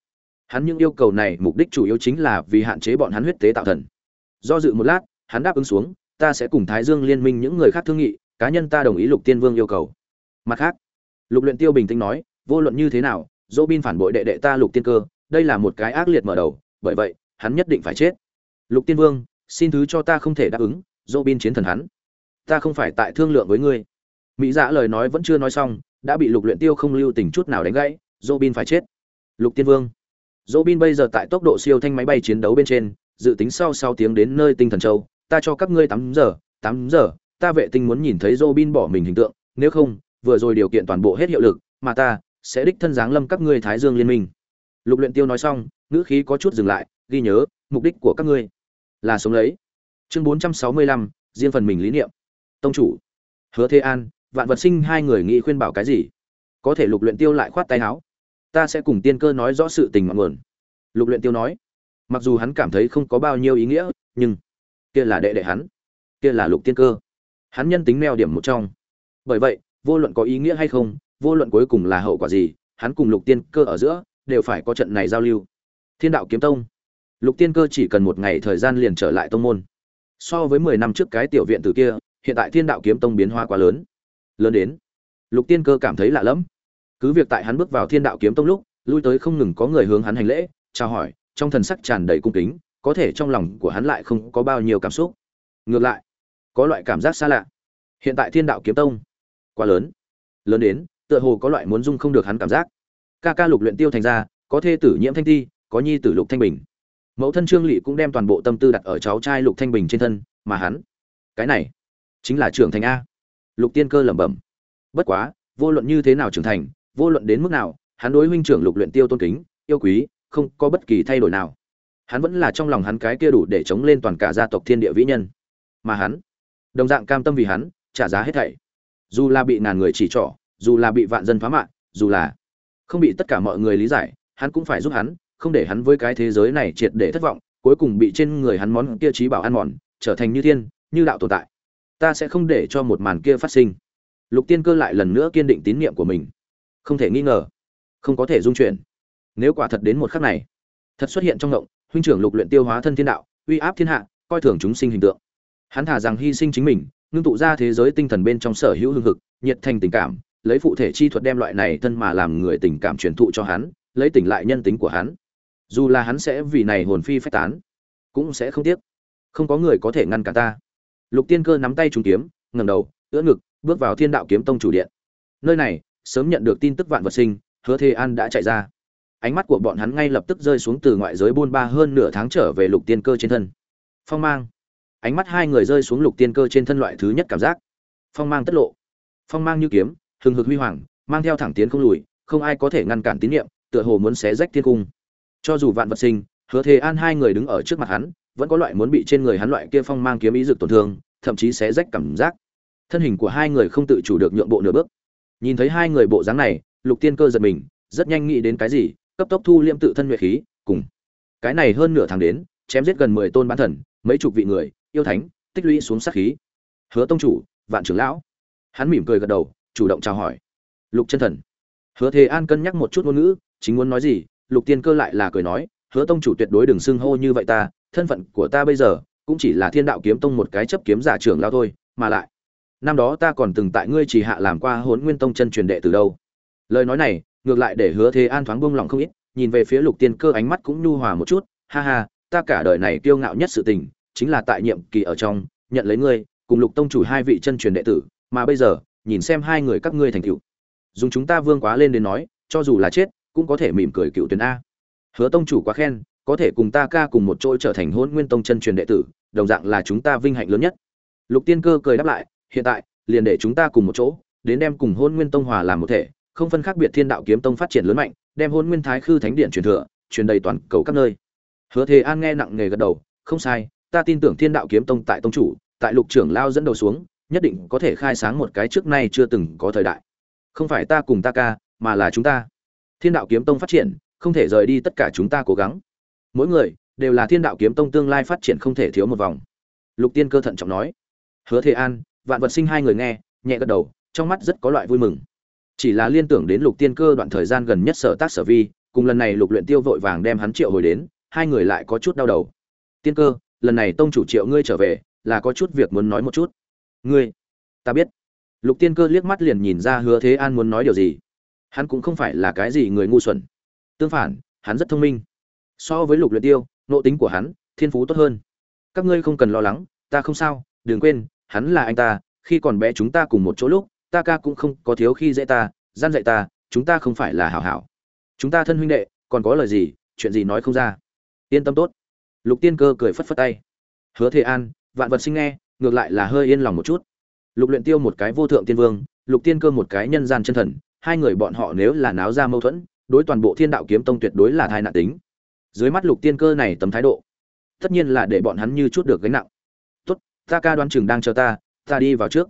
Hắn những yêu cầu này mục đích chủ yếu chính là vì hạn chế bọn hắn huyết tế tạo thần. Do dự một lát, hắn đáp ứng xuống, ta sẽ cùng thái dương liên minh những người khác thương nghị, cá nhân ta đồng ý lục tiên vương yêu cầu. Mặt khác lục luyện tiêu bình tĩnh nói, vô luận như thế nào dỗ bin phản bội đệ đệ ta lục tiên cơ, đây là một cái ác liệt mở đầu, bởi vậy, hắn nhất định phải chết. Lục tiên vương, xin thứ cho ta không thể đáp ứng dỗ bin chiến thần hắn. Ta không phải tại thương lượng với ngươi. Mỹ dạ lời nói vẫn chưa nói xong, đã bị lục luyện tiêu không lưu tình chút nào đánh gãy dỗ bin phải chết. Lục tiên vương. Dỗ bin bây giờ tại tốc độ siêu thanh máy bay chiến đấu bên trên, dự tính sau sau tiếng đến nơi tinh thần châu, ta cho các ngươi tám giờ tám giờ, ta vệ tinh muốn nhìn thấy dỗ bin bỏ mình hình tượng, nếu không vừa rồi điều kiện toàn bộ hết hiệu lực mà ta sẽ đích thân giáng lâm các ngươi thái dương liên minh. Lục luyện tiêu nói xong ngữ khí có chút dừng lại ghi nhớ mục đích của các ngươi là sống lấy. Chương 465, riêng phần mình lý niệm. Tông chủ hứa thế an vạn vật sinh hai người nghĩ khuyên bảo cái gì? Có thể lục luyện tiêu lại khoát tay áo ta sẽ cùng tiên cơ nói rõ sự tình ngọn nguồn. Lục luyện tiêu nói mặc dù hắn cảm thấy không có bao nhiêu ý nghĩa nhưng kia là đệ đệ hắn kia là lục tiên cơ. Hắn nhân tính mèo điểm một trong. Bởi vậy vô luận có ý nghĩa hay không, vô luận cuối cùng là hậu quả gì, hắn cùng lục tiên cơ ở giữa đều phải có trận này giao lưu. Thiên đạo kiếm tông. Lục tiên cơ chỉ cần một ngày thời gian liền trở lại tông môn. So với mười năm trước cái tiểu viện từ kia, hiện tại thiên đạo kiếm tông biến hóa quá lớn. Lớn đến, lục tiên cơ cảm thấy lạ lẫm. Cứ việc tại hắn bước vào thiên đạo kiếm tông lúc, lui tới không ngừng có người hướng hắn hành lễ, chào hỏi, trong thần sắc tràn đầy cung kính, có thể trong lòng của hắn lại không có bao nhiêu cảm xúc. Ngược lại, có loại cảm giác xa lạ. Hiện tại thiên đạo kiếm tông quá lớn. Lớn đến tựa hồ có loại muốn dung không được hắn cảm giác. Ca ca lục luyện tiêu thành ra có thê tử nhiễm thanh thi, có nhi tử lục thanh bình. Mẫu thân trương lỵ cũng đem toàn bộ tâm tư đặt ở cháu trai lục thanh bình trên thân mà hắn cái này chính là trưởng thành a. Lục tiên cơ lẩm bẩm. Bất quá vô luận như thế nào trưởng thành vô luận đến mức nào hắn đối huynh trưởng lục luyện tiêu tôn kính yêu quý không có bất kỳ thay đổi nào. Hắn vẫn là trong lòng hắn cái kia đủ để chống lên toàn cả gia tộc thiên địa vĩ nhân. Mà hắn đồng dạng cam tâm vì hắn trả giá hết thảy dù là bị ngàn người chỉ trỏ, dù là bị vạn dân phá mạng, dù là không bị tất cả mọi người lý giải, hắn cũng phải giúp hắn, không để hắn với cái thế giới này triệt để thất vọng, cuối cùng bị trên người hắn món kia trí bảo ăn mòn, trở thành như thiên, như đạo tồn tại. Ta sẽ không để cho một màn kia phát sinh. Lục tiên cơ lại lần nữa kiên định tín nhiệm của mình. Không thể nghi ngờ, không có thể dung chuyển. Nếu quả thật đến một khắc này, thật xuất hiện trong động huynh trưởng lục luyện tiêu hóa thân thiên đạo, uy áp thiên hạ, coi thường chúng sinh hình tượng. Hắn thả rằng hy sinh chính mình ngưng tụ ra thế giới tinh thần bên trong sở hữu hương hực, nhiệt thành tình cảm, lấy phụ thể chi thuật đem loại này thân mà làm người tình cảm truyền thụ cho hắn, lấy tỉnh lại nhân tính của hắn. Dù là hắn sẽ vì này hồn phi phách tán, cũng sẽ không tiếc. Không có người có thể ngăn cả ta. Lục tiên cơ nắm tay trúng kiếm, ngẩng đầu, ưỡn ngực, bước vào thiên đạo kiếm tông chủ điện. Nơi này, sớm nhận được tin tức vạn vật sinh, hứa thế an đã chạy ra. Ánh mắt của bọn hắn ngay lập tức rơi xuống từ ngoại giới buôn ba hơn nửa tháng trở về lục tiên cơ trên thân. Phong mang ánh mắt hai người rơi xuống lục tiên cơ trên thân loại thứ nhất cảm giác. Phong mang tất lộ. Phong mang như kiếm, hừng hực huy hoàng, mang theo thẳng tiến không lùi, không ai có thể ngăn cản tín nhiệm tựa hồ muốn xé rách thiên cung. Cho dù vạn vật sinh, hứa thế an hai người đứng ở trước mặt hắn, vẫn có loại muốn bị trên người hắn loại kia phong mang kiếm ý dực tổn thương, thậm chí xé rách cảm giác. Thân hình của hai người không tự chủ được nhượng bộ nửa bước. Nhìn thấy hai người bộ dáng này, lục tiên cơ giật mình, rất nhanh nghĩ đến cái gì, cấp tốc thu liêm tự thân nhuệ khí, cùng. Cái này hơn nửa tháng đến, chém giết gần mười tôn bán thần, mấy chục vị người yêu thánh, tích lũy xuống sát khí. Hứa tông chủ, vạn trưởng lão. Hắn mỉm cười gật đầu, chủ động chào hỏi. Lục chân thần. Hứa thế an cân nhắc một chút ngôn ngữ, chính muốn nói gì, lục tiên cơ lại là cười nói, hứa tông chủ tuyệt đối đừng xưng hô như vậy ta, thân phận của ta bây giờ cũng chỉ là thiên đạo kiếm tông một cái chấp kiếm giả trưởng lao thôi, mà lại, năm đó ta còn từng tại ngươi chỉ hạ làm qua hốn nguyên tông chân truyền đệ từ đâu. Lời nói này, ngược lại để hứa thế an thoáng buông lòng không ít, nhìn về phía lục tiên cơ ánh mắt cũng nhu hòa một chút, ha ha, ta cả đời này kiêu ngạo nhất sự tình chính là tại nhiệm kỳ ở trong, nhận lấy ngươi, cùng lục tông chủ hai vị chân truyền đệ tử, mà bây giờ, nhìn xem hai người các ngươi thành cựu dùng chúng ta vương quá lên đến nói, cho dù là chết, cũng có thể mỉm cười cựu tuyến a. Hứa tông chủ quá khen, có thể cùng ta ca cùng một chỗ trở thành hôn nguyên tông chân truyền đệ tử, đồng dạng là chúng ta vinh hạnh lớn nhất. Lục tiên cơ cười đáp lại, hiện tại, liền để chúng ta cùng một chỗ, đến đem cùng hôn nguyên tông hòa làm một thể, không phân khác biệt thiên đạo kiếm tông phát triển lớn mạnh, đem hôn nguyên thái khư thánh điện truyền thừa, truyền đầy toàn cầu các nơi. Hứa thế an nghe nặng nề gật đầu, không sai ta tin tưởng thiên đạo kiếm tông tại tông chủ, tại lục trưởng lao dẫn đầu xuống, nhất định có thể khai sáng một cái trước nay chưa từng có thời đại. Không phải ta cùng ta ca, mà là chúng ta. Thiên đạo kiếm tông phát triển, không thể rời đi tất cả chúng ta cố gắng. Mỗi người, đều là thiên đạo kiếm tông tương lai phát triển không thể thiếu một vòng. Lục tiên cơ thận trọng nói. Hứa thế an, vạn vật sinh hai người nghe, nhẹ gật đầu, trong mắt rất có loại vui mừng. Chỉ là liên tưởng đến lục tiên cơ đoạn thời gian gần nhất sở tác sở vi, cùng lần này lục luyện tiêu vội vàng đem hắn triệu hồi đến, hai người lại có chút đau đầu. Tiên cơ lần này tông chủ triệu ngươi trở về, là có chút việc muốn nói một chút. Ngươi? Ta biết. Lục tiên cơ liếc mắt liền nhìn ra hứa thế an muốn nói điều gì. Hắn cũng không phải là cái gì người ngu xuẩn. Tương phản, hắn rất thông minh. So với lục luyện tiêu, nội tính của hắn, thiên phú tốt hơn. Các ngươi không cần lo lắng, ta không sao, đừng quên, hắn là anh ta, khi còn bé chúng ta cùng một chỗ lúc, ta ca cũng không có thiếu khi dễ ta, gian dạy ta, chúng ta không phải là hảo hảo. Chúng ta thân huynh đệ, còn có lời gì, chuyện gì nói không ra. Yên tâm tốt lục tiên cơ cười phất phất tay. Hứa thế an, vạn vật sinh nghe, ngược lại là hơi yên lòng một chút. Lục luyện tiêu một cái vô thượng tiên vương, lục tiên cơ một cái nhân gian chân thần, hai người bọn họ nếu là náo ra mâu thuẫn, đối toàn bộ thiên đạo kiếm tông tuyệt đối là thai nạn tính. Dưới mắt lục tiên cơ này tấm thái độ, tất nhiên là để bọn hắn như chút được gánh nặng. Tốt, ta ca đoán chừng đang chờ ta ta đi vào trước.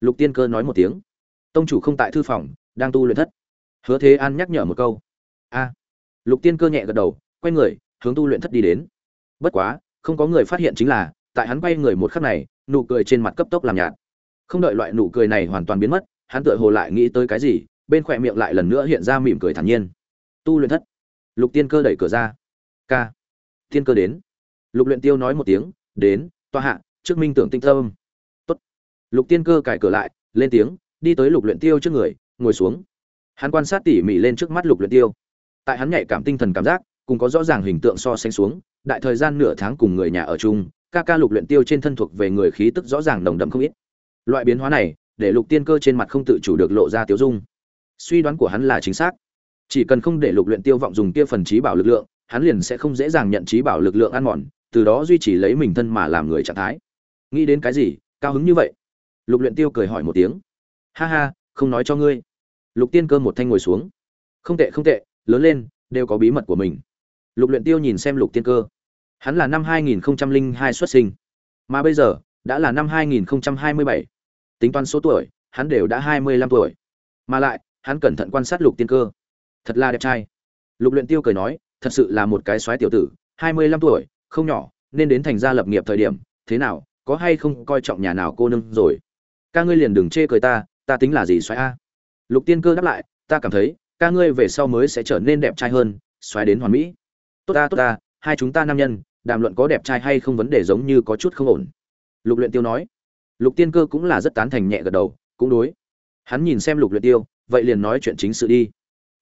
Lục tiên cơ nói một tiếng. Tông chủ không tại thư phòng, đang tu luyện thất. Hứa thế an nhắc nhở một câu. A. Lục tiên cơ nhẹ gật đầu, quay người, hướng tu luyện thất đi đến bất quá, không có người phát hiện chính là, tại hắn quay người một khắc này, nụ cười trên mặt cấp tốc làm nhạt. Không đợi loại nụ cười này hoàn toàn biến mất, hắn tựa hồ lại nghĩ tới cái gì, bên khỏe miệng lại lần nữa hiện ra mỉm cười thản nhiên. Tu luyện thất. Lục tiên cơ đẩy cửa ra. Ca tiên cơ đến. Lục luyện tiêu nói một tiếng, đến toa hạ, trước minh tưởng tinh tâm tốt. Lục tiên cơ cài cửa lại, lên tiếng, đi tới lục luyện tiêu trước người, ngồi xuống. Hắn quan sát tỉ mỉ lên trước mắt lục luyện tiêu. Tại hắn nhạy cảm tinh thần cảm giác, cùng có rõ ràng hình tượng so sánh xuống đại thời gian nửa tháng cùng người nhà ở chung, ca ca lục luyện tiêu trên thân thuộc về người khí tức rõ ràng nồng đậm không ít. Loại biến hóa này, để lục tiên cơ trên mặt không tự chủ được lộ ra tiêu dung. Suy đoán của hắn là chính xác. Chỉ cần không để lục luyện tiêu vọng dùng kia phần trí bảo lực lượng, hắn liền sẽ không dễ dàng nhận trí bảo lực lượng ăn mòn, từ đó duy trì lấy mình thân mà làm người trạng thái. Nghĩ đến cái gì, cao hứng như vậy? Lục luyện tiêu cười hỏi một tiếng. Ha ha, không nói cho ngươi. Lục tiên cơ một thanh ngồi xuống. Không tệ không tệ, lớn lên, đều có bí mật của mình. Lục luyện tiêu nhìn xem lục tiên cơ hắn là năm 2002 xuất sinh. Mà bây giờ, đã là năm 2027 tính toán số tuổi, hắn đều đã 25 tuổi. Mà lại, hắn cẩn thận quan sát lục tiên cơ. Thật là đẹp trai. Lục luyện tiêu cười nói, thật sự là một cái soái tiểu tử, hai mươi lăm tuổi, không nhỏ, nên đến thành gia lập nghiệp thời điểm, thế nào, có hay không coi trọng nhà nào cô nương rồi? Ca ngươi liền đừng chê cười ta ta tính là gì soái a? Lục tiên cơ đáp lại, ta cảm thấy, ca ngươi về sau mới sẽ trở nên đẹp trai hơn, soái đến hoàn mỹ. Tốt ta tốt ta, hai chúng ta nam nhân đàm luận có đẹp trai hay không vấn đề giống như có chút không ổn. Lục luyện tiêu nói. Lục tiên cơ cũng là rất tán thành nhẹ gật đầu, cũng đối. Hắn nhìn xem lục luyện tiêu, vậy liền nói chuyện chính sự đi.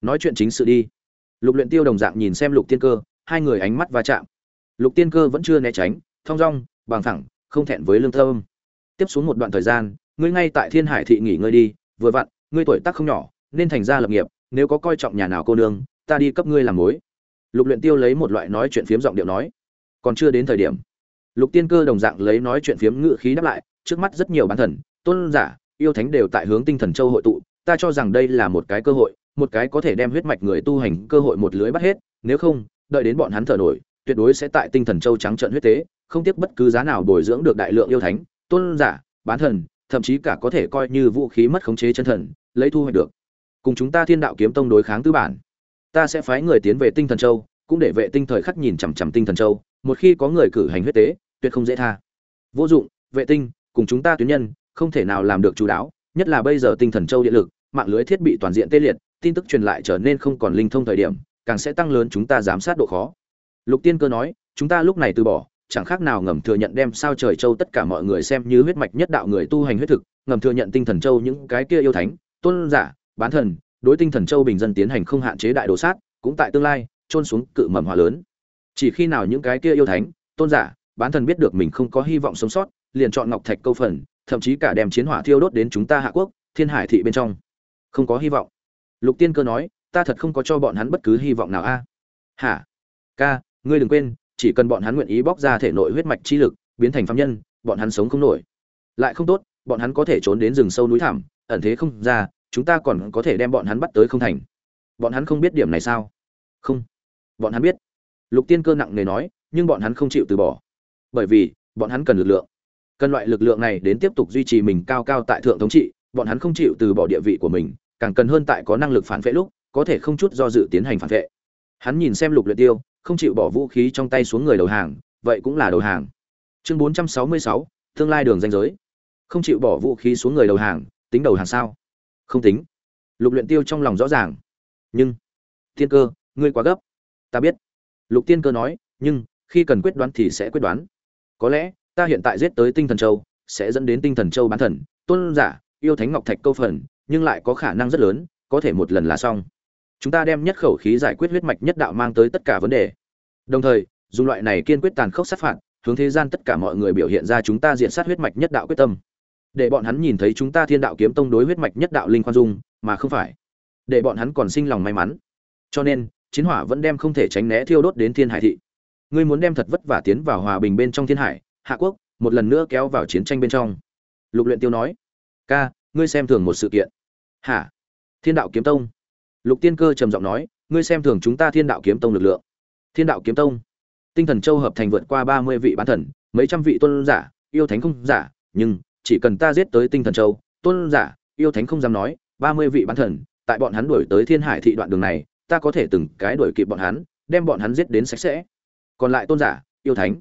Nói chuyện chính sự đi. Lục luyện tiêu đồng dạng nhìn xem lục tiên cơ, hai người ánh mắt va chạm. Lục tiên cơ vẫn chưa né tránh, thong dong, bằng thẳng, không thẹn với lương thơm tiếp xuống một đoạn thời gian, ngươi ngay tại thiên hải thị nghỉ ngơi đi, vừa vặn, ngươi tuổi tác không nhỏ, nên thành ra lập nghiệp, nếu có coi trọng nhà nào cô nương, ta đi cấp ngươi làm mối. Lục luyện tiêu lấy một loại nói chuyện phiếm giọng điệu nói còn chưa đến thời điểm lục tiên cơ đồng dạng lấy nói chuyện phiếm ngữ khí đáp lại trước mắt rất nhiều bán thần tôn giả yêu thánh đều tại hướng tinh thần châu hội tụ ta cho rằng đây là một cái cơ hội một cái có thể đem huyết mạch người tu hành cơ hội một lưới bắt hết, nếu không, đợi đến bọn hắn thở nổi, tuyệt đối sẽ tại tinh thần châu trắng trận huyết tế, không tiếc bất cứ giá nào bồi dưỡng được đại lượng yêu thánh, tôn giả, bán thần, thậm chí cả có thể coi như vũ khí mất khống chế chân thần, lấy thu hoạch được. Cùng chúng ta Thiên Đạo Kiếm Tông đối kháng tư bản, ta sẽ phái người tiến về Tinh Thần Châu, cũng để vệ tinh thời khắc nhìn chằm chằm Tinh Thần Châu, một khi có người cử hành huyết tế, tuyệt không dễ tha. Vô dụng, vệ tinh, cùng chúng ta tuyến nhân, không thể nào làm được chú đáo, nhất là bây giờ Tinh Thần Châu điện lực, mạng lưới thiết bị toàn diện tê liệt, tin tức truyền lại trở nên không còn linh thông thời điểm càng sẽ tăng lớn chúng ta giám sát độ khó lục tiên cơ nói chúng ta lúc này từ bỏ chẳng khác nào ngầm thừa nhận đem sao trời châu tất cả mọi người xem như huyết mạch nhất đạo người tu hành huyết thực ngầm thừa nhận tinh thần châu những cái kia yêu thánh tôn giả bán thần đối tinh thần châu bình dân tiến hành không hạn chế đại đồ sát cũng tại tương lai trôn xuống cự mầm hỏa lớn chỉ khi nào những cái kia yêu thánh, tôn giả, bán thần biết được mình không có hy vọng sống sót, liền chọn ngọc thạch câu phần, thậm chí cả đem chiến hỏa thiêu đốt đến chúng ta hạ quốc, thiên hải thị bên trong. Không có hy vọng. Lục tiên cơ nói, ta thật không có cho bọn hắn bất cứ hy vọng nào a. Hả? Ca, ngươi đừng quên, chỉ cần bọn hắn nguyện ý bóc ra thể nội huyết mạch chi lực, biến thành phạm nhân, bọn hắn sống không nổi. Lại không tốt, bọn hắn có thể trốn đến rừng sâu núi thẳm, ẩn thế không ra, chúng ta còn có thể đem bọn hắn bắt tới không thành. Bọn hắn không biết điểm này sao? Không. Bọn hắn biết lục tiên cơ nặng nề nói nhưng bọn hắn không chịu từ bỏ. Bởi vì bọn hắn cần lực lượng. Cần loại lực lượng này đến tiếp tục duy trì mình cao cao tại thượng thống trị bọn hắn không chịu từ bỏ địa vị của mình càng cần hơn tại có năng lực phản vệ lúc có thể không chút do dự tiến hành phản vệ. Hắn nhìn xem lục luyện tiêu không chịu bỏ vũ khí trong tay xuống người đầu hàng vậy cũng là đầu hàng. Chương 466, tương lai đường danh giới. Không chịu bỏ vũ khí xuống người đầu hàng tính đầu hàng sao? Không tính. Lục luyện tiêu trong lòng rõ ràng. Nhưng tiên cơ ngươi quá gấp. Ta biết lục tiên cơ nói, nhưng, khi cần quyết đoán thì sẽ quyết đoán. Có lẽ, ta hiện tại giết tới tinh thần châu, sẽ dẫn đến tinh thần châu bán thần, tôn giả, yêu thánh ngọc thạch câu phần, nhưng lại có khả năng rất lớn, có thể một lần là xong. Chúng ta đem nhất khẩu khí giải quyết huyết mạch nhất đạo mang tới tất cả vấn đề. Đồng thời, dùng loại này kiên quyết tàn khốc sát phạt, hướng thế gian tất cả mọi người biểu hiện ra chúng ta diện sát huyết mạch nhất đạo quyết tâm. Để bọn hắn nhìn thấy chúng ta thiên đạo kiếm tông đối huyết mạch nhất đạo linh khoan dung, mà không phải. Để bọn hắn còn sinh lòng may mắn. Cho nên chiến hỏa vẫn đem không thể tránh né thiêu đốt đến thiên hải thị. Ngươi muốn đem thật vất vả tiến vào hòa bình bên trong thiên hải, hạ quốc, một lần nữa kéo vào chiến tranh bên trong. Lục luyện tiêu nói, ca, ngươi xem thường một sự kiện. Hả? Thiên đạo kiếm tông. Lục tiên cơ trầm giọng nói, ngươi xem thường chúng ta thiên đạo kiếm tông lực lượng. Thiên đạo kiếm tông? Tinh thần châu hợp thành vượt qua ba mươi vị bán thần, mấy trăm vị tôn giả, yêu thánh không giả, nhưng chỉ cần ta giết tới tinh thần châu, tôn giả, yêu thánh không dám nói, ba mươi vị bán thần, tại bọn hắn đuổi tới thiên hải thị đoạn đường này ta có thể từng cái đuổi kịp bọn hắn, đem bọn hắn giết đến sạch sẽ. Còn lại tôn giả, yêu thánh.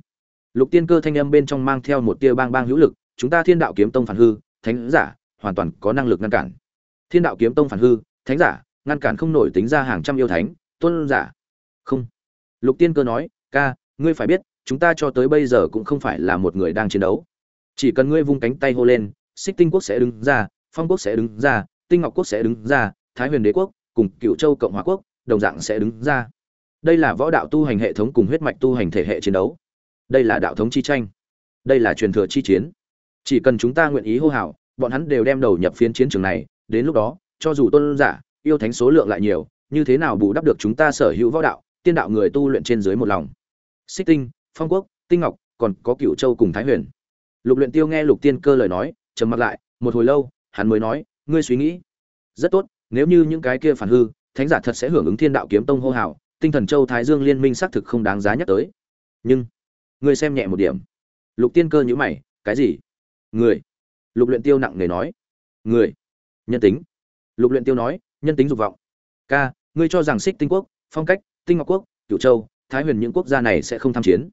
Lục tiên cơ thanh âm bên trong mang theo một tia bang bang hữu lực, chúng ta thiên đạo kiếm tông phản hư, thánh giả, hoàn toàn có năng lực ngăn cản. Thiên đạo kiếm tông phản hư, thánh giả, ngăn cản không nổi tính ra hàng trăm yêu thánh, tôn giả. Không. Lục tiên cơ nói, ca, ngươi phải biết, chúng ta cho tới bây giờ cũng không phải là một người đang chiến đấu. Chỉ cần ngươi vung cánh tay hô lên, xích tinh quốc sẽ đứng ra, phong quốc sẽ đứng ra, tinh ngọc quốc sẽ đứng ra, thái huyền đế quốc cùng cựu châu cộng hòa quốc đồng dạng sẽ đứng ra. Đây là võ đạo tu hành hệ thống cùng huyết mạch tu hành thể hệ chiến đấu. Đây là đạo thống chi tranh. Đây là truyền thừa chi chiến. Chỉ cần chúng ta nguyện ý hô hào, bọn hắn đều đem đầu nhập phiến chiến trường này. Đến lúc đó, cho dù tôn giả, yêu thánh số lượng lại nhiều, như thế nào bù đắp được chúng ta sở hữu võ đạo, tiên đạo người tu luyện trên dưới một lòng. Xích tinh, phong quốc, tinh ngọc, còn có cựu châu cùng thái huyền. Lục luyện tiêu nghe lục tiên cơ lời nói, trầm mặt lại, một hồi lâu, hắn mới nói, ngươi suy nghĩ. Rất tốt, nếu như những cái kia phản hư thánh giả thật sẽ hưởng ứng thiên đạo kiếm tông hô hào, tinh thần châu thái dương liên minh xác thực không đáng giá nhắc tới. Nhưng, người xem nhẹ một điểm. Lục tiên cơ nhữ mày, cái gì? Người. Lục luyện tiêu nặng nề nói. Người. Nhân tính. Lục luyện tiêu nói, nhân tính dục vọng. Ca, ngươi cho rằng xích tinh quốc, phong cách, tinh ngọc quốc, cửu châu, thái huyền những quốc gia này sẽ không tham chiến?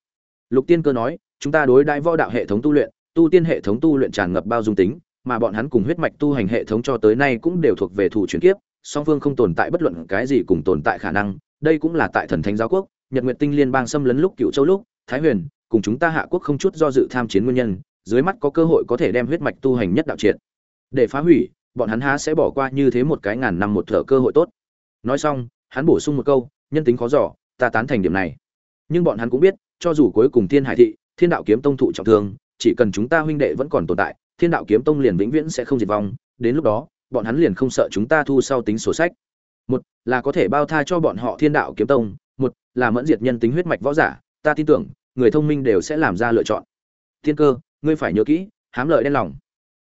Lục tiên cơ nói, chúng ta đối đại võ đạo hệ thống tu luyện, tu tiên hệ thống tu luyện tràn ngập bao dung tính, mà bọn hắn cùng huyết mạch tu hành hệ thống cho tới nay cũng đều thuộc về thủ chuyển kiếp song phương không tồn tại bất luận cái gì cùng tồn tại khả năng, đây cũng là tại thần thánh giáo quốc, nhật nguyệt tinh liên bang xâm lấn lúc cựu châu lúc, thái huyền, cùng chúng ta hạ quốc không chút do dự tham chiến nguyên nhân, dưới mắt có cơ hội có thể đem huyết mạch tu hành nhất đạo triệt. Để phá hủy, bọn hắn há sẽ bỏ qua như thế một cái ngàn năm một thở cơ hội tốt. Nói xong, hắn bổ sung một câu, nhân tính khó giỏ ta tán thành điểm này. Nhưng bọn hắn cũng biết, cho dù cuối cùng thiên hải thị, thiên đạo kiếm tông thụ trọng thương, chỉ cần chúng ta huynh đệ vẫn còn tồn tại, thiên đạo kiếm tông liền vĩnh viễn sẽ không diệt vong. Đến lúc đó bọn hắn liền không sợ chúng ta thu sau tính sổ sách. Một là có thể bao tha cho bọn họ thiên đạo kiếm tông, một là mẫn diệt nhân tính huyết mạch võ giả, ta tin tưởng, người thông minh đều sẽ làm ra lựa chọn. Thiên cơ, ngươi phải nhớ kỹ, hám lợi đen lòng.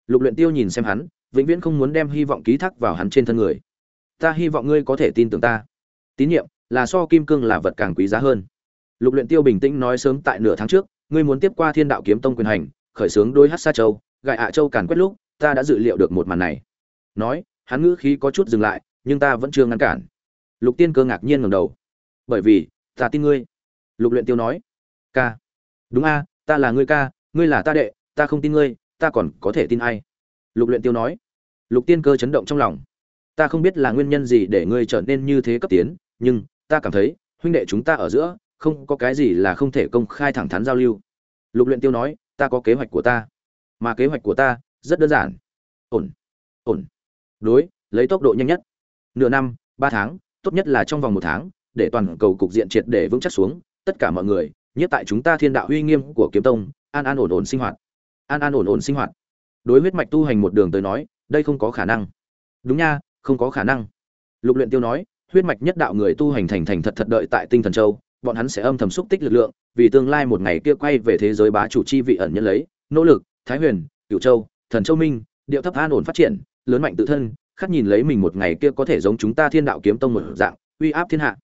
Lục luyện tiêu nhìn xem hắn, vĩnh viễn không muốn đem hy vọng ký thác vào hắn trên thân người. Ta hy vọng ngươi có thể tin tưởng ta. Tín nhiệm là so kim cương là vật càng quý giá hơn. Lục luyện tiêu bình tĩnh nói sớm tại nửa tháng trước, ngươi muốn tiếp qua thiên đạo kiếm tông quyền hành, khởi sướng đôi hắc sa châu gại ạ châu càn quét lúc, ta đã dự liệu được một màn này nói, hắn ngữ khí có chút dừng lại, nhưng ta vẫn chưa ngăn cản. Lục tiên cơ ngạc nhiên ngẩng đầu. Bởi vì, ta tin ngươi. Lục luyện tiêu nói. Ca. Đúng a, ta là ngươi ca, ngươi là ta đệ, ta không tin ngươi, ta còn có thể tin ai? Lục luyện tiêu nói. Lục tiên cơ chấn động trong lòng. Ta không biết là nguyên nhân gì để ngươi trở nên như thế cấp tiến, nhưng, ta cảm thấy, huynh đệ chúng ta ở giữa, không có cái gì là không thể công khai thẳng thắn giao lưu. Lục luyện tiêu nói, ta có kế hoạch của ta. Mà kế hoạch của ta, rất đơn giản. Ổn. Ổn đối, lấy tốc độ nhanh nhất. Nửa năm, ba tháng, tốt nhất là trong vòng một tháng, để toàn cầu cục diện triệt để vững chắc xuống. Tất cả mọi người, nhất tại chúng ta thiên đạo uy nghiêm của kiếm tông, an an ổn ổn sinh hoạt. An an ổn ổn sinh hoạt. Đối huyết mạch tu hành một đường tới nói, đây không có khả năng. Đúng nha, không có khả năng. Lục luyện tiêu nói, huyết mạch nhất đạo người tu hành thành thành thật thật đợi tại tinh thần châu, bọn hắn sẽ âm thầm xúc tích lực lượng, vì tương lai một ngày kia quay về thế giới bá chủ chi vị ẩn nhân lấy. Nỗ lực, thái huyền, cửu châu, thần châu minh, điệu thấp an ổn phát triển lớn mạnh tự thân, khắc nhìn lấy mình một ngày kia có thể giống chúng ta thiên đạo kiếm tông một dạng, uy áp thiên hạ.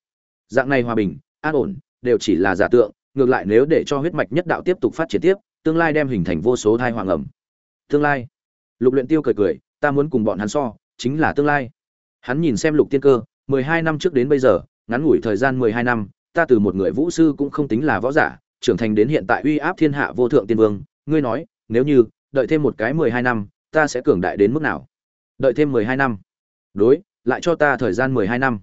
Dạng này hòa bình, an ổn, đều chỉ là giả tượng, ngược lại nếu để cho huyết mạch nhất đạo tiếp tục phát triển tiếp, tương lai đem hình thành vô số thai hoàng ẩm. Tương lai. Lục luyện tiêu cười cười, ta muốn cùng bọn hắn so, chính là tương lai. Hắn nhìn xem lục tiên cơ, mười hai năm trước đến bây giờ, ngắn ngủi thời gian mười hai năm, ta từ một người vũ sư cũng không tính là võ giả, trưởng thành đến hiện tại uy áp thiên hạ vô thượng tiên vương, ngươi nói, nếu như, đợi thêm một cái mười hai năm, ta sẽ cường đại đến mức nào? Đợi thêm mười hai năm. Đối, lại cho ta thời gian mười hai năm.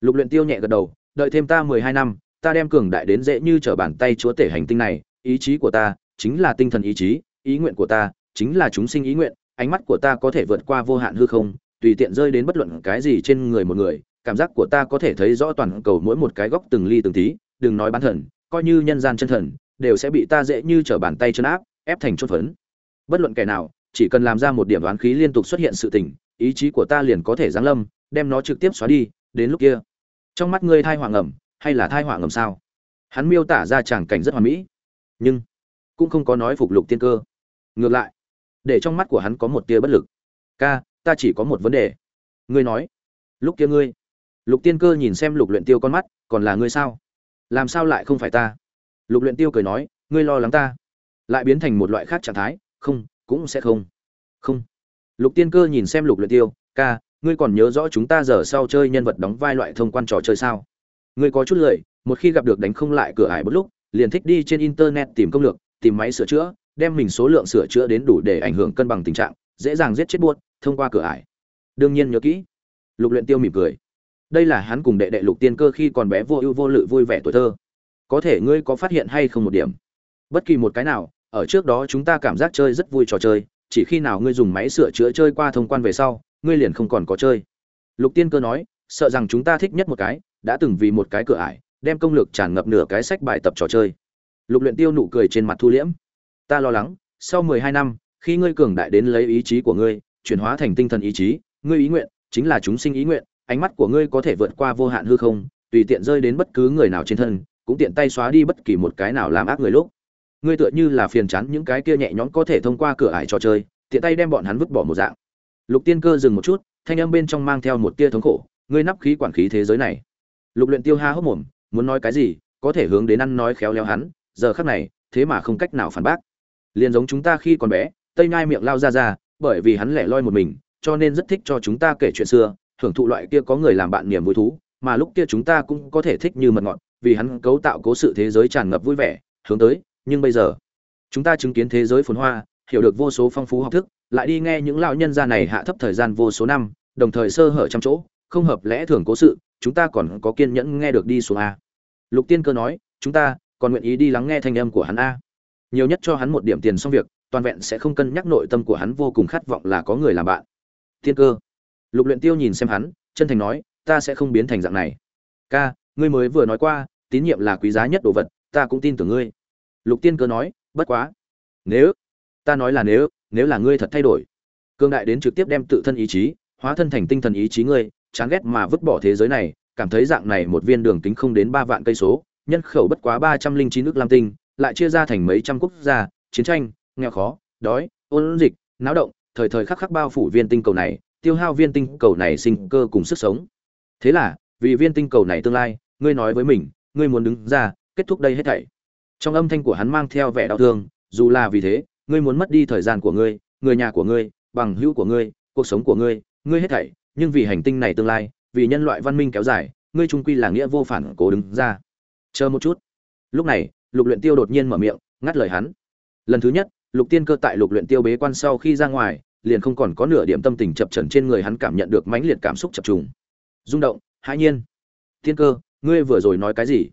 Lục luyện tiêu nhẹ gật đầu, đợi thêm ta mười hai năm, ta đem cường đại đến dễ như trở bàn tay chúa tể hành tinh này. Ý chí của ta chính là tinh thần ý chí, ý nguyện của ta chính là chúng sinh ý nguyện. Ánh mắt của ta có thể vượt qua vô hạn hư không, tùy tiện rơi đến bất luận cái gì trên người một người. Cảm giác của ta có thể thấy rõ toàn cầu mỗi một cái góc từng ly từng tí. Đừng nói bán thần, coi như nhân gian chân thần, đều sẽ bị ta dễ như trở bàn tay chân áp, ép thành chốt phấn. Bất luận kẻ nào chỉ cần làm ra một điểm đoán khí liên tục xuất hiện sự tình, ý chí của ta liền có thể giáng lâm, đem nó trực tiếp xóa đi, đến lúc kia. Trong mắt ngươi thai hoàng ẩm hay là thai hoàng ẩm sao? Hắn miêu tả ra tràng cảnh rất hoàn mỹ. Nhưng, cũng không có nói phục lục tiên cơ. Ngược lại, để trong mắt của hắn có một tia bất lực. Ca, ta chỉ có một vấn đề. Ngươi nói. Lúc kia ngươi, lục tiên cơ nhìn xem lục luyện tiêu con mắt, còn là ngươi sao? Làm sao lại không phải ta? Lục luyện tiêu cười nói, ngươi lo lắng ta. Lại biến thành một loại khác trạng thái, không cũng sẽ không. Không. Lục tiên cơ nhìn xem lục luyện tiêu, ca, ngươi còn nhớ rõ chúng ta giờ sau chơi nhân vật đóng vai loại thông quan trò chơi sao? Ngươi có chút lười một khi gặp được đánh không lại cửa ải bất lúc, liền thích đi trên internet tìm công lược, tìm máy sửa chữa, đem mình số lượng sửa chữa đến đủ để ảnh hưởng cân bằng tình trạng, dễ dàng giết chết buốt, thông qua cửa ải. Đương nhiên nhớ kỹ. Lục luyện tiêu mỉm cười. Đây là hắn cùng đệ đệ lục tiên cơ khi còn bé vô ưu vô lự vui vẻ tuổi thơ. Có thể ngươi có phát hiện hay không một điểm? Bất kỳ một cái nào ở trước đó chúng ta cảm giác chơi rất vui trò chơi, chỉ khi nào ngươi dùng máy sửa chữa chơi qua thông quan về sau, ngươi liền không còn có chơi. Lục tiên cơ nói, sợ rằng chúng ta thích nhất một cái, đã từng vì một cái cửa ải, đem công lược tràn ngập nửa cái sách bài tập trò chơi. Lục luyện tiêu nụ cười trên mặt thu liễm. Ta lo lắng, sau mười hai năm, khi ngươi cường đại đến lấy ý chí của ngươi, chuyển hóa thành tinh thần ý chí, ngươi ý nguyện, chính là chúng sinh ý nguyện, ánh mắt của ngươi có thể vượt qua vô hạn hư không, tùy tiện rơi đến bất cứ người nào trên thân, cũng tiện tay xóa đi bất kỳ một cái nào làm ác người lúc ngươi tựa như là phiền chán những cái kia nhẹ nhõm có thể thông qua cửa ải trò chơi, tiện tay đem bọn hắn vứt bỏ một dạng. Lục tiên cơ dừng một chút, thanh âm bên trong mang theo một tia thống khổ, ngươi nắp khí quản khí thế giới này. Lục luyện tiêu ha hốc mồm, muốn nói cái gì, có thể hướng đến ăn nói khéo léo hắn, giờ khắc này, thế mà không cách nào phản bác. Liền giống chúng ta khi còn bé, tây nhai miệng lao ra ra, bởi vì hắn lẻ loi một mình, cho nên rất thích cho chúng ta kể chuyện xưa, hưởng thụ loại kia có người làm bạn niềm vui thú, mà lúc kia chúng ta cũng có thể thích như mật ngọt, vì hắn cấu tạo cố sự thế giới tràn ngập vui vẻ, hướng tới nhưng bây giờ, chúng ta chứng kiến thế giới phồn hoa, hiểu được vô số phong phú học thức, lại đi nghe những lão nhân gia này hạ thấp thời gian vô số năm, đồng thời sơ hở trăm chỗ, không hợp lẽ thường cố sự, chúng ta còn có kiên nhẫn nghe được đi xuống a. Lục tiên cơ nói, chúng ta còn nguyện ý đi lắng nghe thanh âm của hắn a. Nhiều nhất cho hắn một điểm tiền xong việc, toàn vẹn sẽ không cân nhắc nội tâm của hắn vô cùng khát vọng là có người làm bạn. Tiên cơ. Lục luyện tiêu nhìn xem hắn, chân thành nói, ta sẽ không biến thành dạng này. Ca, ngươi mới vừa nói qua, tín nhiệm là quý giá nhất đồ vật, ta cũng tin tưởng ngươi lục tiên cơ nói, bất quá. Nếu? Ta nói là nếu nếu là ngươi thật thay đổi. Cương đại đến trực tiếp đem tự thân ý chí, hóa thân thành tinh thần ý chí ngươi, chán ghét mà vứt bỏ thế giới này, cảm thấy dạng này một viên đường kính không đến ba vạn cây số, nhân khẩu bất quá ba trăm linh chín nước lam tinh, lại chia ra thành mấy trăm quốc gia, chiến tranh, nghèo khó, đói, ôn dịch, náo động, thời thời khắc khắc bao phủ viên tinh cầu này, tiêu hao viên tinh cầu này sinh cơ cùng sức sống. Thế là, vì viên tinh cầu này tương lai, ngươi nói với mình, ngươi muốn đứng ra, kết thúc đây hết thảy trong âm thanh của hắn mang theo vẻ đau thương, dù là vì thế, ngươi muốn mất đi thời gian của ngươi, người nhà của ngươi, bằng hữu của ngươi, cuộc sống của ngươi ngươi hết thảy, nhưng vì hành tinh này tương lai, vì nhân loại văn minh kéo dài, ngươi trung quy là nghĩa vô phản cố đứng ra. Chờ một chút. Lúc này, lục luyện tiêu đột nhiên mở miệng, ngắt lời hắn. Lần thứ nhất, lục tiên cơ tại lục luyện tiêu bế quan sau khi ra ngoài, liền không còn có nửa điểm tâm tình chập chờn trên người hắn cảm nhận được mãnh liệt cảm xúc chập trùng. Rung động, hãi nhiên. Tiên cơ, ngươi vừa rồi nói cái gì?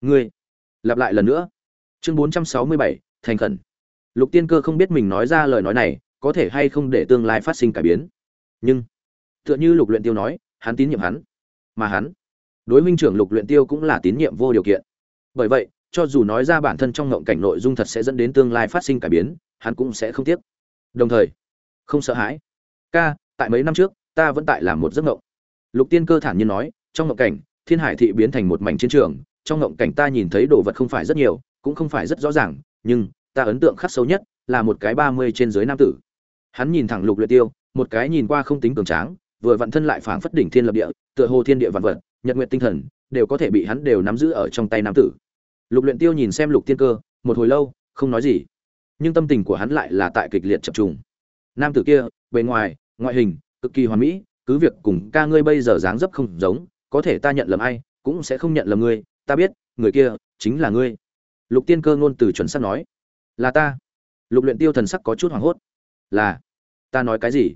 Ngươi. Lặp lại lần nữa chương 467, thành khẩn. Lục tiên cơ không biết mình nói ra lời nói này có thể hay không để tương lai phát sinh cải biến. Nhưng tựa như lục luyện tiêu nói hắn tín nhiệm hắn mà hắn đối minh trưởng lục luyện tiêu cũng là tín nhiệm vô điều kiện. Bởi vậy cho dù nói ra bản thân trong ngộng cảnh nội dung thật sẽ dẫn đến tương lai phát sinh cải biến hắn cũng sẽ không tiếc. Đồng thời không sợ hãi. Ca tại mấy năm trước ta vẫn tại làm một giấc ngộng. Lục tiên cơ thản nhiên nói trong ngộng cảnh thiên hải thị biến thành một mảnh chiến trường trong ngộng cảnh ta nhìn thấy đồ vật không phải rất nhiều cũng không phải rất rõ ràng, nhưng ta ấn tượng khắc sâu nhất là một cái ba mươi trên dưới nam tử. Hắn nhìn thẳng lục luyện tiêu, một cái nhìn qua không tính cường tráng, vừa vận thân lại phảng phất đỉnh thiên lập địa, tựa hồ thiên địa vạn vật, nhật nguyện tinh thần, đều có thể bị hắn đều nắm giữ ở trong tay nam tử. Lục luyện tiêu nhìn xem lục tiên cơ, một hồi lâu, không nói gì. Nhưng tâm tình của hắn lại là tại kịch liệt chập trùng. Nam tử kia, bề ngoài, ngoại hình, cực kỳ hoàn mỹ, cứ việc cùng ca ngươi bây giờ dáng dấp không giống, có thể ta nhận lầm ai, cũng sẽ không nhận lầm ngươi, ta biết, người kia chính là ngươi lục tiên cơ ngôn từ chuẩn xác nói, là ta. Lục luyện tiêu thần sắc có chút hoảng hốt, là, ta nói cái gì?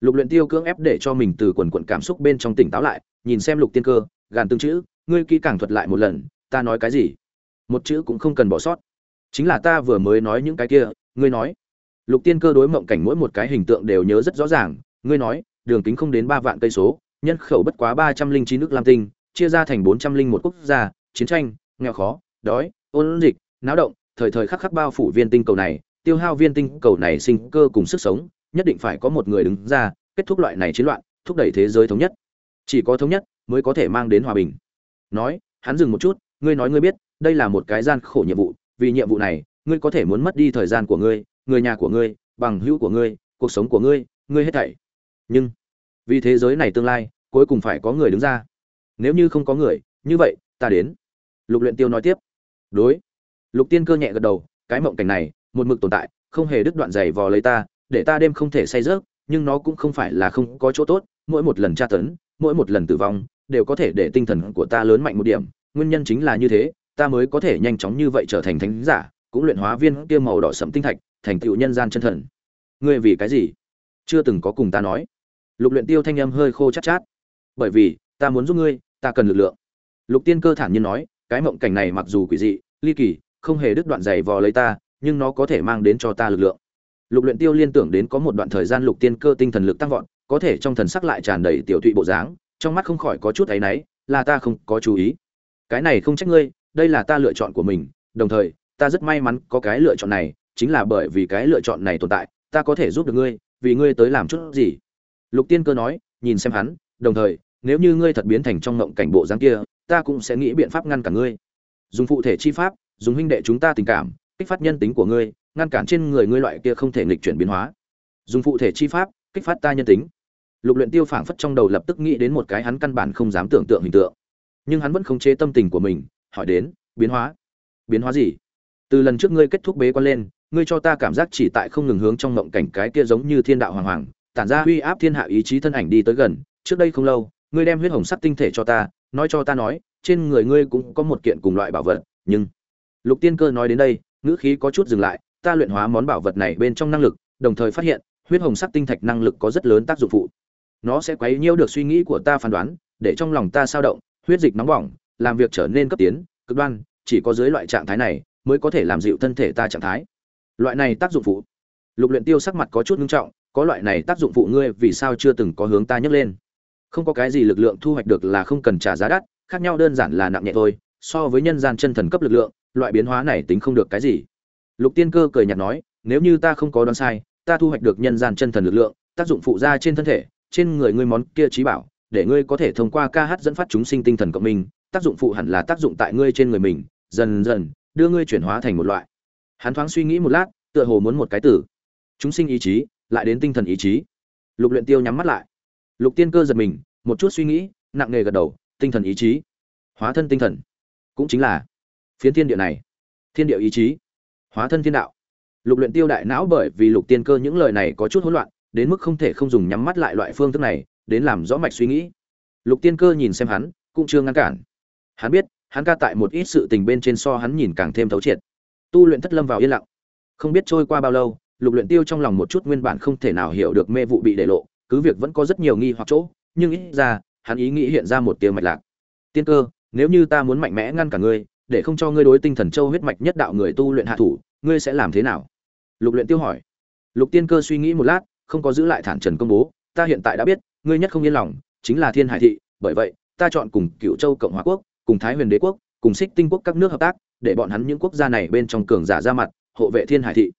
Lục luyện tiêu cưỡng ép để cho mình từ quần quần cảm xúc bên trong tỉnh táo lại, nhìn xem lục tiên cơ, gàn từng chữ, ngươi kỹ càng thuật lại một lần, ta nói cái gì? Một chữ cũng không cần bỏ sót. Chính là ta vừa mới nói những cái kia, ngươi nói. Lục tiên cơ đối mộng cảnh mỗi một cái hình tượng đều nhớ rất rõ ràng, ngươi nói, đường kính không đến ba vạn cây số, nhân khẩu bất quá ba trăm linh chín nước lam tinh, chia ra thành bốn trăm linh một quốc gia, chiến tranh, nghèo khó, đói ôn dịch, náo động, thời thời khắc khắc bao phủ viên tinh cầu này, tiêu hao viên tinh cầu này sinh cơ cùng sức sống, nhất định phải có một người đứng ra, kết thúc loại này chiến loạn, thúc đẩy thế giới thống nhất. Chỉ có thống nhất, mới có thể mang đến hòa bình. Nói, hắn dừng một chút, ngươi nói ngươi biết, đây là một cái gian khổ nhiệm vụ, vì nhiệm vụ này, ngươi có thể muốn mất đi thời gian của ngươi, người nhà của ngươi, bằng hữu của ngươi, cuộc sống của ngươi ngươi hết thảy. Nhưng, vì thế giới này tương lai, cuối cùng phải có người đứng ra. Nếu như không có người, như vậy, ta đến. Lục luyện tiêu nói tiếp đối. Lục tiên cơ nhẹ gật đầu, cái mộng cảnh này, một mực tồn tại, không hề đứt đoạn giày vò lấy ta, để ta đêm không thể say rớt nhưng nó cũng không phải là không có chỗ tốt, mỗi một lần tra tấn, mỗi một lần tử vong, đều có thể để tinh thần của ta lớn mạnh một điểm. Nguyên nhân chính là như thế, ta mới có thể nhanh chóng như vậy trở thành thánh giả, cũng luyện hóa viên kia màu đỏ sẫm tinh thạch, thành tựu nhân gian chân thần. Ngươi vì cái gì? Chưa từng có cùng ta nói. Lục luyện tiêu thanh âm hơi khô chát chát. Bởi vì, ta muốn giúp ngươi, ta cần lực lượng. Lục tiên cơ thản nhiên nói cái mộng cảnh này mặc dù quỷ dị, ly kỳ, không hề đứt đoạn giày vò lấy ta, nhưng nó có thể mang đến cho ta lực lượng. Lục luyện tiêu liên tưởng đến có một đoạn thời gian lục tiên cơ tinh thần lực tăng vọt, có thể trong thần sắc lại tràn đầy tiểu thụy bộ dáng, trong mắt không khỏi có chút ấy nấy là ta không có chú ý. Cái này không trách ngươi, đây là ta lựa chọn của mình, đồng thời, ta rất may mắn có cái lựa chọn này, chính là bởi vì cái lựa chọn này tồn tại, ta có thể giúp được ngươi, vì ngươi tới làm chút gì. Lục tiên cơ nói, nhìn xem hắn, đồng thời, nếu như ngươi thật biến thành trong ngộng cảnh bộ dáng kia ta cũng sẽ nghĩ biện pháp ngăn cản ngươi. Dùng phụ thể chi pháp, dùng huynh đệ chúng ta tình cảm, kích phát nhân tính của ngươi, ngăn cản trên người ngươi loại kia không thể nghịch chuyển biến hóa. Dùng phụ thể chi pháp, kích phát ta nhân tính. Lục luyện tiêu phảng phất trong đầu lập tức nghĩ đến một cái hắn căn bản không dám tưởng tượng hình tượng. Nhưng hắn vẫn không chế tâm tình của mình, hỏi đến, biến hóa? Biến hóa gì? Từ lần trước ngươi kết thúc bế quan lên, ngươi cho ta cảm giác chỉ tại không ngừng hướng trong mộng cảnh cái kia giống như thiên đạo hoàng hoàng, tản ra uy áp thiên hạ ý chí thân ảnh đi tới gần, trước đây không lâu, ngươi đem huyết hồng sắc tinh thể cho ta nói cho ta nói, trên người ngươi cũng có một kiện cùng loại bảo vật, nhưng lục tiên cơ nói đến đây, ngữ khí có chút dừng lại, ta luyện hóa món bảo vật này bên trong năng lực, đồng thời phát hiện, huyết hồng sắc tinh thạch năng lực có rất lớn tác dụng phụ. Nó sẽ quấy nhiễu được suy nghĩ của ta phán đoán, để trong lòng ta sao động, huyết dịch nóng bỏng, làm việc trở nên cấp tiến, cực đoan, chỉ có dưới loại trạng thái này mới có thể làm dịu thân thể ta trạng thái. Loại này tác dụng phụ. Lục luyện tiêu sắc mặt có chút nghiêm trọng, có loại này tác dụng phụ ngươi vì sao chưa từng có hướng ta nhắc lên không có cái gì lực lượng thu hoạch được là không cần trả giá đắt, khác nhau đơn giản là nặng nhẹ thôi, so với nhân gian chân thần cấp lực lượng, loại biến hóa này tính không được cái gì. Lục tiên cơ cười nhạt nói, nếu như ta không có đoán sai, ta thu hoạch được nhân gian chân thần lực lượng, tác dụng phụ ra trên thân thể, trên người ngươi món kia trí bảo, để ngươi có thể thông qua ca hát dẫn phát chúng sinh tinh thần cộng minh, tác dụng phụ hẳn là tác dụng tại ngươi trên người mình, dần dần đưa ngươi chuyển hóa thành một loại. Hắn thoáng suy nghĩ một lát, tựa hồ muốn một cái tử chúng sinh ý chí, lại đến tinh thần ý chí. Lục luyện tiêu nhắm mắt lại lục tiên cơ giật mình, một chút suy nghĩ, nặng nề gật đầu, tinh thần ý chí. Hóa thân tinh thần. Cũng chính là phiến thiên địa này. Thiên địa ý chí. Hóa thân thiên đạo. Lục luyện tiêu đại não bởi vì lục tiên cơ những lời này có chút hỗn loạn, đến mức không thể không dùng nhắm mắt lại loại phương thức này, đến làm rõ mạch suy nghĩ. Lục tiên cơ nhìn xem hắn, cũng chưa ngăn cản. Hắn biết, hắn ca tại một ít sự tình bên trên so hắn nhìn càng thêm thấu triệt. Tu luyện thất lâm vào yên lặng. Không biết trôi qua bao lâu, lục luyện tiêu trong lòng một chút nguyên bản không thể nào hiểu được mê vụ bị để lộ cứ việc vẫn có rất nhiều nghi hoặc chỗ, nhưng ít ra, hắn ý nghĩ hiện ra một tia mạch lạc. Tiên cơ, nếu như ta muốn mạnh mẽ ngăn cả ngươi, để không cho ngươi đối tinh thần châu huyết mạch nhất đạo người tu luyện hạ thủ, ngươi sẽ làm thế nào? Lục luyện tiêu hỏi. Lục tiên cơ suy nghĩ một lát, không có giữ lại thản trần công bố, ta hiện tại đã biết, ngươi nhất không yên lòng, chính là thiên hải thị, bởi vậy, ta chọn cùng cựu châu cộng hòa quốc, cùng thái huyền đế quốc, cùng xích tinh quốc các nước hợp tác, để bọn hắn những quốc gia này bên trong cường giả ra mặt, hộ vệ thiên hải thị.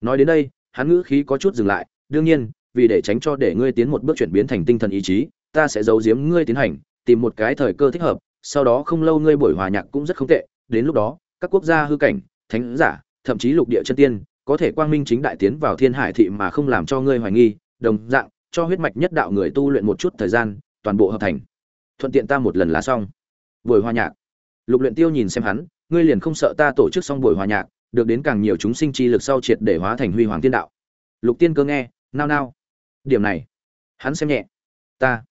Nói đến đây, hắn ngữ khí có chút dừng lại, đương nhiên vì để tránh cho để ngươi tiến một bước chuyển biến thành tinh thần ý chí, ta sẽ giấu giếm ngươi tiến hành, tìm một cái thời cơ thích hợp, sau đó không lâu ngươi buổi hòa nhạc cũng rất không tệ, đến lúc đó, các quốc gia hư cảnh, thánh giả, thậm chí lục địa chân tiên, có thể quang minh chính đại tiến vào thiên hải thị mà không làm cho ngươi hoài nghi, đồng dạng, cho huyết mạch nhất đạo người tu luyện một chút thời gian, toàn bộ hợp thành. Thuận tiện ta một lần là xong. Buổi hòa nhạc. Lục luyện tiêu nhìn xem hắn, ngươi liền không sợ ta tổ chức xong buổi hòa nhạc, được đến càng nhiều chúng sinh chi lực sau triệt để hóa thành huy hoàng tiên đạo. Lục tiên cơ nghe, nao nao điểm này, hắn xem nhẹ. Ta,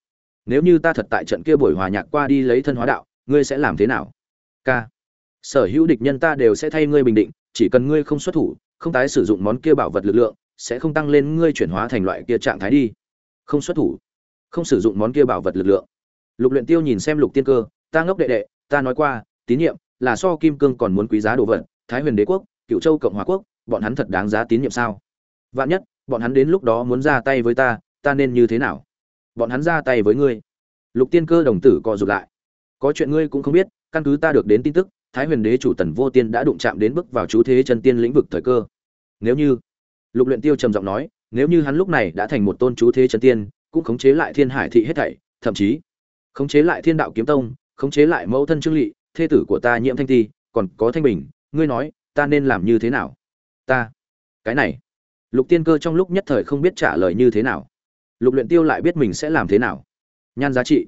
nếu như ta thật tại trận kia buổi hòa nhạc qua đi lấy thân hóa đạo, ngươi sẽ làm thế nào? K. Sở hữu địch nhân ta đều sẽ thay ngươi bình định, chỉ cần ngươi không xuất thủ, không tái sử dụng món kia bảo vật lực lượng, sẽ không tăng lên ngươi chuyển hóa thành loại kia trạng thái đi. Không xuất thủ, không sử dụng món kia bảo vật lực lượng. Lục luyện tiêu nhìn xem lục tiên cơ, ta ngốc đệ đệ, ta nói qua, tín nhiệm là so kim cương còn muốn quý giá đồ vật, thái huyền đế quốc cựu châu cộng hòa quốc, bọn hắn thật đáng giá tín nhiệm sao? Vạn nhất bọn hắn đến lúc đó muốn ra tay với ta ta nên như thế nào? Bọn hắn ra tay với ngươi. Lục tiên cơ đồng tử co rụt lại. Có chuyện ngươi cũng không biết, căn cứ ta được đến tin tức, thái huyền đế chủ tần vô tiên đã đụng chạm đến bước vào chú thế chân tiên lĩnh vực thời cơ. Nếu như, lục luyện tiêu trầm giọng nói, nếu như hắn lúc này đã thành một tôn chú thế chân tiên, cũng khống chế lại thiên hải thị hết thảy, thậm chí khống chế lại thiên đạo kiếm tông, khống chế lại mẫu thân trương lỵ thê tử của ta nhiễm thanh ti, còn có thanh bình, ngươi nói, ta nên làm như thế nào? Ta, cái này lục tiên cơ trong lúc nhất thời không biết trả lời như thế nào. Lục luyện tiêu lại biết mình sẽ làm thế nào. Nhan giá trị.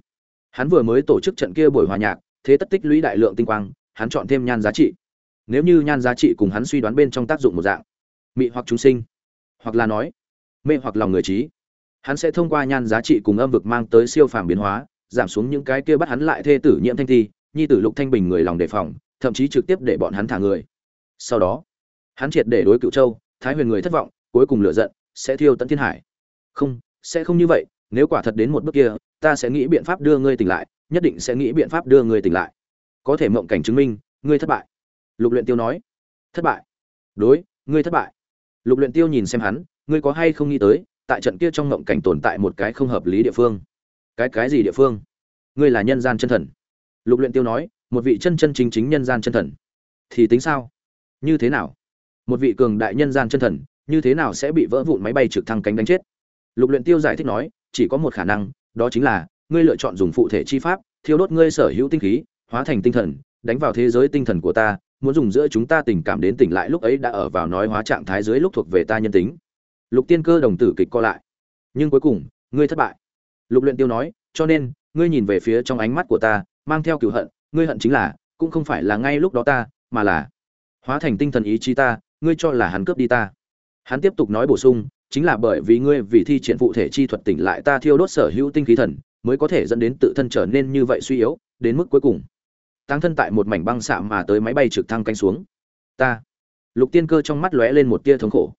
Hắn vừa mới tổ chức trận kia buổi hòa nhạc, thế tất tích lũy đại lượng tinh quang, hắn chọn thêm nhan giá trị. Nếu như nhan giá trị cùng hắn suy đoán bên trong tác dụng một dạng, mị hoặc chúng sinh, hoặc là nói, mê hoặc lòng người trí, hắn sẽ thông qua nhan giá trị cùng âm vực mang tới siêu phàm biến hóa, giảm xuống những cái kia bắt hắn lại thê tử nhiễm thanh thi, nhi tử lục thanh bình người lòng đề phòng, thậm chí trực tiếp để bọn hắn thả người. Sau đó, hắn triệt để đối cựu châu, thái huyền người thất vọng cuối cùng lựa giận, sẽ thiêu tận thiên hải. Không, sẽ không như vậy, nếu quả thật đến một bước kia, ta sẽ nghĩ biện pháp đưa ngươi tỉnh lại, nhất định sẽ nghĩ biện pháp đưa ngươi tỉnh lại. Có thể mộng cảnh chứng minh, ngươi thất bại. Lục luyện tiêu nói. Thất bại? Đối, ngươi thất bại. Lục luyện tiêu nhìn xem hắn, ngươi có hay không nghĩ tới, tại trận kia trong mộng cảnh tồn tại một cái không hợp lý địa phương? Cái cái gì địa phương? Ngươi là nhân gian chân thần. Lục luyện tiêu nói, một vị chân chân chính chính nhân gian chân thần. Thì tính sao? Như thế nào? Một vị cường đại nhân gian chân thần như thế nào sẽ bị vỡ vụn máy bay trực thăng cánh đánh chết? Lục luyện tiêu giải thích nói, chỉ có một khả năng, đó chính là, ngươi lựa chọn dùng phụ thể chi pháp, thiêu đốt ngươi sở hữu tinh khí, hóa thành tinh thần, đánh vào thế giới tinh thần của ta, muốn dùng giữa chúng ta tình cảm đến tỉnh lại lúc ấy đã ở vào nói hóa trạng thái dưới lúc thuộc về ta nhân tính. Lục tiên cơ đồng tử kịch co lại. Nhưng cuối cùng, ngươi thất bại. Lục luyện tiêu nói, cho nên, ngươi nhìn về phía trong ánh mắt của ta, mang theo cửu hận, ngươi hận chính là, cũng không phải là ngay lúc đó ta, mà là, hóa thành tinh thần ý chí ta, ngươi cho là hắn cướp đi ta hắn tiếp tục nói bổ sung, chính là bởi vì ngươi vì thi triển phụ thể chi thuật tỉnh lại ta thiêu đốt sở hữu tinh khí thần, mới có thể dẫn đến tự thân trở nên như vậy suy yếu, đến mức cuối cùng. Tăng thân tại một mảnh băng xạ mà tới máy bay trực thăng cánh xuống. Ta. Lục tiên cơ trong mắt lóe lên một tia thống khổ.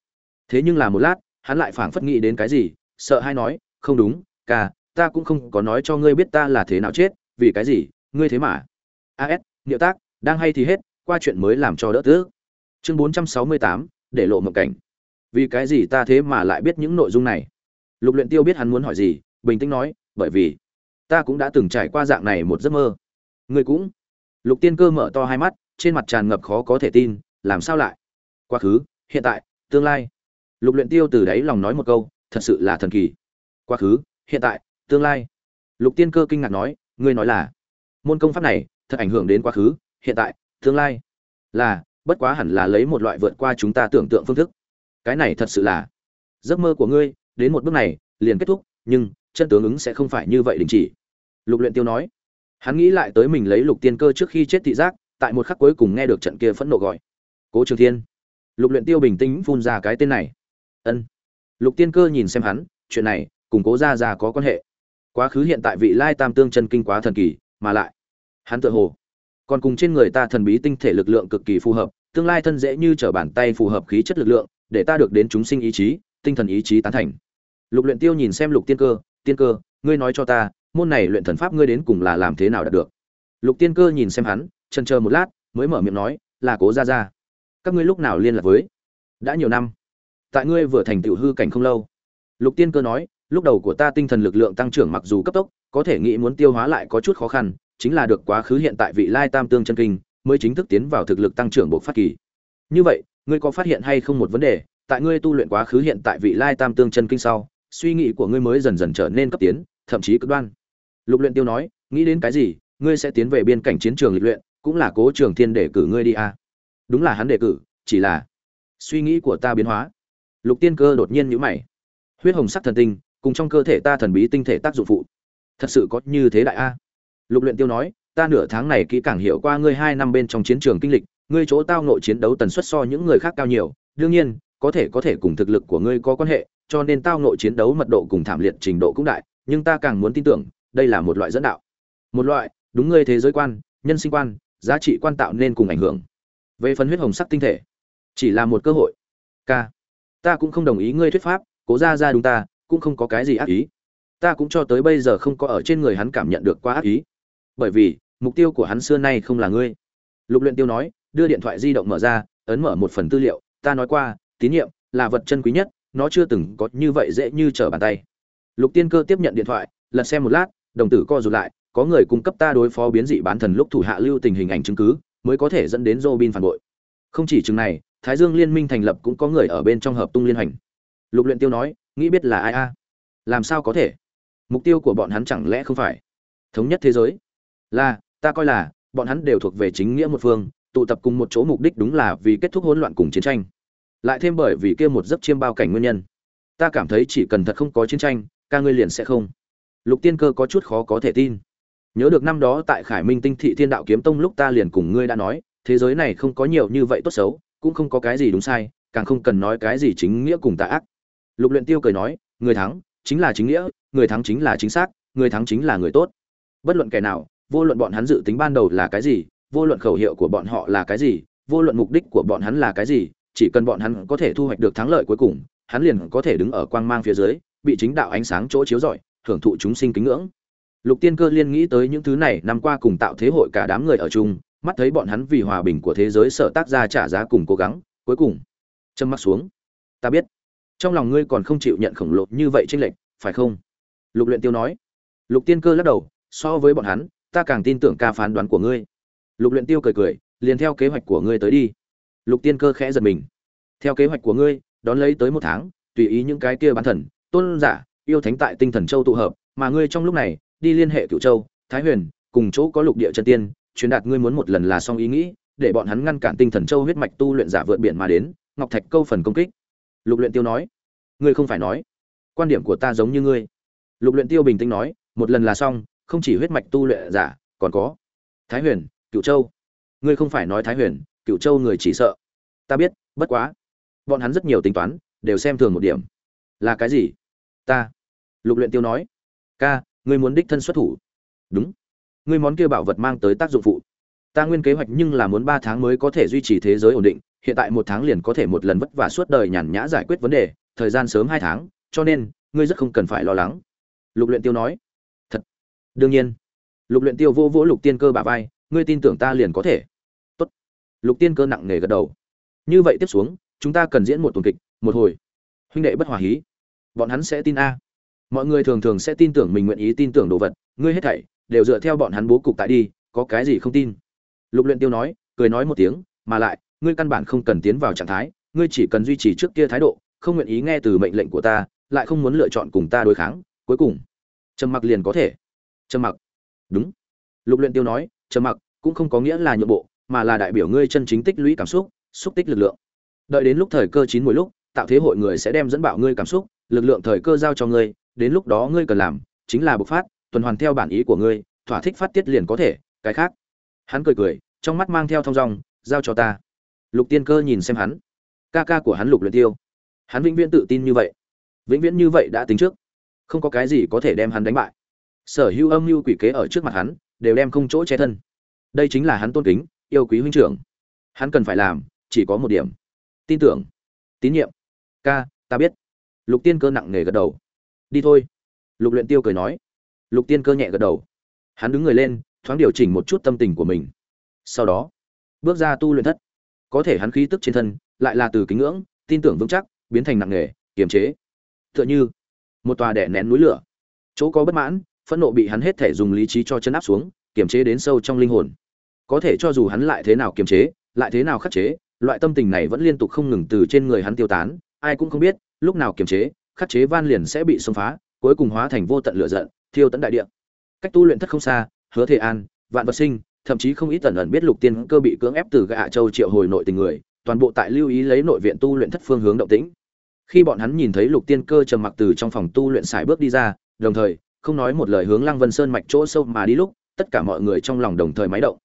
Thế nhưng là một lát, hắn lại phảng phất nghĩ đến cái gì, sợ hai nói, không đúng, ca, ta cũng không có nói cho ngươi biết ta là thế nào chết, vì cái gì, ngươi thế mà. As niệu tác, đang hay thì hết, qua chuyện mới làm cho đỡ tức. chương bốn trăm sáu mươi tám, để lộ mộng cảnh vì cái gì ta thế mà lại biết những nội dung này? Lục luyện tiêu biết hắn muốn hỏi gì, bình tĩnh nói, bởi vì ta cũng đã từng trải qua dạng này một giấc mơ. Ngươi cũng. Lục tiên cơ mở to hai mắt, trên mặt tràn ngập khó có thể tin, làm sao lại? Quá khứ, hiện tại, tương lai. Lục luyện tiêu từ đáy lòng nói một câu, thật sự là thần kỳ. Quá khứ, hiện tại, tương lai. Lục tiên cơ kinh ngạc nói, ngươi nói là môn công pháp này, thật ảnh hưởng đến quá khứ, hiện tại, tương lai. Là, bất quá hẳn là lấy một loại vượt qua chúng ta tưởng tượng phương thức cái này thật sự là, giấc mơ của ngươi, đến một bước này, liền kết thúc, nhưng, chân tướng ứng sẽ không phải như vậy đình chỉ. Lục luyện tiêu nói. Hắn nghĩ lại tới mình lấy lục tiên cơ trước khi chết thị giác, tại một khắc cuối cùng nghe được trận kia phẫn nộ gọi. Cố trường thiên. Lục luyện tiêu bình tĩnh phun ra cái tên này. Ân. Lục tiên cơ nhìn xem hắn, chuyện này, cùng cố gia gia có quan hệ. Quá khứ hiện tại vị lai tam tương chân kinh quá thần kỳ, mà lại, hắn tự hồ, còn cùng trên người ta thần bí tinh thể lực lượng cực kỳ phù hợp, tương lai thân dễ như trở bàn tay phù hợp khí chất lực lượng để ta được đến chúng sinh ý chí, tinh thần ý chí tán thành. Lục luyện tiêu nhìn xem lục tiên cơ tiên cơ, ngươi nói cho ta, môn này luyện thần pháp ngươi đến cùng là làm thế nào đạt được? Lục tiên cơ nhìn xem hắn, chần chờ một lát, mới mở miệng nói, là cố gia gia. Các ngươi lúc nào liên lạc với? Đã nhiều năm. Tại ngươi vừa thành tiểu hư cảnh không lâu. Lục tiên cơ nói, lúc đầu của ta tinh thần lực lượng tăng trưởng mặc dù cấp tốc, có thể nghĩ muốn tiêu hóa lại có chút khó khăn, chính là được quá khứ hiện tại vị lai tam tương chân kinh, mới chính thức tiến vào thực lực tăng trưởng bộ phát kỳ. Như vậy ngươi có phát hiện hay không một vấn đề, tại ngươi tu luyện quá khứ hiện tại vị lai tam tương chân kinh sau, suy nghĩ của ngươi mới dần dần trở nên cấp tiến, thậm chí cực đoan. Lục luyện tiêu nói, nghĩ đến cái gì, ngươi sẽ tiến về biên cảnh chiến trường lịch luyện, cũng là cố trường thiên để cử ngươi đi à. đúng là hắn đề cử, chỉ là suy nghĩ của ta biến hóa. Lục tiên cơ đột nhiên nhíu mày. Huyết hồng sắc thần tinh, cùng trong cơ thể ta thần bí tinh thể tác dụng phụ. Thật sự có như thế đại a? Lục luyện tiêu nói, ta nửa tháng này kỹ càng hiểu qua ngươi hai năm bên trong chiến trường kinh lịch ngươi chỗ tao nội chiến đấu tần suất so những người khác cao nhiều, đương nhiên, có thể có thể cùng thực lực của ngươi có quan hệ, cho nên tao nội chiến đấu mật độ cùng thảm liệt trình độ cũng đại, nhưng ta càng muốn tin tưởng, đây là một loại dẫn đạo. Một loại, đúng ngươi thế giới quan, nhân sinh quan, giá trị quan tạo nên cùng ảnh hưởng. Về phần huyết hồng sắc tinh thể, chỉ là một cơ hội. K. Ta cũng không đồng ý ngươi thuyết pháp, cố ra ra đúng ta, cũng không có cái gì ác ý. Ta cũng cho tới bây giờ không có ở trên người hắn cảm nhận được quá ác ý. Bởi vì, mục tiêu của hắn xưa nay không là ngươi. Lục luyện tiêu nói đưa điện thoại di động mở ra, ấn mở một phần tư liệu, ta nói qua, tín nhiệm là vật chân quý nhất, nó chưa từng có như vậy dễ như trở bàn tay. Lục tiên cơ tiếp nhận điện thoại, lật xem một lát, đồng tử co rụt lại, có người cung cấp ta đối phó biến dị bán thần lúc thủ hạ lưu tình hình ảnh chứng cứ, mới có thể dẫn đến Robin phản bội. Không chỉ chừng này, thái dương liên minh thành lập cũng có người ở bên trong hợp tung liên hành. Lục luyện tiêu nói, nghĩ biết là ai a? Làm sao có thể? Mục tiêu của bọn hắn chẳng lẽ không phải thống nhất thế giới? Là, ta coi là, bọn hắn đều thuộc về chính nghĩa một phương tụ tập cùng một chỗ mục đích đúng là vì kết thúc hỗn loạn cùng chiến tranh. Lại thêm bởi vì kia một giấc chiêm bao cảnh nguyên nhân. Ta cảm thấy chỉ cần thật không có chiến tranh, ca ngươi liền sẽ không. Lục tiên cơ có chút khó có thể tin. Nhớ được năm đó tại khải minh tinh thị thiên đạo kiếm tông lúc ta liền cùng ngươi đã nói, thế giới này không có nhiều như vậy tốt xấu, cũng không có cái gì đúng sai, càng không cần nói cái gì chính nghĩa cùng tà ác. Lục luyện tiêu cười nói, người thắng chính là chính nghĩa, người thắng chính là chính xác, người thắng chính là người tốt. Bất luận kẻ nào, vô luận bọn hắn dự tính ban đầu là cái gì vô luận khẩu hiệu của bọn họ là cái gì, vô luận mục đích của bọn hắn là cái gì, chỉ cần bọn hắn có thể thu hoạch được thắng lợi cuối cùng, hắn liền có thể đứng ở quang mang phía dưới, bị chính đạo ánh sáng chỗ chiếu rọi hưởng thụ chúng sinh kính ngưỡng. Lục tiên cơ liên nghĩ tới những thứ này, năm qua cùng tạo thế hội cả đám người ở chung, mắt thấy bọn hắn vì hòa bình của thế giới sở tác ra trả giá cùng cố gắng, cuối cùng, châm mắt xuống. Ta biết, trong lòng ngươi còn không chịu nhận khổng lồ như vậy chênh lệch, phải không? Lục luyện tiêu nói. Lục tiên cơ lắc đầu, so với bọn hắn, ta càng tin tưởng ca phán đoán của ngươi lục luyện tiêu cười cười, liền theo kế hoạch của ngươi tới đi. Lục tiên cơ khẽ giật mình. Theo kế hoạch của ngươi, đón lấy tới một tháng, tùy ý những cái kia bán thần, tôn giả, yêu thánh tại tinh thần châu tụ hợp, mà ngươi trong lúc này, đi liên hệ cựu châu, thái huyền, cùng chỗ có lục địa chân tiên, truyền đạt ngươi muốn một lần là xong ý nghĩ, để bọn hắn ngăn cản tinh thần châu huyết mạch tu luyện giả vượt biển mà đến, ngọc thạch câu phần công kích. Lục luyện tiêu nói. Ngươi không phải nói. Quan điểm của ta giống như ngươi. Lục luyện tiêu bình tĩnh nói, một lần là xong, không chỉ huyết mạch tu luyện giả, còn có thái huyền cựu châu. Ngươi không phải nói thái huyền cựu châu người chỉ sợ. Ta biết, bất quá. Bọn hắn rất nhiều tính toán, đều xem thường một điểm. Là cái gì? Ta. Lục luyện tiêu nói. Ca, ngươi muốn đích thân xuất thủ. Đúng. Ngươi món kia bảo vật mang tới tác dụng phụ. Ta nguyên kế hoạch nhưng là muốn ba tháng mới có thể duy trì thế giới ổn định, hiện tại một tháng liền có thể một lần vất vả suốt đời nhàn nhã giải quyết vấn đề, thời gian sớm hai tháng, cho nên, ngươi rất không cần phải lo lắng. Lục luyện tiêu nói. Thật. Đương nhiên. Lục luyện tiêu vô vỗ lục tiên cơ bả vai ngươi tin tưởng ta liền có thể. Tốt. Lục tiên cơ nặng nề gật đầu. Như vậy tiếp xuống, chúng ta cần diễn một tuần kịch, một hồi. Huynh đệ bất hòa hí. Bọn hắn sẽ tin a. Mọi người thường thường sẽ tin tưởng mình nguyện ý tin tưởng đồ vật. Ngươi hết thảy đều dựa theo bọn hắn bố cục tại đi, có cái gì không tin? Lục luyện tiêu nói, cười nói một tiếng, mà lại, ngươi căn bản không cần tiến vào trạng thái, ngươi chỉ cần duy trì trước kia thái độ, không nguyện ý nghe từ mệnh lệnh của ta, lại không muốn lựa chọn cùng ta đối kháng, cuối cùng, trầm mặc liền có thể. Trầm mặc. Đúng. Lục luyện tiêu nói, trầm mặc cũng không có nghĩa là nhượng bộ, mà là đại biểu ngươi chân chính tích lũy cảm xúc xúc tích lực lượng. Đợi đến lúc thời cơ chín mỗi lúc, tạo thế hội người sẽ đem dẫn bảo ngươi cảm xúc, lực lượng thời cơ giao cho ngươi, đến lúc đó ngươi cần làm chính là bộc phát, tuần hoàn theo bản ý của ngươi, thỏa thích phát tiết liền có thể, cái khác. Hắn cười cười, trong mắt mang theo thong dong, giao cho ta. Lục tiên cơ nhìn xem hắn. Ca ca của hắn lục luyện tiêu. Hắn vĩnh viễn tự tin như vậy. Vĩnh viễn như vậy đã tính trước. Không có cái gì có thể đem hắn đánh bại. Sở hữu âm mưu quỷ kế ở trước mặt hắn, đều đem không chỗ che thân đây chính là hắn tôn kính, yêu quý huynh trưởng. Hắn cần phải làm, chỉ có một điểm. Tin tưởng. Tín nhiệm. Ca, ta biết. Lục tiên cơ nặng nề gật đầu. Đi thôi. Lục luyện tiêu cười nói. Lục tiên cơ nhẹ gật đầu. Hắn đứng người lên, thoáng điều chỉnh một chút tâm tình của mình. Sau đó, bước ra tu luyện thất. Có thể hắn khí tức trên thân lại là từ kính ngưỡng, tin tưởng vững chắc, biến thành nặng nề, kiềm chế. Tựa như một tòa đè nén núi lửa. Chỗ có bất mãn, phẫn nộ bị hắn hết thể dùng lý trí cho chân áp xuống, kiềm chế đến sâu trong linh hồn có thể cho dù hắn lại thế nào kiềm chế, lại thế nào khắc chế, loại tâm tình này vẫn liên tục không ngừng từ trên người hắn tiêu tán, ai cũng không biết, lúc nào kiềm chế, khắc chế van liền sẽ bị xông phá, cuối cùng hóa thành vô tận lửa giận, thiêu tận đại địa. Cách tu luyện thất không xa, hứa thể an, vạn vật sinh, thậm chí không ít tần ẩn biết lục tiên cơ bị cưỡng ép từ gạ châu triệu hồi nội tình người, toàn bộ tại lưu ý lấy nội viện tu luyện thất phương hướng động tĩnh. Khi bọn hắn nhìn thấy lục tiên cơ trầm mặc từ trong phòng tu luyện xài bước đi ra, đồng thời, không nói một lời hướng lăng vân sơn mạch chỗ sâu mà đi lúc, tất cả mọi người trong lòng đồng thời máy động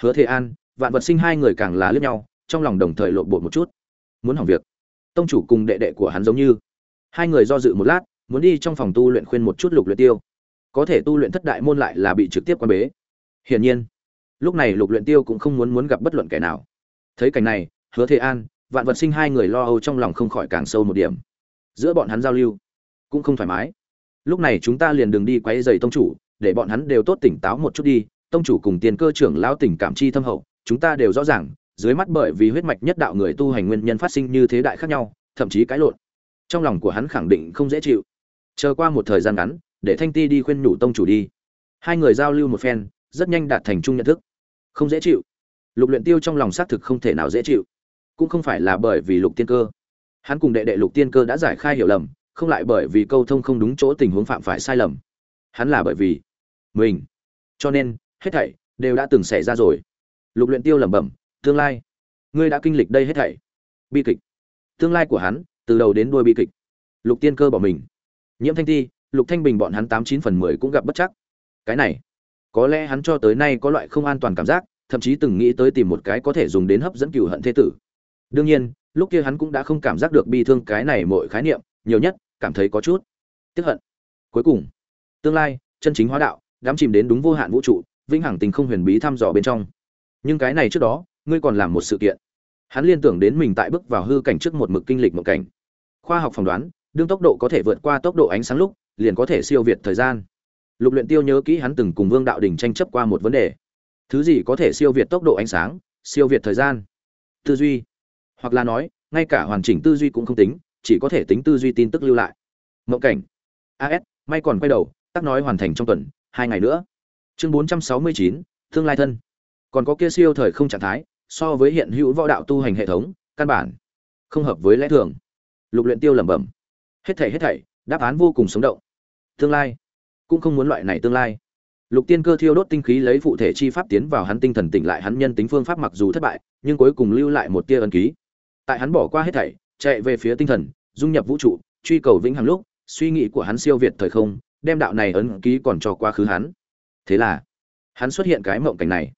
hứa thế an, vạn vật sinh hai người càng là lướt nhau, trong lòng đồng thời lộn bột một chút. Muốn hỏng việc. Tông chủ cùng đệ đệ của hắn giống như. Hai người do dự một lát, muốn đi trong phòng tu luyện khuyên một chút lục luyện tiêu. Có thể tu luyện thất đại môn lại là bị trực tiếp quan bế. Hiển nhiên, lúc này lục luyện tiêu cũng không muốn muốn gặp bất luận kẻ nào. Thấy cảnh này, hứa thế an, vạn vật sinh hai người lo âu trong lòng không khỏi càng sâu một điểm. Giữa bọn hắn giao lưu cũng không thoải mái. Lúc này chúng ta liền đường đi quấy giày tông chủ, để bọn hắn đều tốt tỉnh táo một chút đi tông chủ cùng tiền cơ trưởng lão tình cảm chi thâm hậu, chúng ta đều rõ ràng, dưới mắt bởi vì huyết mạch nhất đạo người tu hành nguyên nhân phát sinh như thế đại khác nhau, thậm chí cãi lộn. Trong lòng của hắn khẳng định không dễ chịu. Chờ qua một thời gian ngắn, để thanh ti đi khuyên nhủ tông chủ đi. Hai người giao lưu một phen, rất nhanh đạt thành chung nhận thức. Không dễ chịu. Lục luyện tiêu trong lòng xác thực không thể nào dễ chịu. Cũng không phải là bởi vì lục tiên cơ. Hắn cùng đệ đệ lục tiên cơ đã giải khai hiểu lầm, không lại bởi vì câu thông không đúng chỗ tình huống phạm phải sai lầm. Hắn là bởi vì mình. Cho nên hết thảy đều đã từng xảy ra rồi. Lục luyện tiêu lẩm bẩm, tương lai, ngươi đã kinh lịch đây hết thảy? Bi kịch. Tương lai của hắn, từ đầu đến đuôi bi kịch. Lục tiên cơ bỏ mình. Nhiễm thanh ti, lục thanh bình bọn hắn tám chín phần mười cũng gặp bất chắc. Cái này, có lẽ hắn cho tới nay có loại không an toàn cảm giác, thậm chí từng nghĩ tới tìm một cái có thể dùng đến hấp dẫn cửu hận thế tử. Đương nhiên, lúc kia hắn cũng đã không cảm giác được bi thương cái này mọi khái niệm, nhiều nhất, cảm thấy có chút tiếc hận. Cuối cùng, tương lai, chân chính hóa đạo, đắm chìm đến đúng vô hạn vũ trụ vĩnh hằng tình không huyền bí thăm dò bên trong. Nhưng cái này trước đó, ngươi còn làm một sự kiện. Hắn liên tưởng đến mình tại bước vào hư cảnh trước một mực kinh lịch một cảnh. Khoa học phỏng đoán, đương tốc độ có thể vượt qua tốc độ ánh sáng lúc, liền có thể siêu việt thời gian. Lục luyện tiêu nhớ kỹ hắn từng cùng vương đạo đình tranh chấp qua một vấn đề. Thứ gì có thể siêu việt tốc độ ánh sáng, siêu việt thời gian? Tư duy. Hoặc là nói, ngay cả hoàn chỉnh tư duy cũng không tính, chỉ có thể tính tư duy tin tức lưu lại. Mộng cảnh. As may còn quay đầu tác nói hoàn thành trong tuần, hai ngày nữa chương 469, tương lai thân. Còn có kia siêu thời không trạng thái so với hiện hữu võ đạo tu hành hệ thống căn bản không hợp với lẽ thường. Lục luyện tiêu lẩm bẩm. Hết thảy hết thảy đáp án vô cùng sống động. Tương lai. Cũng không muốn loại này tương lai. Lục tiên cơ thiêu đốt tinh khí lấy phụ thể chi pháp tiến vào hắn tinh thần tỉnh lại hắn nhân tính phương pháp mặc dù thất bại nhưng cuối cùng lưu lại một tia ân ký. Tại hắn bỏ qua hết thảy chạy về phía tinh thần dung nhập vũ trụ truy cầu vĩnh hằng lúc suy nghĩ của hắn siêu việt thời không đem đạo này ấn ký còn cho quá khứ hắn thế là, hắn xuất hiện cái mộng cảnh này.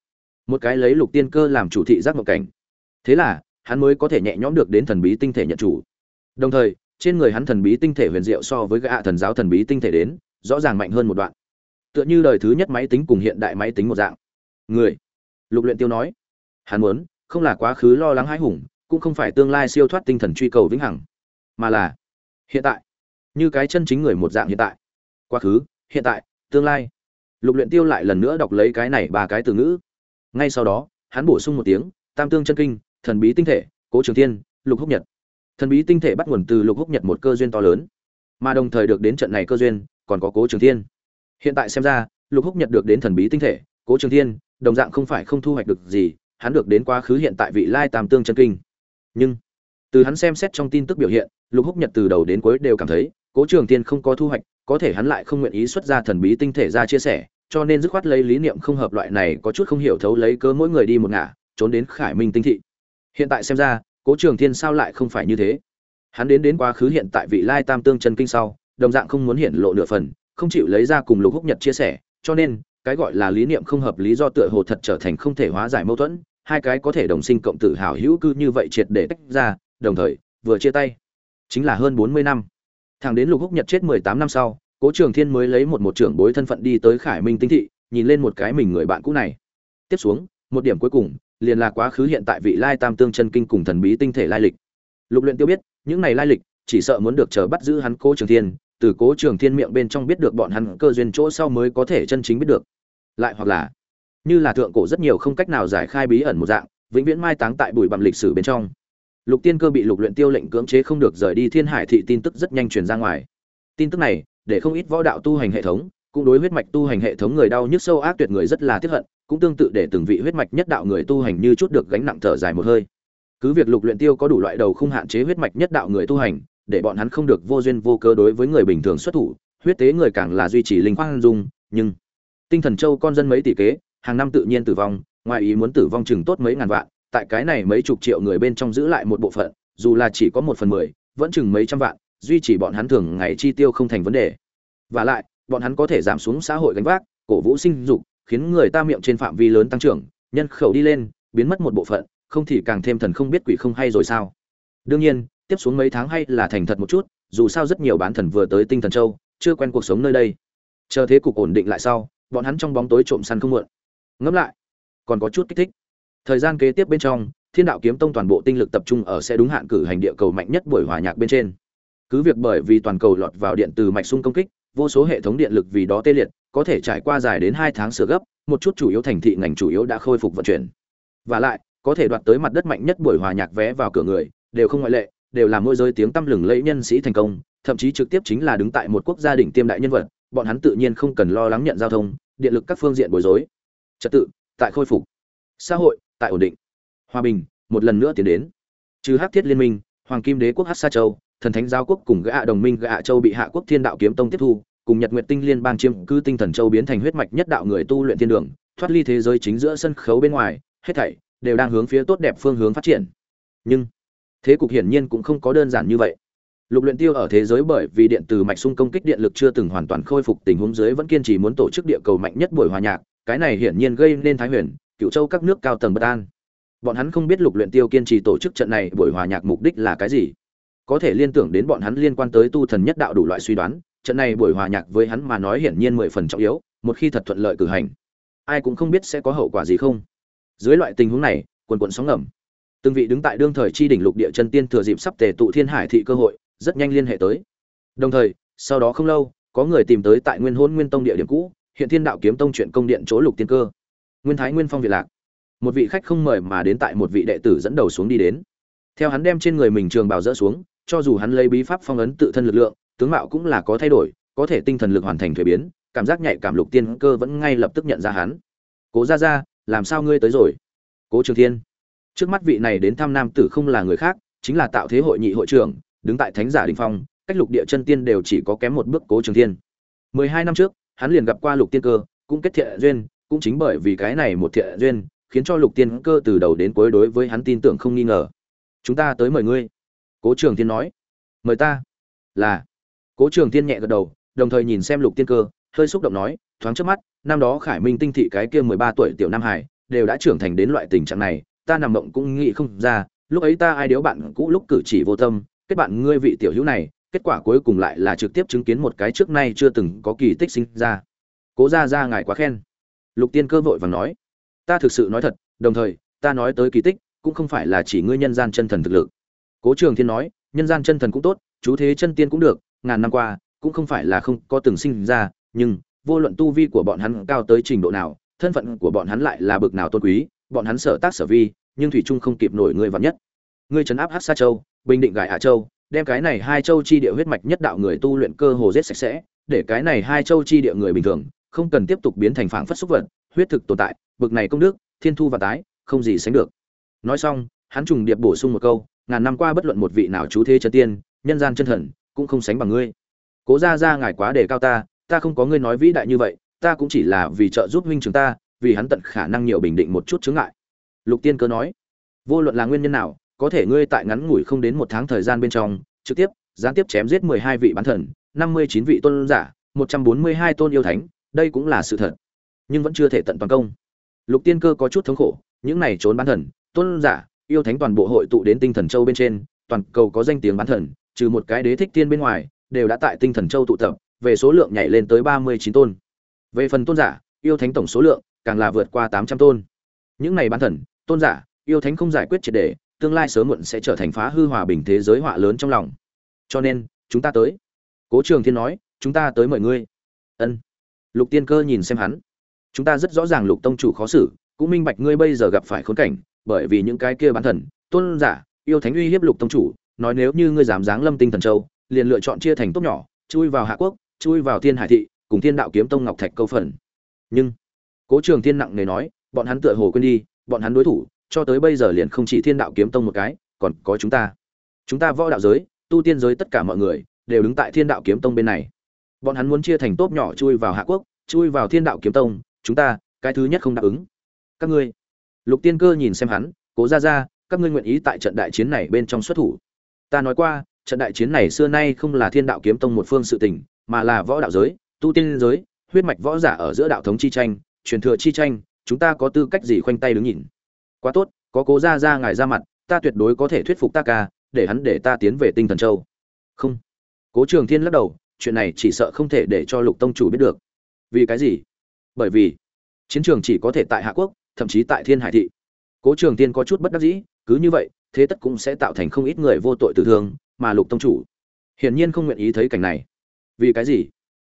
Một cái lấy lục tiên cơ làm chủ thị giác mộng cảnh. Thế là, hắn mới có thể nhẹ nhõm được đến thần bí tinh thể nhận chủ. Đồng thời, trên người hắn thần bí tinh thể huyền diệu so với gã thần giáo thần bí tinh thể đến, rõ ràng mạnh hơn một đoạn. Tựa như đời thứ nhất máy tính cùng hiện đại máy tính một dạng. Người, lục luyện tiêu nói, hắn muốn, không là quá khứ lo lắng hãi hùng, cũng không phải tương lai siêu thoát tinh thần truy cầu vĩnh hằng, mà là hiện tại. Như cái chân chính người một dạng hiện tại. Quá khứ, hiện tại, tương lai lục luyện tiêu lại lần nữa đọc lấy cái này ba cái từ ngữ. Ngay sau đó, hắn bổ sung một tiếng, tam tương chân kinh, thần bí tinh thể, cố trường thiên, lục húc nhật. Thần bí tinh thể bắt nguồn từ lục húc nhật một cơ duyên to lớn, mà đồng thời được đến trận này cơ duyên, còn có cố trường thiên. Hiện tại xem ra, lục húc nhật được đến thần bí tinh thể, cố trường thiên, đồng dạng không phải không thu hoạch được gì, hắn được đến quá khứ hiện tại vị lai tam tương chân kinh. Nhưng, từ hắn xem xét trong tin tức biểu hiện, lục húc nhật từ đầu đến cuối đều cảm thấy, cố trường thiên không có thu hoạch, có thể hắn lại không nguyện ý xuất ra thần bí tinh thể ra chia sẻ cho nên dứt khoát lấy lý niệm không hợp loại này có chút không hiểu thấu lấy cớ mỗi người đi một ngả, trốn đến khải minh tinh thị. Hiện tại xem ra, cố trường thiên sao lại không phải như thế? Hắn đến đến quá khứ hiện tại vị lai tam tương chân kinh sau, đồng dạng không muốn hiện lộ nửa phần, không chịu lấy ra cùng lục húc nhật chia sẻ, cho nên, cái gọi là lý niệm không hợp lý do tựa hồ thật trở thành không thể hóa giải mâu thuẫn, hai cái có thể đồng sinh cộng tử hảo hữu cư như vậy triệt để tách ra, đồng thời, vừa chia tay. Chính là hơn bốn mươi năm. Thằng đến lục húc nhật chết mười tám năm sau cố trường thiên mới lấy một một trưởng bối thân phận đi tới khải minh tinh thị, nhìn lên một cái mình người bạn cũ này. Tiếp xuống, một điểm cuối cùng, liền là quá khứ hiện tại vị lai tam tương chân kinh cùng thần bí tinh thể lai lịch. Lục luyện tiêu biết, những này lai lịch, chỉ sợ muốn được chờ bắt giữ hắn cố trường thiên, từ cố trường thiên miệng bên trong biết được bọn hắn cơ duyên chỗ sau mới có thể chân chính biết được. Lại hoặc là, như là thượng cổ rất nhiều không cách nào giải khai bí ẩn một dạng, vĩnh viễn mai táng tại bụi bặm lịch sử bên trong. Lục tiên cơ bị lục luyện tiêu lệnh cưỡng chế không được rời đi thiên hải thị tin tức rất nhanh truyền ra ngoài. Tin tức này để không ít võ đạo tu hành hệ thống, cũng đối huyết mạch tu hành hệ thống người đau nhức sâu ác tuyệt người rất là tiếc hận, cũng tương tự để từng vị huyết mạch nhất đạo người tu hành như chút được gánh nặng thở dài một hơi. Cứ việc lục luyện tiêu có đủ loại đầu không hạn chế huyết mạch nhất đạo người tu hành, để bọn hắn không được vô duyên vô cớ đối với người bình thường xuất thủ, huyết tế người càng là duy trì linh quang dung, nhưng tinh thần châu con dân mấy tỷ kế, hàng năm tự nhiên tử vong, ngoài ý muốn tử vong chừng tốt mấy ngàn vạn, tại cái này mấy chục triệu người bên trong giữ lại một bộ phận, dù là chỉ có một phần mười, vẫn chừng mấy trăm vạn duy trì bọn hắn thường ngày chi tiêu không thành vấn đề. Và lại, bọn hắn có thể giảm xuống xã hội gánh vác, cổ vũ sinh dục, khiến người ta miệng trên phạm vi lớn tăng trưởng, nhân khẩu đi lên, biến mất một bộ phận, không thì càng thêm thần không biết quỷ không hay rồi sao? Đương nhiên, tiếp xuống mấy tháng hay là thành thật một chút, dù sao rất nhiều bán thần vừa tới tinh thần châu, chưa quen cuộc sống nơi đây. Chờ thế cục ổn định lại sau, bọn hắn trong bóng tối trộm săn không muộn ngẫm lại, còn có chút kích thích. Thời gian kế tiếp bên trong, thiên đạo kiếm tông toàn bộ tinh lực tập trung ở sẽ đúng hạn cử hành địa cầu mạnh nhất buổi hòa nhạc bên trên cứ việc bởi vì toàn cầu lọt vào điện từ mạch sung công kích, vô số hệ thống điện lực vì đó tê liệt, có thể trải qua dài đến hai tháng sửa gấp, một chút chủ yếu thành thị ngành chủ yếu đã khôi phục vận chuyển. Và lại, có thể đoạt tới mặt đất mạnh nhất buổi hòa nhạc vé vào cửa người, đều không ngoại lệ, đều là môi giới tiếng tăm lừng lẫy nhân sĩ thành công, thậm chí trực tiếp chính là đứng tại một quốc gia đỉnh tiêm đại nhân vật, bọn hắn tự nhiên không cần lo lắng nhận giao thông, điện lực các phương diện bối rối. Trật tự, tại khôi phục. Xã hội, tại ổn định. Hòa bình, một lần nữa tiến đến. Trừ hắc thiết liên minh, hoàng kim đế quốc hắc sa châu thần thánh giáo quốc cùng gã đồng minh gã châu bị hạ quốc thiên đạo kiếm tông tiếp thu, cùng nhật nguyệt tinh liên bang chiêm cư tinh thần châu biến thành huyết mạch nhất đạo người tu luyện thiên đường, thoát ly thế giới chính giữa sân khấu bên ngoài, hết thảy đều đang hướng phía tốt đẹp phương hướng phát triển. Nhưng, thế cục hiển nhiên cũng không có đơn giản như vậy. Lục luyện tiêu ở thế giới bởi vì điện từ mạch xung công kích điện lực chưa từng hoàn toàn khôi phục, tình huống dưới vẫn kiên trì muốn tổ chức địa cầu mạnh nhất buổi hòa nhạc, cái này hiển nhiên gây nên thái huyền, cựu châu các nước cao tầng bất an. Bọn hắn không biết lục luyện tiêu kiên trì tổ chức trận này buổi hòa nhạc mục đích là cái gì có thể liên tưởng đến bọn hắn liên quan tới tu thần nhất đạo đủ loại suy đoán, trận này buổi hòa nhạc với hắn mà nói hiển nhiên mười phần trọng yếu, một khi thật thuận lợi cử hành, ai cũng không biết sẽ có hậu quả gì không. Dưới loại tình huống này, quần quần sóng ngầm. Từng vị đứng tại đương thời chi đỉnh lục địa chân tiên thừa dịp sắp tề tụ thiên hải thị cơ hội, rất nhanh liên hệ tới. Đồng thời, sau đó không lâu, có người tìm tới tại nguyên hôn nguyên tông địa điểm cũ, hiện thiên đạo kiếm tông chuyện công điện chỗ lục tiên cơ. Nguyên thái nguyên phong việt lạc. Một vị khách không mời mà đến tại một vị đệ tử dẫn đầu xuống đi đến. Theo hắn đem trên người mình trường bào rỡ xuống cho dù hắn lấy bí pháp phong ấn tự thân lực lượng, tướng mạo cũng là có thay đổi, có thể tinh thần lực hoàn thành thuế biến, cảm giác nhạy cảm lục tiên cơ vẫn ngay lập tức nhận ra hắn. Cố ra ra làm sao ngươi tới rồi? Cố trường thiên. Trước mắt vị này đến thăm nam tử không là người khác, chính là tạo thế hội nhị hội trưởng, đứng tại thánh giả đình phong, cách lục địa chân tiên đều chỉ có kém một bước cố trường thiên. Mười hai năm trước, hắn liền gặp qua lục tiên cơ, cũng kết thiện duyên, cũng chính bởi vì cái này một thiện duyên, khiến cho lục tiên cơ từ đầu đến cuối đối với hắn tin tưởng không nghi ngờ. Chúng ta tới mời ngươi cố trường tiên nói. Mời ta. Là. Cố trường tiên nhẹ gật đầu, đồng thời nhìn xem lục tiên cơ, hơi xúc động nói, thoáng trước mắt, năm đó khải minh tinh thị cái kia mười ba tuổi tiểu nam hải, đều đã trưởng thành đến loại tình trạng này, ta nằm mộng cũng nghĩ không ra, lúc ấy ta ai điếu bạn cũ lúc cử chỉ vô tâm, kết bạn ngươi vị tiểu hữu này, kết quả cuối cùng lại là trực tiếp chứng kiến một cái trước nay chưa từng có kỳ tích sinh ra. Cố ra ra ngài quá khen. Lục tiên cơ vội vàng nói, ta thực sự nói thật, đồng thời, ta nói tới kỳ tích, cũng không phải là chỉ ngươi nhân gian chân thần thực lực cố trường thiên nói, nhân gian chân thần cũng tốt, chú thế chân tiên cũng được, ngàn năm qua, cũng không phải là không có từng sinh ra, nhưng, vô luận tu vi của bọn hắn cao tới trình độ nào, thân phận của bọn hắn lại là bực nào tôn quý, bọn hắn sở tác sở vi, nhưng thủy trung không kịp nổi người vạn nhất. Ngươi trấn áp hát sa châu, bình định gài hạ châu, đem cái này hai châu chi địa huyết mạch nhất đạo người tu luyện cơ hồ giết sạch sẽ, để cái này hai châu chi địa người bình thường, không cần tiếp tục biến thành phảng phất xúc vật, huyết thực tồn tại, bực này công đức, thiên thu và tái, không gì sánh được. Nói xong, hắn trùng điệp bổ sung một câu ngàn năm qua bất luận một vị nào chú thế chân tiên, nhân gian chân thần, cũng không sánh bằng ngươi. Cố ra ra ngài quá đề cao ta ta không có ngươi nói vĩ đại như vậy, ta cũng chỉ là vì trợ giúp huynh trưởng ta, vì hắn tận khả năng nhiều bình định một chút chướng ngại. Lục tiên cơ nói. Vô luận là nguyên nhân nào, có thể ngươi tại ngắn ngủi không đến một tháng thời gian bên trong, trực tiếp, gián tiếp chém giết mười hai vị bán thần, năm mươi chín vị tôn giả, một trăm bốn mươi hai tôn yêu thánh, đây cũng là sự thật, nhưng vẫn chưa thể tận toàn công. Lục tiên cơ có chút thống khổ, những này trốn bán thần, tôn giả yêu thánh toàn bộ hội tụ đến tinh thần châu bên trên, toàn cầu có danh tiếng bán thần, trừ một cái đế thích tiên bên ngoài, đều đã tại tinh thần châu tụ tập, về số lượng nhảy lên tới ba mươi chín tôn. Về phần tôn giả, yêu thánh tổng số lượng càng là vượt qua tám trăm tôn. Những này bán thần, tôn giả, yêu thánh không giải quyết triệt đề tương lai sớm muộn sẽ trở thành phá hư hòa bình thế giới họa lớn trong lòng. Cho nên, chúng ta tới. Cố trường thiên nói, chúng ta tới mời ngươi. Ân. Lục tiên cơ nhìn xem hắn. Chúng ta rất rõ ràng lục tông chủ khó xử, cũng minh bạch ngươi bây giờ gặp phải khốn cảnh bởi vì những cái kia bán thần, tôn giả, yêu thánh uy hiếp lục tông chủ, nói nếu như ngươi dám giáng lâm tinh thần châu, liền lựa chọn chia thành tốt nhỏ, chui vào hạ quốc, chui vào thiên hải thị, cùng thiên đạo kiếm tông ngọc thạch câu phần. Nhưng, cố trường thiên nặng nề nói, bọn hắn tựa hồ quên đi, bọn hắn đối thủ, cho tới bây giờ liền không chỉ thiên đạo kiếm tông một cái, còn có chúng ta. Chúng ta võ đạo giới, tu tiên giới tất cả mọi người, đều đứng tại thiên đạo kiếm tông bên này. Bọn hắn muốn chia thành tốp nhỏ chui vào hạ quốc, chui vào thiên đạo kiếm tông, chúng ta, cái thứ nhất không đáp ứng. Các ngươi lục tiên cơ nhìn xem hắn, cố ra ra các ngươi nguyện ý tại trận đại chiến này bên trong xuất thủ? Ta nói qua, trận đại chiến này xưa nay không là thiên đạo kiếm tông một phương sự tình, mà là võ đạo giới, tu tiên giới, huyết mạch võ giả ở giữa đạo thống chi tranh, truyền thừa chi tranh, chúng ta có tư cách gì khoanh tay đứng nhìn? Quá tốt, có cố ra ra ngài ra mặt, ta tuyệt đối có thể thuyết phục ta ca, để hắn để ta tiến về tinh thần châu. Không. Cố trường thiên lắc đầu, chuyện này chỉ sợ không thể để cho lục tông chủ biết được. Vì cái gì? Bởi vì, chiến trường chỉ có thể tại hạ quốc thậm chí tại thiên hải thị. Cố trường tiên có chút bất đắc dĩ, cứ như vậy, thế tất cũng sẽ tạo thành không ít người vô tội tử thương, mà lục tông chủ hiển nhiên không nguyện ý thấy cảnh này. Vì cái gì?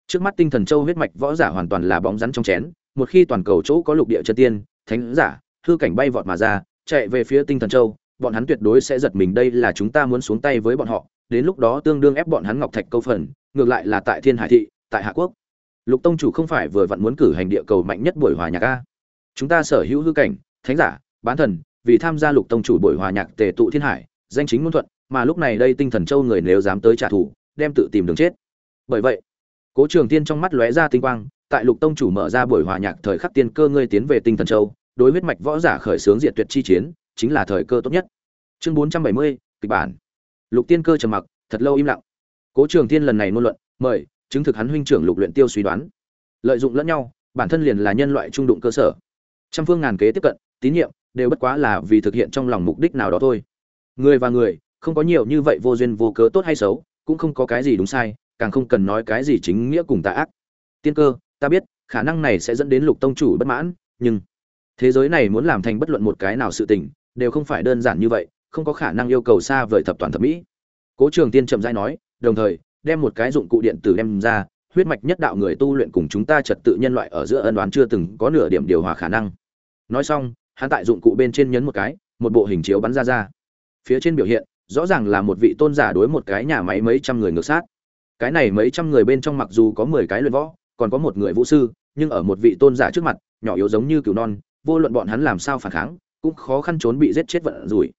Trước mắt tinh thần châu huyết mạch võ giả hoàn toàn là bóng rắn trong chén, một khi toàn cầu chỗ có lục địa chân tiên, thánh giả, hư cảnh bay vọt mà ra, chạy về phía tinh thần châu, bọn hắn tuyệt đối sẽ giật mình đây là chúng ta muốn xuống tay với bọn họ, đến lúc đó tương đương ép bọn hắn ngọc thạch câu phần, ngược lại là tại thiên hải thị, tại hạ quốc. Lục tông chủ không phải vừa vặn muốn cử hành địa cầu mạnh nhất buổi hòa nhạc a? Chúng ta sở hữu hư cảnh, thánh giả, bán thần, vì tham gia lục tông chủ buổi hòa nhạc tề tụ thiên hải, danh chính ngôn thuận, mà lúc này đây tinh thần châu người nếu dám tới trả thù, đem tự tìm đường chết. Bởi vậy, cố trường tiên trong mắt lóe ra tinh quang, tại lục tông chủ mở ra buổi hòa nhạc thời khắc tiên cơ ngươi tiến về tinh thần châu, đối huyết mạch võ giả khởi xướng diệt tuyệt chi chiến, chính là thời cơ tốt nhất. Chương bốn trăm bảy mươi, kịch bản. Lục tiên cơ trầm mặc, thật lâu im lặng. Cố trường tiên lần này ngôn luận, mời, chứng thực hắn huynh trưởng lục luyện tiêu suy đoán. Lợi dụng lẫn nhau, bản thân liền là nhân loại trung đụng cơ sở trăm phương ngàn kế tiếp cận, tín nhiệm, đều bất quá là vì thực hiện trong lòng mục đích nào đó thôi. Người và người, không có nhiều như vậy vô duyên vô cớ tốt hay xấu, cũng không có cái gì đúng sai, càng không cần nói cái gì chính nghĩa cùng tà ác. Tiên cơ, ta biết, khả năng này sẽ dẫn đến lục tông chủ bất mãn, nhưng thế giới này muốn làm thành bất luận một cái nào sự tình, đều không phải đơn giản như vậy, không có khả năng yêu cầu xa vời thập toàn thập mỹ. Cố trường tiên chậm rãi nói, đồng thời, đem một cái dụng cụ điện tử đem ra huyết mạch nhất đạo người tu luyện cùng chúng ta trật tự nhân loại ở giữa ân đoán chưa từng có nửa điểm điều hòa khả năng. Nói xong, hắn tại dụng cụ bên trên nhấn một cái, một bộ hình chiếu bắn ra ra. Phía trên biểu hiện, rõ ràng là một vị tôn giả đối một cái nhà máy mấy trăm người ngược sát. Cái này mấy trăm người bên trong mặc dù có mười cái luyện võ, còn có một người vũ sư, nhưng ở một vị tôn giả trước mặt, nhỏ yếu giống như cừu non, vô luận bọn hắn làm sao phản kháng, cũng khó khăn trốn bị giết chết vận rủi.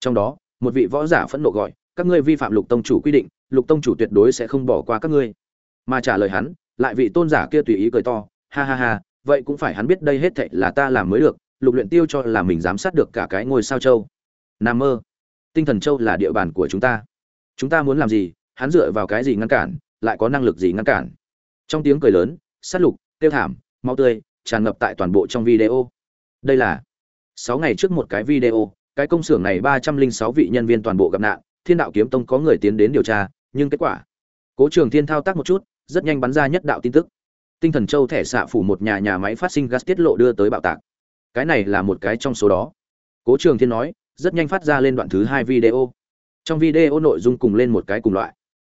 Trong đó, một vị võ giả phẫn nộ gọi, các ngươi vi phạm lục tông chủ quy định, lục tông chủ tuyệt đối sẽ không bỏ qua các ngươi mà trả lời hắn, lại vị tôn giả kia tùy ý cười to, ha ha ha, vậy cũng phải hắn biết đây hết thệ là ta làm mới được, lục luyện tiêu cho là mình giám sát được cả cái ngôi sao châu. Nam mơ, tinh thần châu là địa bàn của chúng ta. Chúng ta muốn làm gì, hắn dựa vào cái gì ngăn cản, lại có năng lực gì ngăn cản? Trong tiếng cười lớn, sát lục, tiêu thảm, máu tươi, tràn ngập tại toàn bộ trong video. Đây là sáu ngày trước một cái video, cái công xưởng này ba trăm linh sáu vị nhân viên toàn bộ gặp nạn, thiên đạo kiếm tông có người tiến đến điều tra, nhưng kết quả, cố trường thiên thao tác một chút rất nhanh bắn ra nhất đạo tin tức. Tinh thần châu thẻ xạ phủ một nhà nhà máy phát sinh gas tiết lộ đưa tới bạo tạc. Cái này là một cái trong số đó. Cố trường thiên nói, rất nhanh phát ra lên đoạn thứ hai video. Trong video nội dung cùng lên một cái cùng loại.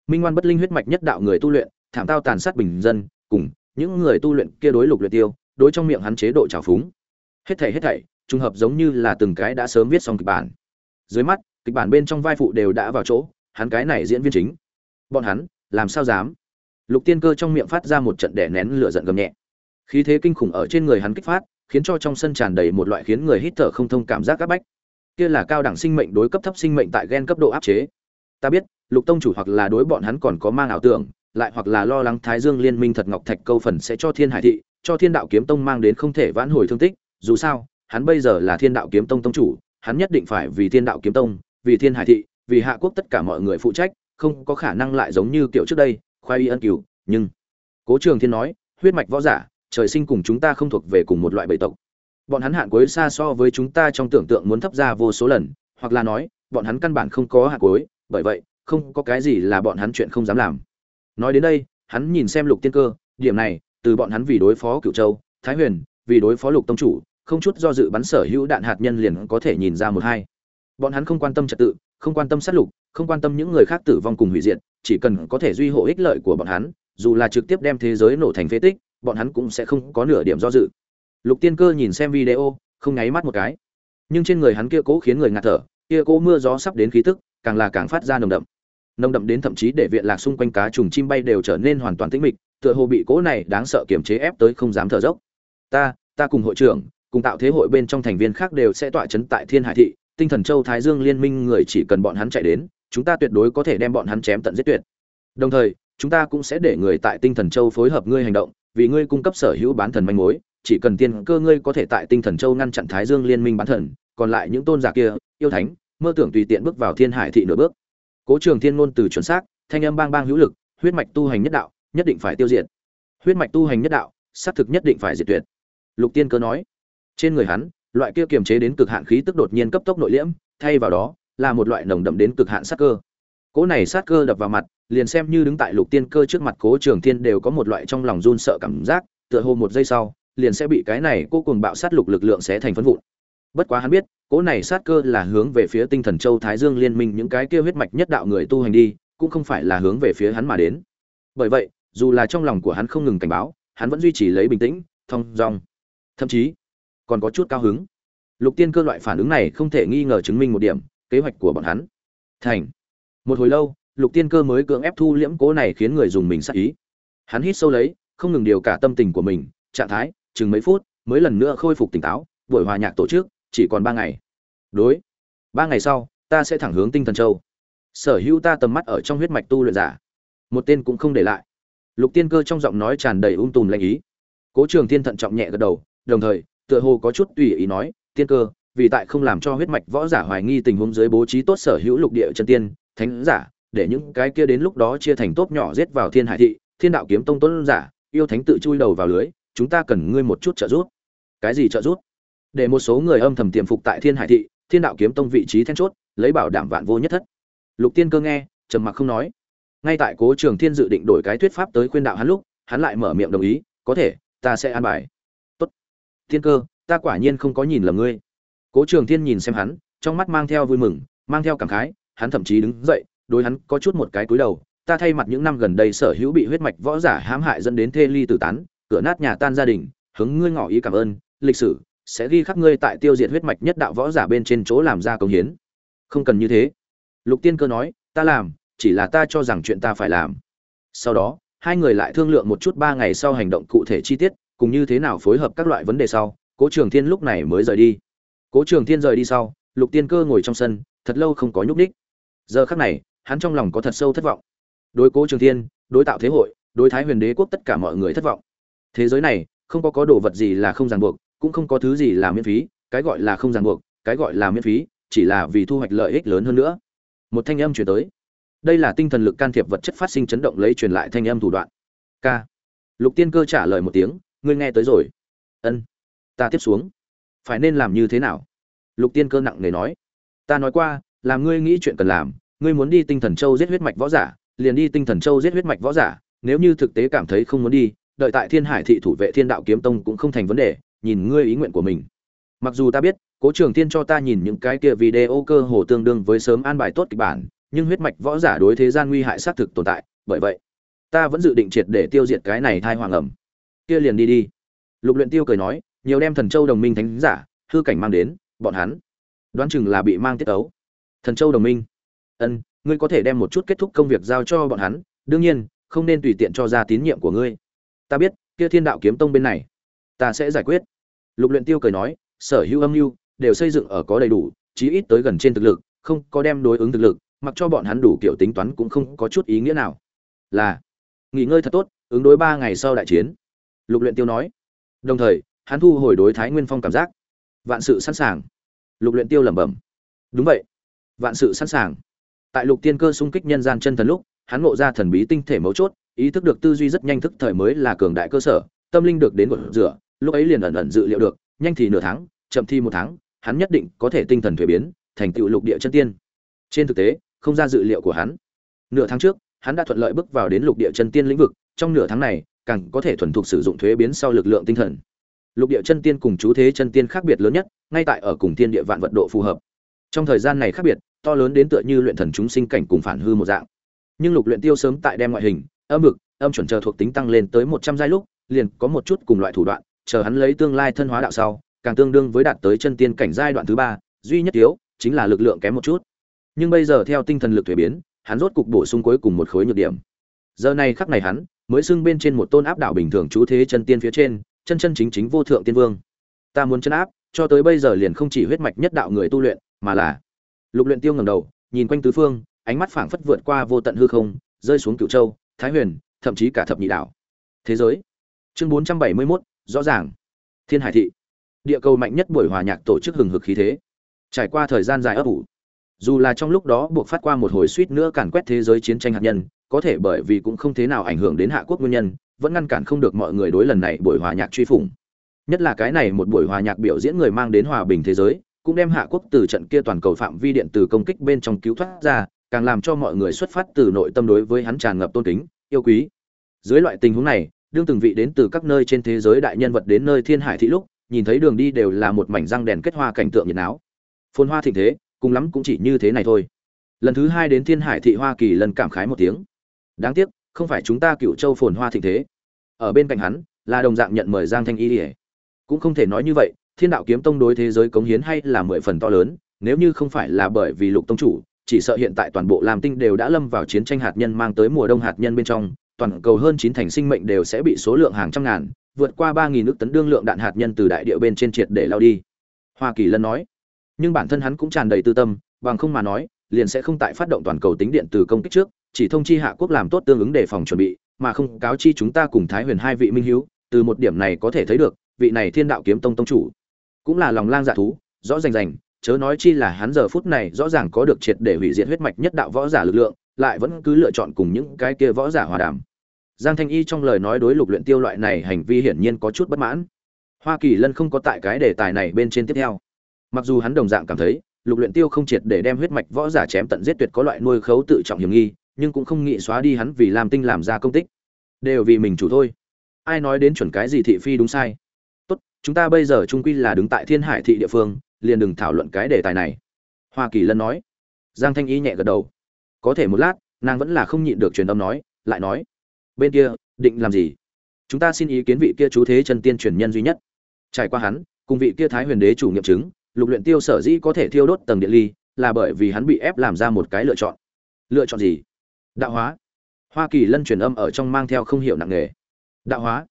Minh ngoan bất linh huyết mạch nhất đạo người tu luyện, thảm tao tàn sát bình dân, cùng những người tu luyện kia đối lục luyện tiêu, đối trong miệng hắn chế độ trào phúng. Hết thảy hết thảy, trùng hợp giống như là từng cái đã sớm viết xong kịch bản. Dưới mắt, kịch bản bên trong vai phụ đều đã vào chỗ, hắn cái này diễn viên chính. Bọn hắn, làm sao dám? Lục tiên cơ trong miệng phát ra một trận đẻ nén lửa giận gầm nhẹ. Khí thế kinh khủng ở trên người hắn kích phát, khiến cho trong sân tràn đầy một loại khiến người hít thở không thông cảm giác áp bách. Kia là cao đẳng sinh mệnh đối cấp thấp sinh mệnh tại gen cấp độ áp chế. Ta biết, lục tông chủ hoặc là đối bọn hắn còn có mang ảo tưởng, lại hoặc là lo lắng thái dương liên minh thật ngọc thạch câu phần sẽ cho thiên hải thị, cho thiên đạo kiếm tông mang đến không thể vãn hồi thương tích. Dù sao, hắn bây giờ là thiên đạo kiếm tông tông chủ, hắn nhất định phải vì thiên đạo kiếm tông, vì thiên hải thị, vì hạ quốc tất cả mọi người phụ trách, không có khả năng lại giống như kiểu trước đây khoai y ân cửu, nhưng cố trường thiên nói, huyết mạch võ giả, trời sinh cùng chúng ta không thuộc về cùng một loại bầy tộc. Bọn hắn hạn cuối xa so với chúng ta trong tưởng tượng muốn thấp ra vô số lần, hoặc là nói, bọn hắn căn bản không có hạn cuối, bởi vậy, không có cái gì là bọn hắn chuyện không dám làm. Nói đến đây, hắn nhìn xem lục tiên cơ, điểm này, từ bọn hắn vì đối phó cựu châu, thái huyền, vì đối phó lục tông chủ, không chút do dự bắn sở hữu đạn hạt nhân liền có thể nhìn ra một hai. Bọn hắn không quan tâm trật tự, không quan tâm sát lục, không quan tâm những người khác tử vong cùng hủy diệt chỉ cần có thể duy hộ ích lợi của bọn hắn, dù là trực tiếp đem thế giới nổ thành phế tích, bọn hắn cũng sẽ không có nửa điểm do dự. Lục tiên cơ nhìn xem video, không nháy mắt một cái. Nhưng trên người hắn kia cố khiến người ngạt thở, kia cố mưa gió sắp đến khí tức, càng là càng phát ra nồng đậm. Nồng đậm đến thậm chí để viện lạc xung quanh cá trùng chim bay đều trở nên hoàn toàn tĩnh mịch, tựa hồ bị cố này đáng sợ kiềm chế ép tới không dám thở dốc. Ta ta cùng hội trưởng, cùng tạo thế hội bên trong thành viên khác đều sẽ tọa chấn tại thiên hải thị, tinh thần châu thái dương liên minh người chỉ cần bọn hắn chạy đến chúng ta tuyệt đối có thể đem bọn hắn chém tận giết tuyệt. Đồng thời, chúng ta cũng sẽ để người tại tinh thần châu phối hợp ngươi hành động, vì ngươi cung cấp sở hữu bán thần manh mối, chỉ cần tiên cơ ngươi có thể tại tinh thần châu ngăn chặn thái dương liên minh bán thần, còn lại những tôn giả kia, yêu thánh, mơ tưởng tùy tiện bước vào thiên hải thị nửa bước. Cố trường thiên ngôn từ chuẩn xác, thanh âm bang bang hữu lực, huyết mạch tu hành nhất đạo, nhất định phải tiêu diệt. Huyết mạch tu hành nhất đạo, xác thực nhất định phải diệt tuyệt. Lục tiên cơ nói. Trên người hắn, loại kia kiềm chế đến cực hạn khí tức đột nhiên cấp tốc nội liễm, thay vào đó là một loại nồng đậm đến cực hạn sát cơ. Cỗ này sát cơ đập vào mặt, liền xem như đứng tại lục tiên cơ trước mặt cố trường thiên đều có một loại trong lòng run sợ cảm giác, tựa hồ một giây sau, liền sẽ bị cái này cô cùng bạo sát lục lực lượng sẽ thành phân vụn. Bất quá hắn biết, cỗ này sát cơ là hướng về phía tinh thần châu thái dương liên minh những cái kia huyết mạch nhất đạo người tu hành đi, cũng không phải là hướng về phía hắn mà đến. Bởi vậy, dù là trong lòng của hắn không ngừng cảnh báo, hắn vẫn duy trì lấy bình tĩnh, thong dong. Thậm chí, còn có chút cao hứng. Lục tiên cơ loại phản ứng này không thể nghi ngờ chứng minh một điểm kế hoạch của bọn hắn. Thành. Một hồi lâu, lục tiên cơ mới cưỡng ép thu liễm cố này khiến người dùng mình sắc ý. Hắn hít sâu lấy, không ngừng điều cả tâm tình của mình, trạng thái, chừng mấy phút, mới lần nữa khôi phục tỉnh táo, buổi hòa nhạc tổ chức, chỉ còn ba ngày. Đối. Ba ngày sau, ta sẽ thẳng hướng tinh thần châu. Sở hữu ta tầm mắt ở trong huyết mạch tu luyện giả. Một tên cũng không để lại. Lục tiên cơ trong giọng nói tràn đầy ung tùm lanh ý. Cố trường thiên thận trọng nhẹ gật đầu, đồng thời, tựa hồ có chút tùy ý nói, tiên cơ vì tại không làm cho huyết mạch võ giả hoài nghi tình huống dưới bố trí tốt sở hữu lục địa chân tiên, thánh giả, để những cái kia đến lúc đó chia thành tốt nhỏ giết vào thiên hải thị, thiên đạo kiếm tông tuấn giả, yêu thánh tự chui đầu vào lưới, chúng ta cần ngươi một chút trợ giúp. Cái gì trợ giúp? Để một số người âm thầm tiềm phục tại thiên hải thị, thiên đạo kiếm tông vị trí then chốt, lấy bảo đảm vạn vô nhất thất. Lục tiên cơ nghe, trầm mặc không nói. Ngay tại cố trường thiên dự định đổi cái thuyết pháp tới khuyên đạo hắn lúc, hắn lại mở miệng đồng ý, có thể, ta sẽ an bài. Tốt. Thiên cơ, ta quả nhiên không có nhìn lầm ngươi cố trường thiên nhìn xem hắn, trong mắt mang theo vui mừng, mang theo cảm khái, hắn thậm chí đứng dậy, đối hắn có chút một cái cúi đầu, ta thay mặt những năm gần đây sở hữu bị huyết mạch võ giả hãm hại dẫn đến thê ly tử tán, cửa nát nhà tan gia đình, hướng ngươi ngỏ ý cảm ơn, lịch sử sẽ ghi khắc ngươi tại tiêu diệt huyết mạch nhất đạo võ giả bên trên chỗ làm ra công hiến. Không cần như thế. Lục tiên cơ nói, ta làm, chỉ là ta cho rằng chuyện ta phải làm. Sau đó, hai người lại thương lượng một chút ba ngày sau hành động cụ thể chi tiết, cùng như thế nào phối hợp các loại vấn đề sau, cố trường thiên lúc này mới rời đi cố trường thiên rời đi sau, lục tiên cơ ngồi trong sân, thật lâu không có nhúc ních giờ khắc này, hắn trong lòng có thật sâu thất vọng. Đối cố trường thiên, đối tạo thế hội, đối thái huyền đế quốc tất cả mọi người thất vọng. Thế giới này, không có có đồ vật gì là không ràng buộc, cũng không có thứ gì là miễn phí, cái gọi là không ràng buộc, cái gọi là miễn phí, chỉ là vì thu hoạch lợi ích lớn hơn nữa. Một thanh âm chuyển tới. Đây là tinh thần lực can thiệp vật chất phát sinh chấn động lấy truyền lại thanh âm thủ đoạn. K lục tiên cơ trả lời một tiếng, ngươi nghe tới rồi. Ân, ta tiếp xuống phải nên làm như thế nào? Lục tiên cơ nặng nề nói. Ta nói qua làm ngươi nghĩ chuyện cần làm, ngươi muốn đi tinh thần châu giết huyết mạch võ giả, liền đi tinh thần châu giết huyết mạch võ giả, nếu như thực tế cảm thấy không muốn đi, đợi tại thiên hải thị thủ vệ thiên đạo kiếm tông cũng không thành vấn đề, nhìn ngươi ý nguyện của mình. Mặc dù ta biết, cố trường thiên cho ta nhìn những cái kia video cơ hồ tương đương với sớm an bài tốt kịch bản, nhưng huyết mạch võ giả đối thế gian nguy hại xác thực tồn tại, bởi vậy, ta vẫn dự định triệt để tiêu diệt cái này thai hoàng ẩm. Kia liền đi đi. Lục luyện tiêu cười nói nhiều đem thần châu đồng minh thánh giả, hư cảnh mang đến, bọn hắn đoán chừng là bị mang tiết ấu thần châu đồng minh. Ân, ngươi có thể đem một chút kết thúc công việc giao cho bọn hắn, đương nhiên, không nên tùy tiện cho ra tín nhiệm của ngươi. Ta biết, kia thiên đạo kiếm tông bên này, ta sẽ giải quyết. Lục luyện tiêu cười nói, sở hữu âm mưu đều xây dựng ở có đầy đủ, chí ít tới gần trên thực lực, không có đem đối ứng thực lực, mặc cho bọn hắn đủ kiểu tính toán cũng không có chút ý nghĩa nào. Là, nghỉ ngơi thật tốt, ứng đối ba ngày sau đại chiến. Lục luyện tiêu nói. Đồng thời hắn thu hồi đối thái nguyên phong cảm giác. Vạn sự sẵn sàng. Lục luyện tiêu lẩm bẩm. Đúng vậy. Vạn sự sẵn sàng. Tại lục tiên cơ xung kích nhân gian chân thần lúc, hắn ngộ ra thần bí tinh thể mấu chốt, ý thức được tư duy rất nhanh thức thời mới là cường đại cơ sở, tâm linh được đến gột rửa, lúc ấy liền ẩn ẩn dự liệu được, nhanh thì nửa tháng, chậm thì một tháng, hắn nhất định có thể tinh thần thuế biến, thành tựu lục địa chân tiên. Trên thực tế, không ra dự liệu của hắn. Nửa tháng trước, hắn đã thuận lợi bước vào đến lục địa chân tiên lĩnh vực, trong nửa tháng này, càng có thể thuần thục sử dụng thuế biến sau lực lượng tinh thần lục địa chân tiên cùng chú thế chân tiên khác biệt lớn nhất, ngay tại ở cùng tiên địa vạn vận độ phù hợp. Trong thời gian này khác biệt, to lớn đến tựa như luyện thần chúng sinh cảnh cùng phản hư một dạng. Nhưng lục luyện tiêu sớm tại đem ngoại hình, âm vực, âm chuẩn chờ thuộc tính tăng lên tới một trăm giai lúc, liền có một chút cùng loại thủ đoạn, chờ hắn lấy tương lai thân hóa đạo sau, càng tương đương với đạt tới chân tiên cảnh giai đoạn thứ ba, duy nhất yếu chính là lực lượng kém một chút. Nhưng bây giờ theo tinh thần lực thuế biến, hắn rốt cục bổ sung cuối cùng một khối nhược điểm. Giờ này khắc này hắn mới xưng bên trên một tôn áp đảo bình thường chú thế chân tiên phía trên chân chân chính chính vô thượng tiên vương. Ta muốn chân áp cho tới bây giờ liền không chỉ huyết mạch nhất đạo người tu luyện mà là lục luyện tiêu ngẩng đầu nhìn quanh tứ phương ánh mắt phảng phất vượt qua vô tận hư không rơi xuống cửu châu thái huyền thậm chí cả thập nhị đảo thế giới. Chương 471, rõ ràng. Thiên hải thị. Địa cầu mạnh nhất buổi hòa nhạc tổ chức hừng hực khí thế. Trải qua thời gian dài ấp ủ dù là trong lúc đó buộc phát qua một hồi suýt nữa càn quét thế giới chiến tranh hạt nhân có thể bởi vì cũng không thế nào ảnh hưởng đến hạ quốc nguyên nhân vẫn ngăn cản không được mọi người đối lần này buổi hòa nhạc truy phủng. Nhất là cái này một buổi hòa nhạc biểu diễn người mang đến hòa bình thế giới, cũng đem hạ quốc từ trận kia toàn cầu phạm vi điện từ công kích bên trong cứu thoát ra, càng làm cho mọi người xuất phát từ nội tâm đối với hắn tràn ngập tôn kính, yêu quý. Dưới loại tình huống này, đương từng vị đến từ các nơi trên thế giới đại nhân vật đến nơi thiên hải thị lúc, nhìn thấy đường đi đều là một mảnh răng đèn kết hoa cảnh tượng nhiệt áo phồn hoa thịnh thế, cùng lắm cũng chỉ như thế này thôi. Lần thứ hai đến thiên hải thị hoa kỳ lần cảm khái một tiếng. Đáng tiếc không phải chúng ta cựu châu phồn hoa thịnh thế. Ở bên cạnh hắn, là đồng dạng nhận mời giang thanh y ỉa cũng không thể nói như vậy, thiên đạo kiếm tông đối thế giới cống hiến hay là mười phần to lớn, nếu như không phải là bởi vì lục tông chủ, chỉ sợ hiện tại toàn bộ làm tinh đều đã lâm vào chiến tranh hạt nhân mang tới mùa đông hạt nhân bên trong, toàn cầu hơn chín thành sinh mệnh đều sẽ bị số lượng hàng trăm ngàn, vượt qua ba nghìn nước tấn đương lượng đạn hạt nhân từ đại địa bên trên triệt để lao đi. Hoa kỳ lân nói, nhưng bản thân hắn cũng tràn đầy tư tâm, bằng không mà nói, liền sẽ không tại phát động toàn cầu tính điện từ công kích trước chỉ thông chi hạ quốc làm tốt tương ứng để phòng chuẩn bị, mà không cáo chi chúng ta cùng thái huyền hai vị minh hiếu, từ một điểm này có thể thấy được, vị này thiên đạo kiếm tông tông chủ cũng là lòng lang dạ thú, rõ rành rành, chớ nói chi là hắn giờ phút này rõ ràng có được triệt để hủy diệt huyết mạch nhất đạo võ giả lực lượng, lại vẫn cứ lựa chọn cùng những cái kia võ giả hòa đàm. Giang thanh y trong lời nói đối lục luyện tiêu loại này hành vi hiển nhiên có chút bất mãn. Hoa kỳ lân không có tại cái đề tài này bên trên tiếp theo. Mặc dù hắn đồng dạng cảm thấy, lục luyện tiêu không triệt để đem huyết mạch võ giả chém tận giết tuyệt có loại nuôi khấu tự trọng hiểm nghi nhưng cũng không nghĩ xóa đi hắn vì làm tinh làm ra công tích. Đều vì mình chủ thôi. Ai nói đến chuẩn cái gì thị phi đúng sai? Tốt, chúng ta bây giờ trung quy là đứng tại thiên hải thị địa phương, liền đừng thảo luận cái đề tài này. Hoa kỳ lân nói. Giang thanh y nhẹ gật đầu. Có thể một lát, nàng vẫn là không nhịn được truyền âm nói, lại nói. Bên kia, định làm gì? Chúng ta xin ý kiến vị kia chú thế chân tiên truyền nhân duy nhất. Trải qua hắn, cùng vị kia thái huyền đế chủ nghiệm chứng, lục luyện tiêu sở dĩ có thể thiêu đốt tầng điện ly, là bởi vì hắn bị ép làm ra một cái lựa chọn. Lựa chọn gì? Đạo hóa. Hoa kỳ lân truyền âm ở trong mang theo không hiểu nặng nghề đạo hóa.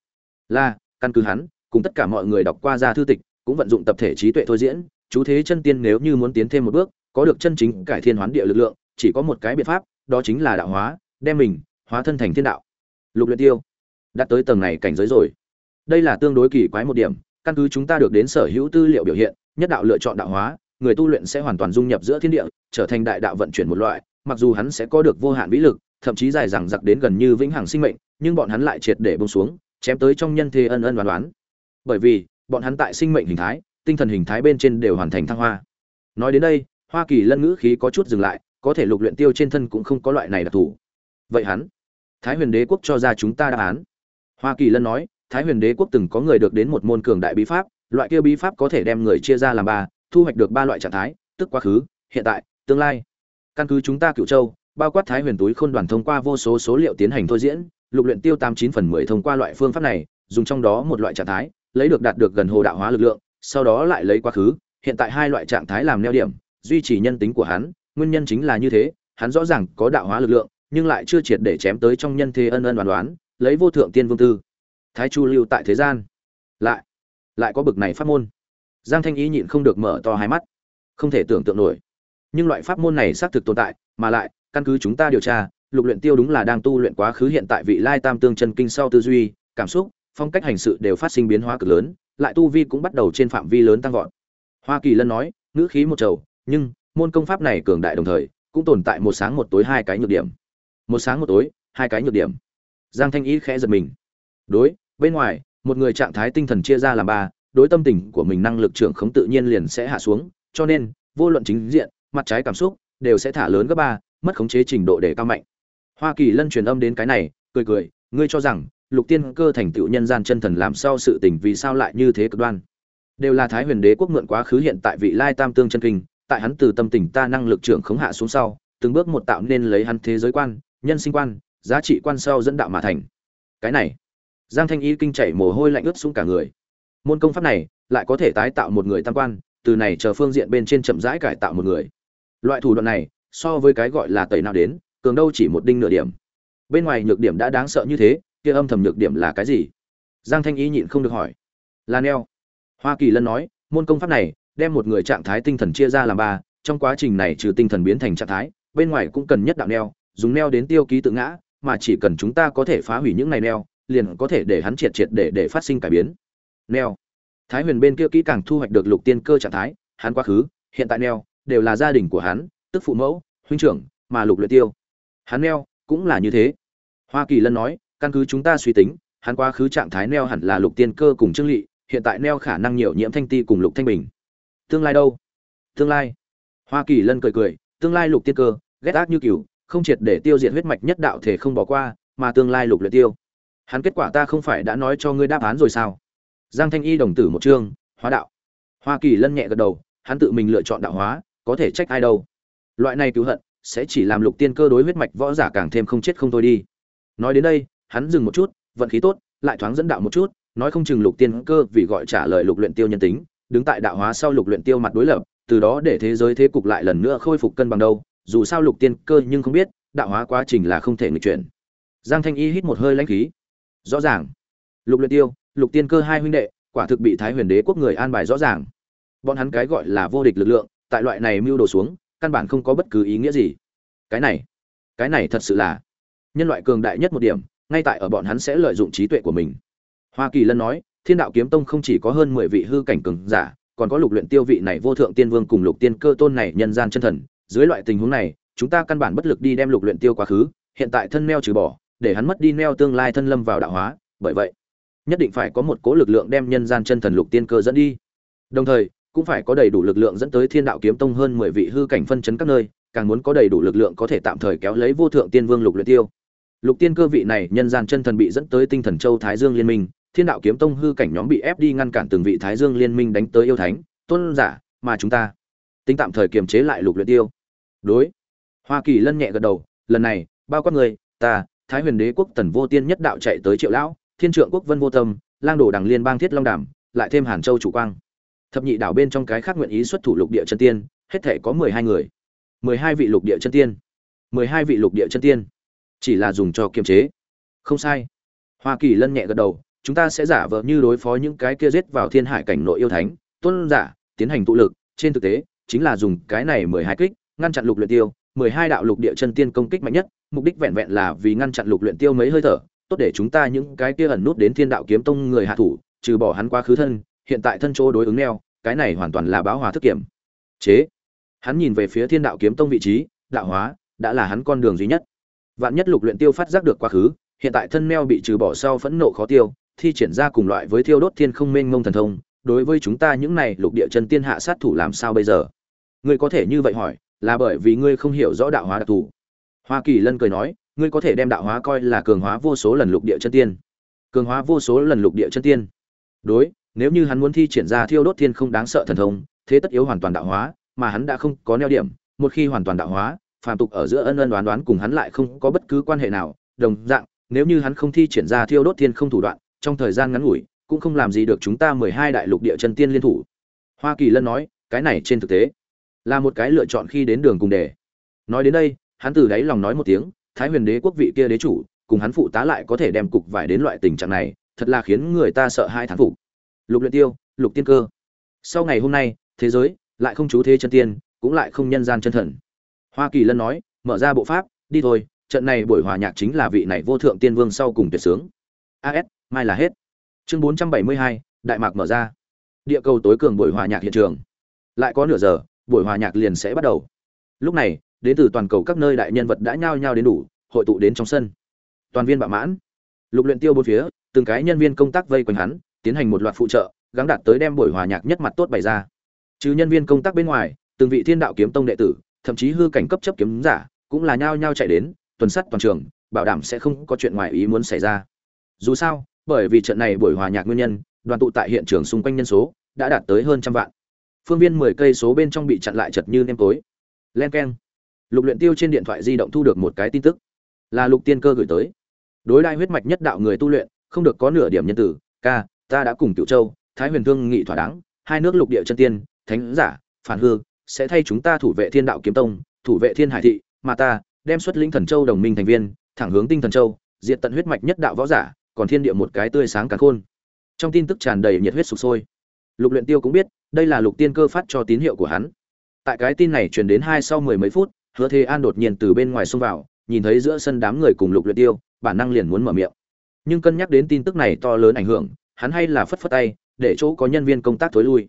Là, căn cứ hắn, cùng tất cả mọi người đọc qua ra thư tịch, cũng vận dụng tập thể trí tuệ thôi diễn, chú thế chân tiên nếu như muốn tiến thêm một bước, có được chân chính cải thiên hoán địa lực lượng, chỉ có một cái biện pháp, đó chính là đạo hóa, đem mình hóa thân thành thiên đạo. Lục luyện tiêu. Đã tới tầng này cảnh giới rồi. Đây là tương đối kỳ quái một điểm, căn cứ chúng ta được đến sở hữu tư liệu biểu hiện, nhất đạo lựa chọn đạo hóa, người tu luyện sẽ hoàn toàn dung nhập giữa thiên địa, trở thành đại đạo vận chuyển một loại mặc dù hắn sẽ có được vô hạn vĩ lực, thậm chí dài dằng dặc đến gần như vĩnh hằng sinh mệnh, nhưng bọn hắn lại triệt để buông xuống, chém tới trong nhân thế ân ân đoán đoán bởi vì, bọn hắn tại sinh mệnh hình thái, tinh thần hình thái bên trên đều hoàn thành thăng hoa. Nói đến đây, hoa kỳ lân ngữ khí có chút dừng lại, có thể lục luyện tiêu trên thân cũng không có loại này đặc thù. Vậy hắn, thái huyền đế quốc cho ra chúng ta đáp án. Hoa kỳ lân nói, thái huyền đế quốc từng có người được đến một môn cường đại bí pháp, loại kia bí pháp có thể đem người chia ra làm ba, thu hoạch được ba loại trạng thái, tức quá khứ, hiện tại, tương lai căn cứ chúng ta cựu châu, bao quát thái huyền túi khôn đoàn thông qua vô số số liệu tiến hành thôi diễn, lục luyện tiêu tám chín phần mười thông qua loại phương pháp này, dùng trong đó một loại trạng thái, lấy được đạt được gần hồ đạo hóa lực lượng, sau đó lại lấy quá khứ, hiện tại hai loại trạng thái làm neo điểm, duy trì nhân tính của hắn, nguyên nhân chính là như thế, hắn rõ ràng có đạo hóa lực lượng, nhưng lại chưa triệt để chém tới trong nhân thế ân ân đoán đoán lấy vô thượng tiên vương tư. Thái chu lưu tại thế gian. Lại lại có bực này pháp môn. Giang thanh ý nhịn không được mở to hai mắt. Không thể tưởng tượng nổi nhưng loại pháp môn này xác thực tồn tại, mà lại, căn cứ chúng ta điều tra, lục luyện tiêu đúng là đang tu luyện quá khứ hiện tại vị lai tam tương chân kinh sau tư duy, cảm xúc, phong cách hành sự đều phát sinh biến hóa cực lớn, lại tu vi cũng bắt đầu trên phạm vi lớn tăng vọt. Hoa kỳ lân nói, ngữ khí một trầu, nhưng, môn công pháp này cường đại đồng thời, cũng tồn tại một sáng một tối hai cái nhược điểm. Một sáng một tối, hai cái nhược điểm. Giang thanh ý khẽ giật mình. Đối, bên ngoài, một người trạng thái tinh thần chia ra làm ba, đối tâm tình của mình năng lực trưởng khống tự nhiên liền sẽ hạ xuống, cho nên, vô luận chính diện mặt trái cảm xúc đều sẽ thả lớn gấp ba, mất khống chế trình độ để cao mạnh. Hoa kỳ lân truyền âm đến cái này, cười cười, ngươi cho rằng lục tiên cơ thành tựu nhân gian chân thần làm sao sự tình vì sao lại như thế cực đoan? Đều là thái huyền đế quốc mượn quá khứ hiện tại vị lai tam tương chân kinh, tại hắn từ tâm tình ta năng lực trưởng khống hạ xuống sau, từng bước một tạo nên lấy hắn thế giới quan, nhân sinh quan, giá trị quan sau dẫn đạo mà thành. Cái này, giang thanh y kinh chảy mồ hôi lạnh ướt xuống cả người. Môn công pháp này lại có thể tái tạo một người tam quan, từ này chờ phương diện bên trên chậm rãi cải tạo một người loại thủ đoạn này, so với cái gọi là tẩy nào đến, cường đâu chỉ một đinh nửa điểm. Bên ngoài nhược điểm đã đáng sợ như thế, kia âm thầm nhược điểm là cái gì? Giang thanh y nhịn không được hỏi. Là neo. Hoa kỳ lân nói, môn công pháp này, đem một người trạng thái tinh thần chia ra làm ba, trong quá trình này trừ tinh thần biến thành trạng thái, bên ngoài cũng cần nhất đạo neo, dùng neo đến tiêu ký tự ngã, mà chỉ cần chúng ta có thể phá hủy những này neo, liền có thể để hắn triệt triệt để để phát sinh cải biến. Neo. Thái huyền bên kia kỹ càng thu hoạch được lục tiên cơ trạng thái, hắn quá khứ, hiện tại neo đều là gia đình của hắn, tức phụ mẫu, huynh trưởng, mà lục luyện tiêu. Hắn neo, cũng là như thế. Hoa kỳ lân nói, căn cứ chúng ta suy tính, hắn quá khứ trạng thái neo hẳn là lục tiên cơ cùng trương lị, hiện tại neo khả năng nhiều nhiễm thanh ti cùng lục thanh bình. Tương lai đâu? Tương lai. Hoa kỳ lân cười cười, tương lai lục tiên cơ, ghét ác như cừu, không triệt để tiêu diệt huyết mạch nhất đạo thể không bỏ qua, mà tương lai lục luyện tiêu. Hắn kết quả ta không phải đã nói cho ngươi đáp án rồi sao? Giang thanh y đồng tử một chương hóa đạo. Hoa kỳ lân nhẹ gật đầu, hắn tự mình lựa chọn đạo hóa có thể trách ai đâu. Loại này cứu hận sẽ chỉ làm lục tiên cơ đối huyết mạch võ giả càng thêm không chết không thôi đi. Nói đến đây, hắn dừng một chút, vận khí tốt, lại thoáng dẫn đạo một chút, nói không chừng lục tiên cơ vì gọi trả lời lục luyện tiêu nhân tính, đứng tại đạo hóa sau lục luyện tiêu mặt đối lập, từ đó để thế giới thế cục lại lần nữa khôi phục cân bằng đâu. Dù sao lục tiên cơ nhưng không biết, đạo hóa quá trình là không thể nghịch chuyển. Giang thanh y hít một hơi lãnh khí. Rõ ràng. Lục luyện tiêu, lục tiên cơ hai huynh đệ, quả thực bị thái huyền đế quốc người an bài rõ ràng. Bọn hắn cái gọi là vô địch lực lượng tại loại này mưu đồ xuống, căn bản không có bất cứ ý nghĩa gì. Cái này cái này thật sự là nhân loại cường đại nhất một điểm, ngay tại ở bọn hắn sẽ lợi dụng trí tuệ của mình. Hoa kỳ lân nói, thiên đạo kiếm tông không chỉ có hơn mười vị hư cảnh cường giả, còn có lục luyện tiêu vị này vô thượng tiên vương cùng lục tiên cơ tôn này nhân gian chân thần. Dưới loại tình huống này, chúng ta căn bản bất lực đi đem lục luyện tiêu quá khứ, hiện tại thân neo trừ bỏ, để hắn mất đi neo tương lai thân lâm vào đạo hóa. Bởi vậy, nhất định phải có một cố lực lượng đem nhân gian chân thần lục tiên cơ dẫn đi. Đồng thời cũng phải có đầy đủ lực lượng dẫn tới thiên đạo kiếm tông hơn mười vị hư cảnh phân chấn các nơi, càng muốn có đầy đủ lực lượng có thể tạm thời kéo lấy vô thượng tiên vương lục luyện tiêu. Lục tiên cơ vị này, nhân gian chân thần bị dẫn tới tinh thần châu thái dương liên minh, thiên đạo kiếm tông hư cảnh nhóm bị ép đi ngăn cản từng vị thái dương liên minh đánh tới yêu thánh, tôn giả, mà chúng ta tính tạm thời kiềm chế lại lục luyện tiêu. Đối. Hoa kỳ lân nhẹ gật đầu, lần này, bao quát người, ta, thái huyền đế quốc tần vô tiên nhất đạo chạy tới triệu lão, thiên trượng quốc vân vô tâm, lang đổ đằng liên bang thiết long đàm, lại thêm hàn châu chủ quang thập nhị đảo bên trong cái khác nguyện ý xuất thủ lục địa chân tiên, hết thể có mười hai người. mười hai vị lục địa chân tiên. mười hai vị lục địa chân tiên. Chỉ là dùng cho kiềm chế. Không sai. Hoa kỳ lân nhẹ gật đầu, chúng ta sẽ giả vờ như đối phó những cái kia giết vào thiên hải cảnh nội yêu thánh tuân giả, tiến hành tụ lực. Trên thực tế, chính là dùng cái này mười hai kích, ngăn chặn lục luyện tiêu. mười hai đạo lục địa chân tiên công kích mạnh nhất, mục đích vẹn vẹn là vì ngăn chặn lục luyện tiêu mấy hơi thở. Tốt để chúng ta những cái kia ẩn nút đến thiên đạo kiếm tông người hạ thủ, trừ bỏ hắn quá khứ thân hiện tại thân chỗ đối ứng neo, cái này hoàn toàn là báo hòa thức kiểm. Chế. Hắn nhìn về phía thiên đạo kiếm tông vị trí, đạo hóa, đã là hắn con đường duy nhất. Vạn nhất lục luyện tiêu phát giác được quá khứ, hiện tại thân neo bị trừ bỏ sau phẫn nộ khó tiêu, thi triển ra cùng loại với thiêu đốt thiên không mênh mông thần thông, đối với chúng ta những này lục địa chân tiên hạ sát thủ làm sao bây giờ? Ngươi có thể như vậy hỏi, là bởi vì ngươi không hiểu rõ đạo hóa đặc thù. Hoa kỳ lân cười nói, ngươi có thể đem đạo hóa coi là cường hóa vô số lần lục địa chân tiên. Cường hóa vô số lần lục địa chân tiên. Đối nếu như hắn muốn thi triển ra thiêu đốt thiên không đáng sợ thần thông, thế tất yếu hoàn toàn đạo hóa, mà hắn đã không có neo điểm, một khi hoàn toàn đạo hóa, phàm tục ở giữa ân ân đoán đoán cùng hắn lại không có bất cứ quan hệ nào, đồng dạng, nếu như hắn không thi triển ra thiêu đốt thiên không thủ đoạn, trong thời gian ngắn ngủi, cũng không làm gì được chúng ta mười hai đại lục địa chân tiên liên thủ. Hoa kỳ lân nói, cái này trên thực tế, là một cái lựa chọn khi đến đường cùng đề. Nói đến đây, hắn từ đáy lòng nói một tiếng, thái huyền đế quốc vị kia đế chủ, cùng hắn phụ tá lại có thể đem cục vải đến loại tình trạng này, thật là khiến người ta sợ hai thán phục lục luyện tiêu lục tiên cơ. Sau ngày hôm nay thế giới lại không chú thế chân tiên cũng lại không nhân gian chân thần. Hoa kỳ lân nói mở ra bộ pháp đi thôi trận này buổi hòa nhạc chính là vị này vô thượng tiên vương sau cùng tuyệt sướng. As mai là hết. Chương 472, đại mạc mở ra. Địa cầu tối cường buổi hòa nhạc hiện trường. Lại có nửa giờ buổi hòa nhạc liền sẽ bắt đầu. Lúc này đến từ toàn cầu các nơi đại nhân vật đã nhao nhao đến đủ hội tụ đến trong sân. Toàn viên bạo mãn. Lục luyện tiêu bốn phía từng cái nhân viên công tác vây quanh hắn tiến hành một loạt phụ trợ, gắng đạt tới đem buổi hòa nhạc nhất mặt tốt bày ra. Trừ nhân viên công tác bên ngoài, từng vị thiên đạo kiếm tông đệ tử, thậm chí hư cảnh cấp chấp kiếm giả, cũng là nhao nhao chạy đến, tuần sắt toàn trường, bảo đảm sẽ không có chuyện ngoài ý muốn xảy ra. Dù sao, bởi vì trận này buổi hòa nhạc nguyên nhân, đoàn tụ tại hiện trường xung quanh nhân số đã đạt tới hơn trăm vạn. Phương viên mười cây số bên trong bị chặn lại chật như nêm tối. Len keng. Lục luyện tiêu trên điện thoại di động thu được một cái tin tức. Là lục tiên cơ gửi tới. Đối đại huyết mạch nhất đạo người tu luyện, không được có nửa điểm nhân tử, ca ta đã cùng Cửu châu, thái huyền thương nghị thỏa đáng, hai nước lục địa chân tiên, thánh giả, phản hư, sẽ thay chúng ta thủ vệ thiên đạo kiếm tông, thủ vệ thiên hải thị, mà ta đem xuất lĩnh thần châu đồng minh thành viên, thẳng hướng tinh thần châu, diệt tận huyết mạch nhất đạo võ giả, còn thiên địa một cái tươi sáng cả khôn. Trong tin tức tràn đầy nhiệt huyết sục sôi. Lục luyện tiêu cũng biết, đây là lục tiên cơ phát cho tín hiệu của hắn. Tại cái tin này truyền đến hai sau mười mấy phút, hứa thế an đột nhiên từ bên ngoài xông vào, nhìn thấy giữa sân đám người cùng lục luyện tiêu, bản năng liền muốn mở miệng. Nhưng cân nhắc đến tin tức này to lớn ảnh hưởng hắn hay là phất phất tay, để chỗ có nhân viên công tác thối lui.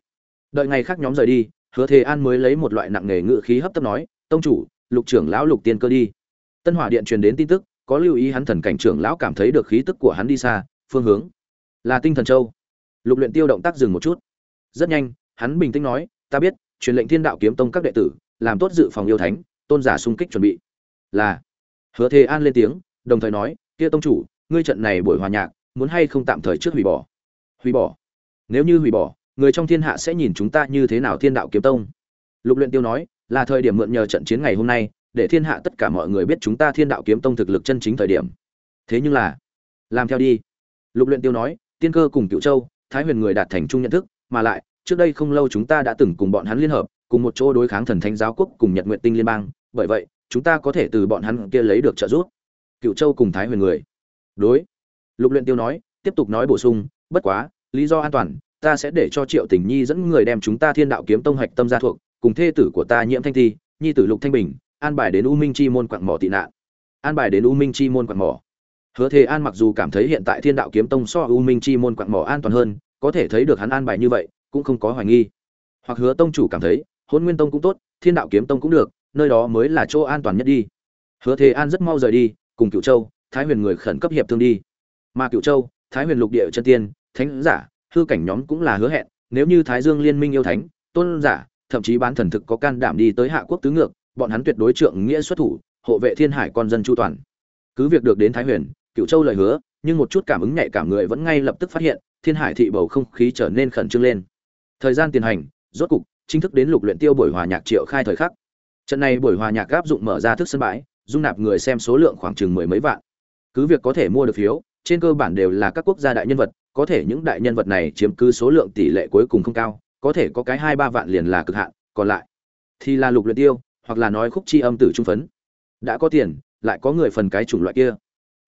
Đợi ngày khác nhóm rời đi, hứa thế an mới lấy một loại nặng nghề ngự khí hấp tấp nói, tông chủ, lục trưởng lão lục tiên cơ đi. Tân hỏa điện truyền đến tin tức, có lưu ý hắn thần cảnh trưởng lão cảm thấy được khí tức của hắn đi xa, phương hướng là tinh thần châu. Lục luyện tiêu động tác dừng một chút. Rất nhanh, hắn bình tĩnh nói, ta biết, truyền lệnh thiên đạo kiếm tông các đệ tử, làm tốt dự phòng yêu thánh, tôn giả xung kích chuẩn bị. Là, hứa thế an lên tiếng, đồng thời nói, kia tông chủ, ngươi trận này buổi hòa nhạc, muốn hay không tạm thời trước hủy bỏ? Hủy bỏ. Nếu như hủy bỏ, người trong thiên hạ sẽ nhìn chúng ta như thế nào thiên đạo kiếm tông? Lục luyện tiêu nói, là thời điểm mượn nhờ trận chiến ngày hôm nay, để thiên hạ tất cả mọi người biết chúng ta thiên đạo kiếm tông thực lực chân chính thời điểm. Thế nhưng là, làm theo đi. Lục luyện tiêu nói, tiên cơ cùng cựu châu, thái huyền người đạt thành chung nhận thức, mà lại, trước đây không lâu chúng ta đã từng cùng bọn hắn liên hợp, cùng một chỗ đối kháng thần thánh giáo quốc cùng nhật nguyện tinh liên bang, bởi vậy, chúng ta có thể từ bọn hắn kia lấy được trợ giúp. Cựu châu cùng thái huyền người. Đối. Lục luyện tiêu nói, tiếp tục nói bổ sung, bất quá lý do an toàn, ta sẽ để cho triệu tình nhi dẫn người đem chúng ta thiên đạo kiếm tông hạch tâm gia thuộc, cùng thê tử của ta nhiễm thanh thi, nhi tử lục thanh bình, an bài đến u minh chi môn quặng mỏ tị nạn. An bài đến u minh chi môn quặng mỏ. Hứa thế an mặc dù cảm thấy hiện tại thiên đạo kiếm tông so u minh chi môn quặng mỏ an toàn hơn, có thể thấy được hắn an bài như vậy, cũng không có hoài nghi. Hoặc hứa tông chủ cảm thấy hôn nguyên tông cũng tốt, thiên đạo kiếm tông cũng được, nơi đó mới là chỗ an toàn nhất đi. Hứa thế an rất mau rời đi, cùng cựu châu, thái huyền người khẩn cấp hiệp thương đi. Mà cựu châu, thái huyền lục địa chân tiên thánh giả, hư cảnh nhóm cũng là hứa hẹn, nếu như thái dương liên minh yêu thánh, tôn giả, thậm chí bán thần thực có can đảm đi tới hạ quốc tứ ngược, bọn hắn tuyệt đối trượng nghĩa xuất thủ, hộ vệ thiên hải con dân chu toàn. Cứ việc được đến thái huyền cựu châu lời hứa, nhưng một chút cảm ứng nhạy cảm người vẫn ngay lập tức phát hiện, thiên hải thị bầu không khí trở nên khẩn trương lên. Thời gian tiền hành, rốt cục, chính thức đến lục luyện tiêu buổi hòa nhạc triệu khai thời khắc. Trận này buổi hòa nhạc áp dụng mở ra thức sân bãi, dung nạp người xem số lượng khoảng chừng mười mấy vạn. Cứ việc có thể mua được phiếu, trên cơ bản đều là các quốc gia đại nhân vật có thể những đại nhân vật này chiếm cứ số lượng tỷ lệ cuối cùng không cao, có thể có cái hai ba vạn liền là cực hạn, còn lại thì là lục luyện tiêu, hoặc là nói khúc chi âm tử trung phấn. Đã có tiền, lại có người phần cái chủng loại kia.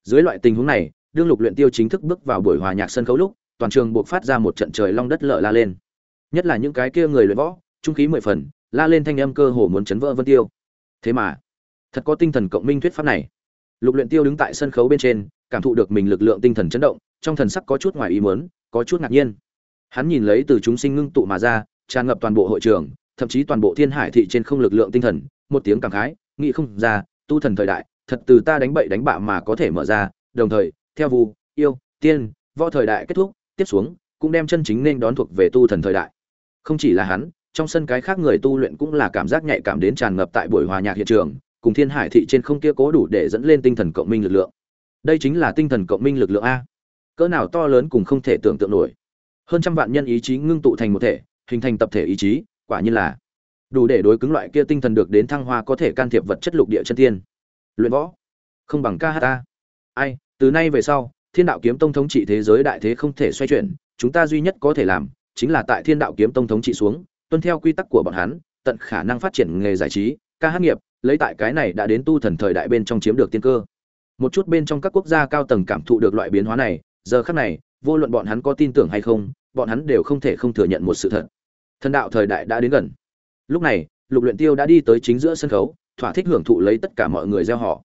Dưới loại tình huống này, đương lục luyện tiêu chính thức bước vào buổi hòa nhạc sân khấu lúc, toàn trường buộc phát ra một trận trời long đất lở la lên. Nhất là những cái kia người luyện võ, trung khí mười phần, la lên thanh âm cơ hồ muốn chấn vỡ vân tiêu. Thế mà, thật có tinh thần cộng minh thuyết pháp này. Lục luyện tiêu đứng tại sân khấu bên trên cảm thụ được mình lực lượng tinh thần chấn động, trong thần sắc có chút ngoài ý muốn, có chút ngạc nhiên. Hắn nhìn lấy từ chúng sinh ngưng tụ mà ra, tràn ngập toàn bộ hội trường, thậm chí toàn bộ thiên hải thị trên không lực lượng tinh thần, một tiếng cảm khái, nghĩ không ra, tu thần thời đại, thật từ ta đánh bậy đánh bạ mà có thể mở ra, đồng thời, theo vu, yêu, tiên, võ thời đại kết thúc, tiếp xuống, cũng đem chân chính nên đón thuộc về tu thần thời đại. Không chỉ là hắn, trong sân cái khác người tu luyện cũng là cảm giác nhạy cảm đến tràn ngập tại buổi hòa nhạc hiện trường, cùng thiên hải thị trên không kia cố đủ để dẫn lên tinh thần cộng minh lực lượng đây chính là tinh thần cộng minh lực lượng a. Cỡ nào to lớn cùng không thể tưởng tượng nổi. Hơn trăm vạn nhân ý chí ngưng tụ thành một thể, hình thành tập thể ý chí, quả nhiên là đủ để đối cứng loại kia tinh thần được đến thăng hoa có thể can thiệp vật chất lục địa chân tiên. Luyện võ, không bằng ca hát ta. Ai, từ nay về sau, thiên đạo kiếm tông thống trị thế giới đại thế không thể xoay chuyển, chúng ta duy nhất có thể làm chính là tại thiên đạo kiếm tông thống trị xuống, tuân theo quy tắc của bọn hắn, tận khả năng phát triển nghề giải trí, ca hát nghiệp, lấy tại cái này đã đến tu thần thời đại bên trong chiếm được tiên cơ một chút bên trong các quốc gia cao tầng cảm thụ được loại biến hóa này, giờ khắc này, vô luận bọn hắn có tin tưởng hay không, bọn hắn đều không thể không thừa nhận một sự thật. Thần đạo thời đại đã đến gần. Lúc này, lục luyện tiêu đã đi tới chính giữa sân khấu, thỏa thích hưởng thụ lấy tất cả mọi người gieo họ.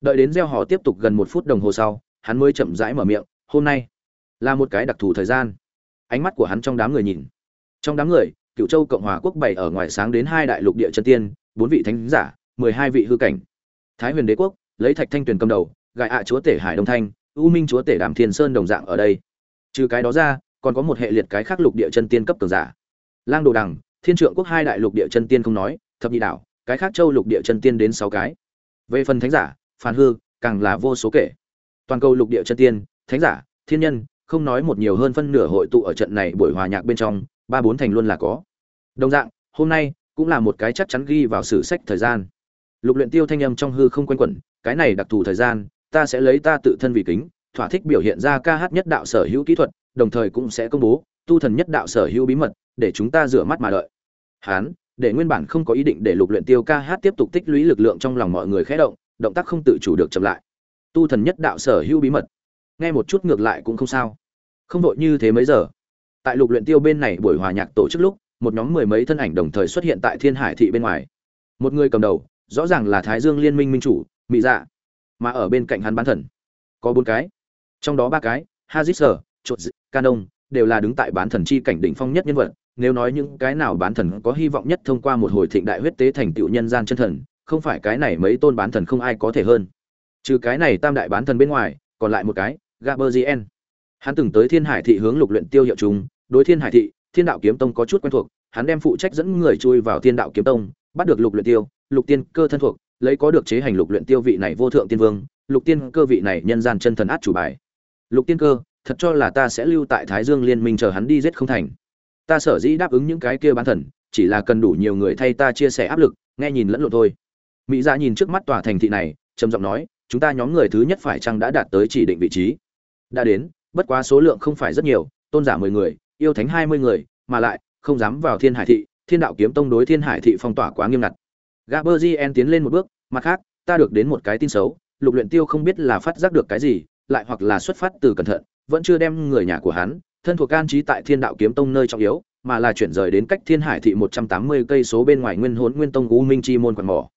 Đợi đến gieo họ tiếp tục gần một phút đồng hồ sau, hắn mới chậm rãi mở miệng, hôm nay là một cái đặc thù thời gian. Ánh mắt của hắn trong đám người nhìn. Trong đám người cựu châu cộng hòa quốc bảy ở ngoài sáng đến hai đại lục địa chân tiên, bốn vị thánh giả, mười hai vị hư cảnh. Thái huyền đế quốc lấy thạch thanh tuyền cầm đầu gài ạ chúa tể hải đông thanh u minh chúa tể đàm thiên sơn đồng dạng ở đây. Trừ cái đó ra, còn có một hệ liệt cái khác lục địa chân tiên cấp cường giả. Lang đồ đằng, thiên trượng quốc hai đại lục địa chân tiên không nói, thập nhị đảo, cái khác châu lục địa chân tiên đến sáu cái. Về phần thánh giả, phản hư, càng là vô số kể. Toàn cầu lục địa chân tiên, thánh giả, thiên nhân, không nói một nhiều hơn phân nửa hội tụ ở trận này buổi hòa nhạc bên trong, ba bốn thành luôn là có. Đồng dạng, hôm nay cũng là một cái chắc chắn ghi vào sử sách thời gian lục luyện tiêu thanh âm trong hư không quanh quẩn cái này đặc thù thời gian ta sẽ lấy ta tự thân vì kính thỏa thích biểu hiện ra ca hát nhất đạo sở hữu kỹ thuật đồng thời cũng sẽ công bố tu thần nhất đạo sở hữu bí mật để chúng ta rửa mắt mà đợi Hán, để nguyên bản không có ý định để lục luyện tiêu ca hát tiếp tục tích lũy lực lượng trong lòng mọi người khẽ động, động tác không tự chủ được chậm lại. Tu thần nhất đạo sở hữu bí mật. Nghe một chút ngược lại cũng không sao. Không đội như thế mấy giờ. Tại lục luyện tiêu bên này buổi hòa nhạc tổ chức lúc, một nhóm mười mấy thân ảnh đồng thời xuất hiện tại Thiên Hải thị bên ngoài. Một người cầm đầu, rõ ràng là Thái Dương Liên minh minh chủ, Mị Dạ. Mà ở bên cạnh hắn bán thần, có bốn cái. Trong đó ba cái, Hazisser, Chột, Canon, đều là đứng tại bán thần chi cảnh đỉnh phong nhất nhân vật, nếu nói những cái nào bán thần có hy vọng nhất thông qua một hồi thịnh đại huyết tế thành tựu nhân gian chân thần, không phải cái này mấy tôn bán thần không ai có thể hơn. Trừ cái này tam đại bán thần bên ngoài, còn lại một cái, Gaberzien. Hắn từng tới Thiên Hải thị hướng lục luyện tiêu hiệu trùng, đối Thiên Hải thị, Thiên đạo kiếm tông có chút quen thuộc, hắn đem phụ trách dẫn người chui vào Thiên đạo kiếm tông, bắt được lục luyện tiêu, lục tiên cơ thân thuộc, lấy có được chế hành lục luyện tiêu vị này vô thượng tiên vương, lục tiên cơ vị này nhân gian chân thần át chủ bài. Lục tiên cơ, thật cho là ta sẽ lưu tại Thái Dương Liên minh chờ hắn đi giết không thành. Ta sở dĩ đáp ứng những cái kia bán thần chỉ là cần đủ nhiều người thay ta chia sẻ áp lực nghe nhìn lẫn lộn thôi. Mỹ dạ nhìn trước mắt tòa thành thị này trầm giọng nói chúng ta nhóm người thứ nhất phải chăng đã đạt tới chỉ định vị trí? Đã đến bất quá số lượng không phải rất nhiều tôn giả mười người yêu thánh hai mươi người mà lại không dám vào thiên hải thị thiên đạo kiếm tông đối thiên hải thị phong tỏa quá nghiêm ngặt gaberzien tiến lên một bước mặt khác ta được đến một cái tin xấu lục luyện tiêu không biết là phát giác được cái gì lại hoặc là xuất phát từ cẩn thận vẫn chưa đem người nhà của hắn thân thuộc can trí tại Thiên Đạo Kiếm Tông nơi trọng yếu, mà là chuyển rời đến cách Thiên Hải thị một trăm tám mươi cây số bên ngoài Nguyên Hỗn Nguyên Tông U Minh Chi môn quần mỏ.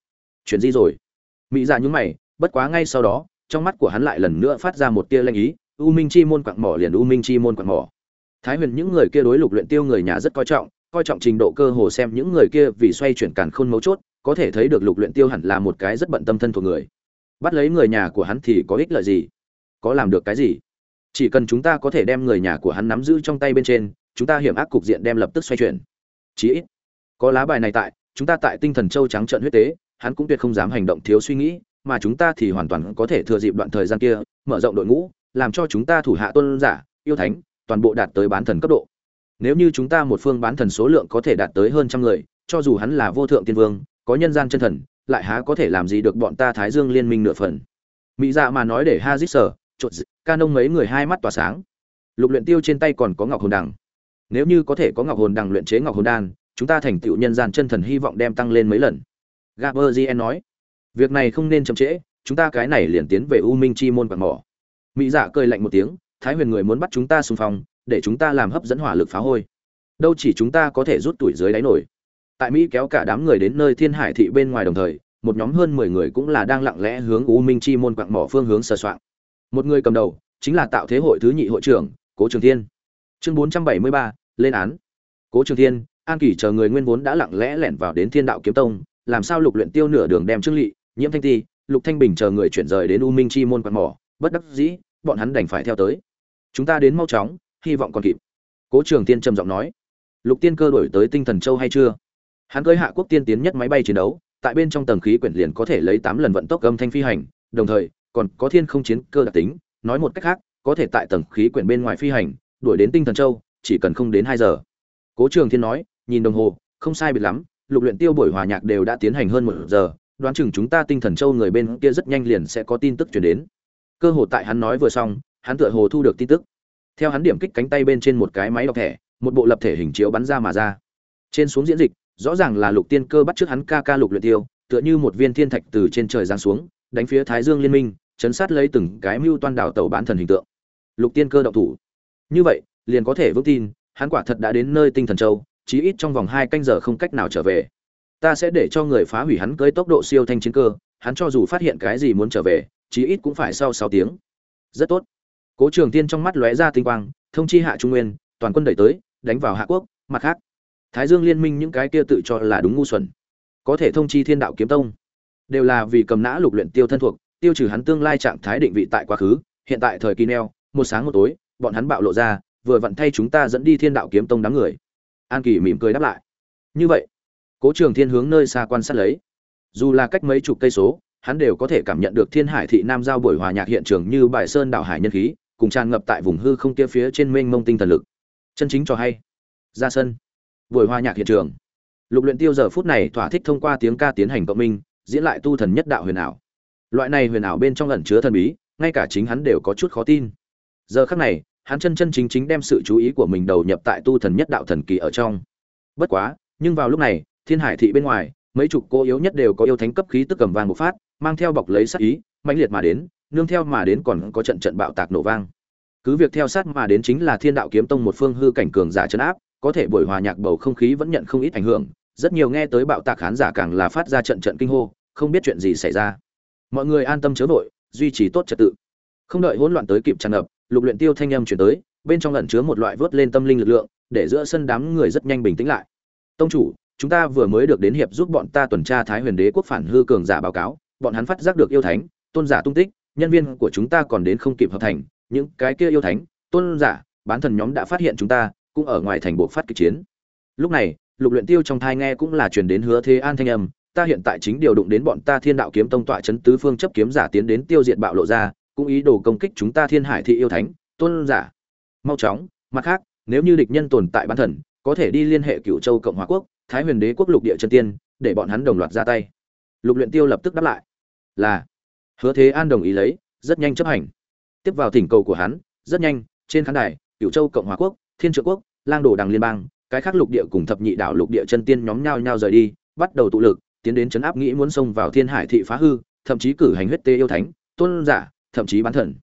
Chuyện gì rồi? Mỹ Dạ nhướng mày, bất quá ngay sau đó, trong mắt của hắn lại lần nữa phát ra một tia lanh ý, U Minh Chi môn quặng mỏ liền U Minh Chi môn quặng mỏ. Thái Huyền những người kia đối lục luyện tiêu người nhà rất coi trọng, coi trọng trình độ cơ hồ xem những người kia vì xoay chuyển càn khôn mấu chốt, có thể thấy được lục luyện tiêu hẳn là một cái rất bận tâm thân thuộc người. Bắt lấy người nhà của hắn thì có ích lợi gì? Có làm được cái gì? chỉ cần chúng ta có thể đem người nhà của hắn nắm giữ trong tay bên trên, chúng ta hiểm ác cục diện đem lập tức xoay chuyển chí ít, có lá bài này tại, chúng ta tại tinh thần châu trắng trận huyết tế, hắn cũng tuyệt không dám hành động thiếu suy nghĩ, mà chúng ta thì hoàn toàn có thể thừa dịp đoạn thời gian kia, mở rộng đội ngũ, làm cho chúng ta thủ hạ tôn giả, yêu thánh, toàn bộ đạt tới bán thần cấp độ nếu như chúng ta một phương bán thần số lượng có thể đạt tới hơn trăm người, cho dù hắn là vô thượng tiên vương có nhân gian chân thần, lại há có thể làm gì được bọn ta thái dương liên minh nửa phần. Mỹ dạ mà nói để ha dít sở chột ca nông mấy người hai mắt tỏa sáng. Lục luyện tiêu trên tay còn có ngọc hồn đằng. Nếu như có thể có ngọc hồn đằng luyện chế ngọc hồn đan, chúng ta thành tựu nhân gian chân thần hy vọng đem tăng lên mấy lần. Gaberzien nói, việc này không nên chậm trễ, chúng ta cái này liền tiến về u minh chi môn quạt mỏ. Mỹ dạ cười lạnh một tiếng, thái huyền người muốn bắt chúng ta xung phong, để chúng ta làm hấp dẫn hỏa lực phá hôi. Đâu chỉ chúng ta có thể rút tuổi dưới đáy nổi tại mỹ kéo cả đám người đến nơi thiên hải thị bên ngoài đồng thời, một nhóm hơn mười người cũng là đang lặng lẽ hướng u minh chi môn quặng mỏ phương hướng sờ soạn một người cầm đầu, chính là tạo thế hội thứ nhị hội trưởng, cố trường thiên. Chương bốn trăm bảy mươi ba, lên án. Cố trường thiên, an kỷ chờ người nguyên vốn đã lặng lẽ lẻn vào đến thiên đạo kiếm tông, làm sao lục luyện tiêu nửa đường đem trương lị. nhiễm thanh ti, lục thanh bình chờ người chuyển rời đến u minh chi môn quặng mỏ, bất đắc dĩ, bọn hắn đành phải theo tới. Chúng ta đến mau chóng, hy vọng còn kịp. Cố trường tiên trầm giọng nói. Lục tiên cơ đổi tới tinh thần châu hay chưa? Hắn cưới hạ quốc tiên tiến nhất máy bay chiến đấu, tại bên trong tầng khí quyển liền có thể lấy tám lần vận tốc âm thanh phi hành, đồng thời, còn có thiên không chiến cơ đặc tính, nói một cách khác, có thể tại tầng khí quyển bên ngoài phi hành, đuổi đến tinh thần châu, chỉ cần không đến hai giờ. Cố trường thiên nói, nhìn đồng hồ, không sai biệt lắm, lục luyện tiêu buổi hòa nhạc đều đã tiến hành hơn một giờ, đoán chừng chúng ta tinh thần châu người bên kia rất nhanh liền sẽ có tin tức truyền đến. Cơ hồ tại hắn nói vừa xong, hắn tựa hồ thu được tin tức. Theo hắn điểm kích cánh tay bên trên một cái máy đọc thẻ, một bộ lập thể hình chiếu bắn ra mà ra. Trên xuống diễn dịch rõ ràng là lục tiên cơ bắt trước hắn ca ca lục luyện tiêu, tựa như một viên thiên thạch từ trên trời giáng xuống, đánh phía thái dương liên minh, chấn sát lấy từng cái mưu toan đảo tàu bán thần hình tượng. Lục tiên cơ động thủ. Như vậy, liền có thể vững tin, hắn quả thật đã đến nơi tinh thần châu, chí ít trong vòng hai canh giờ không cách nào trở về. Ta sẽ để cho người phá hủy hắn cưới tốc độ siêu thanh chiến cơ, hắn cho dù phát hiện cái gì muốn trở về, chí ít cũng phải sau sáu tiếng. Rất tốt. Cố trường tiên trong mắt lóe ra tinh quang, thông chi hạ trung nguyên, toàn quân đẩy tới, đánh vào hạ quốc, mặt khác thái dương liên minh những cái kia tự cho là đúng ngu xuẩn. Có thể thông chi thiên đạo kiếm tông. Đều là vì cầm nã lục luyện tiêu thân thuộc, tiêu trừ hắn tương lai trạng thái định vị tại quá khứ, hiện tại thời kỳ neo, một sáng một tối, bọn hắn bạo lộ ra, vừa vặn thay chúng ta dẫn đi thiên đạo kiếm tông đám người. An kỳ mỉm cười đáp lại. Như vậy, cố trường thiên hướng nơi xa quan sát lấy. Dù là cách mấy chục cây số, hắn đều có thể cảm nhận được thiên hải thị nam giao buổi hòa nhạc hiện trường như bài sơn đảo hải nhân khí, cùng tràn ngập tại vùng hư không kia phía trên mênh mông tinh thần lực. Chân chính cho hay. Ra sân buổi hòa nhạc hiện trường. Lục luyện tiêu giờ phút này thỏa thích thông qua tiếng ca tiến hành cộng minh, diễn lại tu thần nhất đạo huyền ảo. Loại này huyền ảo bên trong ẩn chứa thần bí, ngay cả chính hắn đều có chút khó tin. Giờ khắc này, hắn chân chân chính chính đem sự chú ý của mình đầu nhập tại tu thần nhất đạo thần kỳ ở trong. Bất quá, nhưng vào lúc này, thiên hải thị bên ngoài, mấy chục cô yếu nhất đều có yêu thánh cấp khí tức cầm vàng một phát, mang theo bọc lấy sát ý, mãnh liệt mà đến, nương theo mà đến còn có trận trận bạo tạc nổ vang. Cứ việc theo sát mà đến chính là thiên đạo kiếm tông một phương hư cảnh cường giả chấn áp có thể buổi hòa nhạc bầu không khí vẫn nhận không ít ảnh hưởng. Rất nhiều nghe tới bạo tạc khán giả càng là phát ra trận trận kinh hô, không biết chuyện gì xảy ra. Mọi người an tâm chớ vội, duy trì tốt trật tự. Không đợi hỗn loạn tới kịp tràn ngập, lục luyện tiêu thanh âm truyền tới, bên trong ẩn chứa một loại vớt lên tâm linh lực lượng, để giữa sân đám người rất nhanh bình tĩnh lại. Tông chủ, chúng ta vừa mới được đến hiệp giúp bọn ta tuần tra thái huyền đế quốc phản hư cường giả báo cáo, bọn hắn phát giác được yêu thánh, tôn giả tung tích, nhân viên của chúng ta còn đến không kịp hợp thành, những cái kia yêu thánh, tôn giả, bán thần nhóm đã phát hiện chúng ta cũng ở ngoài thành bộ phát kịch chiến. Lúc này, lục luyện tiêu trong thai nghe cũng là truyền đến hứa thế an thanh âm, ta hiện tại chính điều động đến bọn ta thiên đạo kiếm tông tọa chấn tứ phương chấp kiếm giả tiến đến tiêu diệt bạo lộ ra, cũng ý đồ công kích chúng ta thiên hải thị yêu thánh, tôn giả. Mau chóng, mặt khác, nếu như địch nhân tồn tại bán thần, có thể đi liên hệ cựu châu cộng hòa quốc, thái huyền đế quốc lục địa chân tiên, để bọn hắn đồng loạt ra tay. Lục luyện tiêu lập tức đáp lại. Là. Hứa thế an đồng ý lấy, rất nhanh chấp hành. Tiếp vào thỉnh cầu của hắn, rất nhanh, trên khán đài cựu châu cộng hòa quốc thiên trượng quốc, lang đồ đằng liên bang, cái khác lục địa cùng thập nhị đảo lục địa chân tiên nhóm nhau nhau rời đi, bắt đầu tụ lực, tiến đến chấn áp nghĩ muốn xông vào thiên hải thị phá hư, thậm chí cử hành huyết tê yêu thánh, tôn giả, thậm chí bán thần.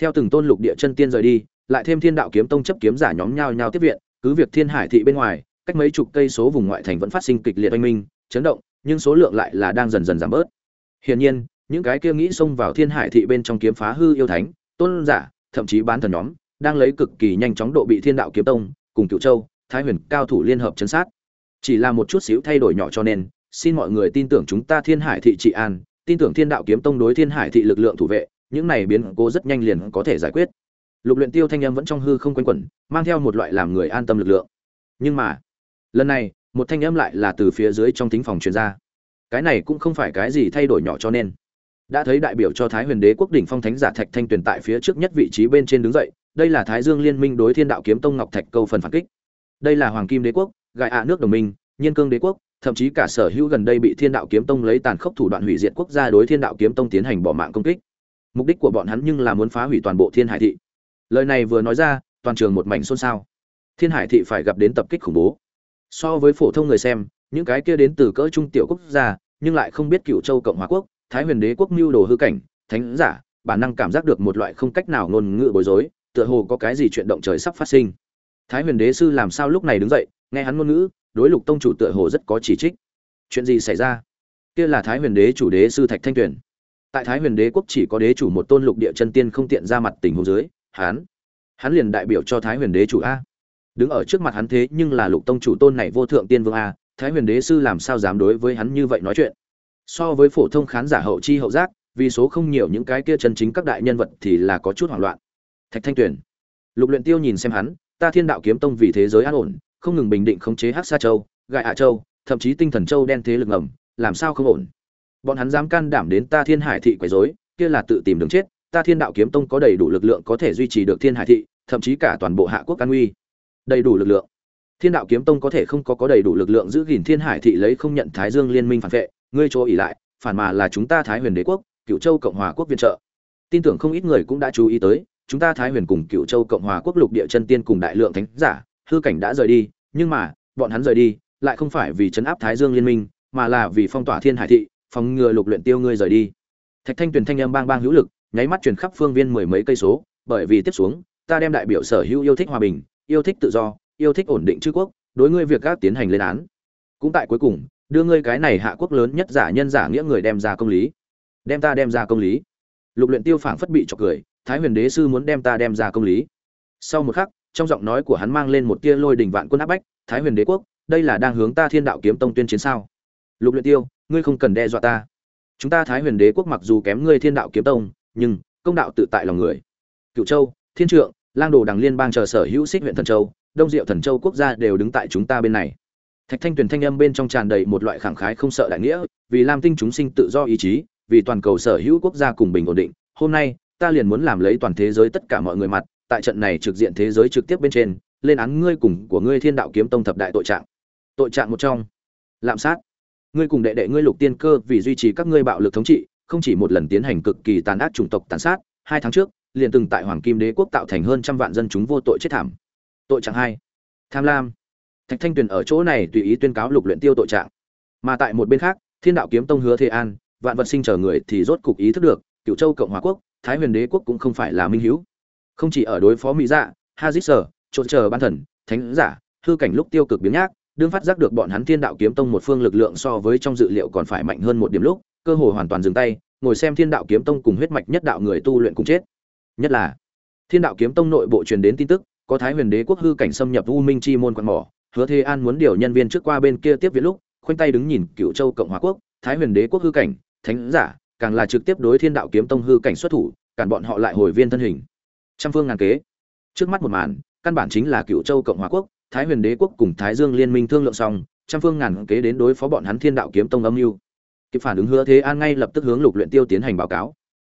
Theo từng tôn lục địa chân tiên rời đi, lại thêm thiên đạo kiếm tông chấp kiếm giả nhóm nhau nhau tiếp viện, cứ việc thiên hải thị bên ngoài, cách mấy chục cây số vùng ngoại thành vẫn phát sinh kịch liệt oanh minh, chấn động, nhưng số lượng lại là đang dần dần giảm bớt. Hiển nhiên, những cái kia nghĩ xông vào thiên hải thị bên trong kiếm phá hư yêu thánh, tôn giả, thậm chí bán thần nhóm đang lấy cực kỳ nhanh chóng độ bị thiên đạo kiếm tông, cùng Cửu châu, thái huyền cao thủ liên hợp chấn sát. Chỉ là một chút xíu thay đổi nhỏ cho nên, xin mọi người tin tưởng chúng ta thiên hải thị trị an, tin tưởng thiên đạo kiếm tông đối thiên hải thị lực lượng thủ vệ, những này biến cố rất nhanh liền có thể giải quyết. Lục luyện tiêu thanh âm vẫn trong hư không quanh quẩn, mang theo một loại làm người an tâm lực lượng. Nhưng mà, lần này, một thanh âm lại là từ phía dưới trong thính phòng truyền ra. Cái này cũng không phải cái gì thay đổi nhỏ cho nên. Đã thấy đại biểu cho thái huyền đế quốc đỉnh phong thánh giả thạch thanh tuyền tại phía trước nhất vị trí bên trên đứng dậy đây là thái dương liên minh đối thiên đạo kiếm tông ngọc thạch câu phần phản kích. Đây là hoàng kim đế quốc gại ạ nước đồng minh, nhiên cương đế quốc, thậm chí cả sở hữu gần đây bị thiên đạo kiếm tông lấy tàn khốc thủ đoạn hủy diệt quốc gia đối thiên đạo kiếm tông tiến hành bỏ mạng công kích. Mục đích của bọn hắn nhưng là muốn phá hủy toàn bộ thiên hải thị. Lời này vừa nói ra, toàn trường một mảnh xôn xao. Thiên hải thị phải gặp đến tập kích khủng bố. So với phổ thông người xem, những cái kia đến từ cỡ trung tiểu quốc gia, nhưng lại không biết cựu châu cộng hòa quốc, thái huyền đế quốc mưu đồ hư cảnh, thánh giả, bản năng cảm giác được một loại không cách nào ngôn ngữ bối rối tựa hồ có cái gì chuyện động trời sắp phát sinh. Thái huyền đế sư làm sao lúc này đứng dậy, nghe hắn ngôn ngữ, đối lục tông chủ tựa hồ rất có chỉ trích. Chuyện gì xảy ra? Kia là thái huyền đế chủ đế sư thạch thanh tuyền. Tại thái huyền đế quốc chỉ có đế chủ một tôn lục địa chân tiên không tiện ra mặt tình hồ dưới, hắn hắn liền đại biểu cho thái huyền đế chủ a. Đứng ở trước mặt hắn thế nhưng là lục tông chủ tôn này vô thượng tiên vương a, thái huyền đế sư làm sao dám đối với hắn như vậy nói chuyện? So với phổ thông khán giả hậu chi hậu giác, vì số không nhiều những cái kia chân chính các đại nhân vật thì là có chút hoảng loạn thạch thanh tuyền. Lục luyện tiêu nhìn xem hắn, ta thiên đạo kiếm tông vì thế giới an ổn, không ngừng bình định khống chế hắc sa châu gại hạ châu, thậm chí tinh thần châu đen thế lực ngầm, làm sao không ổn? Bọn hắn dám can đảm đến ta thiên hải thị quấy rối, kia là tự tìm đường chết, ta thiên đạo kiếm tông có đầy đủ lực lượng có thể duy trì được thiên hải thị, thậm chí cả toàn bộ hạ quốc an uy. Đầy đủ lực lượng. Thiên đạo kiếm tông có thể không có có đầy đủ lực lượng giữ gìn thiên hải thị lấy không nhận thái dương liên minh phản vệ, ngươi chỗ ỉ lại, phản mà là chúng ta thái huyền đế quốc cựu châu cộng hòa quốc viện trợ. Tin tưởng không ít người cũng đã chú ý tới chúng ta thái huyền cùng cựu châu cộng hòa quốc lục địa chân tiên cùng đại lượng thánh giả, hư cảnh đã rời đi, nhưng mà, bọn hắn rời đi, lại không phải vì chấn áp thái dương liên minh, mà là vì phong tỏa thiên hải thị, phòng ngừa lục luyện tiêu ngươi rời đi. Thạch thanh tuyền thanh âm bang bang hữu lực, nháy mắt truyền khắp phương viên mười mấy cây số, bởi vì tiếp xuống, ta đem đại biểu sở hữu yêu thích hòa bình, yêu thích tự do, yêu thích ổn định chư quốc, đối ngươi việc các tiến hành lên án. Cũng tại cuối cùng, đưa ngươi cái này hạ quốc lớn nhất giả nhân giả nghĩa người đem ra công lý. Đem ta đem ra công lý. Lục luyện tiêu phảng phất bị chọc cười thái huyền đế sư muốn đem ta đem ra công lý. Sau một khắc, trong giọng nói của hắn mang lên một tia lôi đình vạn quân áp bách, thái huyền đế quốc, đây là đang hướng ta thiên đạo kiếm tông tuyên chiến sao? Lục luyện tiêu, ngươi không cần đe dọa ta. Chúng ta thái huyền đế quốc mặc dù kém ngươi thiên đạo kiếm tông, nhưng công đạo tự tại lòng người. Cựu châu, thiên trượng, lang đồ đằng liên bang chờ sở hữu xích huyện thần châu, đông diệu thần châu quốc gia đều đứng tại chúng ta bên này. Thạch thanh tuyền thanh âm bên trong tràn đầy một loại khẳng khái không sợ đại nghĩa, vì lam tinh chúng sinh tự do ý chí, vì toàn cầu sở hữu quốc gia cùng bình ổn định, hôm nay ta liền muốn làm lấy toàn thế giới tất cả mọi người mặt, tại trận này trực diện thế giới trực tiếp bên trên, lên án ngươi cùng của ngươi thiên đạo kiếm tông thập đại tội trạng. Tội trạng một trong. Lạm sát. Ngươi cùng đệ đệ ngươi lục tiên cơ vì duy trì các ngươi bạo lực thống trị, không chỉ một lần tiến hành cực kỳ tàn ác chủng tộc tàn sát, hai tháng trước, liền từng tại hoàng kim đế quốc tạo thành hơn trăm vạn dân chúng vô tội chết thảm. Tội trạng hai. Tham lam. Thạch thanh tuyền ở chỗ này tùy ý tuyên cáo lục luyện tiêu tội trạng. Mà tại một bên khác, thiên đạo kiếm tông hứa thế an, vạn vật sinh chờ người thì rốt cục ý thức được cựu châu cộng hòa quốc thái huyền đế quốc cũng không phải là minh hữu. Không chỉ ở đối phó mỹ dạ hazit sở trộn chờ ban thần, thánh giả, hư cảnh lúc tiêu cực biến nhác, đương phát giác được bọn hắn thiên đạo kiếm tông một phương lực lượng so với trong dự liệu còn phải mạnh hơn một điểm lúc, cơ hội hoàn toàn dừng tay, ngồi xem thiên đạo kiếm tông cùng huyết mạch nhất đạo người tu luyện cùng chết. Nhất là, thiên đạo kiếm tông nội bộ truyền đến tin tức, có thái huyền đế quốc hư cảnh xâm nhập u minh chi môn quan mỏ, hứa thế an muốn điều nhân viên trước qua bên kia tiếp viện lúc, khoanh tay đứng nhìn cựu châu cộng hòa quốc, thái huyền đế quốc hư cảnh, thánh giả càng là trực tiếp đối thiên đạo kiếm tông hư cảnh xuất thủ, cản bọn họ lại hồi viên thân hình. Trăm phương ngàn kế. Trước mắt một màn, căn bản chính là cựu châu cộng hòa quốc, thái huyền đế quốc cùng thái dương liên minh thương lượng xong, trăm phương ngàn kế đến đối phó bọn hắn thiên đạo kiếm tông âm mưu. Kịp phản ứng hứa thế an ngay lập tức hướng lục luyện tiêu tiến hành báo cáo.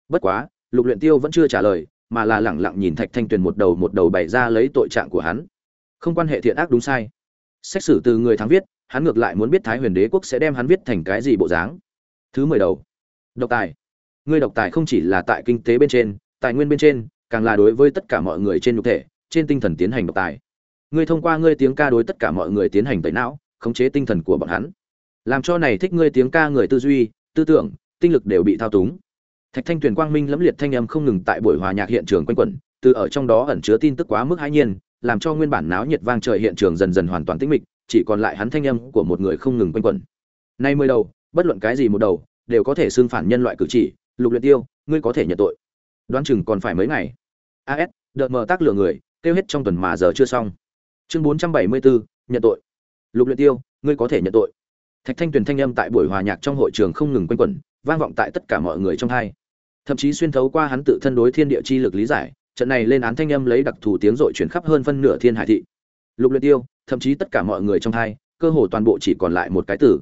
Bất quá, lục luyện tiêu vẫn chưa trả lời, mà là lẳng lặng nhìn thạch thanh tuyền một đầu một đầu bày ra lấy tội trạng của hắn. Không quan hệ thiện ác đúng sai. Xét xử từ người thắng viết, hắn ngược lại muốn biết thái huyền đế quốc sẽ đem hắn viết thành cái gì bộ dáng. Thứ mười đầu độc tài. Ngươi độc tài không chỉ là tại kinh tế bên trên, tài nguyên bên trên, càng là đối với tất cả mọi người trên nhục thể, trên tinh thần tiến hành độc tài. Ngươi thông qua ngươi tiếng ca đối tất cả mọi người tiến hành tẩy não, khống chế tinh thần của bọn hắn. Làm cho này thích ngươi tiếng ca người tư duy, tư tưởng, tinh lực đều bị thao túng. Thạch thanh tuyền quang minh lẫm liệt thanh âm không ngừng tại buổi hòa nhạc hiện trường quanh quẩn, từ ở trong đó ẩn chứa tin tức quá mức hãi nhiên, làm cho nguyên bản náo nhiệt vang trời hiện trường dần dần hoàn toàn tĩnh mịch, chỉ còn lại hắn thanh âm của một người không ngừng quanh quẩn. Nay mới đầu, bất luận cái gì một đầu đều có thể xưng phản nhân loại cử chỉ lục luyện tiêu ngươi có thể nhận tội. Đoán chừng còn phải mấy ngày. As đợt mở tác lừa người tiêu hết trong tuần mà giờ chưa xong. Chương 474, nhận tội. Lục luyện tiêu ngươi có thể nhận tội. Thạch thanh tuyền thanh âm tại buổi hòa nhạc trong hội trường không ngừng quanh quẩn vang vọng tại tất cả mọi người trong hai. Thậm chí xuyên thấu qua hắn tự thân đối thiên địa chi lực lý giải trận này lên án thanh âm lấy đặc thù tiếng dội chuyển khắp hơn phân nửa thiên hải thị. Lục luyện tiêu thậm chí tất cả mọi người trong hai cơ hồ toàn bộ chỉ còn lại một cái tử.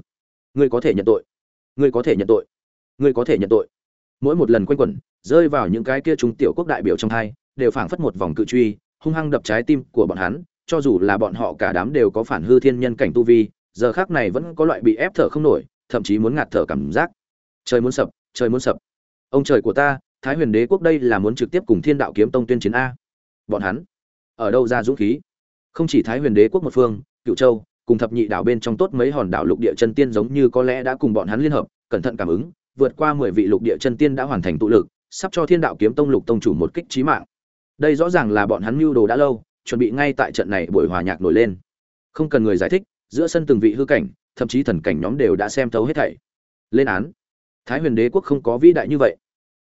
Ngươi có thể nhận tội ngươi có thể nhận tội. Ngươi có thể nhận tội. Mỗi một lần quanh quẩn, rơi vào những cái kia chúng tiểu quốc đại biểu trong hai đều phảng phất một vòng cự truy, hung hăng đập trái tim của bọn hắn, cho dù là bọn họ cả đám đều có phản hư thiên nhân cảnh tu vi, giờ khác này vẫn có loại bị ép thở không nổi, thậm chí muốn ngạt thở cảm giác. Trời muốn sập, trời muốn sập. Ông trời của ta, thái huyền đế quốc đây là muốn trực tiếp cùng thiên đạo kiếm tông tuyên chiến a. Bọn hắn, ở đâu ra dũng khí? Không chỉ thái huyền đế quốc một phương cựu châu cùng thập nhị đảo bên trong tốt mấy hòn đảo lục địa chân tiên giống như có lẽ đã cùng bọn hắn liên hợp, cẩn thận cảm ứng, vượt qua mười vị lục địa chân tiên đã hoàn thành tụ lực, sắp cho thiên đạo kiếm tông lục tông chủ một kích chí mạng. Đây rõ ràng là bọn hắn mưu đồ đã lâu, chuẩn bị ngay tại trận này buổi hòa nhạc nổi lên. Không cần người giải thích, giữa sân từng vị hư cảnh, thậm chí thần cảnh nhóm đều đã xem thấu hết thảy. Lên án. Thái huyền đế quốc không có vĩ đại như vậy.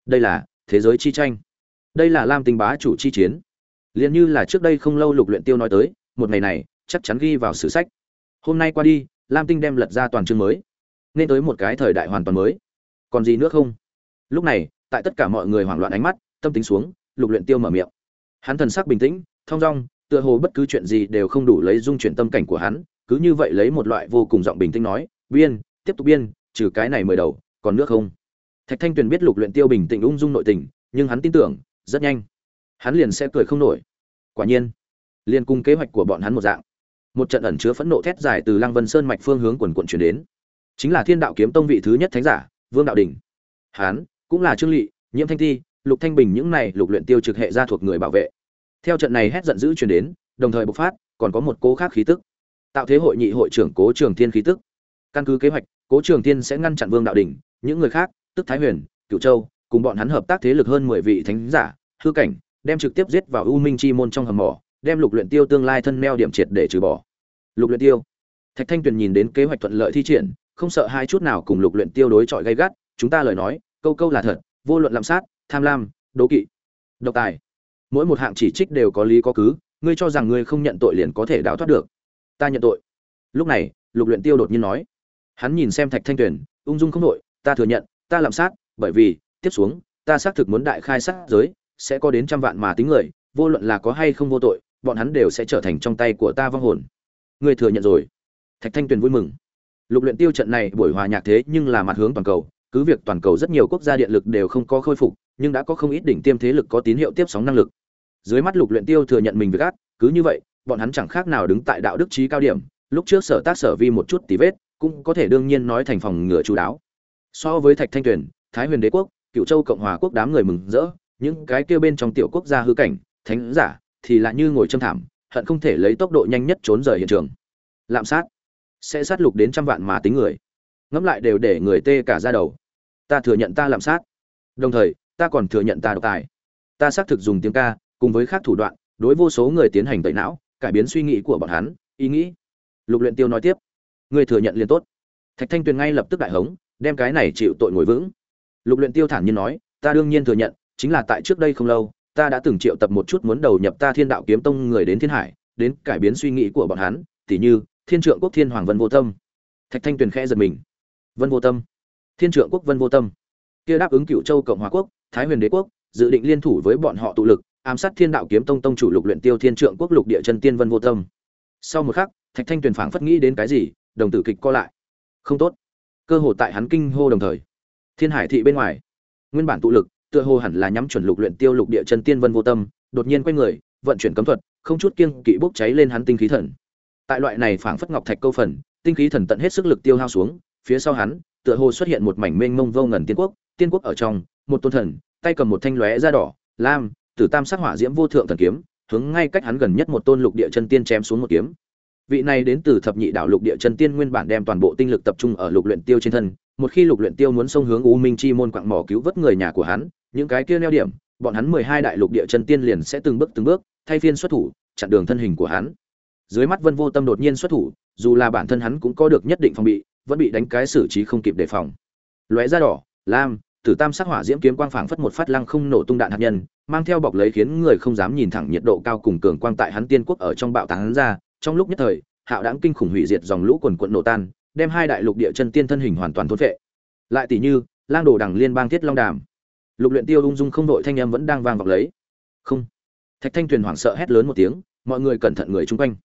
Đây là thế giới chi tranh. Đây là lam tinh bá chủ chi chiến. Liền như là trước đây không lâu lục luyện tiêu nói tới, một ngày này, chắc chắn ghi vào sử sách hôm nay qua đi, lam tinh đem lật ra toàn chương mới, nên tới một cái thời đại hoàn toàn mới. Còn gì nữa không? Lúc này, tại tất cả mọi người hoảng loạn ánh mắt, tâm tính xuống, lục luyện tiêu mở miệng. Hắn thần sắc bình tĩnh, thong dong, tựa hồ bất cứ chuyện gì đều không đủ lấy dung chuyển tâm cảnh của hắn, cứ như vậy lấy một loại vô cùng giọng bình tĩnh nói, biên, tiếp tục biên, trừ cái này mời đầu, còn nước không? Thạch thanh tuyền biết lục luyện tiêu bình tĩnh ung dung nội tình, nhưng hắn tin tưởng, rất nhanh. Hắn liền sẽ cười không nổi. Quả nhiên liên cung kế hoạch của bọn hắn một dạng một trận ẩn chứa phẫn nộ thét dài từ lăng vân sơn mạch phương hướng quần quận chuyển đến. Chính là thiên đạo kiếm tông vị thứ nhất thánh giả, vương đạo đình. Hắn cũng là trương lỵ nhiễm thanh thi, lục thanh bình những này lục luyện tiêu trực hệ gia thuộc người bảo vệ. Theo trận này hét giận dữ truyền đến, đồng thời bộc phát, còn có một cố khác khí tức. Tạo thế hội nghị hội trưởng cố trường thiên khí tức. Căn cứ kế hoạch, cố trường thiên sẽ ngăn chặn vương đạo đình, những người khác, tức thái huyền, cửu châu, cùng bọn hắn hợp tác thế lực hơn mười vị thánh giả, hư cảnh, đem trực tiếp giết vào u minh chi môn trong hầm mỏ, đem lục luyện tiêu tương lai thân meo điểm triệt để trừ bỏ lục luyện tiêu. Thạch thanh tuyền nhìn đến kế hoạch thuận lợi thi triển, không sợ hai chút nào cùng lục luyện tiêu đối chọi gay gắt, chúng ta lời nói, câu câu là thật, vô luận lạm sát, tham lam, đố kỵ, độc tài. Mỗi một hạng chỉ trích đều có lý có cứ, ngươi cho rằng ngươi không nhận tội liền có thể đào thoát được. Ta nhận tội. Lúc này, lục luyện tiêu đột nhiên nói. Hắn nhìn xem thạch thanh tuyền, ung dung không đội ta thừa nhận, ta làm sát, bởi vì, tiếp xuống, ta xác thực muốn đại khai sát giới, sẽ có đến trăm vạn mà tính người, vô luận là có hay không vô tội, bọn hắn đều sẽ trở thành trong tay của ta vong hồn ngươi thừa nhận rồi. Thạch thanh tuyền vui mừng. Lục luyện tiêu trận này buổi hòa nhạc thế nhưng là mặt hướng toàn cầu, cứ việc toàn cầu rất nhiều quốc gia điện lực đều không có khôi phục, nhưng đã có không ít đỉnh tiêm thế lực có tín hiệu tiếp sóng năng lực. Dưới mắt lục luyện tiêu thừa nhận mình việc ác, cứ như vậy, bọn hắn chẳng khác nào đứng tại đạo đức trí cao điểm, lúc trước sở tác sở vi một chút tí vết, cũng có thể đương nhiên nói thành phòng ngừa chú đáo. So với thạch thanh tuyền, thái huyền đế quốc cựu châu cộng hòa quốc đám người mừng rỡ, những cái kia bên trong tiểu quốc gia hư cảnh, thánh giả thì lại như ngồi châm thảm hận không thể lấy tốc độ nhanh nhất trốn rời hiện trường. Lạm sát. Sẽ sát lục đến trăm vạn mà tính người. Ngẫm lại đều để người tê cả ra đầu. Ta thừa nhận ta lạm sát. Đồng thời, ta còn thừa nhận ta độc tài. Ta xác thực dùng tiếng ca, cùng với khác thủ đoạn, đối vô số người tiến hành tẩy não, cải biến suy nghĩ của bọn hắn, ý nghĩ. Lục luyện tiêu nói tiếp. Người thừa nhận liền tốt. Thạch thanh tuyền ngay lập tức đại hống, đem cái này chịu tội ngồi vững. Lục luyện tiêu thản nhiên nói, ta đương nhiên thừa nhận, chính là tại trước đây không lâu ta đã từng triệu tập một chút muốn đầu nhập ta thiên đạo kiếm tông người đến thiên hải, đến cải biến suy nghĩ của bọn hắn, tỉ như, thiên trượng quốc thiên hoàng vân vô tâm. Thạch thanh tuyền khẽ giật mình. Vân vô tâm. Thiên trượng quốc vân vô tâm. Kia đáp ứng cựu châu cộng hòa quốc, thái huyền đế quốc, dự định liên thủ với bọn họ tụ lực, ám sát thiên đạo kiếm tông tông chủ lục luyện tiêu thiên trượng quốc lục địa chân tiên vân vô tâm. Sau một khắc, thạch thanh tuyền phảng phất nghĩ đến cái gì, đồng tử kịch co lại. Không tốt. Cơ hội tại hắn kinh hô đồng thời. Thiên hải thị bên ngoài. Nguyên bản tụ lực tựa hồ hẳn là nhắm chuẩn lục luyện tiêu lục địa chân tiên vân vô tâm, đột nhiên quay người, vận chuyển cấm thuật, không chút kiêng kỵ bốc cháy lên hắn tinh khí thần. Tại loại này phảng phất ngọc thạch câu phần, tinh khí thần tận hết sức lực tiêu hao xuống, phía sau hắn, tựa hồ xuất hiện một mảnh mênh mông vô ngần tiên quốc tiên quốc ở trong, một tôn thần, tay cầm một thanh lóe da đỏ, lam, tử tam sắc hỏa diễm vô thượng thần kiếm, hướng ngay cách hắn gần nhất một tôn lục địa chân tiên chém xuống một kiếm vị này đến từ thập nhị đảo lục địa chân tiên nguyên bản đem toàn bộ tinh lực tập trung ở lục luyện tiêu trên thân, một khi lục luyện tiêu muốn xông hướng u minh chi môn quặng mỏ cứu vớt người nhà của hắn, những cái kia neo điểm, bọn hắn mười hai đại lục địa chân tiên liền sẽ từng bước từng bước thay phiên xuất thủ, chặn đường thân hình của hắn. Dưới mắt vân vô tâm đột nhiên xuất thủ, dù là bản thân hắn cũng có được nhất định phòng bị, vẫn bị đánh cái xử trí không kịp đề phòng. Lóe ra đỏ, lam, tử tam sắc hỏa diễm kiếm quang phảng phất một phát lăng không nổ tung đạn hạt nhân, mang theo bọc lấy khiến người không dám nhìn thẳng nhiệt độ cao cùng cường quang tại hắn tiên quốc ở trong bạo tán ra trong lúc nhất thời, hạo đáng kinh khủng hủy diệt dòng lũ quần quận nổ tan, đem hai đại lục địa chân tiên thân hình hoàn toàn thôn vệ lại tỷ như, lang đồ đằng liên bang thiết long đàm. Lục luyện tiêu ung dung không đội thanh âm vẫn đang vang vọng lấy. Không. Thạch thanh tuyền hoảng sợ hét lớn một tiếng, mọi người cẩn thận người chung quanh.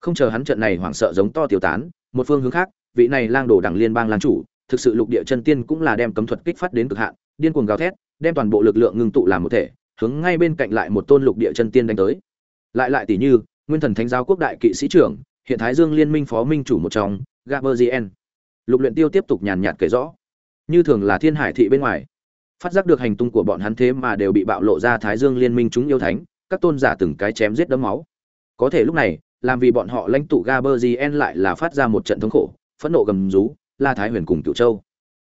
Không chờ hắn trận này hoảng sợ giống to tiêu tán, một phương hướng khác, vị này lang đồ đằng liên bang lang chủ, thực sự lục địa chân tiên cũng là đem cấm thuật kích phát đến cực hạn, điên cuồng gào thét, đem toàn bộ lực lượng ngưng tụ làm một thể, hướng ngay bên cạnh lại một tôn lục địa chân tiên đánh tới. Lại lại tỷ như nguyên thần thánh giáo quốc đại kỵ sĩ trưởng, hiện thái dương liên minh phó minh chủ một trong gaberzien lục luyện tiêu tiếp tục nhàn nhạt kể rõ. Như thường là thiên hải thị bên ngoài, phát giác được hành tung của bọn hắn thế mà đều bị bạo lộ ra thái dương liên minh chúng yêu thánh, các tôn giả từng cái chém giết đấm máu. Có thể lúc này, làm vì bọn họ lãnh tụ gaberzien lại là phát ra một trận thống khổ, phẫn nộ gầm rú, la thái huyền cùng cựu châu.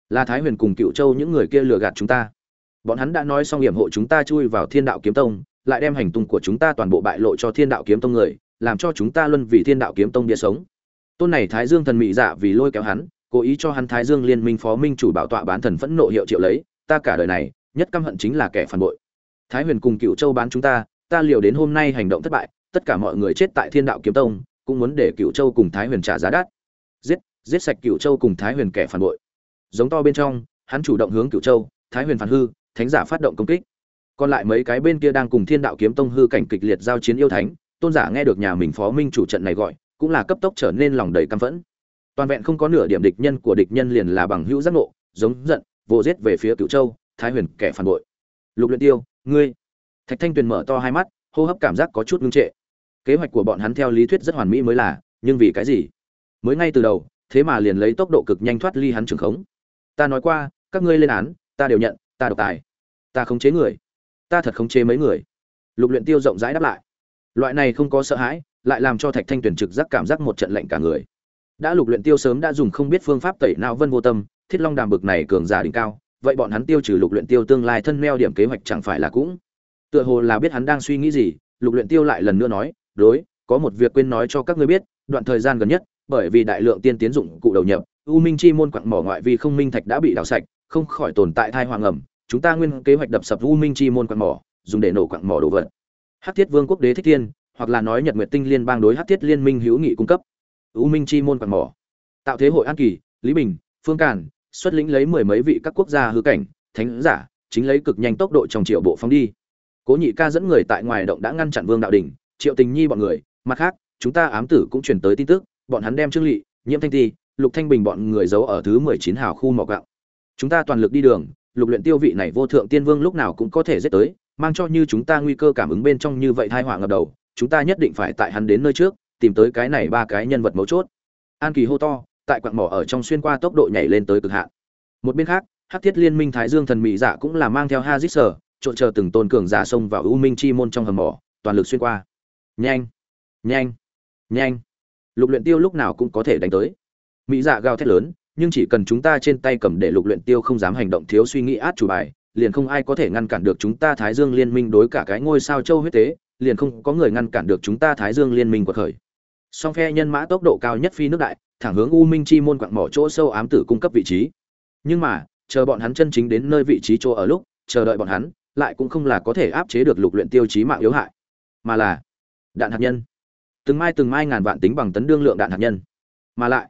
La thái huyền cùng cựu châu những người kia lừa gạt chúng ta. Bọn hắn đã nói xong hiểm hộ chúng ta chui vào thiên đạo kiếm tông lại đem hành tung của chúng ta toàn bộ bại lộ cho thiên đạo kiếm tông người, làm cho chúng ta luân vì thiên đạo kiếm tông bia sống. Tôn này thái dương thần Mị dạ vì lôi kéo hắn, cố ý cho hắn thái dương liên minh phó minh chủ bảo tọa bán thần phẫn nộ hiệu triệu lấy, ta cả đời này, nhất căm hận chính là kẻ phản bội. Thái huyền cùng cựu châu bán chúng ta ta liều đến hôm nay hành động thất bại, tất cả mọi người chết tại thiên đạo kiếm tông, cũng muốn để cựu châu cùng thái huyền trả giá đắt. Giết giết sạch cựu châu cùng thái huyền kẻ phản bội. Giống to bên trong, hắn chủ động hướng cựu châu, thái huyền phản hư, thánh giả phát động công kích còn lại mấy cái bên kia đang cùng thiên đạo kiếm tông hư cảnh kịch liệt giao chiến yêu thánh, tôn giả nghe được nhà mình phó minh chủ trận này gọi, cũng là cấp tốc trở nên lòng đầy căm phẫn. Toàn vẹn không có nửa điểm địch nhân của địch nhân liền là bằng hữu giác ngộ, giống giận, vô giết về phía cựu châu, thái huyền kẻ phản bội. Lục luyện tiêu, ngươi. Thạch thanh tuyền mở to hai mắt, hô hấp cảm giác có chút ngưng trệ. Kế hoạch của bọn hắn theo lý thuyết rất hoàn mỹ mới là, nhưng vì cái gì? Mới ngay từ đầu, thế mà liền lấy tốc độ cực nhanh thoát ly hắn trường khống. Ta nói qua, các ngươi lên án, ta đều nhận, ta độc tài. Ta khống chế người ta thật không chế mấy người. Lục luyện tiêu rộng rãi đáp lại. Loại này không có sợ hãi, lại làm cho thạch thanh tuyển trực giác cảm giác một trận lạnh cả người. Đã lục luyện tiêu sớm đã dùng không biết phương pháp tẩy não vân vô tâm, thiết long đàm bực này cường giả đỉnh cao, vậy bọn hắn tiêu trừ lục luyện tiêu tương lai thân meo điểm kế hoạch chẳng phải là cũng? Tựa hồ là biết hắn đang suy nghĩ gì, lục luyện tiêu lại lần nữa nói, đối, có một việc quên nói cho các ngươi biết, đoạn thời gian gần nhất, bởi vì đại lượng tiên tiến dụng cụ đầu nhập, u minh chi môn quặng mỏ ngoại vi không minh thạch đã bị đào sạch, không khỏi tồn tại thai hoàng ẩm chúng ta nguyên kế hoạch đập sập u minh chi môn quặng mỏ, dùng để nổ quặng mỏ đồ vật. Hắc thiết vương quốc đế thích thiên, hoặc là nói nhật nguyệt tinh liên bang đối hắc thiết liên minh hữu nghị cung cấp. U minh chi môn quặng mỏ. Tạo thế hội an kỳ, lý bình, phương Cản xuất lĩnh lấy mười mấy vị các quốc gia hư cảnh, thánh giả, chính lấy cực nhanh tốc độ trong triệu bộ phóng đi. Cố nhị ca dẫn người tại ngoài động đã ngăn chặn vương đạo đình, triệu tình nhi bọn người, mặt khác, chúng ta ám tử cũng truyền tới tin tức, bọn hắn đem trương Lệ nhiễm thanh ti, lục thanh bình bọn người giấu ở thứ mười chín hào khu mỏ gạo. Chúng ta toàn lực đi đường lục luyện tiêu vị này vô thượng tiên vương lúc nào cũng có thể giết tới, mang cho như chúng ta nguy cơ cảm ứng bên trong như vậy tai họa ngập đầu, chúng ta nhất định phải tại hắn đến nơi trước, tìm tới cái này ba cái nhân vật mấu chốt. An kỳ hô to, tại quặng mỏ ở trong xuyên qua tốc độ nhảy lên tới cực hạn. Một bên khác, hắc thiết liên minh thái dương thần Mị dạ cũng là mang theo hazit sở, trộn chờ từng tôn cường giả xông vào u minh chi môn trong hầm mỏ, toàn lực xuyên qua. Nhanh! Nhanh! Nhanh! Lục luyện tiêu lúc nào cũng có thể đánh tới. Mị dạ gào thét lớn nhưng chỉ cần chúng ta trên tay cầm để lục luyện tiêu không dám hành động thiếu suy nghĩ át chủ bài, liền không ai có thể ngăn cản được chúng ta thái dương liên minh đối cả cái ngôi sao châu huyết tế, liền không có người ngăn cản được chúng ta thái dương liên minh quật khởi. Song phe nhân mã tốc độ cao nhất phi nước đại, thẳng hướng u minh chi môn quặng mỏ chỗ sâu ám tử cung cấp vị trí. Nhưng mà, chờ bọn hắn chân chính đến nơi vị trí chỗ ở lúc, chờ đợi bọn hắn, lại cũng không là có thể áp chế được lục luyện tiêu chí mạng yếu hại, mà là đạn hạt nhân. Từng mai từng mai ngàn vạn tính bằng tấn đương lượng đạn hạt nhân. Mà lại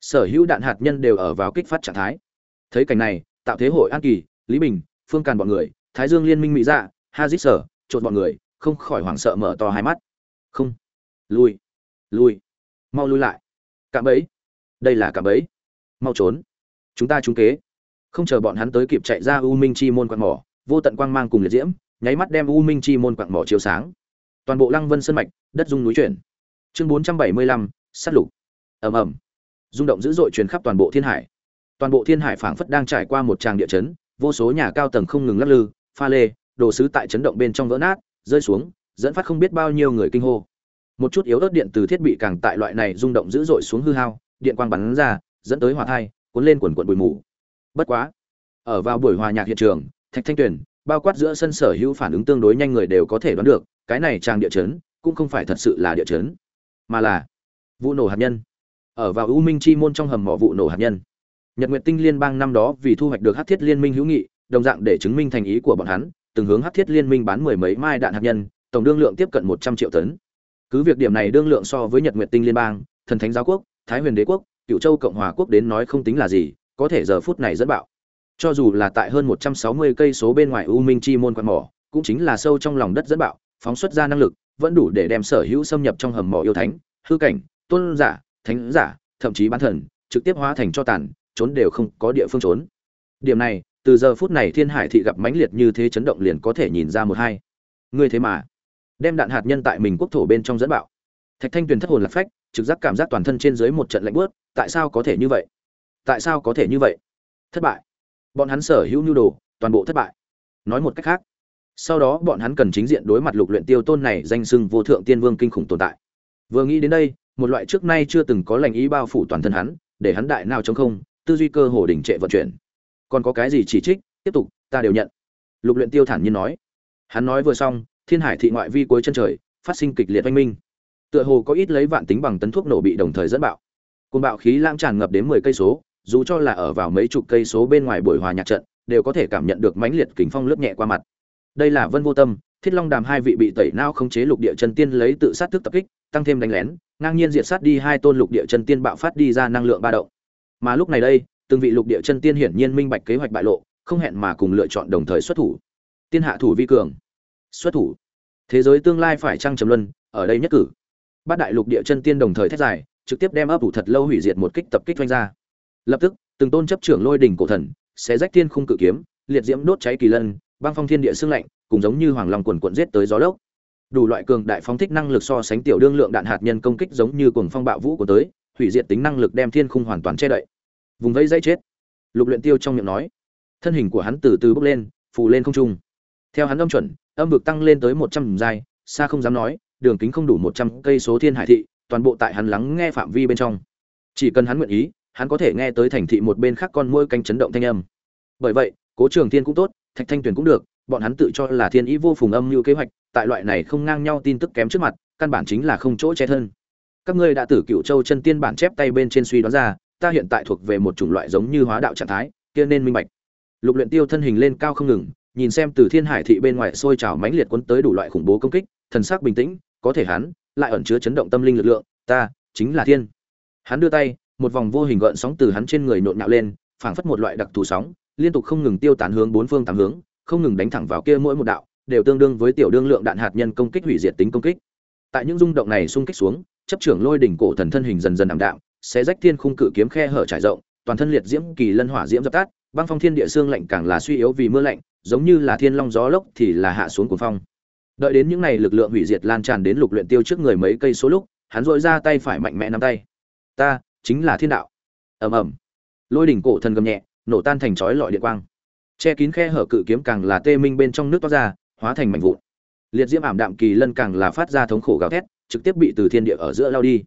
sở hữu đạn hạt nhân đều ở vào kích phát trạng thái. Thấy cảnh này, tạo thế hội an kỳ, lý bình, phương càn bọn người, thái dương liên minh mỹ dạ ha dít sở trộn bọn người, không khỏi hoảng sợ mở to hai mắt. Không. Lui. Lui. Mau lui lại. Cạm bẫy. Đây là cạm bẫy. Mau trốn. Chúng ta trúng kế. Không chờ bọn hắn tới kịp chạy ra u minh chi môn quạng mỏ, vô tận quang mang cùng liệt diễm, nháy mắt đem u minh chi môn quạng mỏ chiếu sáng. Toàn bộ lăng vân sân mạch, đất dung núi chuyển. Chương bốn trăm bảy mươi lăm, sát lục. Ầm ầm rung động dữ dội truyền khắp toàn bộ thiên hải. Toàn bộ thiên hải phảng phất đang trải qua một tràng địa chấn, vô số nhà cao tầng không ngừng lắc lư, pha lê, đồ sứ tại chấn động bên trong vỡ nát, rơi xuống, dẫn phát không biết bao nhiêu người kinh hô. Một chút yếu ớt điện từ thiết bị càng tại loại này rung động dữ dội xuống hư hao, điện quang bắn ra, dẫn tới hỏa thai, cuốn lên quần quần bụi mù. Bất quá, ở vào buổi hòa nhạc hiện trường, thạch thanh tuyền, bao quát giữa sân sở hữu phản ứng tương đối nhanh người đều có thể đoán được, cái này trang địa chấn cũng không phải thật sự là địa chấn, mà là vụ nổ hạt nhân ở vào u minh chi môn trong hầm mỏ vụ nổ hạt nhân. Nhật nguyệt tinh liên bang năm đó vì thu hoạch được hát thiết liên minh hữu nghị, đồng dạng để chứng minh thành ý của bọn hắn, từng hướng hát thiết liên minh bán mười mấy mai đạn hạt nhân, tổng đương lượng tiếp cận một trăm triệu tấn. Cứ việc điểm này đương lượng so với nhật nguyệt tinh liên bang, thần thánh giáo quốc, thái huyền đế quốc cựu châu cộng hòa quốc đến nói không tính là gì, có thể giờ phút này dẫn bạo. Cho dù là tại hơn một trăm sáu mươi cây số bên ngoài u minh chi môn quan mỏ, cũng chính là sâu trong lòng đất dẫn bạo, phóng xuất ra năng lực, vẫn đủ để đem sở hữu xâm nhập trong hầm mỏ yêu thánh, hư cảnh, tôn giả thánh giả, thậm chí bán thần, trực tiếp hóa thành cho tàn, trốn đều không có địa phương trốn. Điểm này, từ giờ phút này thiên hải thị gặp mãnh liệt như thế chấn động liền có thể nhìn ra một hai. Ngươi thế mà, đem đạn hạt nhân tại mình quốc thổ bên trong dẫn bạo. Thạch thanh tuyền thất hồn lạc phách, trực giác cảm giác toàn thân trên dưới một trận lạnh bớt tại sao có thể như vậy? Tại sao có thể như vậy? Thất bại. Bọn hắn sở hữu nhu đồ, toàn bộ thất bại. Nói một cách khác, sau đó bọn hắn cần chính diện đối mặt lục luyện tiêu tôn này danh sưng vô thượng tiên vương kinh khủng tồn tại. Vừa nghĩ đến đây một loại trước nay chưa từng có lành ý bao phủ toàn thân hắn, để hắn đại nào trong không, tư duy cơ hồ đỉnh trệ vận chuyển. Còn có cái gì chỉ trích? Tiếp tục, ta đều nhận. Lục luyện tiêu thản nhiên nói. Hắn nói vừa xong, thiên hải thị ngoại vi cuối chân trời, phát sinh kịch liệt oanh minh. Tựa hồ có ít lấy vạn tính bằng tấn thuốc nổ bị đồng thời dẫn bạo. Cơn bạo khí lãng tràn ngập đến mười cây số, dù cho là ở vào mấy chục cây số bên ngoài buổi hòa nhạc trận, đều có thể cảm nhận được mãnh liệt kình phong lướt nhẹ qua mặt. Đây là vân vô tâm, thiết long đàm hai vị bị tẩy nao không chế lục địa chân tiên lấy tự sát thức tập kích, tăng thêm đánh lén ngang nhiên diệt sát đi hai tôn lục địa chân tiên bạo phát đi ra năng lượng ba động. Mà lúc này đây, từng vị lục địa chân tiên hiển nhiên minh bạch kế hoạch bại lộ, không hẹn mà cùng lựa chọn đồng thời xuất thủ. Tiên hạ thủ vi cường. Xuất thủ. Thế giới tương lai phải chăng trầm luân, ở đây nhất cử. Bát đại lục địa chân tiên đồng thời thét dài, trực tiếp đem ấp ủ thật lâu hủy diệt một kích tập kích vung ra. Lập tức, từng tôn chấp trưởng lôi đỉnh cổ thần sẽ rách thiên khung cự kiếm, liệt diễm đốt cháy kỳ lân, băng phong thiên địa xương lạnh, cùng giống như hoàng long quần cuộn giết tới gió lốc đủ loại cường đại phóng thích năng lực so sánh tiểu đương lượng đạn hạt nhân công kích giống như cuồng phong bạo vũ của tới, hủy diệt tính năng lực đem thiên khung hoàn toàn che đậy. Vùng vây dây chết. Lục luyện tiêu trong miệng nói. Thân hình của hắn từ từ bốc lên, phù lên không trung. Theo hắn âm chuẩn, âm vực tăng lên tới một trăm giai, xa không dám nói, đường kính không đủ một trăm cây số thiên hải thị, toàn bộ tại hắn lắng nghe phạm vi bên trong. Chỉ cần hắn nguyện ý, hắn có thể nghe tới thành thị một bên khác con môi canh chấn động thanh âm. Bởi vậy, cố trường thiên cũng tốt, thạch thanh tuyền cũng được, bọn hắn tự cho là thiên ý vô phùng âm như kế hoạch tại loại này không ngang nhau tin tức kém trước mặt, căn bản chính là không chỗ che thân. Các ngươi đã tử cựu châu chân tiên bản chép tay bên trên suy đoán ra, ta hiện tại thuộc về một chủng loại giống như hóa đạo trạng thái, kia nên minh bạch. Lục luyện tiêu thân hình lên cao không ngừng, nhìn xem từ thiên hải thị bên ngoài sôi trào mãnh liệt cuốn tới đủ loại khủng bố công kích, thần sắc bình tĩnh, có thể hắn lại ẩn chứa chấn động tâm linh lực lượng, ta chính là thiên. Hắn đưa tay, một vòng vô hình gợn sóng từ hắn trên người nộn nhạo lên, phảng phất một loại đặc thù sóng, liên tục không ngừng tiêu tán hướng bốn phương tám hướng, không ngừng đánh thẳng vào kia mỗi một đạo đều tương đương với tiểu đương lượng đạn hạt nhân công kích hủy diệt tính công kích. Tại những rung động này xung kích xuống, chấp trưởng lôi đỉnh cổ thần thân hình dần dần ảm đạm sẽ rách thiên khung cự kiếm khe hở trải rộng, toàn thân liệt diễm kỳ lân hỏa diễm dập tắt, băng phong thiên địa xương lạnh càng là suy yếu vì mưa lạnh, giống như là thiên long gió lốc thì là hạ xuống cuồng phong. Đợi đến những này lực lượng hủy diệt lan tràn đến lục luyện tiêu trước người mấy cây số lúc, hắn dội ra tay phải mạnh mẽ nắm tay. Ta, chính là thiên đạo. Ầm ầm. Lôi đỉnh cổ thần gầm nhẹ, nổ tan thành chói lọi điện quang. Che kín khe hở cự kiếm càng là tê minh bên trong nước toát ra hóa thành mảnh vụn. Liệt diễm ảm đạm kỳ lân càng là phát ra thống khổ gào thét, trực tiếp bị từ thiên địa ở giữa lao đi.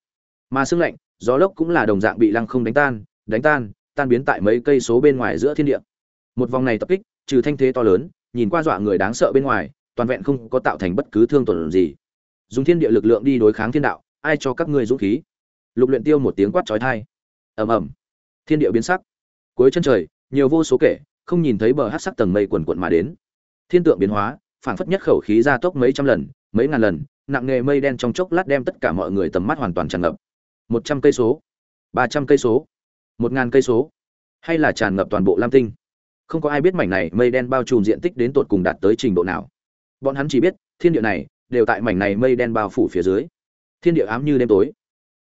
Mà sương lạnh, gió lốc cũng là đồng dạng bị lăng không đánh tan đánh tan tan biến tại mấy cây số bên ngoài giữa thiên địa. Một vòng này tập kích, trừ thanh thế to lớn, nhìn qua dọa người đáng sợ bên ngoài, toàn vẹn không có tạo thành bất cứ thương tổn gì. Dùng thiên địa lực lượng đi đối kháng thiên đạo, ai cho các ngươi dũng khí? Lục luyện tiêu một tiếng quát chói tai. Ầm ầm. Thiên địa biến sắc. Cuối chân trời, nhiều vô số kể không nhìn thấy bờ hắc sắc tầng mây quần quần mà đến. Thiên tượng biến hóa phảng phất nhất khẩu khí ra tốc mấy trăm lần, mấy ngàn lần, nặng nghề mây đen trong chốc lát đem tất cả mọi người tầm mắt hoàn toàn tràn ngập. Một trăm cây số, ba trăm cây số, một ngàn cây số, hay là tràn ngập toàn bộ lam tinh? Không có ai biết mảnh này mây đen bao trùm diện tích đến tột cùng đạt tới trình độ nào. Bọn hắn chỉ biết, thiên địa này đều tại mảnh này mây đen bao phủ phía dưới. Thiên địa ám như đêm tối.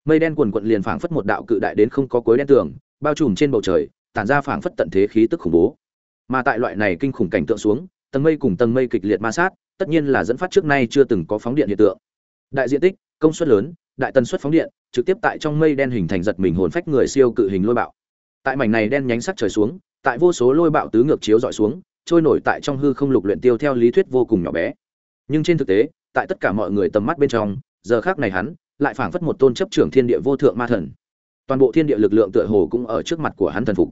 Mây đen quần cuộn liền phảng phất một đạo cự đại đến không có cuối đen tường, bao trùm trên bầu trời, tản ra phảng phất tận thế khí tức khủng bố. Mà tại loại này kinh khủng cảnh tượng xuống tầng mây cùng tầng mây kịch liệt ma sát, tất nhiên là dẫn phát trước nay chưa từng có phóng điện hiện tượng. Đại diện tích, công suất lớn, đại tần suất phóng điện, trực tiếp tại trong mây đen hình thành giật mình hồn phách người siêu cự hình lôi bạo. Tại mảnh này đen nhánh sắc trời xuống, tại vô số lôi bạo tứ ngược chiếu dọi xuống, trôi nổi tại trong hư không lục luyện tiêu theo lý thuyết vô cùng nhỏ bé. Nhưng trên thực tế, tại tất cả mọi người tầm mắt bên trong, giờ khắc này hắn lại phảng phất một tôn chấp trưởng thiên địa vô thượng ma thần. Toàn bộ thiên địa lực lượng tựa hồ cũng ở trước mặt của hắn thần phục.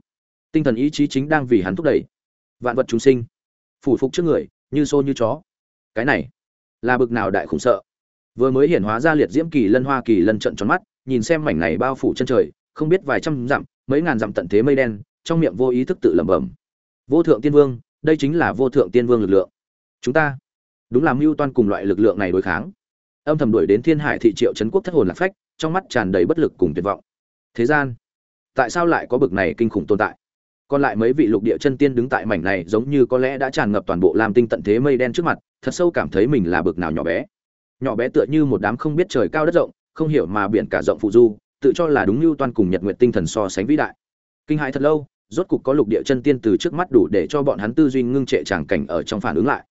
Tinh thần ý chí chính đang vì hắn thúc đẩy. Vạn vật chúng sinh phủ phục trước người, như xô như chó. Cái này là bực nào đại khủng sợ. Vừa mới hiển hóa ra liệt diễm kỳ lân hoa kỳ lân trận tròn mắt, nhìn xem mảnh này bao phủ chân trời, không biết vài trăm dặm, mấy ngàn dặm tận thế mây đen, trong miệng vô ý thức tự lẩm bẩm. Vô thượng tiên vương, đây chính là vô thượng tiên vương lực lượng. Chúng ta đúng là mưu toan cùng loại lực lượng này đối kháng. Âm thầm đuổi đến thiên hải thị triệu trấn quốc thất hồn lạc phách, trong mắt tràn đầy bất lực cùng tuyệt vọng. Thế gian, tại sao lại có bực này kinh khủng tồn tại? Còn lại mấy vị lục địa chân tiên đứng tại mảnh này giống như có lẽ đã tràn ngập toàn bộ lam tinh tận thế mây đen trước mặt, thật sâu cảm thấy mình là bực nào nhỏ bé. Nhỏ bé tựa như một đám không biết trời cao đất rộng, không hiểu mà biển cả rộng phụ du, tự cho là đúng như toan cùng nhật nguyện tinh thần so sánh vĩ đại. Kinh hãi thật lâu, rốt cục có lục địa chân tiên từ trước mắt đủ để cho bọn hắn tư duy ngưng trệ tràng cảnh ở trong phản ứng lại.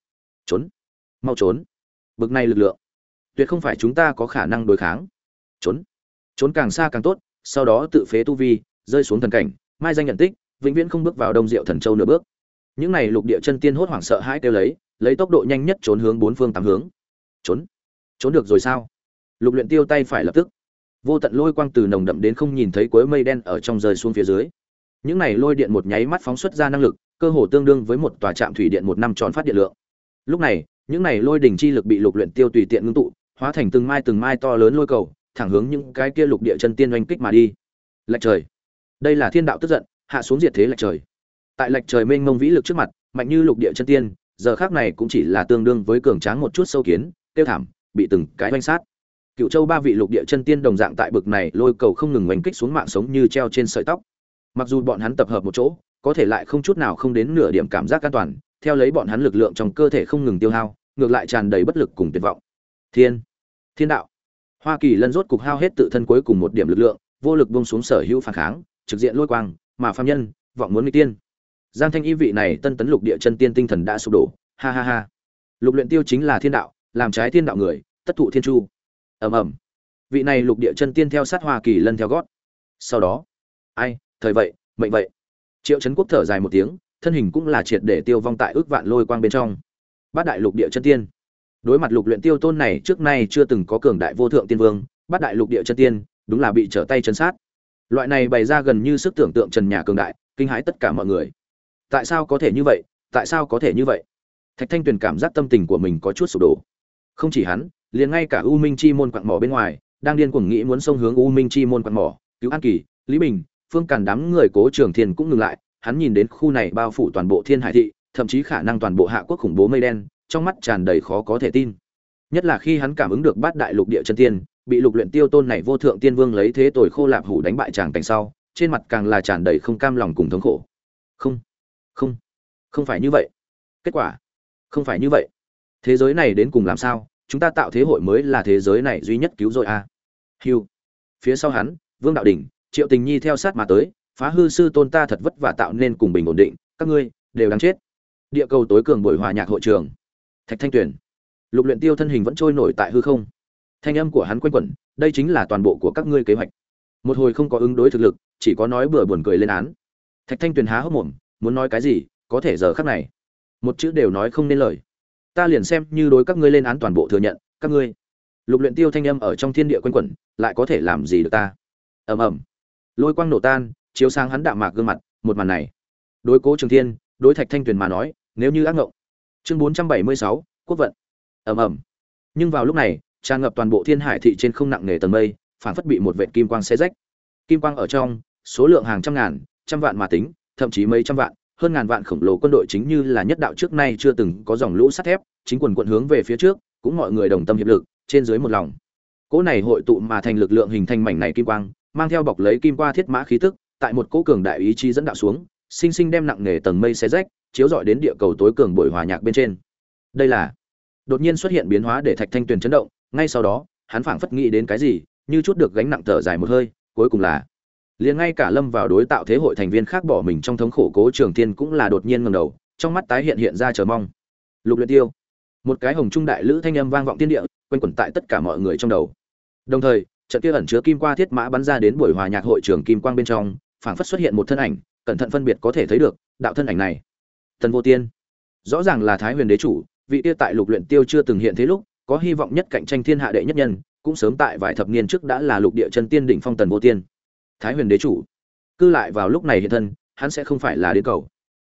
Trốn. Mau trốn. Bực này lực lượng. Tuyệt không phải chúng ta có khả năng đối kháng. Trốn. Trốn càng xa càng tốt, sau đó tự phế tu vi, rơi xuống thần cảnh, mai danh nhận tích vĩnh viễn không bước vào đông diệu thần châu nửa bước. Những này lục địa chân tiên hốt hoảng sợ hãi kêu lấy lấy tốc độ nhanh nhất trốn hướng bốn phương tám hướng. Trốn? Trốn được rồi sao? Lục luyện tiêu tay phải lập tức. Vô tận lôi quang từ nồng đậm đến không nhìn thấy cuối mây đen ở trong rơi xuống phía dưới. Những này lôi điện một nháy mắt phóng xuất ra năng lực, cơ hồ tương đương với một tòa trạm thủy điện một năm tròn phát điện lượng. Lúc này, những này lôi đỉnh chi lực bị lục luyện tiêu tùy tiện ngưng tụ, hóa thành từng mai từng mai to lớn lôi cầu, thẳng hướng những cái kia lục địa chân tiên oanh kích mà đi. Lệch trời. Đây là thiên đạo tức giận hạ xuống diệt thế lệch trời. Tại lệch trời mênh mông vĩ lực trước mặt, mạnh như lục địa chân tiên, giờ khác này cũng chỉ là tương đương với cường tráng một chút sâu kiến, tiêu thảm, bị từng cái oanh sát. Cựu châu ba vị lục địa chân tiên đồng dạng tại bực này lôi cầu không ngừng oanh kích xuống mạng sống như treo trên sợi tóc. Mặc dù bọn hắn tập hợp một chỗ, có thể lại không chút nào không đến nửa điểm cảm giác an toàn, theo lấy bọn hắn lực lượng trong cơ thể không ngừng tiêu hao, ngược lại tràn đầy bất lực cùng tuyệt vọng. Thiên thiên đạo. Hoa kỳ lân rốt cục hao hết tự thân cuối cùng một điểm lực lượng, vô lực buông xuống sở hữu phản kháng, trực diện lôi quang mà phàm nhân, vọng muốn mỹ tiên. Giang thanh y vị này tân tấn lục địa chân tiên tinh thần đã sụp đổ, ha ha ha. Lục luyện tiêu chính là thiên đạo, làm trái thiên đạo người, tất thụ thiên chu. Ầm ầm. Vị này lục địa chân tiên theo sát hoa kỳ lân theo gót. Sau đó, ai, thời vậy, mệnh vậy. Triệu trấn quốc thở dài một tiếng, thân hình cũng là triệt để tiêu vong tại ước vạn lôi quang bên trong. Bát đại lục địa chân tiên. Đối mặt lục luyện tiêu tôn này trước nay chưa từng có cường đại vô thượng tiên vương, bát đại lục địa chân tiên, đúng là bị trở tay chân sát loại này bày ra gần như sức tưởng tượng trần nhà cường đại, kinh hãi tất cả mọi người. Tại sao có thể như vậy? Tại sao có thể như vậy? Thạch thanh tuyền cảm giác tâm tình của mình có chút sụp đổ. Không chỉ hắn, liền ngay cả u minh chi môn quặng mỏ bên ngoài, đang điên cuồng nghĩ muốn xông hướng u minh chi môn quặng mỏ, cứu an kỳ, lý bình, phương càn đám người cố trường thiên cũng ngừng lại, hắn nhìn đến khu này bao phủ toàn bộ thiên hải thị, thậm chí khả năng toàn bộ hạ quốc khủng bố mây đen, trong mắt tràn đầy khó có thể tin. Nhất là khi hắn cảm ứng được bát đại lục địa chân tiên bị lục luyện tiêu tôn này vô thượng tiên vương lấy thế tồi khô lạp hủ đánh bại chàng cảnh sau, trên mặt càng là tràn đầy không cam lòng cùng thống khổ. Không không không phải như vậy. Kết quả, không phải như vậy. Thế giới này đến cùng làm sao? Chúng ta tạo thế hội mới là thế giới này duy nhất cứu rồi à? Hiu phía sau hắn, vương đạo đỉnh, triệu tình nhi theo sát mà tới, phá hư sư tôn ta thật vất vả tạo nên cùng bình ổn định, các ngươi đều đáng chết. Địa cầu tối cường buổi hòa nhạc hội trường. Thạch thanh tuyển lục luyện tiêu thân hình vẫn trôi nổi tại hư không thanh âm của hắn quanh quẩn, đây chính là toàn bộ của các ngươi kế hoạch. Một hồi không có ứng đối thực lực, chỉ có nói bừa buồn cười lên án. Thạch thanh tuyền há hốc mồm, muốn nói cái gì, có thể giờ khắc này. Một chữ đều nói không nên lời. Ta liền xem như đối các ngươi lên án toàn bộ thừa nhận, các ngươi. Lục luyện tiêu thanh âm ở trong thiên địa quanh quẩn, lại có thể làm gì được ta? Ầm ầm. Lôi quang nổ tan, chiếu sang hắn đạm mạc gương mặt, một màn này. Đối cố trường thiên, đối thạch thanh tuyền mà nói, nếu như ác ngộng. Chương bốn trăm bảy mươi sáu, quốc vận. Ầm ầm. Nhưng vào lúc này tràn ngập toàn bộ thiên hải thị trên không nặng nề tầng mây phản phất bị một vệt kim quang xé rách. Kim quang ở trong, số lượng hàng trăm ngàn, trăm vạn mà tính, thậm chí mấy trăm vạn, hơn ngàn vạn khổng lồ quân đội chính như là nhất đạo trước nay chưa từng có dòng lũ sắt thép, chính quần quận hướng về phía trước, cũng mọi người đồng tâm hiệp lực, trên dưới một lòng. Cỗ này hội tụ mà thành lực lượng hình thành mảnh này kim quang, mang theo bọc lấy kim qua thiết mã khí tức, tại một cỗ cường đại ý chí dẫn đạo xuống, sinh sinh đem nặng nề tầng mây xé rách, chiếu rọi đến địa cầu tối cường buổi hòa nhạc bên trên. Đây là, đột nhiên xuất hiện biến hóa để thạch thanh tuyền chấn động ngay sau đó, hắn phảng phất nghĩ đến cái gì, như chút được gánh nặng thở dài một hơi, cuối cùng là, liền ngay cả lâm vào đối tạo thế hội thành viên khác bỏ mình trong thống khổ cố trường thiên cũng là đột nhiên ngầm đầu, trong mắt tái hiện hiện ra chờ mong. Lục luyện tiêu, một cái hồng trung đại lữ thanh âm vang vọng thiên địa, quanh quẩn tại tất cả mọi người trong đầu. Đồng thời, trận kia ẩn chứa kim qua thiết mã bắn ra đến buổi hòa nhạc hội trường kim quang bên trong, phảng phất xuất hiện một thân ảnh, cẩn thận phân biệt có thể thấy được, đạo thân ảnh này. Tần vô tiên, rõ ràng là thái huyền đế chủ, vị tiêu tại lục luyện tiêu chưa từng hiện thế lúc có hy vọng nhất cạnh tranh thiên hạ đệ nhất nhân, cũng sớm tại vài thập niên trước đã là lục địa chân tiên đỉnh phong tần vô tiên. Thái huyền đế chủ. Cư lại vào lúc này hiện thân, hắn sẽ không phải là đến cầu.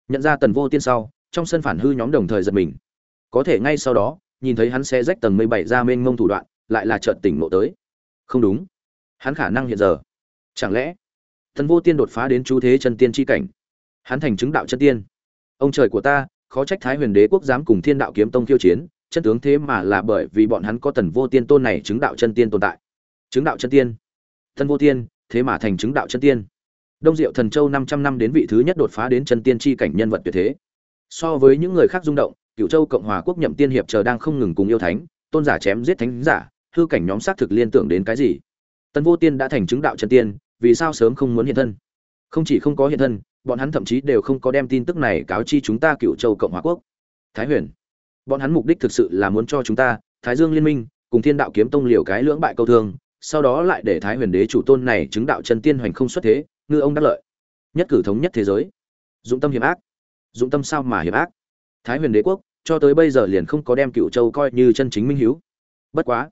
Nhận ra tần vô tiên sau, trong sân phản hư nhóm đồng thời giật mình. Có thể ngay sau đó, nhìn thấy hắn sẽ rách tầng mây bảy ra mênh mông thủ đoạn, lại là chợt tỉnh ngộ tới. Không đúng. Hắn khả năng hiện giờ. Chẳng lẽ, tần vô tiên đột phá đến chú thế chân tiên chi cảnh? Hắn thành chứng đạo chân tiên. Ông trời của ta, khó trách thái huyền đế quốc dám cùng thiên đạo kiếm tông khiêu chiến chân tướng thế mà là bởi vì bọn hắn có tần vô tiên tôn này chứng đạo chân tiên tồn tại. Chứng đạo chân tiên. Tần vô tiên, thế mà thành chứng đạo chân tiên. Đông diệu thần châu năm trăm năm đến vị thứ nhất đột phá đến chân tiên chi cảnh nhân vật tuyệt thế. So với những người khác rung động cựu châu cộng hòa quốc nhậm tiên hiệp chờ đang không ngừng cùng yêu thánh, tôn giả chém giết thánh giả, hư cảnh nhóm xác thực liên tưởng đến cái gì? Tần vô tiên đã thành chứng đạo chân tiên, vì sao sớm không muốn hiện thân? Không chỉ không có hiện thân, bọn hắn thậm chí đều không có đem tin tức này cáo chi chúng ta cựu châu cộng hòa quốc. Thái huyền bọn hắn mục đích thực sự là muốn cho chúng ta, thái dương liên minh, cùng thiên đạo kiếm tông liều cái lưỡng bại câu thương, sau đó lại để thái huyền đế chủ tôn này chứng đạo chân tiên hoành không xuất thế, ngư ông đắc lợi. Nhất cử thống nhất thế giới. Dũng tâm hiểm ác. Dũng tâm sao mà hiểm ác? Thái huyền đế quốc, cho tới bây giờ liền không có đem cựu châu coi như chân chính minh hiếu. Bất quá.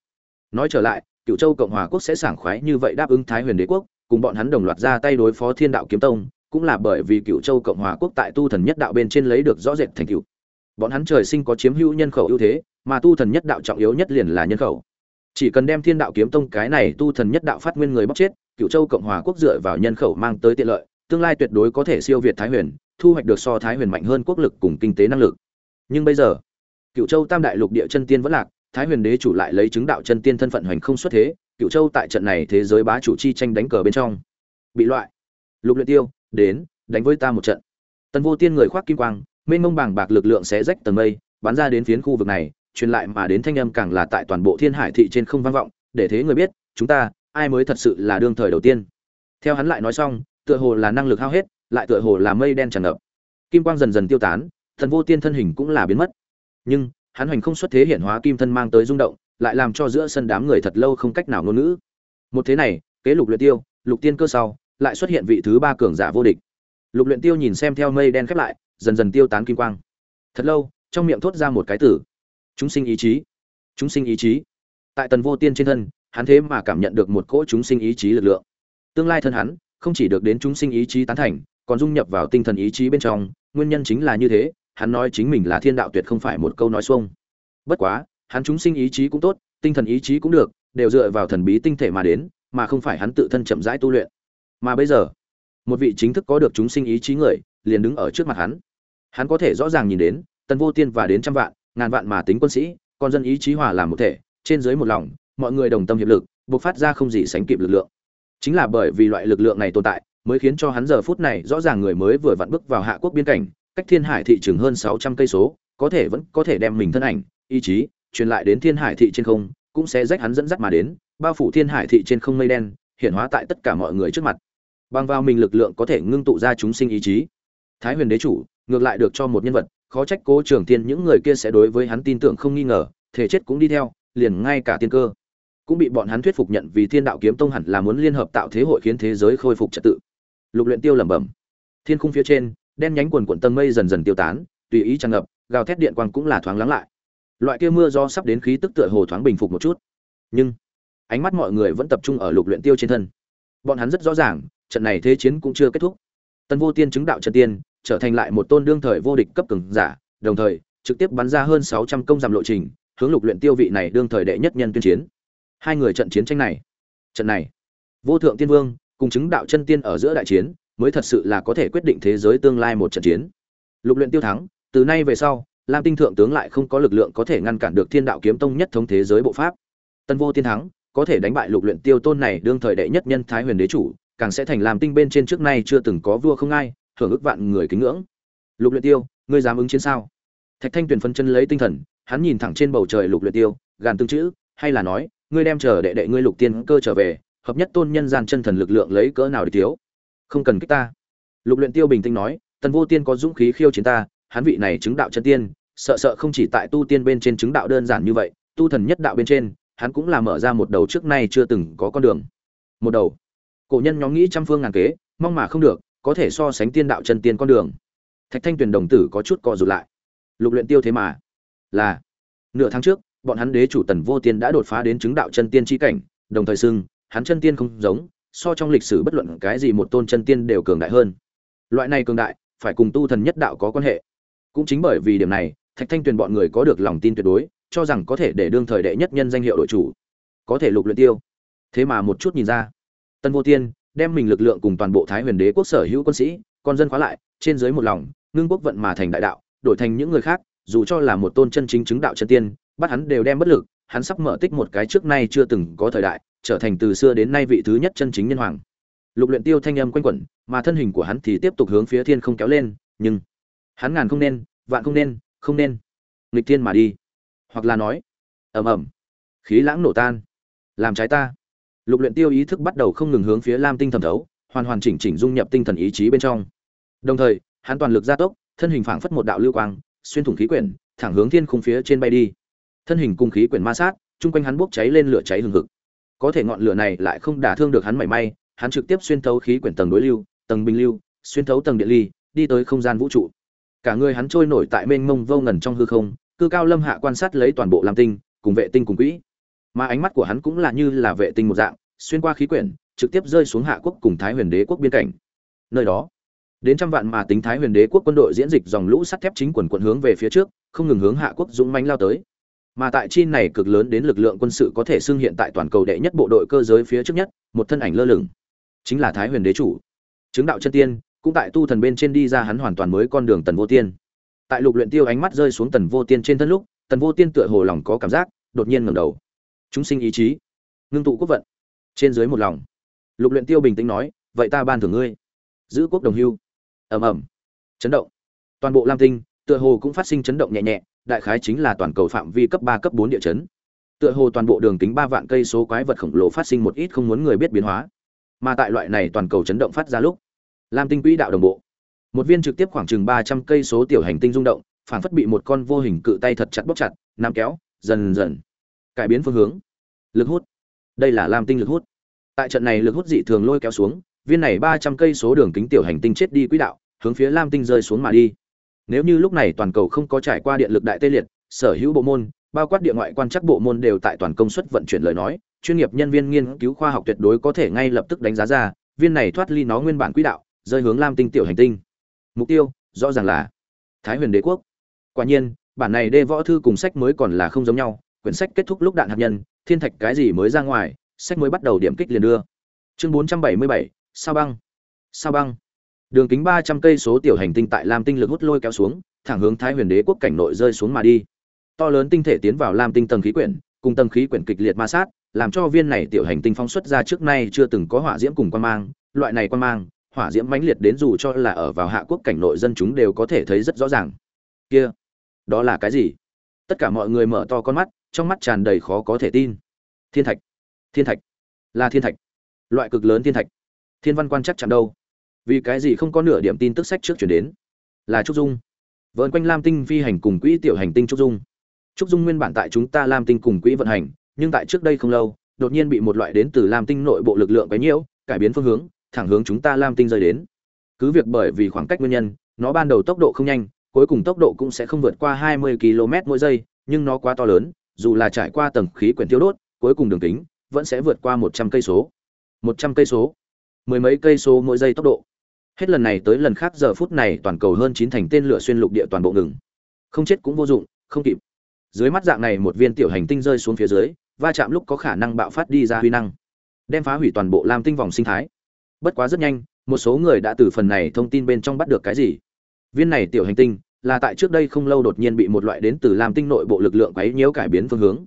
Nói trở lại cựu châu cộng hòa quốc sẽ sảng khoái như vậy đáp ứng thái huyền đế quốc, cùng bọn hắn đồng loạt ra tay đối phó thiên đạo kiếm tông, cũng là bởi vì cựu châu cộng hòa quốc tại tu thần nhất đạo bên trên lấy được rõ rệt thành cựu bọn hắn trời sinh có chiếm hữu nhân khẩu ưu thế, mà tu thần nhất đạo trọng yếu nhất liền là nhân khẩu. Chỉ cần đem thiên đạo kiếm tông cái này tu thần nhất đạo phát nguyên người bóc chết cựu châu cộng hòa quốc dựa vào nhân khẩu mang tới tiện lợi, tương lai tuyệt đối có thể siêu việt thái huyền, thu hoạch được so thái huyền mạnh hơn quốc lực cùng kinh tế năng lực. Nhưng bây giờ cựu châu tam đại lục địa chân tiên vẫn lạc, thái huyền đế chủ lại lấy chứng đạo chân tiên thân phận hoành không xuất thế cựu châu tại trận này thế giới bá chủ chi tranh đánh cờ bên trong, bị loại. Lục luyện tiêu, đến, đánh với ta một trận. Tần vô tiên người khoác kim quang mênh mông bàng bạc lực lượng sẽ rách tầng mây, bắn ra đến phiến khu vực này, truyền lại mà đến thanh âm càng là tại toàn bộ thiên hải thị trên không vang vọng, để thế người biết, chúng ta, ai mới thật sự là đương thời đầu tiên. Theo hắn lại nói xong, tựa hồ là năng lực hao hết, lại tựa hồ là mây đen tràn ngập. Kim quang dần dần tiêu tán, thần vô tiên thân hình cũng là biến mất. Nhưng, hắn hoành không xuất thế hiện hóa kim thân mang tới rung động, lại làm cho giữa sân đám người thật lâu không cách nào ngôn ngữ. Một thế này, kế lục luyện tiêu, lục tiên cơ sau, lại xuất hiện vị thứ ba cường giả vô địch. Lục luyện tiêu nhìn xem theo mây đen khép lại dần dần tiêu tán kim quang. Thật lâu, trong miệng thốt ra một cái tử chúng sinh ý chí. Chúng sinh ý chí. Tại tần vô tiên trên thân, hắn thế mà cảm nhận được một cỗ chúng sinh ý chí lực lượng. Tương lai thân hắn, không chỉ được đến chúng sinh ý chí tán thành, còn dung nhập vào tinh thần ý chí bên trong, nguyên nhân chính là như thế, hắn nói chính mình là thiên đạo tuyệt không phải một câu nói xuông. Bất quá, hắn chúng sinh ý chí cũng tốt, tinh thần ý chí cũng được, đều dựa vào thần bí tinh thể mà đến, mà không phải hắn tự thân chậm rãi tu luyện. Mà bây giờ, một vị chính thức có được chúng sinh ý chí người, liền đứng ở trước mặt hắn hắn có thể rõ ràng nhìn đến, tần vô tiên và đến trăm vạn, ngàn vạn mà tính quân sĩ con dân ý chí hòa làm một thể, trên dưới một lòng, mọi người đồng tâm hiệp lực, buộc phát ra không gì sánh kịp lực lượng. Chính là bởi vì loại lực lượng này tồn tại, mới khiến cho hắn giờ phút này rõ ràng người mới vừa vặn bước vào hạ quốc biên cảnh, cách thiên hải thị trường hơn sáu trăm cây số, có thể vẫn có thể đem mình thân ảnh, ý chí, truyền lại đến thiên hải thị trên không, cũng sẽ rách hắn dẫn dắt mà đến, bao phủ thiên hải thị trên không mây đen, hiện hóa tại tất cả mọi người trước mặt. Bằng vào mình lực lượng có thể ngưng tụ ra chúng sinh ý chí. Thái huyền đế chủ ngược lại được cho một nhân vật, khó trách cố trường tiên những người kia sẽ đối với hắn tin tưởng không nghi ngờ, thể chết cũng đi theo, liền ngay cả tiên cơ cũng bị bọn hắn thuyết phục nhận vì thiên đạo kiếm tông hẳn là muốn liên hợp tạo thế hội khiến thế giới khôi phục trật tự. Lục luyện tiêu lẩm bẩm. Thiên khung phía trên, đen nhánh quần quần tầng mây dần dần tiêu tán, tùy ý tràn ngập, gào thét điện quang cũng là thoáng lắng lại. Loại kia mưa do sắp đến khí tức tựa hồ thoáng bình phục một chút. Nhưng, ánh mắt mọi người vẫn tập trung ở lục luyện tiêu trên thân. Bọn hắn rất rõ ràng, trận này thế chiến cũng chưa kết thúc. Tần vô tiên chứng đạo trận tiên trở thành lại một tôn đương thời vô địch cấp cường giả, đồng thời, trực tiếp bắn ra hơn sáu trăm công giảm lộ trình, hướng lục luyện tiêu vị này đương thời đệ nhất nhân tuyên chiến. Hai người trận chiến tranh này, trận này, vô thượng tiên vương, cùng chứng đạo chân tiên ở giữa đại chiến, mới thật sự là có thể quyết định thế giới tương lai một trận chiến. Lục luyện tiêu thắng, từ nay về sau, lam tinh thượng tướng lại không có lực lượng có thể ngăn cản được thiên đạo kiếm tông nhất thống thế giới bộ pháp. Tân vô tiên thắng, có thể đánh bại lục luyện tiêu tôn này đương thời đệ nhất nhân thái huyền đế chủ, càng sẽ thành lam tinh bên trên trước nay chưa từng có vua không ai hưởng ước vạn người kính ngưỡng. Lục luyện tiêu, ngươi dám ứng chiến sao? Thạch thanh tuyền phân chân lấy tinh thần, hắn nhìn thẳng trên bầu trời lục luyện tiêu, gàn tương chữ, hay là nói, ngươi đem chờ đệ đệ ngươi lục tiên cơ trở về, hợp nhất tôn nhân gian chân thần lực lượng lấy cỡ nào để thiếu? Không cần kích ta. Lục luyện tiêu bình tĩnh nói, tần vô tiên có dũng khí khiêu chiến ta, hắn vị này chứng đạo chân tiên, sợ sợ không chỉ tại tu tiên bên trên chứng đạo đơn giản như vậy, tu thần nhất đạo bên trên, hắn cũng là mở ra một đầu trước nay chưa từng có con đường. Một đầu. Cổ nhân nhóm nghĩ trăm phương ngàn kế, mong mà không được có thể so sánh tiên đạo chân tiên con đường. Thạch thanh tuyền đồng tử có chút co rụt lại. Lục luyện tiêu thế mà. Là, nửa tháng trước, bọn hắn đế chủ tần vô tiên đã đột phá đến chứng đạo chân tiên chi cảnh, đồng thời xưng, hắn chân tiên không giống, so trong lịch sử bất luận cái gì một tôn chân tiên đều cường đại hơn. Loại này cường đại, phải cùng tu thần nhất đạo có quan hệ. Cũng chính bởi vì điểm này, thạch thanh tuyền bọn người có được lòng tin tuyệt đối, cho rằng có thể để đương thời đệ nhất nhân danh hiệu đội chủ, có thể lục luyện tiêu. Thế mà một chút nhìn ra tân vô tiên đem mình lực lượng cùng toàn bộ thái huyền đế quốc sở hữu quân sĩ, con dân khóa lại, trên dưới một lòng, ngưng quốc vận mà thành đại đạo, đổi thành những người khác, dù cho là một tôn chân chính chứng đạo chân tiên, bắt hắn đều đem bất lực, hắn sắp mở tích một cái trước nay chưa từng có thời đại, trở thành từ xưa đến nay vị thứ nhất chân chính nhân hoàng. Lục luyện tiêu thanh âm quanh quẩn, mà thân hình của hắn thì tiếp tục hướng phía thiên không kéo lên, nhưng hắn ngàn không nên, vạn không nên không nên. Nghịch thiên mà đi. Hoặc là nói, ầm ầm, khí lãng nổ tan. Làm trái ta lục luyện tiêu ý thức bắt đầu không ngừng hướng phía lam tinh thẩm thấu, hoàn hoàn chỉnh chỉnh dung nhập tinh thần ý chí bên trong. Đồng thời, hắn toàn lực gia tốc, thân hình phảng phất một đạo lưu quang, xuyên thủng khí quyển, thẳng hướng thiên khung phía trên bay đi. Thân hình cùng khí quyển ma sát, chung quanh hắn bốc cháy lên lửa cháy hừng hực. Có thể ngọn lửa này lại không đả thương được hắn mảy may, hắn trực tiếp xuyên thấu khí quyển tầng đối lưu, tầng bình lưu, xuyên thấu tầng điện ly, đi tới không gian vũ trụ. Cả người hắn trôi nổi tại mênh mông vô ngần trong hư không, cư cao lâm hạ quan sát lấy toàn bộ lam tinh, cùng vệ tinh cùng quỹ mà ánh mắt của hắn cũng là như là vệ tinh một dạng, xuyên qua khí quyển, trực tiếp rơi xuống hạ quốc cùng thái huyền đế quốc biên cảnh. Nơi đó, đến trăm vạn mà tính thái huyền đế quốc quân đội diễn dịch dòng lũ sắt thép chính quần quận hướng về phía trước, không ngừng hướng hạ quốc dũng mãnh lao tới. Mà tại chi này cực lớn đến lực lượng quân sự có thể xưng hiện tại toàn cầu đệ nhất bộ đội cơ giới phía trước nhất, một thân ảnh lơ lửng, chính là thái huyền đế chủ. Chứng đạo chân tiên, cũng tại tu thần bên trên đi ra hắn hoàn toàn mới con đường tần vô tiên. Tại lục luyện tiêu ánh mắt rơi xuống tần vô tiên trên thân lúc, tần vô tiên tựa hồ lòng có cảm giác, đột nhiên ngẩng đầu chúng sinh ý chí. Ngưng tụ quốc vận. Trên dưới một lòng. Lục luyện tiêu bình tĩnh nói, vậy ta ban thưởng ngươi. Giữ quốc đồng hưu. Ầm ầm. Chấn động. Toàn bộ lam tinh, tựa hồ cũng phát sinh chấn động nhẹ nhẹ, đại khái chính là toàn cầu phạm vi cấp ba, cấp bốn địa chấn. Tựa hồ toàn bộ đường kính ba vạn cây số quái vật khổng lồ phát sinh một ít không muốn người biết biến hóa. Mà tại loại này toàn cầu chấn động phát ra lúc, lam tinh quỹ đạo đồng bộ. Một viên trực tiếp khoảng chừng ba trăm cây số tiểu hành tinh rung động phản phất bị một con vô hình cự tay thật chặt bóp chặt, nắm kéo, dần dần cải biến phương hướng. Lực hút. Đây là lam tinh lực hút. Tại trận này lực hút dị thường lôi kéo xuống, viên này ba trăm cây số đường kính tiểu hành tinh chết đi quỹ đạo, hướng phía lam tinh rơi xuống mà đi. Nếu như lúc này toàn cầu không có trải qua điện lực đại tê liệt, sở hữu bộ môn, bao quát địa ngoại quan chắc bộ môn đều tại toàn công suất vận chuyển lời nói, chuyên nghiệp nhân viên nghiên cứu khoa học tuyệt đối có thể ngay lập tức đánh giá ra, viên này thoát ly nó nguyên bản quỹ đạo, rơi hướng lam tinh tiểu hành tinh. Mục tiêu, rõ ràng là thái huyền đế quốc. Quả nhiên, bản này đê võ thư cùng sách mới còn là không giống nhau quyển sách kết thúc lúc đạn hạt nhân, thiên thạch cái gì mới ra ngoài, sách mới bắt đầu điểm kích liền đưa. Chương bốn trăm bảy mươi bảy, sao băng? Sao băng? Đường kính ba trăm cây số tiểu hành tinh tại lam tinh lực hút lôi kéo xuống, thẳng hướng thái huyền đế quốc cảnh nội rơi xuống mà đi. To lớn tinh thể tiến vào lam tinh tầng khí quyển, cùng tầng khí quyển kịch liệt ma sát, làm cho viên này tiểu hành tinh phóng xuất ra trước nay chưa từng có hỏa diễm cùng quan mang. Loại này quan mang, hỏa diễm mãnh liệt đến dù cho là ở vào hạ quốc cảnh nội dân chúng đều có thể thấy rất rõ ràng. Kia, đó là cái gì? Tất cả mọi người mở to con mắt trong mắt tràn đầy khó có thể tin. Thiên thạch thiên thạch, là thiên thạch, loại cực lớn thiên thạch. Thiên văn quan chắc chắn đâu? Vì cái gì không có nửa điểm tin tức sách trước chuyển đến? Là trúc dung. Vợn quanh lam tinh phi hành cùng quỹ tiểu hành tinh trúc dung. Trúc dung nguyên bản tại chúng ta lam tinh cùng quỹ vận hành, nhưng tại trước đây không lâu, đột nhiên bị một loại đến từ lam tinh nội bộ lực lượng quấy nhiễu, cải biến phương hướng, thẳng hướng chúng ta lam tinh rơi đến. Cứ việc bởi vì khoảng cách nguyên nhân, nó ban đầu tốc độ không nhanh, cuối cùng tốc độ cũng sẽ không vượt qua 20 km mỗi giây, nhưng nó quá to lớn dù là trải qua tầng khí quyển tiêu đốt, cuối cùng đường kính vẫn sẽ vượt qua 100 cây số. 100 cây số. Mười mấy cây số mỗi giây tốc độ. Hết lần này tới lần khác giờ phút này toàn cầu hơn chín thành tên lửa xuyên lục địa toàn bộ ngừng. Không chết cũng vô dụng, không kịp. Dưới mắt dạng này một viên tiểu hành tinh rơi xuống phía dưới, va chạm lúc có khả năng bạo phát đi ra huy năng, đem phá hủy toàn bộ lam tinh vòng sinh thái. Bất quá rất nhanh, một số người đã từ phần này thông tin bên trong bắt được cái gì? Viên này tiểu hành tinh là tại trước đây không lâu đột nhiên bị một loại đến từ lam tinh nội bộ lực lượng quấy nhiễu cải biến phương hướng.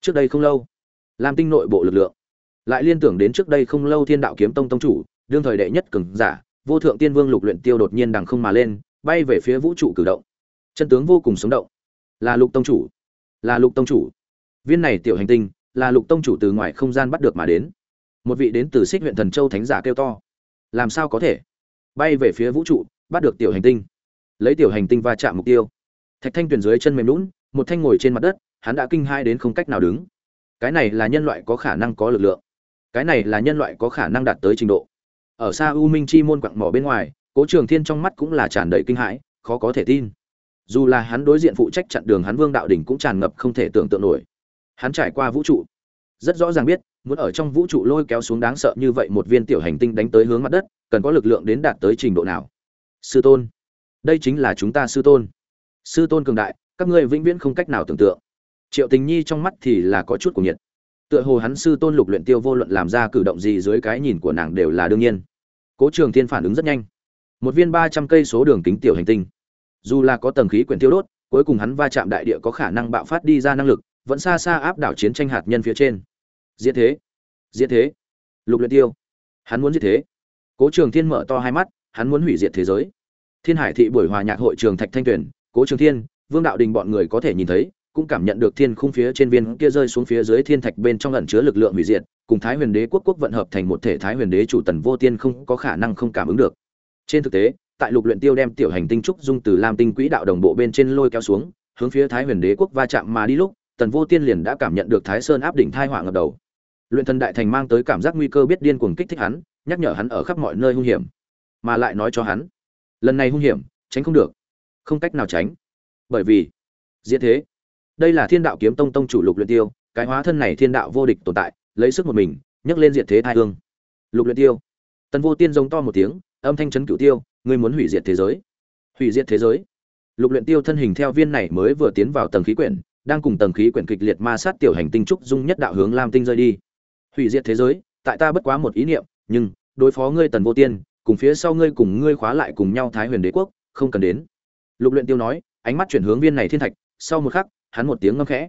Trước đây không lâu, lam tinh nội bộ lực lượng lại liên tưởng đến trước đây không lâu thiên đạo kiếm tông tông chủ, đương thời đệ nhất cường giả, vô thượng tiên vương lục luyện tiêu đột nhiên đằng không mà lên, bay về phía vũ trụ cử động. Chân tướng vô cùng sống động. Là lục tông chủ, là lục tông chủ. Viên này tiểu hành tinh, là lục tông chủ từ ngoài không gian bắt được mà đến. Một vị đến từ xích huyện thần châu thánh giả kêu to. Làm sao có thể? Bay về phía vũ trụ, bắt được tiểu hành tinh lấy tiểu hành tinh va chạm mục tiêu. Thạch thanh tuyền dưới chân mềm lún một thanh ngồi trên mặt đất, hắn đã kinh hai đến không cách nào đứng. Cái này là nhân loại có khả năng có lực lượng. Cái này là nhân loại có khả năng đạt tới trình độ. Ở xa u minh chi môn quặng mỏ bên ngoài, cố trường thiên trong mắt cũng là tràn đầy kinh hãi, khó có thể tin. Dù là hắn đối diện phụ trách chặn đường hắn vương đạo đỉnh cũng tràn ngập không thể tưởng tượng nổi. Hắn trải qua vũ trụ, rất rõ ràng biết, muốn ở trong vũ trụ lôi kéo xuống đáng sợ như vậy một viên tiểu hành tinh đánh tới hướng mặt đất, cần có lực lượng đến đạt tới trình độ nào. Sư tôn đây chính là chúng ta sư tôn. Sư tôn cường đại, các ngươi vĩnh viễn không cách nào tưởng tượng. Triệu tình nhi trong mắt thì là có chút của nhiệt. Tựa hồ hắn sư tôn lục luyện tiêu vô luận làm ra cử động gì dưới cái nhìn của nàng đều là đương nhiên. Cố trường thiên phản ứng rất nhanh. Một viên ba trăm cây số đường kính tiểu hành tinh. Dù là có tầng khí quyển tiêu đốt, cuối cùng hắn va chạm đại địa có khả năng bạo phát đi ra năng lực, vẫn xa xa áp đảo chiến tranh hạt nhân phía trên. Diễn thế. Diễn thế. Lục luyện tiêu. Hắn muốn giết thế. Cố trường thiên mở to hai mắt, hắn muốn hủy diệt thế giới thiên hải thị buổi hòa nhạc hội trường thạch thanh tuyển cố trường thiên, vương đạo đình bọn người có thể nhìn thấy, cũng cảm nhận được thiên khung phía trên viên kia rơi xuống phía dưới thiên thạch bên trong ẩn chứa lực lượng hủy diệt, cùng thái huyền đế quốc quốc vận hợp thành một thể thái huyền đế chủ tần vô tiên không có khả năng không cảm ứng được. Trên thực tế, tại lục luyện tiêu đem tiểu hành tinh trúc dung từ lam tinh quỹ đạo đồng bộ bên trên lôi kéo xuống, hướng phía thái huyền đế quốc va chạm mà đi lúc, tần vô tiên liền đã cảm nhận được thái sơn áp đỉnh thai hỏa ngập đầu. Luyện thần đại thành mang tới cảm giác nguy cơ biết điên cuồng kích thích hắn, nhắc nhở hắn ở khắp mọi nơi hung hiểm, mà lại nói cho hắn lần này hung hiểm, tránh không được. Không cách nào tránh. Bởi vì, diễn thế, đây là thiên đạo kiếm tông tông chủ lục luyện tiêu, cái hóa thân này thiên đạo vô địch tồn tại, lấy sức một mình, nhấc lên diện thế thai hương. Lục luyện tiêu. Tần vô tiên giống to một tiếng, âm thanh chấn cửu tiêu, ngươi muốn hủy diệt thế giới. Hủy diệt thế giới. Lục luyện tiêu thân hình theo viên này mới vừa tiến vào tầng khí quyển, đang cùng tầng khí quyển kịch liệt ma sát tiểu hành tinh trúc dung nhất đạo hướng lam tinh rơi đi. Hủy diệt thế giới, tại ta bất quá một ý niệm, nhưng, đối phó ngươi tần vô tiên cùng phía sau ngươi cùng ngươi khóa lại cùng nhau thái huyền đế quốc, không cần đến. Lục luyện tiêu nói, ánh mắt chuyển hướng viên này thiên thạch, sau một khắc, hắn một tiếng ngâm khẽ.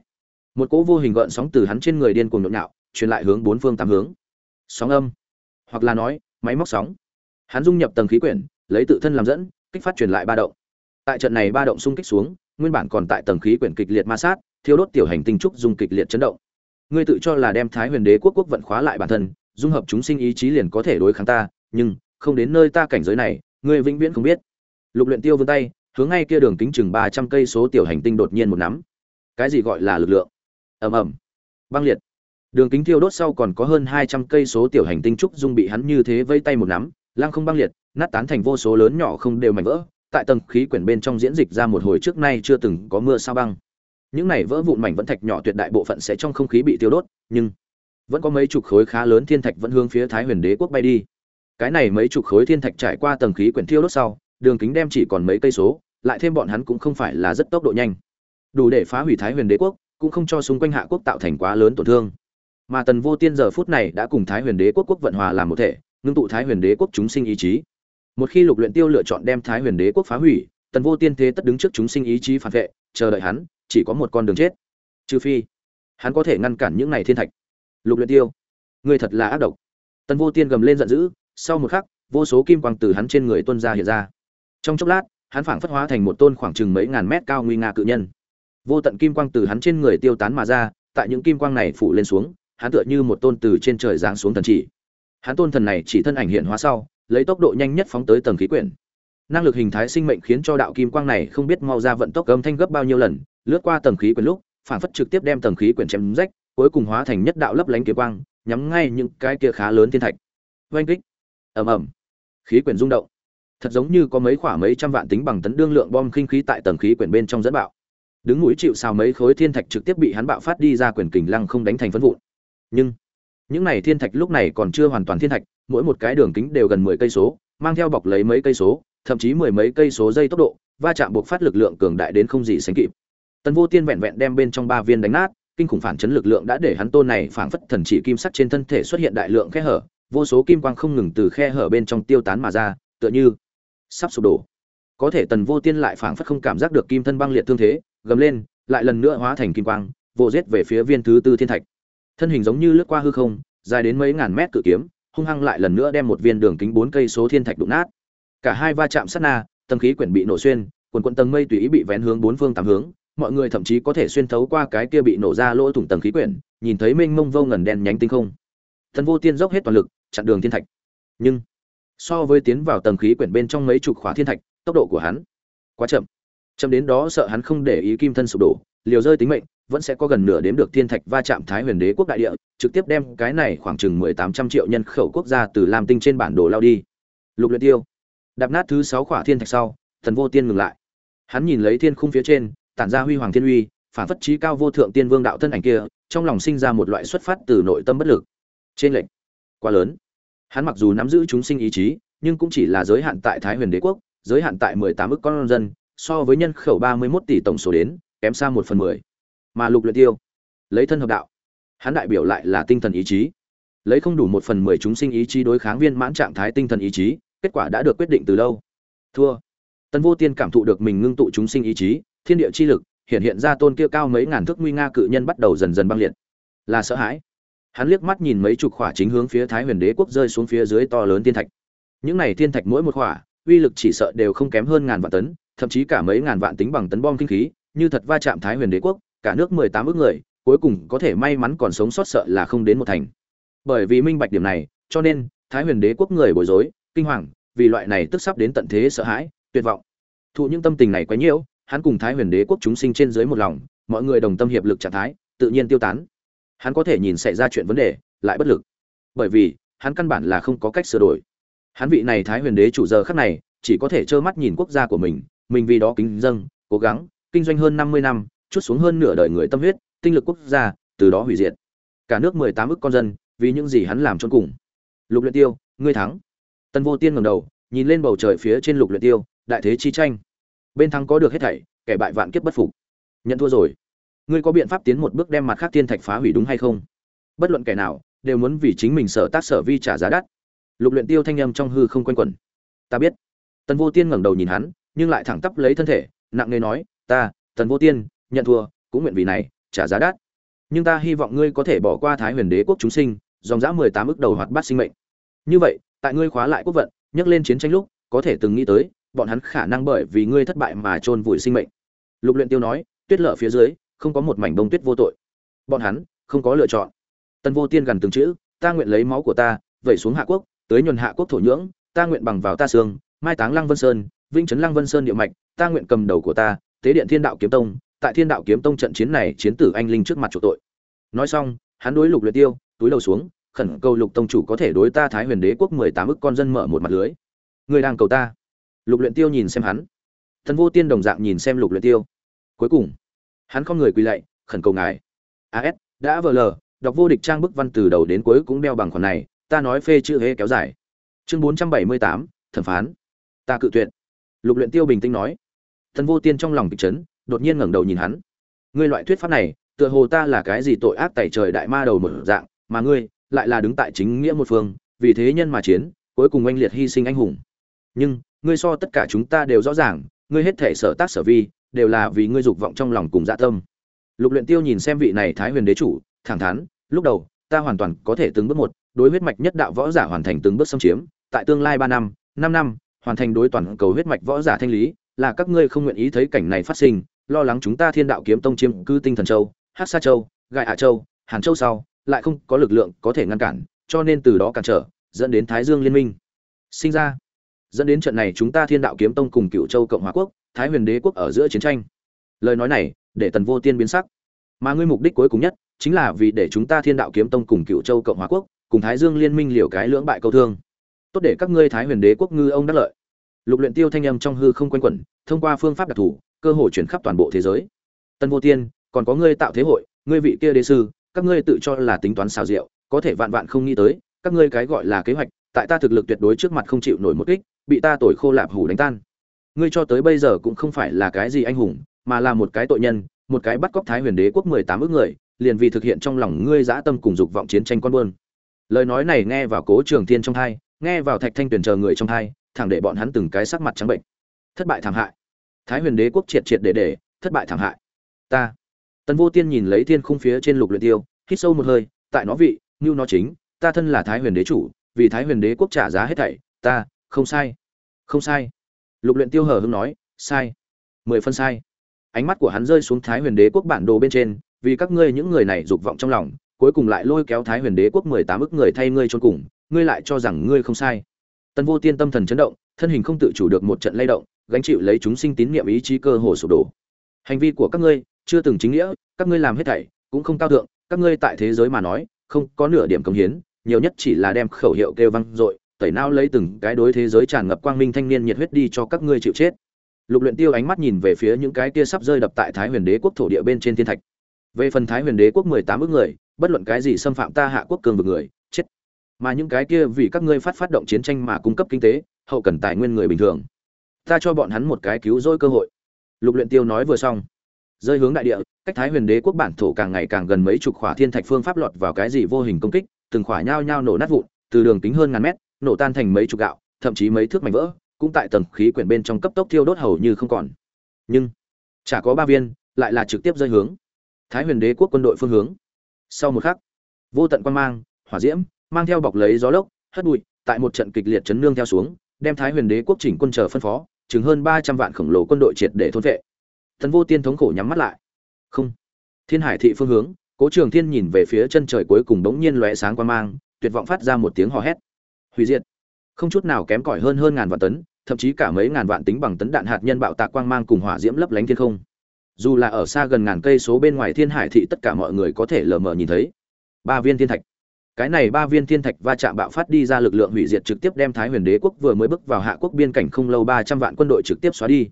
Một cỗ vô hình gợn sóng từ hắn trên người điên cuồng nhộn nhạo, truyền lại hướng bốn phương tám hướng. Sóng âm, hoặc là nói, máy móc sóng. Hắn dung nhập tầng khí quyển, lấy tự thân làm dẫn, kích phát truyền lại ba động. Tại trận này ba động xung kích xuống, nguyên bản còn tại tầng khí quyển kịch liệt ma sát, thiêu đốt tiểu hành tinh trúc dung kịch liệt chấn động. Ngươi tự cho là đem thái huyền đế quốc quốc vận khóa lại bản thân, dung hợp chúng sinh ý chí liền có thể đối kháng ta, nhưng không đến nơi ta cảnh giới này, ngươi vĩnh viễn không biết. Lục luyện tiêu vươn tay, hướng ngay kia đường kính chừng ba trăm cây số tiểu hành tinh đột nhiên một nắm. Cái gì gọi là lực lượng? Ầm ầm. Băng liệt. Đường kính tiêu đốt sau còn có hơn hai trăm cây số tiểu hành tinh trúc dung bị hắn như thế vây tay một nắm, lăng không băng liệt, nát tán thành vô số lớn nhỏ không đều mảnh vỡ, tại tầng khí quyển bên trong diễn dịch ra một hồi trước nay chưa từng có mưa sao băng. Những này vỡ vụn mảnh vẫn thạch nhỏ tuyệt đại bộ phận sẽ trong không khí bị tiêu đốt, nhưng vẫn có mấy chục khối khá lớn thiên thạch vẫn hướng phía thái huyền đế quốc bay đi cái này mấy chục khối thiên thạch trải qua tầng khí quyển thiêu đốt sau, đường kính đem chỉ còn mấy cây số, lại thêm bọn hắn cũng không phải là rất tốc độ nhanh. Đủ để phá hủy thái huyền đế quốc, cũng không cho xung quanh hạ quốc tạo thành quá lớn tổn thương. Mà tần vô tiên giờ phút này đã cùng thái huyền đế quốc quốc vận hòa làm một thể, ngưng tụ thái huyền đế quốc chúng sinh ý chí. Một khi lục luyện tiêu lựa chọn đem thái huyền đế quốc phá hủy, tần vô tiên thế tất đứng trước chúng sinh ý chí phản vệ, chờ đợi hắn, chỉ có một con đường chết. Trừ phi, hắn có thể ngăn cản những này thiên thạch. Lục luyện tiêu, ngươi thật là ác độc. Tần vô tiên gầm lên giận dữ sau một khắc, vô số kim quang từ hắn trên người tuôn ra hiện ra. Trong chốc lát, hắn phảng phất hóa thành một tôn khoảng chừng mấy ngàn mét cao nguy nga cự nhân. Vô tận kim quang từ hắn trên người tiêu tán mà ra, tại những kim quang này phủ lên xuống, hắn tựa như một tôn từ trên trời giáng xuống thần chỉ. Hắn tôn thần này chỉ thân ảnh hiện hóa sau, lấy tốc độ nhanh nhất phóng tới tầng khí quyển. Năng lực hình thái sinh mệnh khiến cho đạo kim quang này không biết mau ra vận tốc âm thanh gấp bao nhiêu lần, lướt qua tầng khí quyển lúc phản phất trực tiếp đem tầng khí quyển chém rách, cuối cùng hóa thành nhất đạo lấp lánh kiếm quang, nhắm ngay những cái kia khá lớn thiên thạch. Oanh kích ầm ầm. Khí quyển rung động. Thật giống như có mấy quả mấy trăm vạn tính bằng tấn đương lượng bom khinh khí tại tầng khí quyển bên trong dẫn bạo. Đứng mũi chịu sao mấy khối thiên thạch trực tiếp bị hắn bạo phát đi ra quyển kình lăng không đánh thành phân vụn. Nhưng, những này thiên thạch lúc này còn chưa hoàn toàn thiên thạch, mỗi một cái đường kính đều gần mười cây số, mang theo bọc lấy mấy cây số, thậm chí mười mấy cây số dây tốc độ, va chạm buộc phát lực lượng cường đại đến không gì sánh kịp. Tần vô tiên vẹn vẹn đem bên trong ba viên đánh nát, kinh khủng phản chấn lực lượng đã để hắn tôn này phảng phất thần chỉ kim sắt trên thân thể xuất hiện đại lượng khe hở vô số kim quang không ngừng từ khe hở bên trong tiêu tán mà ra, tựa như sắp sụp đổ. Có thể tần vô tiên lại phảng phất không cảm giác được kim thân băng liệt thương thế, gầm lên, lại lần nữa hóa thành kim quang vô giết về phía viên thứ tư thiên thạch. Thân hình giống như lướt qua hư không, dài đến mấy ngàn mét cự kiếm, hung hăng lại lần nữa đem một viên đường kính bốn cây số thiên thạch đụng nát. Cả hai va chạm sát na tầng khí quyển bị nổ xuyên, quần quận tầng mây tùy ý bị vén hướng bốn phương tám hướng, mọi người thậm chí có thể xuyên thấu qua cái kia bị nổ ra lỗ thủng tầng khí quyển, nhìn thấy mênh mông vô ngần đen nhánh tinh không. Thần vô tiên dốc hết toàn lực chặn đường thiên thạch. Nhưng, so với tiến vào tầng khí quyển bên trong mấy chục khóa thiên thạch, tốc độ của hắn quá chậm. Chậm đến đó sợ hắn không để ý kim thân sụp đổ, liều rơi tính mệnh, vẫn sẽ có gần nửa đếm được thiên thạch va chạm thái huyền đế quốc đại địa, trực tiếp đem cái này khoảng chừng mười tám trăm triệu nhân khẩu quốc gia từ lam tinh trên bản đồ lao đi. Lục luyện tiêu, đạp nát thứ sáu khỏa thiên thạch sau, thần vô tiên ngừng lại. Hắn nhìn lấy thiên khung phía trên, tản ra huy hoàng thiên uy, phản phất trí cao vô thượng tiên vương đạo thân ảnh kia, trong lòng sinh ra một loại xuất phát từ nội tâm bất lực. Trên lệnh quá lớn. Hắn mặc dù nắm giữ chúng sinh ý chí, nhưng cũng chỉ là giới hạn tại thái huyền đế quốc, giới hạn tại mười tám ức con dân, so với nhân khẩu ba mươi 31 tỷ tổng số đến, kém xa một phần mười. Mà lục luyện tiêu, lấy thân hợp đạo. Hắn đại biểu lại là tinh thần ý chí. Lấy không đủ một phần mười chúng sinh ý chí đối kháng viên mãn trạng thái tinh thần ý chí, kết quả đã được quyết định từ lâu thua. Tần vô tiên cảm thụ được mình ngưng tụ chúng sinh ý chí, thiên địa chi lực, hiện hiện ra tôn kia cao mấy ngàn thước nguy nga cự nhân bắt đầu dần dần băng liệt. Là sợ hãi hắn liếc mắt nhìn mấy chục khỏa chính hướng phía thái huyền đế quốc rơi xuống phía dưới to lớn thiên thạch. Những này thiên thạch mỗi một khỏa, uy lực chỉ sợ đều không kém hơn ngàn vạn tấn, thậm chí cả mấy ngàn vạn tính bằng tấn bom kinh khí, như thật va chạm thái huyền đế quốc, cả nước mười tám ước người, cuối cùng có thể may mắn còn sống sót sợ là không đến một thành. Bởi vì minh bạch điểm này, cho nên, thái huyền đế quốc người bối rối, kinh hoàng, vì loại này tức sắp đến tận thế sợ hãi, tuyệt vọng. Thụ những tâm tình này quá nhiễu hắn cùng thái huyền đế quốc chúng sinh trên dưới một lòng, mọi người đồng tâm hiệp lực trạng thái, tự nhiên tiêu tán hắn có thể nhìn xảy ra chuyện vấn đề, lại bất lực. Bởi vì, hắn căn bản là không có cách sửa đổi. Hắn vị này thái huyền đế chủ giờ khắc này, chỉ có thể trơ mắt nhìn quốc gia của mình mình vì đó kính dâng, cố gắng, kinh doanh hơn năm mươi năm, chút xuống hơn nửa đời người tâm huyết, tinh lực quốc gia, từ đó hủy diệt. Cả nước mười tám ức con dân, vì những gì hắn làm trốn cùng. Lục luyện tiêu, ngươi thắng. Tân vô tiên ngẩng đầu, nhìn lên bầu trời phía trên lục luyện tiêu, đại thế chi tranh. Bên thắng có được hết thảy, kẻ bại vạn kiếp bất phục. Nhận thua rồi ngươi có biện pháp tiến một bước đem mặt khác tiên thạch phá hủy đúng hay không? Bất luận kẻ nào, đều muốn vì chính mình sở tác sở vi trả giá đắt. Lục luyện tiêu thanh âm trong hư không quanh quẩn. Ta biết. Tần vô tiên ngẩng đầu nhìn hắn, nhưng lại thẳng tắp lấy thân thể, nặng nề nói, ta, tần vô tiên, nhận thua, cũng nguyện vì này, trả giá đắt. Nhưng ta hy vọng ngươi có thể bỏ qua thái huyền đế quốc chúng sinh, dòng dã mười tám ức đầu hoạt bát sinh mệnh. Như vậy, tại ngươi khóa lại quốc vận, nhắc lên chiến tranh lúc, có thể từng nghĩ tới, bọn hắn khả năng bởi vì ngươi thất bại mà chôn vùi sinh mệnh. Lục luyện tiêu nói, tuyết lở phía dưới không có một mảnh bông tuyết vô tội. Bọn hắn, không có lựa chọn. Tân vô tiên gần từng chữ, ta nguyện lấy máu của ta, vẩy xuống hạ quốc, tới nhuần hạ quốc thổ nhưỡng, ta nguyện bằng vào ta xương, mai táng lăng vân sơn vinh trấn lăng vân sơn địa mạch, ta nguyện cầm đầu của ta, tế điện thiên đạo kiếm tông, tại thiên đạo kiếm tông trận chiến này chiến tử anh linh trước mặt chủ tội. Nói xong, hắn đối lục luyện tiêu, túi đầu xuống, khẩn cầu lục tông chủ có thể đối ta thái huyền đế quốc mười tám ức con dân mở một mặt lưới. Người đang cầu ta. Lục luyện tiêu nhìn xem hắn. Thần vô tiên đồng dạng nhìn xem lục luyện tiêu. Cuối cùng hắn không người quỳ lạy, khẩn cầu ngài. As đã vờ lờ, đọc vô địch trang bức văn từ đầu đến cuối cũng đeo bằng khoản này, ta nói phê chữ hễ kéo dài. Chương bốn trăm bảy mươi tám, thẩm phán. Ta cự tuyệt. Lục luyện tiêu bình tĩnh nói. Thần vô tiên trong lòng kịch chấn, đột nhiên ngẩng đầu nhìn hắn. Ngươi loại thuyết pháp này, tựa hồ ta là cái gì tội ác tẩy trời đại ma đầu một dạng, mà ngươi lại là đứng tại chính nghĩa một phương, vì thế nhân mà chiến, cuối cùng anh liệt hy sinh anh hùng. Nhưng, ngươi so tất cả chúng ta đều rõ ràng, ngươi hết thể sở tác sở vi đều là vì ngươi dục vọng trong lòng cùng dạ tâm. Lục luyện tiêu nhìn xem vị này thái huyền đế chủ, thẳng thắn, lúc đầu, ta hoàn toàn có thể từng bước một, đối huyết mạch nhất đạo võ giả hoàn thành từng bước xâm chiếm, tại tương lai ba năm năm năm, hoàn thành đối toàn cầu huyết mạch võ giả thanh lý, là các ngươi không nguyện ý thấy cảnh này phát sinh, lo lắng chúng ta thiên đạo kiếm tông chiếm cư tinh thần châu, hắc sa châu, gai hạ châu, hàn châu sau, lại không có lực lượng có thể ngăn cản, cho nên từ đó cản trở, dẫn đến thái dương liên minh. Sinh ra. Dẫn đến trận này chúng ta thiên đạo kiếm tông cùng cựu châu cộng hòa quốc thái huyền đế quốc ở giữa chiến tranh. Lời nói này, để tần vô tiên biến sắc. Mà ngươi mục đích cuối cùng nhất, chính là vì để chúng ta thiên đạo kiếm tông cùng cựu châu cộng hòa quốc, cùng thái dương liên minh liều cái lưỡng bại câu thương. Tốt để các ngươi thái huyền đế quốc ngư ông đắc lợi. Lục luyện tiêu thanh âm trong hư không quanh quẩn, thông qua phương pháp đặc thù, cơ hội chuyển khắp toàn bộ thế giới. Tần vô tiên, còn có ngươi tạo thế hội, ngươi vị kia đế sư, các ngươi tự cho là tính toán xào rượu, có thể vạn vạn không nghĩ tới, các ngươi cái gọi là kế hoạch, tại ta thực lực tuyệt đối trước mặt không chịu nổi một kích, bị ta tuổi khô lạp hủ đánh tan ngươi cho tới bây giờ cũng không phải là cái gì anh hùng, mà là một cái tội nhân, một cái bắt cóc thái huyền đế quốc mười tám ước người, liền vì thực hiện trong lòng ngươi dã tâm cùng dục vọng chiến tranh con buôn. Lời nói này nghe vào cố trường thiên trong thai, nghe vào thạch thanh tuyển chờ người trong thai, thẳng để bọn hắn từng cái sắc mặt trắng bệnh. Thất bại thảm hại. Thái huyền đế quốc triệt triệt để để, thất bại thảm hại. Ta. Tần vô tiên nhìn lấy thiên khung phía trên lục luyện tiêu, hít sâu một hơi, tại nó vị, như nó chính, ta thân là thái huyền đế chủ, vì thái huyền đế quốc trả giá hết thảy, ta, không sai. Không sai lục luyện tiêu hờ hững nói, sai. Mười phân sai. Ánh mắt của hắn rơi xuống thái huyền đế quốc bản đồ bên trên, vì các ngươi những người này dục vọng trong lòng, cuối cùng lại lôi kéo thái huyền đế quốc mười tám ức người thay ngươi trôn cùng, ngươi lại cho rằng ngươi không sai. Tần vô tiên tâm thần chấn động, thân hình không tự chủ được một trận lay động, gánh chịu lấy chúng sinh tín niệm ý chí cơ hồ sụp đổ. Hành vi của các ngươi chưa từng chính nghĩa, các ngươi làm hết thảy cũng không cao thượng, các ngươi tại thế giới mà nói, không có nửa điểm công hiến, nhiều nhất chỉ là đem khẩu hiệu kêu vang dội tẩy não lấy từng cái đối thế giới tràn ngập quang minh thanh niên nhiệt huyết đi cho các ngươi chịu chết. Lục luyện tiêu ánh mắt nhìn về phía những cái kia sắp rơi đập tại thái huyền đế quốc thổ địa bên trên thiên thạch. Về phần thái huyền đế quốc mười tám ước người, bất luận cái gì xâm phạm ta hạ quốc cường vực người, chết. Mà những cái kia vì các ngươi phát phát động chiến tranh mà cung cấp kinh tế, hậu cần tài nguyên người bình thường. Ta cho bọn hắn một cái cứu rỗi cơ hội. Lục luyện tiêu nói vừa xong. Rơi hướng đại địa, cách thái huyền đế quốc bản thổ càng ngày càng gần mấy chục khỏa thiên thạch phương pháp lọt vào cái gì vô hình công kích, từng khỏa nhao nhao nổ nát vụn, từ đường kính hơn ngàn mét nổ tan thành mấy chục gạo, thậm chí mấy thước mảnh vỡ, cũng tại tầng khí quyển bên trong cấp tốc thiêu đốt hầu như không còn. Nhưng, chả có ba viên, lại là trực tiếp rơi hướng. Thái huyền đế quốc quân đội phương hướng. Sau một khắc, vô tận quan mang, hỏa diễm, mang theo bọc lấy gió lốc, hất bụi, tại một trận kịch liệt chấn nương theo xuống, đem thái huyền đế quốc chỉnh quân chờ phân phó, chừng hơn ba trăm vạn khổng lồ quân đội triệt để thôn vệ. Thần vô tiên thống khổ nhắm mắt lại. Không. Thiên hải thị phương hướng, cố trường thiên nhìn về phía chân trời cuối cùng đống nhiên lóe sáng quan mang, tuyệt vọng phát ra một tiếng hò hét hủy diệt. Không chút nào kém cỏi hơn hơn ngàn vạn tấn, thậm chí cả mấy ngàn vạn tính bằng tấn đạn hạt nhân bạo tạc quang mang cùng hỏa diễm lấp lánh thiên không. Dù là ở xa gần ngàn cây số bên ngoài thiên hải thị tất cả mọi người có thể lờ mờ nhìn thấy. Ba viên thiên thạch. Cái này ba viên thiên thạch va chạm bạo phát đi ra lực lượng hủy diệt trực tiếp đem thái huyền đế quốc vừa mới bước vào hạ quốc biên cảnh không lâu ba trăm vạn quân đội trực tiếp xóa đi.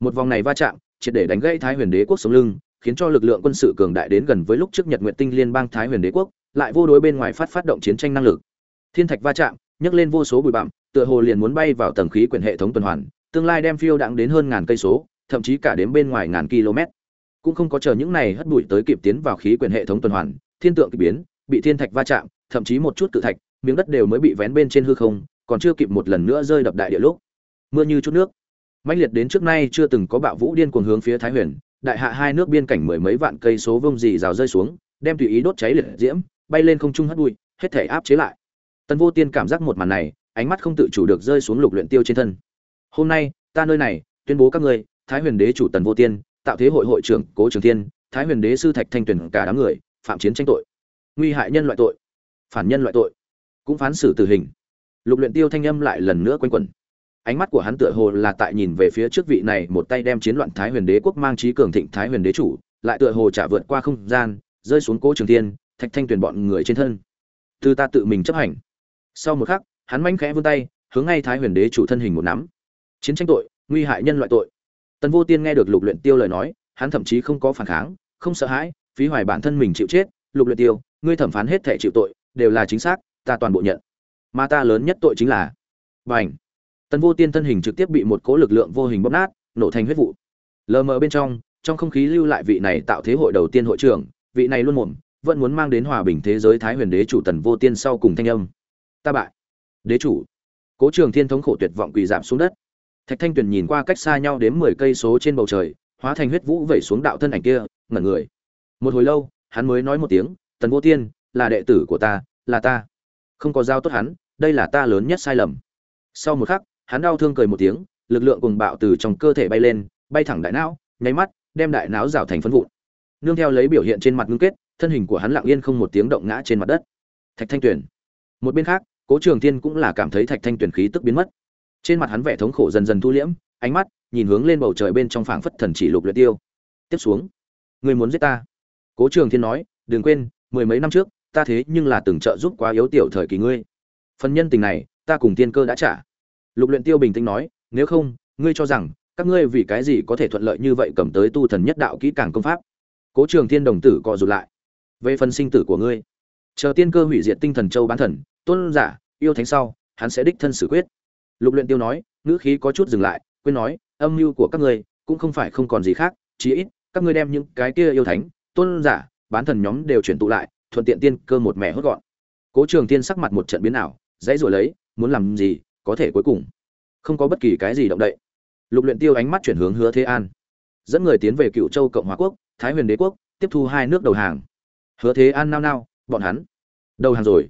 Một vòng này va chạm, triệt để đánh gãy thái huyền đế quốc sống lưng, khiến cho lực lượng quân sự cường đại đến gần với lúc trước nhật nguyện tinh liên bang thái huyền đế quốc, lại vô đối bên ngoài phát phát động chiến tranh năng lực. Thiên thạch va chạm nhấc lên vô số bụi bặm, tựa hồ liền muốn bay vào tầng khí quyển hệ thống tuần hoàn, tương lai đem phiêu đặng đến hơn ngàn cây số, thậm chí cả đến bên ngoài ngàn km. Cũng không có chờ những này hất bụi tới kịp tiến vào khí quyển hệ thống tuần hoàn, thiên tượng kỳ biến, bị thiên thạch va chạm, thậm chí một chút cự thạch, miếng đất đều mới bị vén bên trên hư không, còn chưa kịp một lần nữa rơi đập đại địa lúc. Mưa như chút nước. Mãnh liệt đến trước nay chưa từng có bạo vũ điên cuồng hướng phía thái huyền, đại hạ hai nước biên cảnh mười mấy vạn cây số vông dì rào rơi xuống, đem tùy ý đốt cháy liệt diễm, bay lên không trung hất bụi, hết thể áp chế lại tần vô tiên cảm giác một màn này, ánh mắt không tự chủ được rơi xuống lục luyện tiêu trên thân. Hôm nay, ta nơi này, tuyên bố các ngươi, thái huyền đế chủ tần vô tiên, tạo thế hội hội trưởng cố trường thiên, thái huyền đế sư thạch thanh tuyển cả đám người, phạm chiến tranh tội. Nguy hại nhân loại tội. Phản nhân loại tội. Cũng phán xử tử hình. Lục luyện tiêu thanh âm lại lần nữa quanh quẩn. Ánh mắt của hắn tựa hồ là tại nhìn về phía trước vị này, một tay đem chiến loạn thái huyền đế quốc mang trí cường thịnh thái huyền đế chủ, lại tựa hồ trả vượt qua không gian, rơi xuống cố trường thiên, thạch thanh tuyển bọn người trên thân. Từ ta tự mình chấp hành sau một khắc, hắn manh khẽ vươn tay, hướng ngay thái huyền đế chủ thân hình một nắm. Chiến tranh tội, nguy hại nhân loại tội. Tần vô tiên nghe được lục luyện tiêu lời nói, hắn thậm chí không có phản kháng, không sợ hãi, phí hoài bản thân mình chịu chết. Lục luyện tiêu, ngươi thẩm phán hết thể chịu tội, đều là chính xác, ta toàn bộ nhận. Mà ta lớn nhất tội chính là bành! Tần vô tiên thân hình trực tiếp bị một cỗ lực lượng vô hình bóp nát, nổ thành huyết vụ. Lờ mờ bên trong trong không khí lưu lại vị này tạo thế hội đầu tiên hội trưởng, vị này luôn mồm, vẫn muốn mang đến hòa bình thế giới thái huyền đế chủ tần vô tiên sau cùng thanh âm ta bại. Đế chủ. Cố trường thiên thống khổ tuyệt vọng quỳ giảm xuống đất. Thạch thanh tuyền nhìn qua cách xa nhau đến mười cây số trên bầu trời, hóa thành huyết vũ vẩy xuống đạo thân ảnh kia, ngẩn người. Một hồi lâu, hắn mới nói một tiếng, tần vô tiên, là đệ tử của ta, là ta. Không có giao tốt hắn, đây là ta lớn nhất sai lầm. Sau một khắc, hắn đau thương cười một tiếng, lực lượng cùng bạo từ trong cơ thể bay lên, bay thẳng đại não, nháy mắt, đem đại não rào thành phân vụn. Nương theo lấy biểu hiện trên mặt ngưng kết, thân hình của hắn lặng yên không một tiếng động ngã trên mặt đất. Thạch thanh tuyền. Một bên khác cố trường thiên cũng là cảm thấy thạch thanh tuyển khí tức biến mất. Trên mặt hắn vẻ thống khổ dần dần thu liễm, ánh mắt nhìn hướng lên bầu trời bên trong phảng phất thần chỉ lục luyện tiêu. Tiếp xuống, người muốn giết ta? Cố trường thiên nói, đừng quên, mười mấy năm trước, ta thế nhưng là từng trợ giúp quá yếu tiểu thời kỳ ngươi. Phần nhân tình này, ta cùng tiên cơ đã trả. Lục luyện tiêu bình tĩnh nói, nếu không, ngươi cho rằng, các ngươi vì cái gì có thể thuận lợi như vậy cầm tới tu thần nhất đạo kỹ càng công pháp? Cố trường thiên đồng tử co rụt lại. Về phần sinh tử của ngươi, chờ tiên cơ hủy diệt tinh thần châu bán thần tôn giả, yêu thánh sau, hắn sẽ đích thân xử quyết. Lục luyện tiêu nói, ngữ khí có chút dừng lại, quên nói, âm mưu của các ngươi cũng không phải không còn gì khác, chí ít, các ngươi đem những cái kia yêu thánh, tôn giả, bán thần nhóm đều chuyển tụ lại, thuận tiện tiên cơ một mẹ hốt gọn. Cố trường tiên sắc mặt một trận biến ảo, dãy rồi lấy, muốn làm gì, có thể cuối cùng không có bất kỳ cái gì động đậy. Lục luyện tiêu ánh mắt chuyển hướng hứa thế an, dẫn người tiến về cựu châu cộng hòa quốc, thái huyền đế quốc, tiếp thu hai nước đầu hàng. Hứa thế an nao nao, bọn hắn, đầu hàng rồi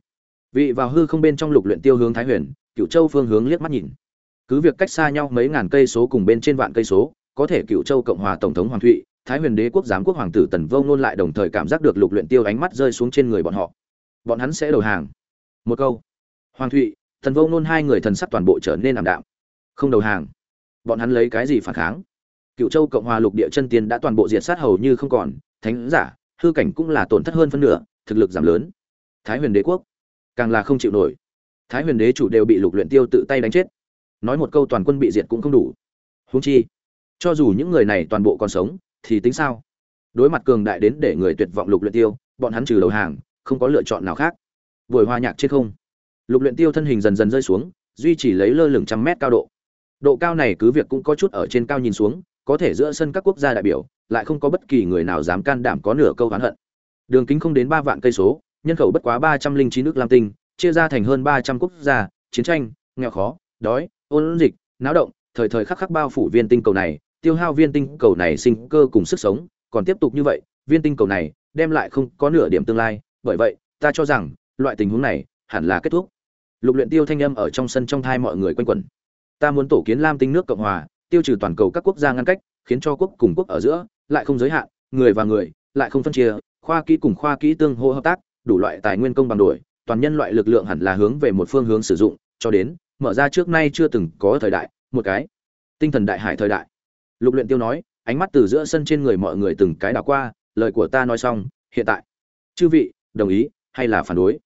vị vào hư không bên trong lục luyện tiêu hướng thái huyền cựu châu phương hướng liếc mắt nhìn. Cứ việc cách xa nhau mấy ngàn cây số cùng bên trên vạn cây số, có thể cựu châu cộng hòa tổng thống hoàng thụy, thái huyền đế quốc giám quốc hoàng tử tần vô ngôn lại đồng thời cảm giác được lục luyện tiêu ánh mắt rơi xuống trên người bọn họ. Bọn hắn sẽ đầu hàng. Một câu. Hoàng thụy, tần vô ngôn hai người thần sắc toàn bộ trở nên ảm đạm. Không đầu hàng. Bọn hắn lấy cái gì phản kháng? Cựu châu cộng hòa lục địa chân tiên đã toàn bộ diệt sát hầu như không còn, thánh giả, hư cảnh cũng là tổn thất hơn phân nửa, thực lực giảm lớn. Thái huyền đế quốc càng là không chịu nổi. Thái huyền đế chủ đều bị lục luyện tiêu tự tay đánh chết. Nói một câu toàn quân bị diệt cũng không đủ. Huống chi, cho dù những người này toàn bộ còn sống, thì tính sao? Đối mặt cường đại đến để người tuyệt vọng lục luyện tiêu, bọn hắn trừ đầu hàng, không có lựa chọn nào khác. Buổi hoa nhạc trên không, lục luyện tiêu thân hình dần dần rơi xuống, duy trì lấy lơ lửng trăm mét cao độ. Độ cao này cứ việc cũng có chút ở trên cao nhìn xuống, có thể giữa sân các quốc gia đại biểu, lại không có bất kỳ người nào dám can đảm có nửa câu oán hận. Đường kính không đến ba vạn cây số nhân khẩu bất quá ba trăm linh chín nước lam tinh, chia ra thành hơn ba trăm quốc gia, chiến tranh, nghèo khó, đói, ôn dịch, náo động, thời thời khắc khắc bao phủ viên tinh cầu này, tiêu hao viên tinh cầu này sinh cơ cùng sức sống. Còn tiếp tục như vậy, viên tinh cầu này đem lại không có nửa điểm tương lai. Bởi vậy, ta cho rằng, loại tình huống này hẳn là kết thúc. Lục luyện tiêu thanh âm ở trong sân trong thai mọi người quanh quẩn. Ta muốn tổ kiến lam tinh nước cộng hòa, tiêu trừ toàn cầu các quốc gia ngăn cách, khiến cho quốc cùng quốc ở giữa lại không giới hạn, người và người lại không phân chia, khoa kỹ cùng khoa kỹ tương hỗ hợp tác đủ loại tài nguyên công bằng đổi, toàn nhân loại lực lượng hẳn là hướng về một phương hướng sử dụng, cho đến, mở ra trước nay chưa từng có thời đại, một cái, tinh thần đại hải thời đại. Lục luyện tiêu nói, ánh mắt từ giữa sân trên người mọi người từng cái đảo qua, lời của ta nói xong, hiện tại. Chư vị, đồng ý, hay là phản đối?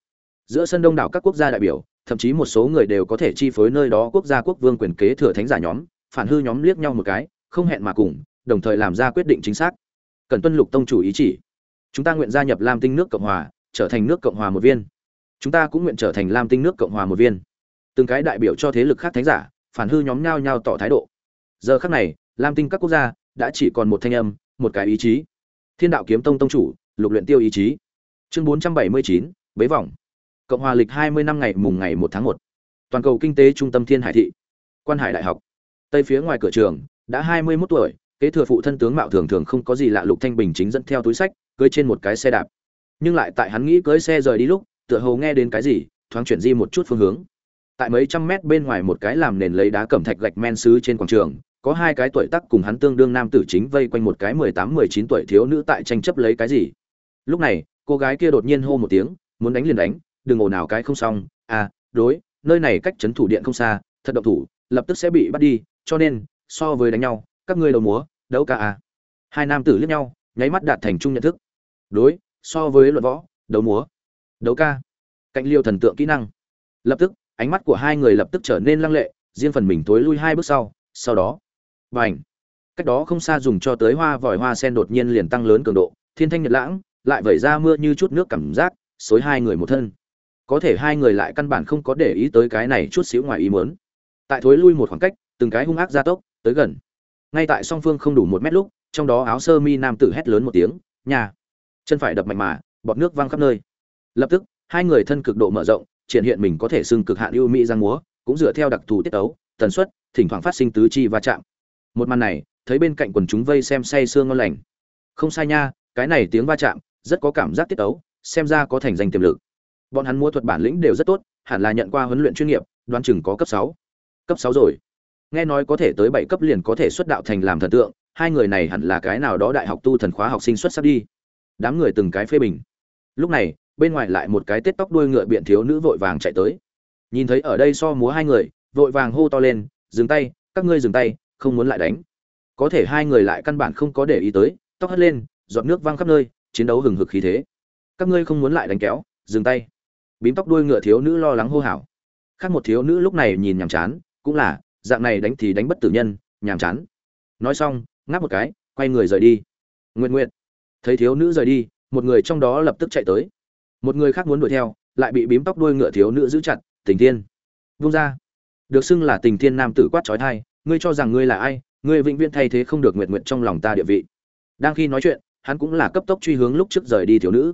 Giữa sân đông đảo các quốc gia đại biểu, thậm chí một số người đều có thể chi phối nơi đó quốc gia quốc vương quyền kế thừa thánh giả nhóm, phản hư nhóm liếc nhau một cái, không hẹn mà cùng, đồng thời làm ra quyết định chính xác. Cần tuân lục tông chủ ý chỉ. Chúng ta nguyện gia nhập lam tinh nước cộng hòa trở thành nước cộng hòa một viên. Chúng ta cũng nguyện trở thành lam tinh nước cộng hòa một viên. Từng cái đại biểu cho thế lực khác thánh giả, phản hư nhóm nhao nhao tỏ thái độ. Giờ khác này, lam tinh các quốc gia đã chỉ còn một thanh âm, một cái ý chí. Thiên đạo kiếm tông tông chủ, lục luyện tiêu ý chí. Chương bốn trăm bảy mươi chín, bế vòng cộng hòa lịch hai mươi năm ngày mùng ngày một tháng một. Toàn cầu kinh tế trung tâm thiên hải thị. Quan hải đại học. Tây phía ngoài cửa trường, đã hai mươi 21 tuổi, kế thừa phụ thân tướng mạo thường thường không có gì lạ lục thanh bình chính dẫn theo túi sách cưỡi trên một cái xe đạp nhưng lại tại hắn nghĩ cưỡi xe rời đi lúc, tựa hồ nghe đến cái gì, thoáng chuyển di một chút phương hướng. Tại mấy trăm mét bên ngoài một cái làm nền lấy đá cẩm thạch gạch men xứ trên quảng trường, có hai cái tuổi tác cùng hắn tương đương nam tử chính vây quanh một cái mười tám, mười chín tuổi thiếu nữ tại tranh chấp lấy cái gì. Lúc này, cô gái kia đột nhiên hô một tiếng, muốn đánh liền đánh, đừng ồn ào cái không xong. À đối, nơi này cách trấn thủ điện không xa, thật động thủ, lập tức sẽ bị bắt đi, cho nên, so với đánh nhau, các ngươi đầu múa, đấu ca à. Hai nam tử liếc nhau, nháy mắt đạt thành chung nhận thức. Đối so với luận võ, đấu múa, đấu ca, cạnh liêu thần tượng kỹ năng. Lập tức, ánh mắt của hai người lập tức trở nên lăng lệ, riêng phần mình tối lui hai bước sau sau đó và ảnh cách đó không xa dùng cho tới hoa vòi hoa sen đột nhiên liền tăng lớn cường độ, thiên thanh nhật lãng, lại vẩy ra mưa như chút nước cảm giác, xối hai người một thân. Có thể hai người lại căn bản không có để ý tới cái này chút xíu ngoài ý muốn. Tại thối lui một khoảng cách, từng cái hung ác gia tốc, tới gần. Ngay tại song phương không đủ một mét lúc, trong đó áo sơ mi nam tử hét lớn một tiếng, nhà chân phải đập mạnh mà, bọt nước văng khắp nơi. Lập tức, hai người thân cực độ mở rộng, triển hiện mình có thể xưng cực hạn ưu mỹ giang múa, cũng dựa theo đặc thù tiết tấu, tần suất, thỉnh thoảng phát sinh tứ chi va chạm. Một màn này, thấy bên cạnh quần chúng vây xem say sương ngon lành. Không sai nha, cái này tiếng va chạm, rất có cảm giác tiết tấu, xem ra có thành danh tiềm lực. Bọn hắn mua thuật bản lĩnh đều rất tốt, hẳn là nhận qua huấn luyện chuyên nghiệp, đoán chừng có cấp sáu. Cấp sáu rồi. Nghe nói có thể tới bảy cấp liền có thể xuất đạo thành làm thần tượng, hai người này hẳn là cái nào đó đại học tu thần khóa học sinh xuất sắc đi đám người từng cái phê bình. Lúc này, bên ngoài lại một cái tết tóc đuôi ngựa biện thiếu nữ vội vàng chạy tới. Nhìn thấy ở đây so múa hai người, vội vàng hô to lên, dừng tay, các ngươi dừng tay, không muốn lại đánh. Có thể hai người lại căn bản không có để ý tới, tóc hất lên, giọt nước văng khắp nơi, chiến đấu hừng hực khí thế. Các ngươi không muốn lại đánh kéo, dừng tay. Bím tóc đuôi ngựa thiếu nữ lo lắng hô hào. Khác một thiếu nữ lúc này nhìn nhàm chán, cũng là, dạng này đánh thì đánh bất tử nhân, nhàm chán. Nói xong, ngáp một cái, quay người rời đi. Nguyện nguyện thấy thiếu nữ rời đi, một người trong đó lập tức chạy tới. Một người khác muốn đuổi theo, lại bị bím tóc đuôi ngựa thiếu nữ giữ chặt, tình thiên. Vung ra. Được xưng là tình thiên nam tử quát trói thai, ngươi cho rằng ngươi là ai, ngươi vĩnh viễn thay thế không được nguyện nguyện trong lòng ta địa vị. Đang khi nói chuyện, hắn cũng là cấp tốc truy hướng lúc trước rời đi thiếu nữ.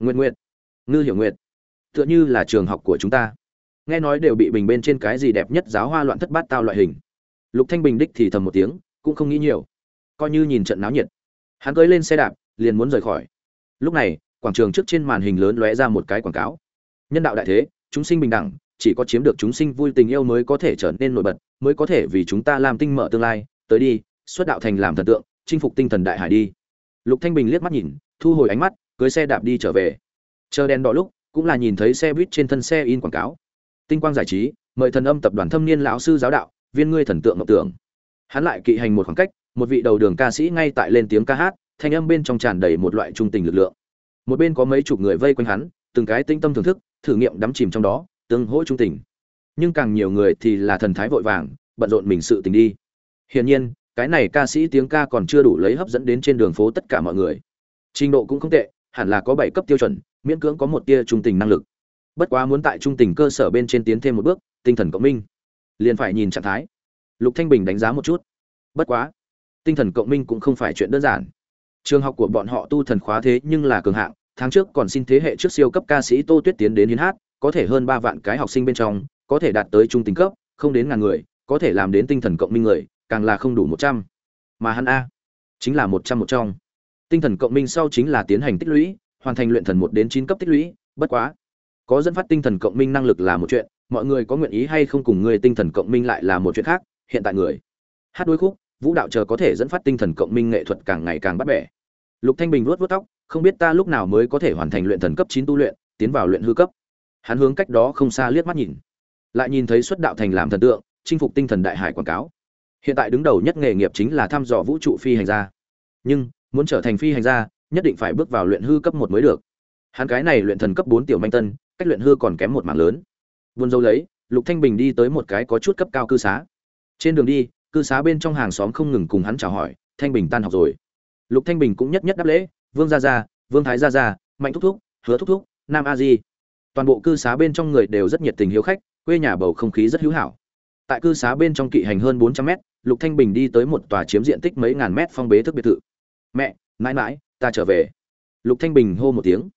Nguyện nguyện ngư hiểu nguyện tựa như là trường học của chúng ta. Nghe nói đều bị bình bên trên cái gì đẹp nhất giáo hoa loạn thất bát tao loại hình. Lục thanh bình đích thì thầm một tiếng, cũng không nghĩ nhiều. Coi như nhìn trận náo nhiệt. Hắn cưỡi lên xe đạp liền muốn rời khỏi. Lúc này, quảng trường trước trên màn hình lớn lóe ra một cái quảng cáo. Nhân đạo đại thế, chúng sinh bình đẳng, chỉ có chiếm được chúng sinh vui tình yêu mới có thể trở nên nổi bật, mới có thể vì chúng ta làm tinh mở tương lai. Tới đi, xuất đạo thành làm thần tượng, chinh phục tinh thần đại hải đi. Lục thanh bình liếc mắt nhìn, thu hồi ánh mắt, cưới xe đạp đi trở về. Chờ đèn đỏ lúc, cũng là nhìn thấy xe buýt trên thân xe in quảng cáo. Tinh quang giải trí, mời thần âm tập đoàn thâm niên lão sư giáo đạo, viên ngươi thần tượng ngọc tưởng. Hắn lại kỵ hành một khoảng cách, một vị đầu đường ca sĩ ngay tại lên tiếng ca hát thanh âm bên trong tràn đầy một loại trung tình lực lượng. Một bên có mấy chục người vây quanh hắn, từng cái tinh tâm thưởng thức, thử nghiệm đắm chìm trong đó, tương hỗ trung tình. Nhưng càng nhiều người thì là thần thái vội vàng, bận rộn mình sự tình đi. Hiển nhiên, cái này ca sĩ tiếng ca còn chưa đủ lấy hấp dẫn đến trên đường phố tất cả mọi người. Trình độ cũng không tệ, hẳn là có bảy cấp tiêu chuẩn, miễn cưỡng có một tia trung tình năng lực. Bất quá muốn tại trung tình cơ sở bên trên tiến thêm một bước, tinh thần cộng minh, liền phải nhìn trạng thái. Lục thanh bình đánh giá một chút. Bất quá, tinh thần cộng minh cũng không phải chuyện đơn giản trường học của bọn họ tu thần khóa thế nhưng là cường hạng, tháng trước còn xin thế hệ trước siêu cấp ca sĩ tô tuyết tiến đến hiến hát, có thể hơn ba vạn cái học sinh bên trong, có thể đạt tới trung tình cấp, không đến ngàn người, có thể làm đến tinh thần cộng minh người, càng là không đủ một trăm. Mà hắn a chính là một trăm một trong. Tinh thần cộng minh sau chính là tiến hành tích lũy, hoàn thành luyện thần một đến chín cấp tích lũy, bất quá, có dẫn phát tinh thần cộng minh năng lực là một chuyện, mọi người có nguyện ý hay không cùng người tinh thần cộng minh lại là một chuyện khác, hiện tại người hát đôi khúc vũ đạo chờ có thể dẫn phát tinh thần cộng minh nghệ thuật càng ngày càng bắt bẻ. Lục thanh bình vuốt vuốt tóc, không biết ta lúc nào mới có thể hoàn thành luyện thần cấp chín tu luyện, tiến vào luyện hư cấp. Hắn hướng cách đó không xa liếc mắt nhìn, lại nhìn thấy xuất đạo thành làm thần tượng, chinh phục tinh thần đại hải quảng cáo. Hiện tại đứng đầu nhất nghề nghiệp chính là thăm dò vũ trụ phi hành gia. Nhưng, muốn trở thành phi hành gia, nhất định phải bước vào luyện hư cấp một mới được. Hắn cái này luyện thần cấp bốn tiểu manh tân, cách luyện hư còn kém một mảng lớn. Buôn dâu lấy, lục thanh bình đi tới một cái có chút cấp cao cư xá. Trên đường đi cư xá bên trong hàng xóm không ngừng cùng hắn chào hỏi, thanh bình tan học rồi. Lục thanh bình cũng nhất nhất đáp lễ, vương gia gia, vương thái gia gia, mạnh thúc thúc, hứa thúc thúc, nam a di. Toàn bộ cư xá bên trong người đều rất nhiệt tình hiếu khách, quê nhà bầu không khí rất hữu hảo. Tại cư xá bên trong kỵ hành hơn bốn trăm mét, lục thanh bình đi tới một tòa chiếm diện tích mấy ngàn mét phong bế thức biệt thự. Mẹ, mãi mãi, ta trở về. Lục thanh bình hô một tiếng.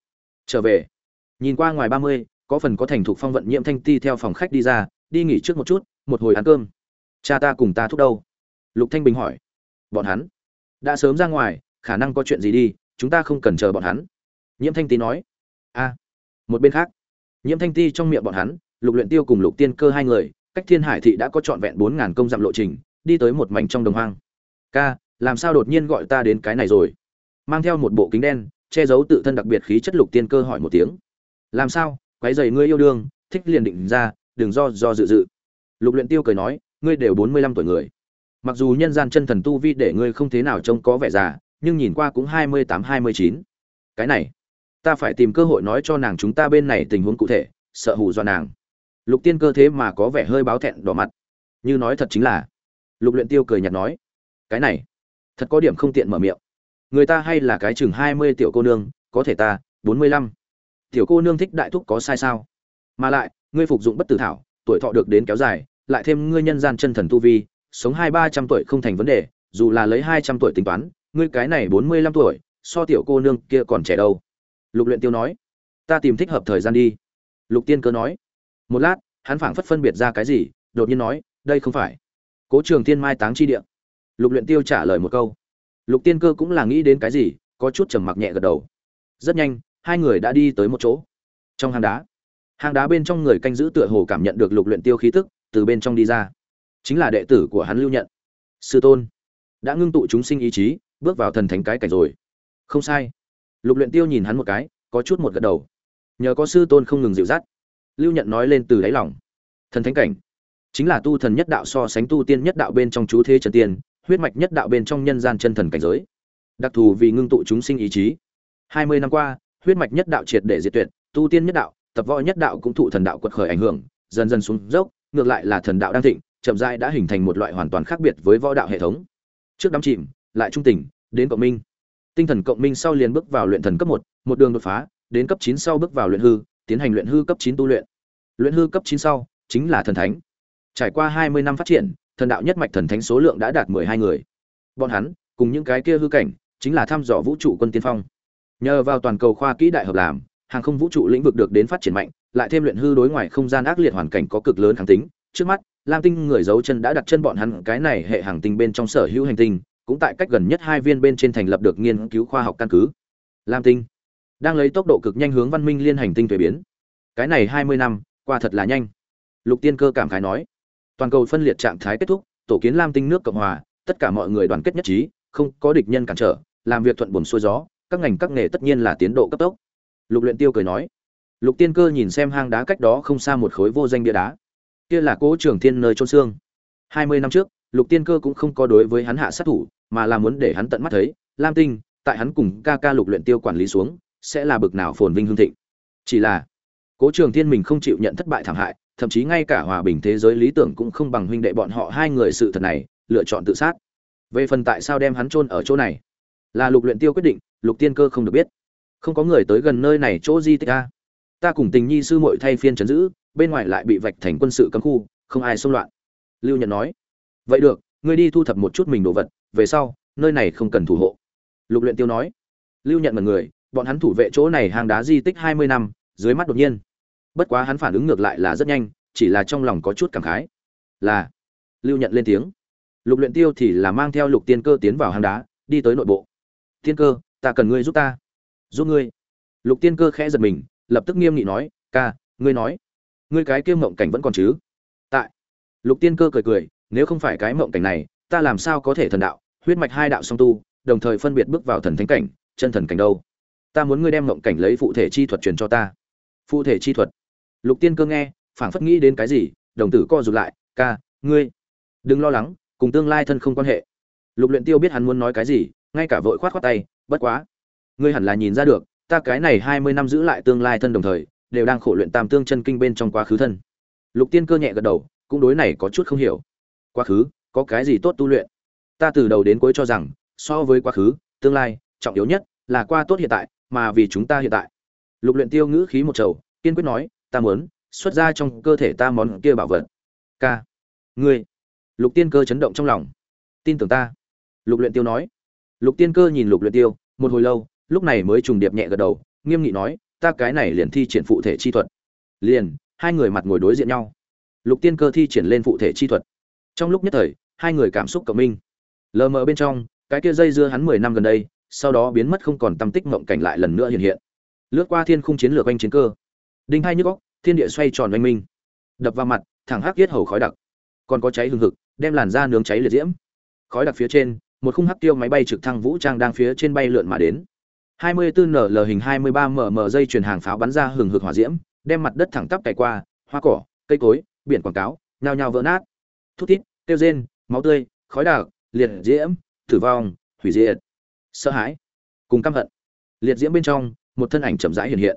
Trở về. Nhìn qua ngoài ba mươi, có phần có thành thục phong vận nhiễm thanh ti theo phòng khách đi ra, đi nghỉ trước một chút, một hồi ăn cơm cha ta cùng ta thúc đâu? Lục thanh bình hỏi. Bọn hắn. Đã sớm ra ngoài, khả năng có chuyện gì đi, chúng ta không cần chờ bọn hắn. Nhiễm thanh tý nói. A. Một bên khác. Nhiễm thanh ti trong miệng bọn hắn, lục luyện tiêu cùng lục tiên cơ hai người, cách thiên hải thị đã có trọn vẹn bốn ngàn công dặm lộ trình, đi tới một mảnh trong đồng hoang. Ca, làm sao đột nhiên gọi ta đến cái này rồi? Mang theo một bộ kính đen, che giấu tự thân đặc biệt khí chất lục tiên cơ hỏi một tiếng. Làm sao? Quấy giày ngươi yêu đương, thích liền định ra, đừng do do dự dự. Lục luyện tiêu cười nói ngươi đều bốn mươi lăm tuổi người. Mặc dù nhân gian chân thần tu vi để ngươi không thế nào trông có vẻ già, nhưng nhìn qua cũng hai mươi tám, hai mươi chín. Cái này, ta phải tìm cơ hội nói cho nàng chúng ta bên này tình huống cụ thể, sợ hù do nàng. Lục tiên cơ thế mà có vẻ hơi báo thẹn đỏ mặt. Như nói thật chính là, lục luyện tiêu cười nhạt nói, cái này, thật có điểm không tiện mở miệng. Người ta hay là cái chừng hai mươi tiểu cô nương, có thể ta, bốn mươi lăm. Tiểu cô nương thích đại thúc có sai sao? Mà lại, ngươi phục dụng bất tử thảo, tuổi thọ được đến kéo dài lại thêm ngươi nhân gian chân thần tu vi, sống hai ba trăm tuổi không thành vấn đề, dù là lấy hai trăm tuổi tính toán, ngươi cái này bốn mươi lăm tuổi, so tiểu cô nương kia còn trẻ đâu. Lục luyện tiêu nói, ta tìm thích hợp thời gian đi. Lục tiên cơ nói, một lát, hắn phảng phất phân biệt ra cái gì, đột nhiên nói, đây không phải. Cố trường thiên mai táng chi địa. Lục luyện tiêu trả lời một câu. Lục tiên cơ cũng là nghĩ đến cái gì, có chút trầm mặc nhẹ gật đầu. Rất nhanh, hai người đã đi tới một chỗ. Trong hang đá hang đá bên trong người canh giữ tựa hồ cảm nhận được lục luyện tiêu khí tức từ bên trong đi ra. Chính là đệ tử của hắn lưu nhận. Sư tôn, đã ngưng tụ chúng sinh ý chí, bước vào thần thánh cái cảnh rồi. Không sai. Lục luyện tiêu nhìn hắn một cái, có chút một gật đầu. Nhờ có sư tôn không ngừng dịu dắt, lưu nhận nói lên từ đáy lòng. Thần thánh cảnh, chính là tu thần nhất đạo so sánh tu tiên nhất đạo bên trong chú thế trần tiên, huyết mạch nhất đạo bên trong nhân gian chân thần cảnh giới. Đặc thù vì ngưng tụ chúng sinh ý chí. Hai mươi năm qua, huyết mạch nhất đạo triệt để diệt tuyệt, tu tiên nhất đạo, tập võ nhất đạo cũng thụ thần đạo quật khởi ảnh hưởng, dần dần xuống dốc ngược lại là thần đạo đang thịnh, chậm rãi đã hình thành một loại hoàn toàn khác biệt với võ đạo hệ thống. Trước đắm chìm, lại trung tình, đến cộng minh. Tinh thần cộng minh sau liền bước vào luyện thần cấp một một đường đột phá, đến cấp chín sau bước vào luyện hư, tiến hành luyện hư cấp chín tu luyện. Luyện hư cấp chín sau, chính là thần thánh. Trải qua hai mươi năm phát triển, thần đạo nhất mạch thần thánh số lượng đã đạt mười hai người. Bọn hắn, cùng những cái kia hư cảnh, chính là thăm dò vũ trụ quân tiên phong. Nhờ vào toàn cầu khoa kỹ đại hợp làm hàng không vũ trụ lĩnh vực được đến phát triển mạnh, lại thêm luyện hư đối ngoại không gian ác liệt hoàn cảnh có cực lớn kháng tính. Trước mắt, lam tinh người giấu chân đã đặt chân bọn hắn cái này hệ hàng tinh bên trong sở hữu hành tinh, cũng tại cách gần nhất hai viên bên trên thành lập được nghiên cứu khoa học căn cứ. Lam tinh đang lấy tốc độ cực nhanh hướng văn minh liên hành tinh thủy biến. Cái này hai mươi năm, qua thật là nhanh. Lục tiên cơ cảm khái nói. Toàn cầu phân liệt trạng thái kết thúc, tổ kiến lam tinh nước cộng hòa, tất cả mọi người đoàn kết nhất trí, không có địch nhân cản trở, làm việc thuận buồm xuôi gió, các ngành các nghề tất nhiên là tiến độ cấp tốc lục luyện tiêu cười nói, lục tiên cơ nhìn xem hang đá cách đó không xa một khối vô danh bia đá, kia là cố trường thiên nơi trôn xương. Hai mươi năm trước, lục tiên cơ cũng không có đối với hắn hạ sát thủ, mà là muốn để hắn tận mắt thấy, lam tinh, tại hắn cùng ca ca lục luyện tiêu quản lý xuống, sẽ là bực nào phồn vinh hương thịnh. Chỉ là, cố trường thiên mình không chịu nhận thất bại thảm hại, thậm chí ngay cả hòa bình thế giới lý tưởng cũng không bằng huynh đệ bọn họ hai người sự thật này, lựa chọn tự sát. Về phần tại sao đem hắn chôn ở chỗ này, là lục luyện tiêu quyết định, lục tiên cơ không được biết không có người tới gần nơi này chỗ di tích a. Ta cùng tình nhi sư muội thay phiên chấn giữ, bên ngoài lại bị vạch thành quân sự cấm khu, không ai xông loạn. Lưu nhận nói, vậy được, ngươi đi thu thập một chút mình đồ vật, về sau, nơi này không cần thủ hộ. Lục luyện tiêu nói. Lưu nhận một người bọn hắn thủ vệ chỗ này hang đá di tích hai mươi năm, dưới mắt đột nhiên. Bất quá hắn phản ứng ngược lại là rất nhanh, chỉ là trong lòng có chút cảm khái. Là, lưu nhận lên tiếng. Lục luyện tiêu thì là mang theo lục tiên cơ tiến vào hang đá, đi tới nội bộ. Tiên cơ, ta cần ngươi giúp ta giúp ngươi. Lục tiên cơ khẽ giật mình, lập tức nghiêm nghị nói, ca, ngươi nói, ngươi cái kia mộng cảnh vẫn còn chứ? Tại. Lục tiên cơ cười cười, nếu không phải cái mộng cảnh này, ta làm sao có thể thần đạo? Huyết mạch hai đạo song tu, đồng thời phân biệt bước vào thần thánh cảnh, chân thần cảnh đâu? Ta muốn ngươi đem mộng cảnh lấy phụ thể chi thuật truyền cho ta. Phụ thể chi thuật? Lục tiên cơ nghe, phảng phất nghĩ đến cái gì, đồng tử co rụt lại, ca, ngươi, đừng lo lắng, cùng tương lai thân không quan hệ. Lục luyện tiêu biết hắn muốn nói cái gì, ngay cả vội khoát khoát tay, bất quá ngươi hẳn là nhìn ra được, ta cái này hai mươi năm giữ lại tương lai thân đồng thời, đều đang khổ luyện tam tương chân kinh bên trong quá khứ thân. Lục tiên cơ nhẹ gật đầu, cũng đối này có chút không hiểu. Quá khứ, có cái gì tốt tu luyện? Ta từ đầu đến cuối cho rằng, so với quá khứ, tương lai, trọng yếu nhất là qua tốt hiện tại, mà vì chúng ta hiện tại. Lục luyện tiêu ngữ khí một trầu, kiên quyết nói, ta muốn xuất ra trong cơ thể ta món kia bảo vật. Ca. Ngươi. Lục tiên cơ chấn động trong lòng. Tin tưởng ta. Lục luyện tiêu nói. Lục tiên cơ nhìn lục luyện tiêu, một hồi lâu lúc này mới trùng điệp nhẹ gật đầu, nghiêm nghị nói, ta cái này liền thi triển phụ thể chi thuật. Liền, hai người mặt ngồi đối diện nhau. Lục tiên cơ thi triển lên phụ thể chi thuật. Trong lúc nhất thời, hai người cảm xúc cộng minh. Lờ mờ bên trong, cái kia dây dưa hắn mười năm gần đây, sau đó biến mất không còn tâm tích mộng cảnh lại lần nữa hiện hiện. Lướt qua thiên khung chiến lược oanh chiến cơ. Đinh hai nhức góc thiên địa xoay tròn oanh minh. Đập vào mặt, thẳng hắc yết hầu khói đặc. Còn có cháy hừng hực, đem làn da nướng cháy liệt diễm. Khói đặc phía trên, một khung hắc tiêu máy bay trực thăng vũ trang đang phía trên bay lượn mà đến. 24 nl hình 23 mm dây truyền hàng pháo bắn ra hừng hực hỏa diễm, đem mặt đất thẳng tắp cày qua, hoa cỏ, cây cối, biển quảng cáo, nhao nhao vỡ nát. Thút thít, tiêu rên máu tươi, khói đặc, liệt diễm, tử vong, hủy diệt. Sợ hãi, cùng căm hận. Liệt diễm bên trong, một thân ảnh chậm rãi hiện hiện.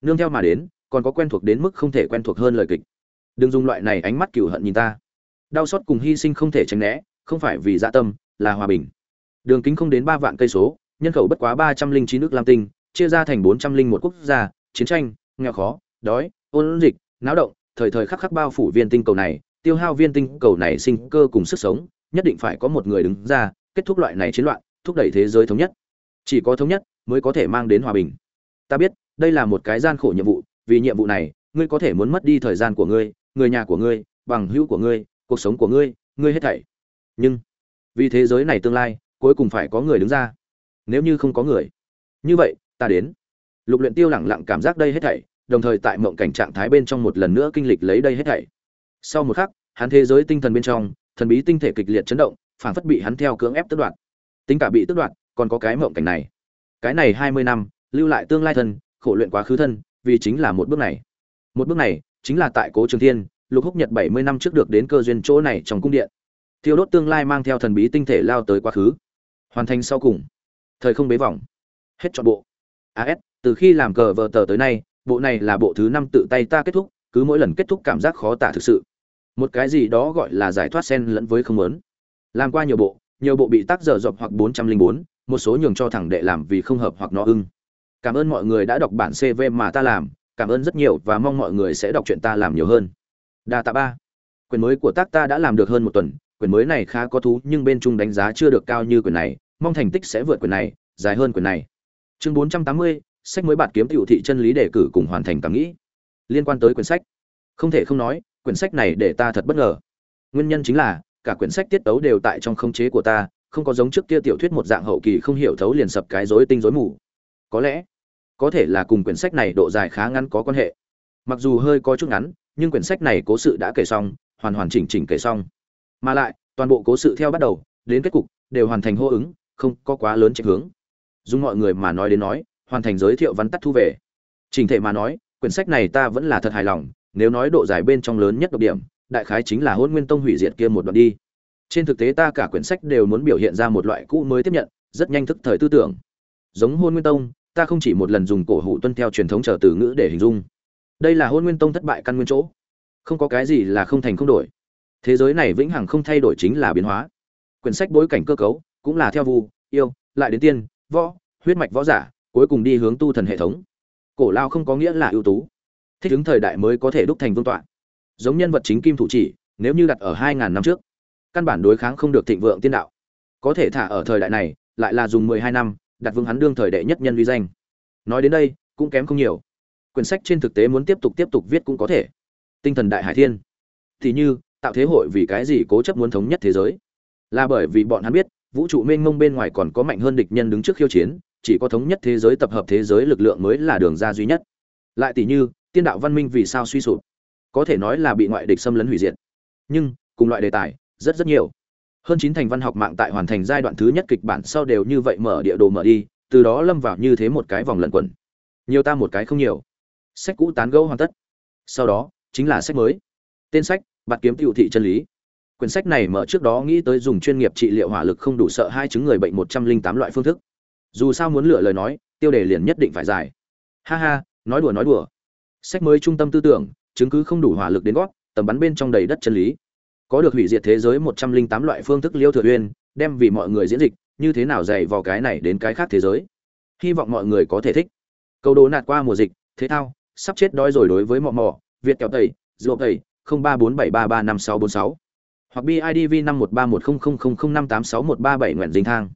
Nương theo mà đến, còn có quen thuộc đến mức không thể quen thuộc hơn lời kịch. Đừng dùng loại này ánh mắt cừu hận nhìn ta. Đau xót cùng hy sinh không thể tránh né, không phải vì dạ tâm, là hòa bình. Đường kính không đến ba vạn cây số nhân khẩu bất quá ba trăm linh chín nước lam tinh, chia ra thành bốn trăm linh một quốc gia, chiến tranh, nghèo khó, đói, ôn dịch, náo động, thời thời khắc khắc bao phủ viên tinh cầu này, tiêu hao viên tinh cầu này sinh cơ cùng sức sống, nhất định phải có một người đứng ra, kết thúc loại này chiến loạn, thúc đẩy thế giới thống nhất. Chỉ có thống nhất, mới có thể mang đến hòa bình. Ta biết, đây là một cái gian khổ nhiệm vụ, vì nhiệm vụ này, ngươi có thể muốn mất đi thời gian của ngươi, người nhà của ngươi, bằng hữu của ngươi, cuộc sống của ngươi ngươi hết thảy. Nhưng, vì thế giới này tương lai, cuối cùng phải có người đứng ra nếu như không có người. Như vậy, ta đến. Lục luyện tiêu lẳng lặng cảm giác đây hết thảy, đồng thời tại mộng cảnh trạng thái bên trong một lần nữa kinh lịch lấy đây hết thảy. Sau một khắc, hắn thế giới tinh thần bên trong, thần bí tinh thể kịch liệt chấn động phảng phất bị hắn theo cưỡng ép tước đoạt. Tính cả bị tước đoạt, còn có cái mộng cảnh này. Cái này hai mươi năm, lưu lại tương lai thân, khổ luyện quá khứ thân, vì chính là một bước này. Một bước này, chính là tại cố trường thiên, lục húc nhật bảy mươi năm trước được đến cơ duyên chỗ này trong cung điện. Thiêu đốt tương lai mang theo thần bí tinh thể lao tới quá khứ. Hoàn thành sau cùng thời không bế vòng. Hết chọn bộ. As từ khi làm cờ vờ tờ tới nay, bộ này là bộ thứ năm tự tay ta kết thúc, cứ mỗi lần kết thúc cảm giác khó tả thực sự. Một cái gì đó gọi là giải thoát sen lẫn với không lớn làm qua nhiều bộ nhiều bộ bị tác dở dọc hoặc bốn trăm linh bốn, một số nhường cho thẳng đệ làm vì không hợp hoặc nó ưng. Cảm ơn mọi người đã đọc bản cv mà ta làm, cảm ơn rất nhiều và mong mọi người sẽ đọc chuyện ta làm nhiều hơn. Đa tạ ba. Quyền mới của tác ta đã làm được hơn một tuần, quyền mới này khá có thú nhưng bên chung đánh giá chưa được cao như quyền này mong thành tích sẽ vượt quyền này dài hơn quyền này. Chương 480, sách mới bạn kiếm tiểu thị chân lý đề cử cùng hoàn thành cảm nghĩ. Liên quan tới quyển sách. Không thể không nói quyển sách này để ta thật bất ngờ. Nguyên nhân chính là cả quyển sách tiết tấu đều tại trong khống chế của ta không có giống trước kia tiểu thuyết một dạng hậu kỳ không hiểu thấu liền sập cái rối tinh rối mù. Có lẽ có thể là cùng quyển sách này độ dài khá ngắn có quan hệ. Mặc dù hơi có chút ngắn nhưng quyển sách này cố sự đã kể xong hoàn hoàn chỉnh chỉnh kể xong. Mà lại toàn bộ cố sự theo bắt đầu đến kết cục đều hoàn thành hô ứng không có quá lớn trạch hướng. Dùng mọi người mà nói đến nói, hoàn thành giới thiệu văn tắt thu về. Trình thể mà nói, quyển sách này ta vẫn là thật hài lòng, nếu nói độ dài bên trong lớn nhất độc điểm, đại khái chính là hôn nguyên tông hủy diệt kia một đoạn đi. Trên thực tế ta cả quyển sách đều muốn biểu hiện ra một loại cũ mới tiếp nhận, rất nhanh thức thời tư tưởng. Giống hôn nguyên tông, ta không chỉ một lần dùng cổ hủ tuân theo truyền thống trở từ ngữ để hình dung. Đây là hôn nguyên tông thất bại căn nguyên chỗ. Không có cái gì là không thành không đổi. Thế giới này vĩnh hằng không thay đổi chính là biến hóa. Quyển sách bối cảnh cơ cấu cũng là theo vu, yêu, lại đến tiên, võ, huyết mạch võ giả, cuối cùng đi hướng tu thần hệ thống. Cổ lao không có nghĩa là ưu tú. Thích ứng thời đại mới có thể đúc thành vương tọa. Giống nhân vật chính kim thủ chỉ, nếu như đặt ở hai ngàn năm trước, căn bản đối kháng không được thịnh vượng tiên đạo. Có thể thả ở thời đại này, lại là dùng mười hai năm, đặt vương hắn đương thời đệ nhất nhân uy danh. Nói đến đây, cũng kém không nhiều. Quyển sách trên thực tế muốn tiếp tục tiếp tục viết cũng có thể. Tinh thần đại hải thiên. Thì như, tạo thế hội vì cái gì cố chấp muốn thống nhất thế giới? Là bởi vì bọn hắn biết vũ trụ mênh mông bên ngoài còn có mạnh hơn địch nhân đứng trước khiêu chiến, chỉ có thống nhất thế giới tập hợp thế giới lực lượng mới là đường ra duy nhất. Lại tỷ như, tiên đạo văn minh vì sao suy sụp? Có thể nói là bị ngoại địch xâm lấn hủy diệt. Nhưng, cùng loại đề tài, rất rất nhiều. Hơn chín thành văn học mạng tại hoàn thành giai đoạn thứ nhất kịch bản sau đều như vậy mở địa đồ mở đi, từ đó lâm vào như thế một cái vòng lẩn quẩn. Nhiều ta một cái không nhiều. Sách cũ tán gẫu hoàn tất. Sau đó, chính là sách mới. Tên sách, bạt kiếm tiểu thị chân lý quyển sách này mở trước đó nghĩ tới dùng chuyên nghiệp trị liệu hỏa lực không đủ sợ hai chứng người bệnh một trăm linh tám loại phương thức. Dù sao muốn lựa lời nói, tiêu đề liền nhất định phải dài. Ha ha, nói đùa nói đùa. Sách mới trung tâm tư tưởng, chứng cứ không đủ hỏa lực đến gót tầm bắn bên trong đầy đất chân lý. Có được hủy diệt thế giới một trăm linh tám loại phương thức liêu thừa uyên, đem vì mọi người diễn dịch, như thế nào dày vào cái này đến cái khác thế giới. Hy vọng mọi người có thể thích. Câu đố nạt qua mùa dịch, thế thao, sắp chết đói rồi đối với mọ mọ, việt kẹo tẩy rượu tẩy, không ba bốn bảy ba ba năm sáu bốn sáu hoặc bidv năm một ba một không không không không năm tám sáu một ba bảy nguyện dinh thang.